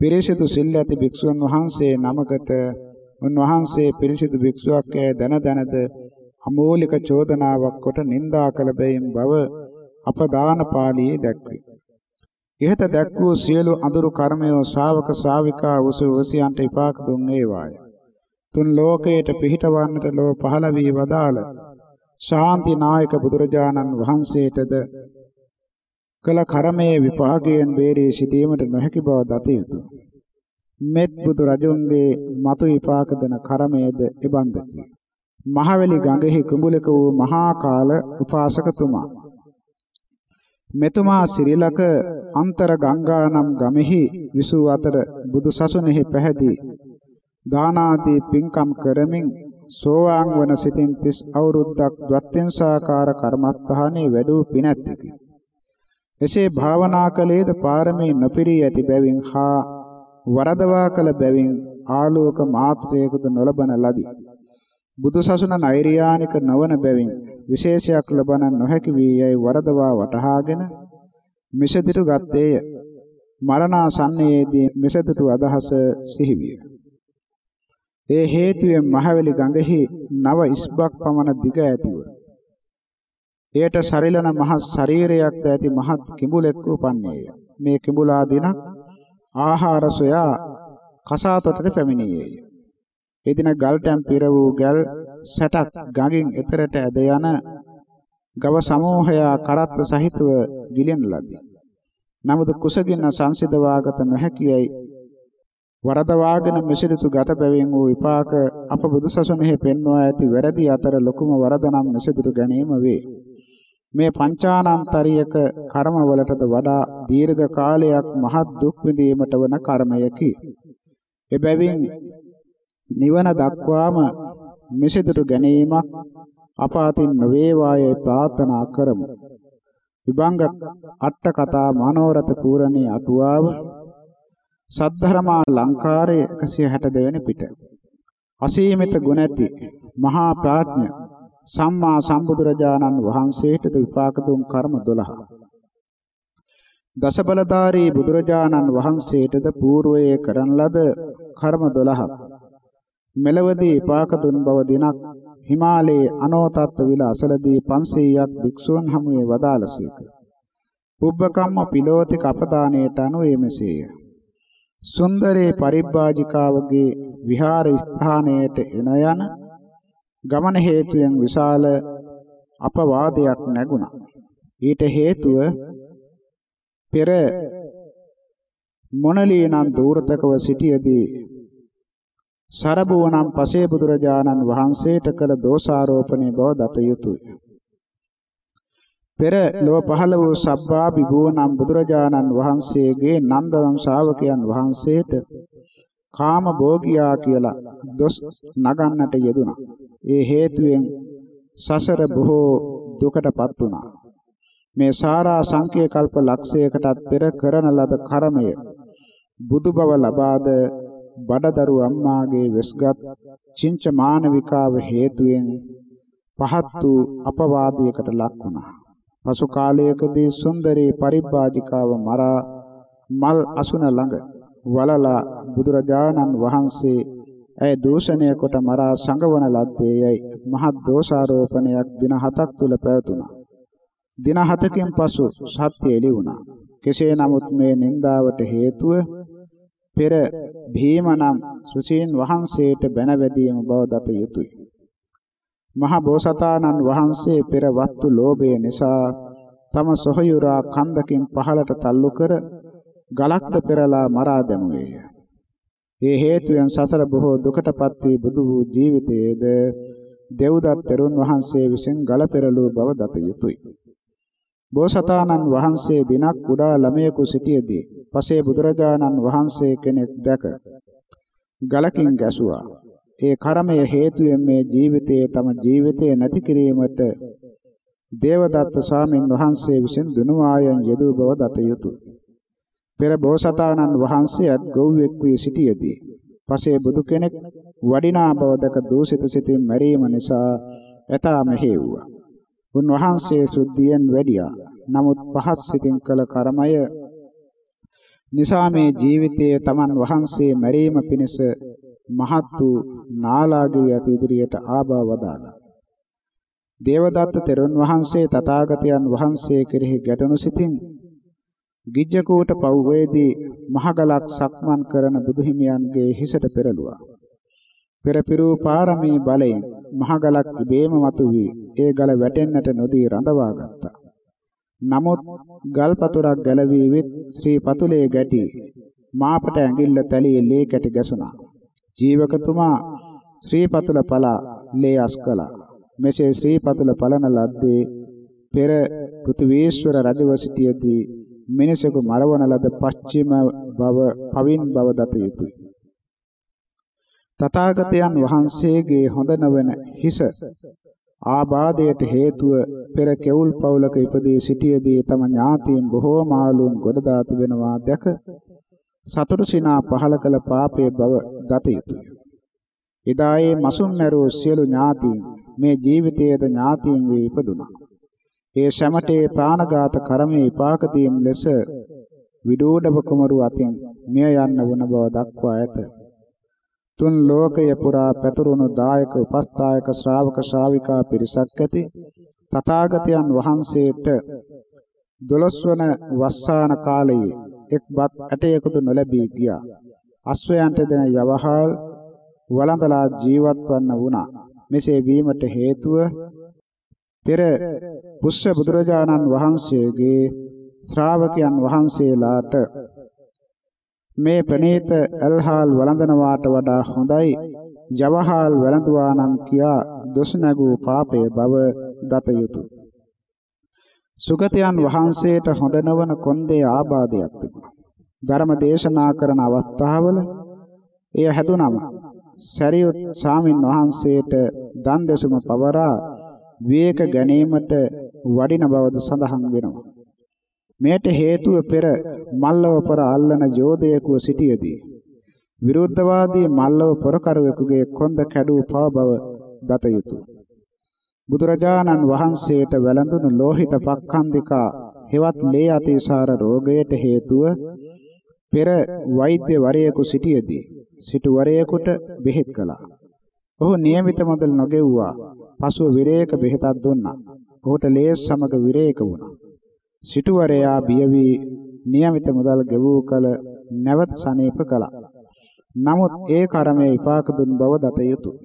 පිරිසිදු සිල් ඇති භික්ෂුන් වහන්සේ නමකට උන්වහන්සේ පිරිසිදු භික්ෂුවක් ඇය දන දනද අමෝලික චෝදනාවක් කොට නිඳා කළ බැවින් බව අපදාන පාළියේ දැක්වේ. ඉහත දැක් වූ සියලු අඳුරු කර්මයෝ ශ්‍රාවක ශ්‍රාවිකා උසු වසියන්ට විපාක දුන් ඒවාය. තුන් ලෝකයට පිහිටවන්නට ලෝ පහළ වී වදාළ ශාන්ති නායක බුදුරජාණන් වහන්සේටද කළ කර්මයේ විපාකයෙන් බේරී සිටීමට නොහැකි බව දත යුතුය. මෙත් බුදු රජුන්ගේ මතු විපාක දෙන කර්මයේද එබන්දකි. මහවැලි ගඟෙහි කුඹුලක වූ මහා කාල උපාසකතුමා මෙතුමා සිරිලක අන්තර ගංගා නම් ගමෙහි විසූ අතර බුදු සසුනේහි පැහැදී දානාදී පින්කම් කරමින් සෝවාන් වන සිතින් 30 අවුරුද්දක් ද්වත්‍යංසාකාර කර්මස්ථානයේ වැඩූ පිනැත්තකි. එසේ භාවනා කළේද පාරමී නොපිරී ඇති බැවින් හා වරදවා කළ බැවින් ආලෝක මාත්‍රයකද නොලබන ලදී. බුදුසසුන නෛර්යානික නොවන බැවින් විශේෂයක් ලබන නොහැකි වී යයි වරදවා වටහාගෙන මිසදිටු ගත්තේය. මරණාසන්නයේදී මිසදිටු අදහස සිහිවිය. ඒ හේතුවෙන් මහවැලි ගඟෙහි නව ඉස්බක් පමණ දිග ඇතිව එයට සරිලන මහ ශරීරයක් ඇති මහත් කිඹුලෙක් උපන්නේය. මේ කිඹුලා දිනක් ආහාර සොයා කසාතොටට පැමිණියේය. එදින ගල්ටැම් පිර වූ ගල් සැටක් ගඟින් එතරට ඇද යන ගව සමූහය කරත්ත සහිතව ගිලෙන ලදී. නමුත් කුසගින්න සංසිඳවාගත නොහැකියයි වරදවාගෙන මෙසිරිතු ගත බැවින් වූ විපාක අප බුදුසසුනෙහි පෙන්වා ඇති වැරදි අතර ලොකුම වරද නම් මෙසිරිතු ගැනීම වේ. මේ පංචානන්තරියක කර්මවලටද වඩා දීර්ඝ කාලයක් මහත් දුක් විඳීමට වන කර්මයකි. එබැවින් නිවන දක්වාම මෙසිරිතු ගැනීමක් අපාතින් නොවේවායයි ප්‍රාර්ථනා කරමු. විභංග අට කතා මනෝරත පූරණී අටුවාව සද්ධර්මා ලංකාරයේ 162 වෙනි පිට. අසීමිත ගුණ ඇති මහා ප්‍රඥ සම්මා සම්බුදුරජාණන් වහන්සේටද විපාක දුන් කර්ම 12. දසබලධාරී බුදුරජාණන් වහන්සේටද పూర్වයේ කරන ලද කර්ම 12ක්. මෙලවදී විපාක දුන් බව දිනක් හිමාලයේ අනෝතත්ත්ව විල අසලදී 500ක් භික්ෂූන් හමුවේ වදාළසේක. පුබ්බකම්ම පිලෝති කපදානයට අනුව එමෙසේය. සුන්දරේ පරිබ්බාජිකාවගේ විහාර ස්ථානයට එන යන ගමන හේතුයෙන් විශාල අපවාදයක් නැගුණා. ඊට හේතුව පෙර මොනලී නම් දූරතකව සිටියේදී සරබෝ නම් පසේ බුදුරජාණන් වහන්සේට කළ දෝෂාරෝපණය බව දත යුතුය. පෙර ලොව පහළ වූ සබ්බා බිබෝ නම් බුදුරජාණන් වහන්සේගේ නන්දනම් ශ්‍රාවකයන් වහන්සේට කාම භෝගියා කියලා දොස් නගන්නට යෙදුණා. ඒ හේතුවෙන් සසර බොහෝ දුකටපත් වුණා. මේ සාරා සංකේ කල්ප ලක්ෂයකටත් පෙර කරන ලද කර්මය බුදු බව ලබාද බඩදරු අම්මාගේ වෙස්ගත් චින්ච මානවිකාව හේතුවෙන් පහත් වූ අපවාදයකට ලක් වුණා. පසු කාලයකදී සුන්දරී පරිබ්බාජිකාව මරා මල් අසුන ළඟ වලලා බුදුරජාණන් වහන්සේ ඇය දූෂණය කොට මරා සංගවන ලද්දේයයි මහත් දෝෂාරෝපණයක් දින හතක් තුල පැවතුණා. දින හතකින් පසු සත්‍ය එළි වුණා. කෙසේ නමුත් මේ නින්දාවට හේතුව පෙර භීම නම් සුචීන් වහන්සේට බැනවැදීම බව දත යුතුය. මහ බෝසතාණන් වහන්සේ පෙර වත්තු ලෝභය නිසා තම සොහයුරා කන්දකින් පහළට තල්ලු කර ගලක්ද පෙරලා මරා දැමුවේය. ඒ හේතුවෙන් සසර බොහෝ දුකටපත් වී බුදු වූ ජීවිතයේද දෙව්දත් තෙරුන් වහන්සේ විසින් ගල පෙරළූ බව දත යුතුය. බෝසතාණන් වහන්සේ දිනක් කුඩා ළමයෙකු සිටියේදී පසේ බුදුරජාණන් වහන්සේ කෙනෙක් දැක ගලකින් ගැසුවා. ඒ කර්මය හේතුවෙන් මේ ජීවිතයේ තම ජීවිතය නැති කිරීමට දේවදත්ත ස්වාමීන් වහන්සේ විසින් දුනුවායන් යෙදූ බව දත යුතුය. පෙර බෝසතාණන් වහන්සේත් ගොව්වෙක් වී සිටියේදී පසේ බුදු කෙනෙක් වඩිනා බව දැක දූෂිත සිතින් මැරීම නිසා ඇතා මෙහෙව්වා. උන්වහන්සේ සුද්ධියෙන් වැඩියා. නමුත් පහත් සිතින් කළ කර්මය නිසා මේ ජීවිතයේ තමන් වහන්සේ මැරීම පිණිස මහත් වූ නාලාගිරිය අතු ඉදිරියට ආබව වදාළා. දේවදත්ත තෙරුන් වහන්සේ තථාගතයන් වහන්සේ කෙරෙහි ගැටණු සිතින් ගිජ්ජකූට පව්වේදී මහගලක් සක්මන් කරන බුදුහිමියන්ගේ හිසට පෙරළුවා. පෙරපිරූ පාරමී බලයෙන් මහගලක් ඉබේම මතුවී ඒ ගල වැටෙන්නට නොදී රඳවා ගත්තා. නමුත් ගල් පතුරක් ගැලවී විත් ශ්‍රී පතුලේ ගැටි මාපට ඇඟිල්ල තැලී ලේ කැටි ගැසුණා. ජීවකතුමා ශ්‍රී පතුල පලා ලේ අස්කලා. මෙසේ ශ්‍රී පතුල පලන ලද්දේ පෙර පෘථිවීශ්වර රජව සිටියේදී මිනිසෙකු මරවන ලද පශ්චිම බව පවින් බව දත යුතුය. තථාගතයන් වහන්සේගේ හොඳ නොවන හිස ආබාධයට හේතුව පෙර කෙවුල් පවුලක ඉපදී සිටියේදී තම ඥාතීන් බොහෝ මාළුන් ගොඩ දා තිබෙනවා දැක සතුරු සිනා පහල කළ පාපයේ බව දත යුතුය. එදායේ මසුන් මැරූ සියලු ඥාතීන් මේ ජීවිතයේද ඥාතීන් වේ ඉපදුනා. ඒ සැමටේ ප්‍රාණඝාත කර්මයේ විපාක දීම් ලෙස විදෝඩව කුමරු අතින් මිය යන්න වන බව දක්වා ඇත. තුන් ලෝකය පුරා පැතුරුණු දායක උපස්ථායක ශ්‍රාවක ශ්‍රාවිකා පිරිසක් ඇති තථාගතයන් වහන්සේට දොළොස්වන වස්සාන කාලයේ එක්වත් ඇටයකුද නොලැබී ගියා. අශ්වයන්ට දෙන යවහල් වළඳලා ජීවත් වන්න වුණා. මෙසේ වීමට හේතුව පෙර පුස්ස බුදුරජාණන් වහන්සේගේ ශ්‍රාවකයන් වහන්සේලාට මේ ප්‍රණීත ඇල්හාල් වළඳනවාට වඩා හොඳයි ජවහාල් වළඳුවා නම් කියා දොස් නැගූ පාපය බව දත යුතුය. සුගතයන් වහන්සේට හොඳ නොවන කොන්දේ ආබාධයක් තිබුණා. ධර්ම දේශනා කරන අවස්ථාවල එය හැදුනම සරියුත් ස්වාමින් වහන්සේට දන් දෙසුම පවරා විවේක ගැනීමට වඩින බවද සඳහන් වෙනවා. මෙයට හේතුව පෙර මල්ලව පොර අල්ලන යෝධයෙකුව සිටියේදී විරුද්ධවාදී මල්ලව පොරකරුවෙකුගේ කොන්ද කැඩූ පව බව දත යුතුය. බුදුරජාණන් වහන්සේට වැළඳුණු ලෝහිත පක්ඛන්දිකා හෙවත් ලේ අතිසාර රෝගයට හේතුව පෙර වෛද්‍ය වරයෙකු සිටියේදී සිටු වරයෙකුට බෙහෙත් කළා. ඔහු નિયમિત මුදල් නොගෙව්වා. පසුව විරේක බෙහෙතක් දුන්නා. ඔහුට ලේස් සමග විරේක වුණා. සිටුවරයා බිය වී નિયમિત මුදල් ගෙවූ කල නැවත සනීප කළා. නමුත් ඒ කර්මයේ විපාක දුන් බව දත යුතුය.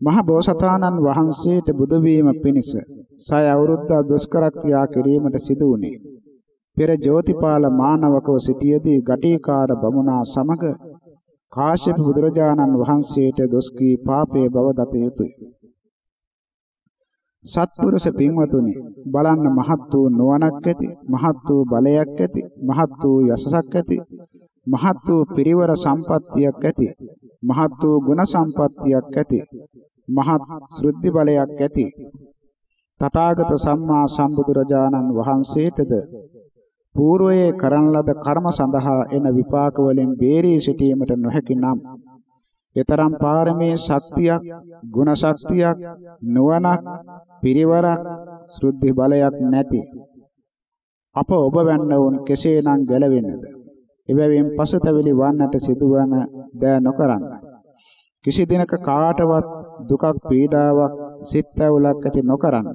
මහ බෝසතාණන් වහන්සේට බුදු වීම පිණිස සය අවුරුද්දක් දුෂ්කර ක්‍රියා කිරීමට සිදු වුණේ. පෙර ජෝතිපාල මානවකව සිටියේදී ගටිකාර බමුණා සමග කාශ්‍යප බුදුරජාණන් වහන්සේට දොස් කී පාපයේ බව දත යුතුය. සත්පුරුෂ පින්වතුනි බලන්න මහත් වූ නුවණක් ඇති මහත් වූ බලයක් ඇති මහත් වූ යසසක් ඇති මහත් වූ පිරිවර සම්පත්තියක් ඇති මහත් වූ ගුණ සම්පත්තියක් ඇති මහත් ශ්‍රද්ධි බලයක් ඇති. තථාගත සම්මා සම්බුදුරජාණන් වහන්සේටද పూర్වයේ කරන ලද කර්ම සඳහා එන විපාක වලින් බේරී සිටීමට නොහැකි නම් ඊතරම් පාරමී ශක්තියක් ගුණ ශක්තියක් නුවණක් පිරිවරක් ශ්‍රද්ධි බලයක් නැති. අප ඔබ වැන්න වුන් කෙසේනම් ගැලවෙන්නද? එබැවින් පසුතැවිලි වන්නට සිදුවන දෑ නොකරන්න. කිසි දිනක කාටවත් දුකක් පීඩාවක් සිත් ඇවුලක් ඇති නොකරන්න.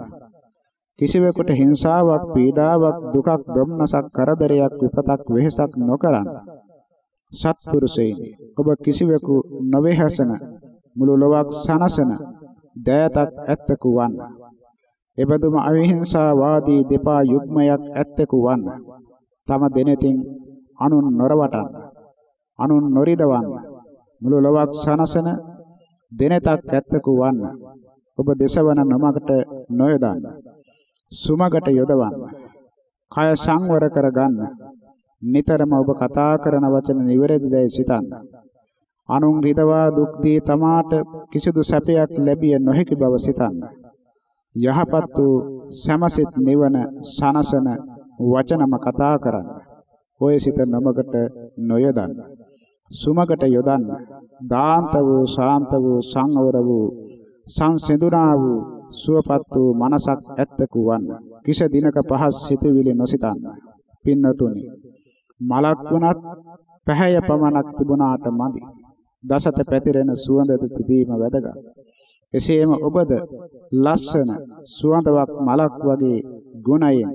කිසිවෙකුට හිංසාවක් පීඩාවක් දුකක් දුම්නසක් කරදරයක් විපතක් වෙහෙසක් නොකරන්න. සත්පුරුෂයිනි ඔබ කිසිවෙකු නොවේහසන මුළු ලොවක් සනසන දෑතක් ඇත්තකු වන්න එබඳුම අවිහිංසාවාදී දෙපා යුග්මයක් ඇත්තකු වන්න තම දෙනෙතින් අනුන් නොරවටන්න අනුන් නොරිදවන්න මුළු ලොවක් සනසන දෙනෙතක් ඇත්තකු වන්න ඔබ දෙසවන නොමකට නොයදන්න සුමගට යොදවන්න කය සංවර කරගන්න. නිතරම ඔබ කතා කරන වචන නිවැරදිදයි සිතන්න. අනුන් රිදවා දුක් දී තමාට කිසිදු සැපයක් ලැබිය නොහැකි බව සිතන්න. යහපත් වූ සමසිත නිවන සනසන වචනම කතා කරන්න. ඔය සිත නමකට නොයදන්න. සුමකට යොදන්න. දාන්ත වූ ශාන්ත වූ සංවර වූ සංසිඳුනා වූ සුවපත් වූ මනසක් ඇත්තකු වන්න. කිස දිනක පහස් සිතවිලි නොසිතන්න. පින්නතුනි මලක් වුණත් පැහැය පමණක් තිබුණාට මදි. දසත පැතිරෙන සුවඳද තිබීම වැදගත්. එසේම ඔබද ලස්සන සුවඳවක් මලක් වගේ ගුණයෙන්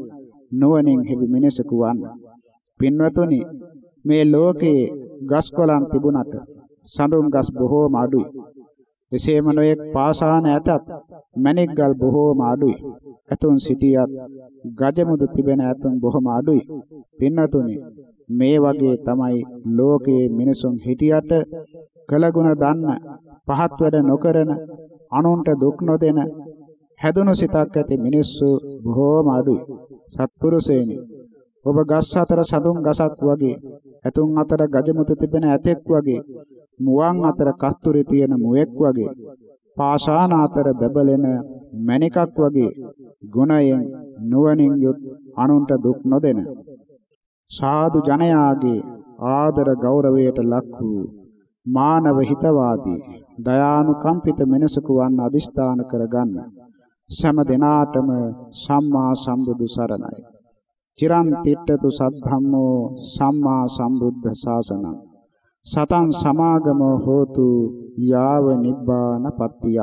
නුවණින් හිවි මිනිසෙකු වන්න. පින්වතුනි මේ ලෝකයේ ගස් කොළන් තිබුණට සඳුන් ගස් බොහෝම අඩුයි. එසේම නොයෙක් පාසාන ඇතත් මණික් ගල් බොහෝම අඩුයි. ඇතුන් සිටියත් ගජමුදු තිබෙන ඇතුන් බොහොම අඩුයි. පින්නතුනි මේ වගේ තමයි ලෝකයේ මිනිසුන් හිටියට කළගුණ දන්න පහත් වැඩ නොකරන අනුන්ට දුක් නොදෙන හැදුණු සිතක් ඇති මිනිස්සු බොහෝම අඩුයි. සත්පුරුෂයනි ඔබ ගස් අතර සඳුන් ගසක් වගේ ඇතුන් අතර ගජමුතු තිබෙන ඇතෙක් වගේ මුවන් අතර කස්තුරි තියෙන මුවෙක් වගේ පාෂාණ අතර බබලෙන මණිකක් වගේ ගුණයෙන් නුවණින් යුත් අනුන්ට දුක් නොදෙන. සාදු ජනයාගේ ආදර ගෞරවයට ලක් වූ මානව හිතවාදී දයානුකම්පිත මෙනසකු වන් අදිස්ථාන කරගන්න. සෑම දිනාටම සම්මා සම්බුදු සරණයි. චිරන් තිට්ඨතු සද්ධම්මෝ සම්මා සම්බුද්ධ ශාසනං සතං සමාගමෝ හෝතු යාව නිබ්බාන පත්තිය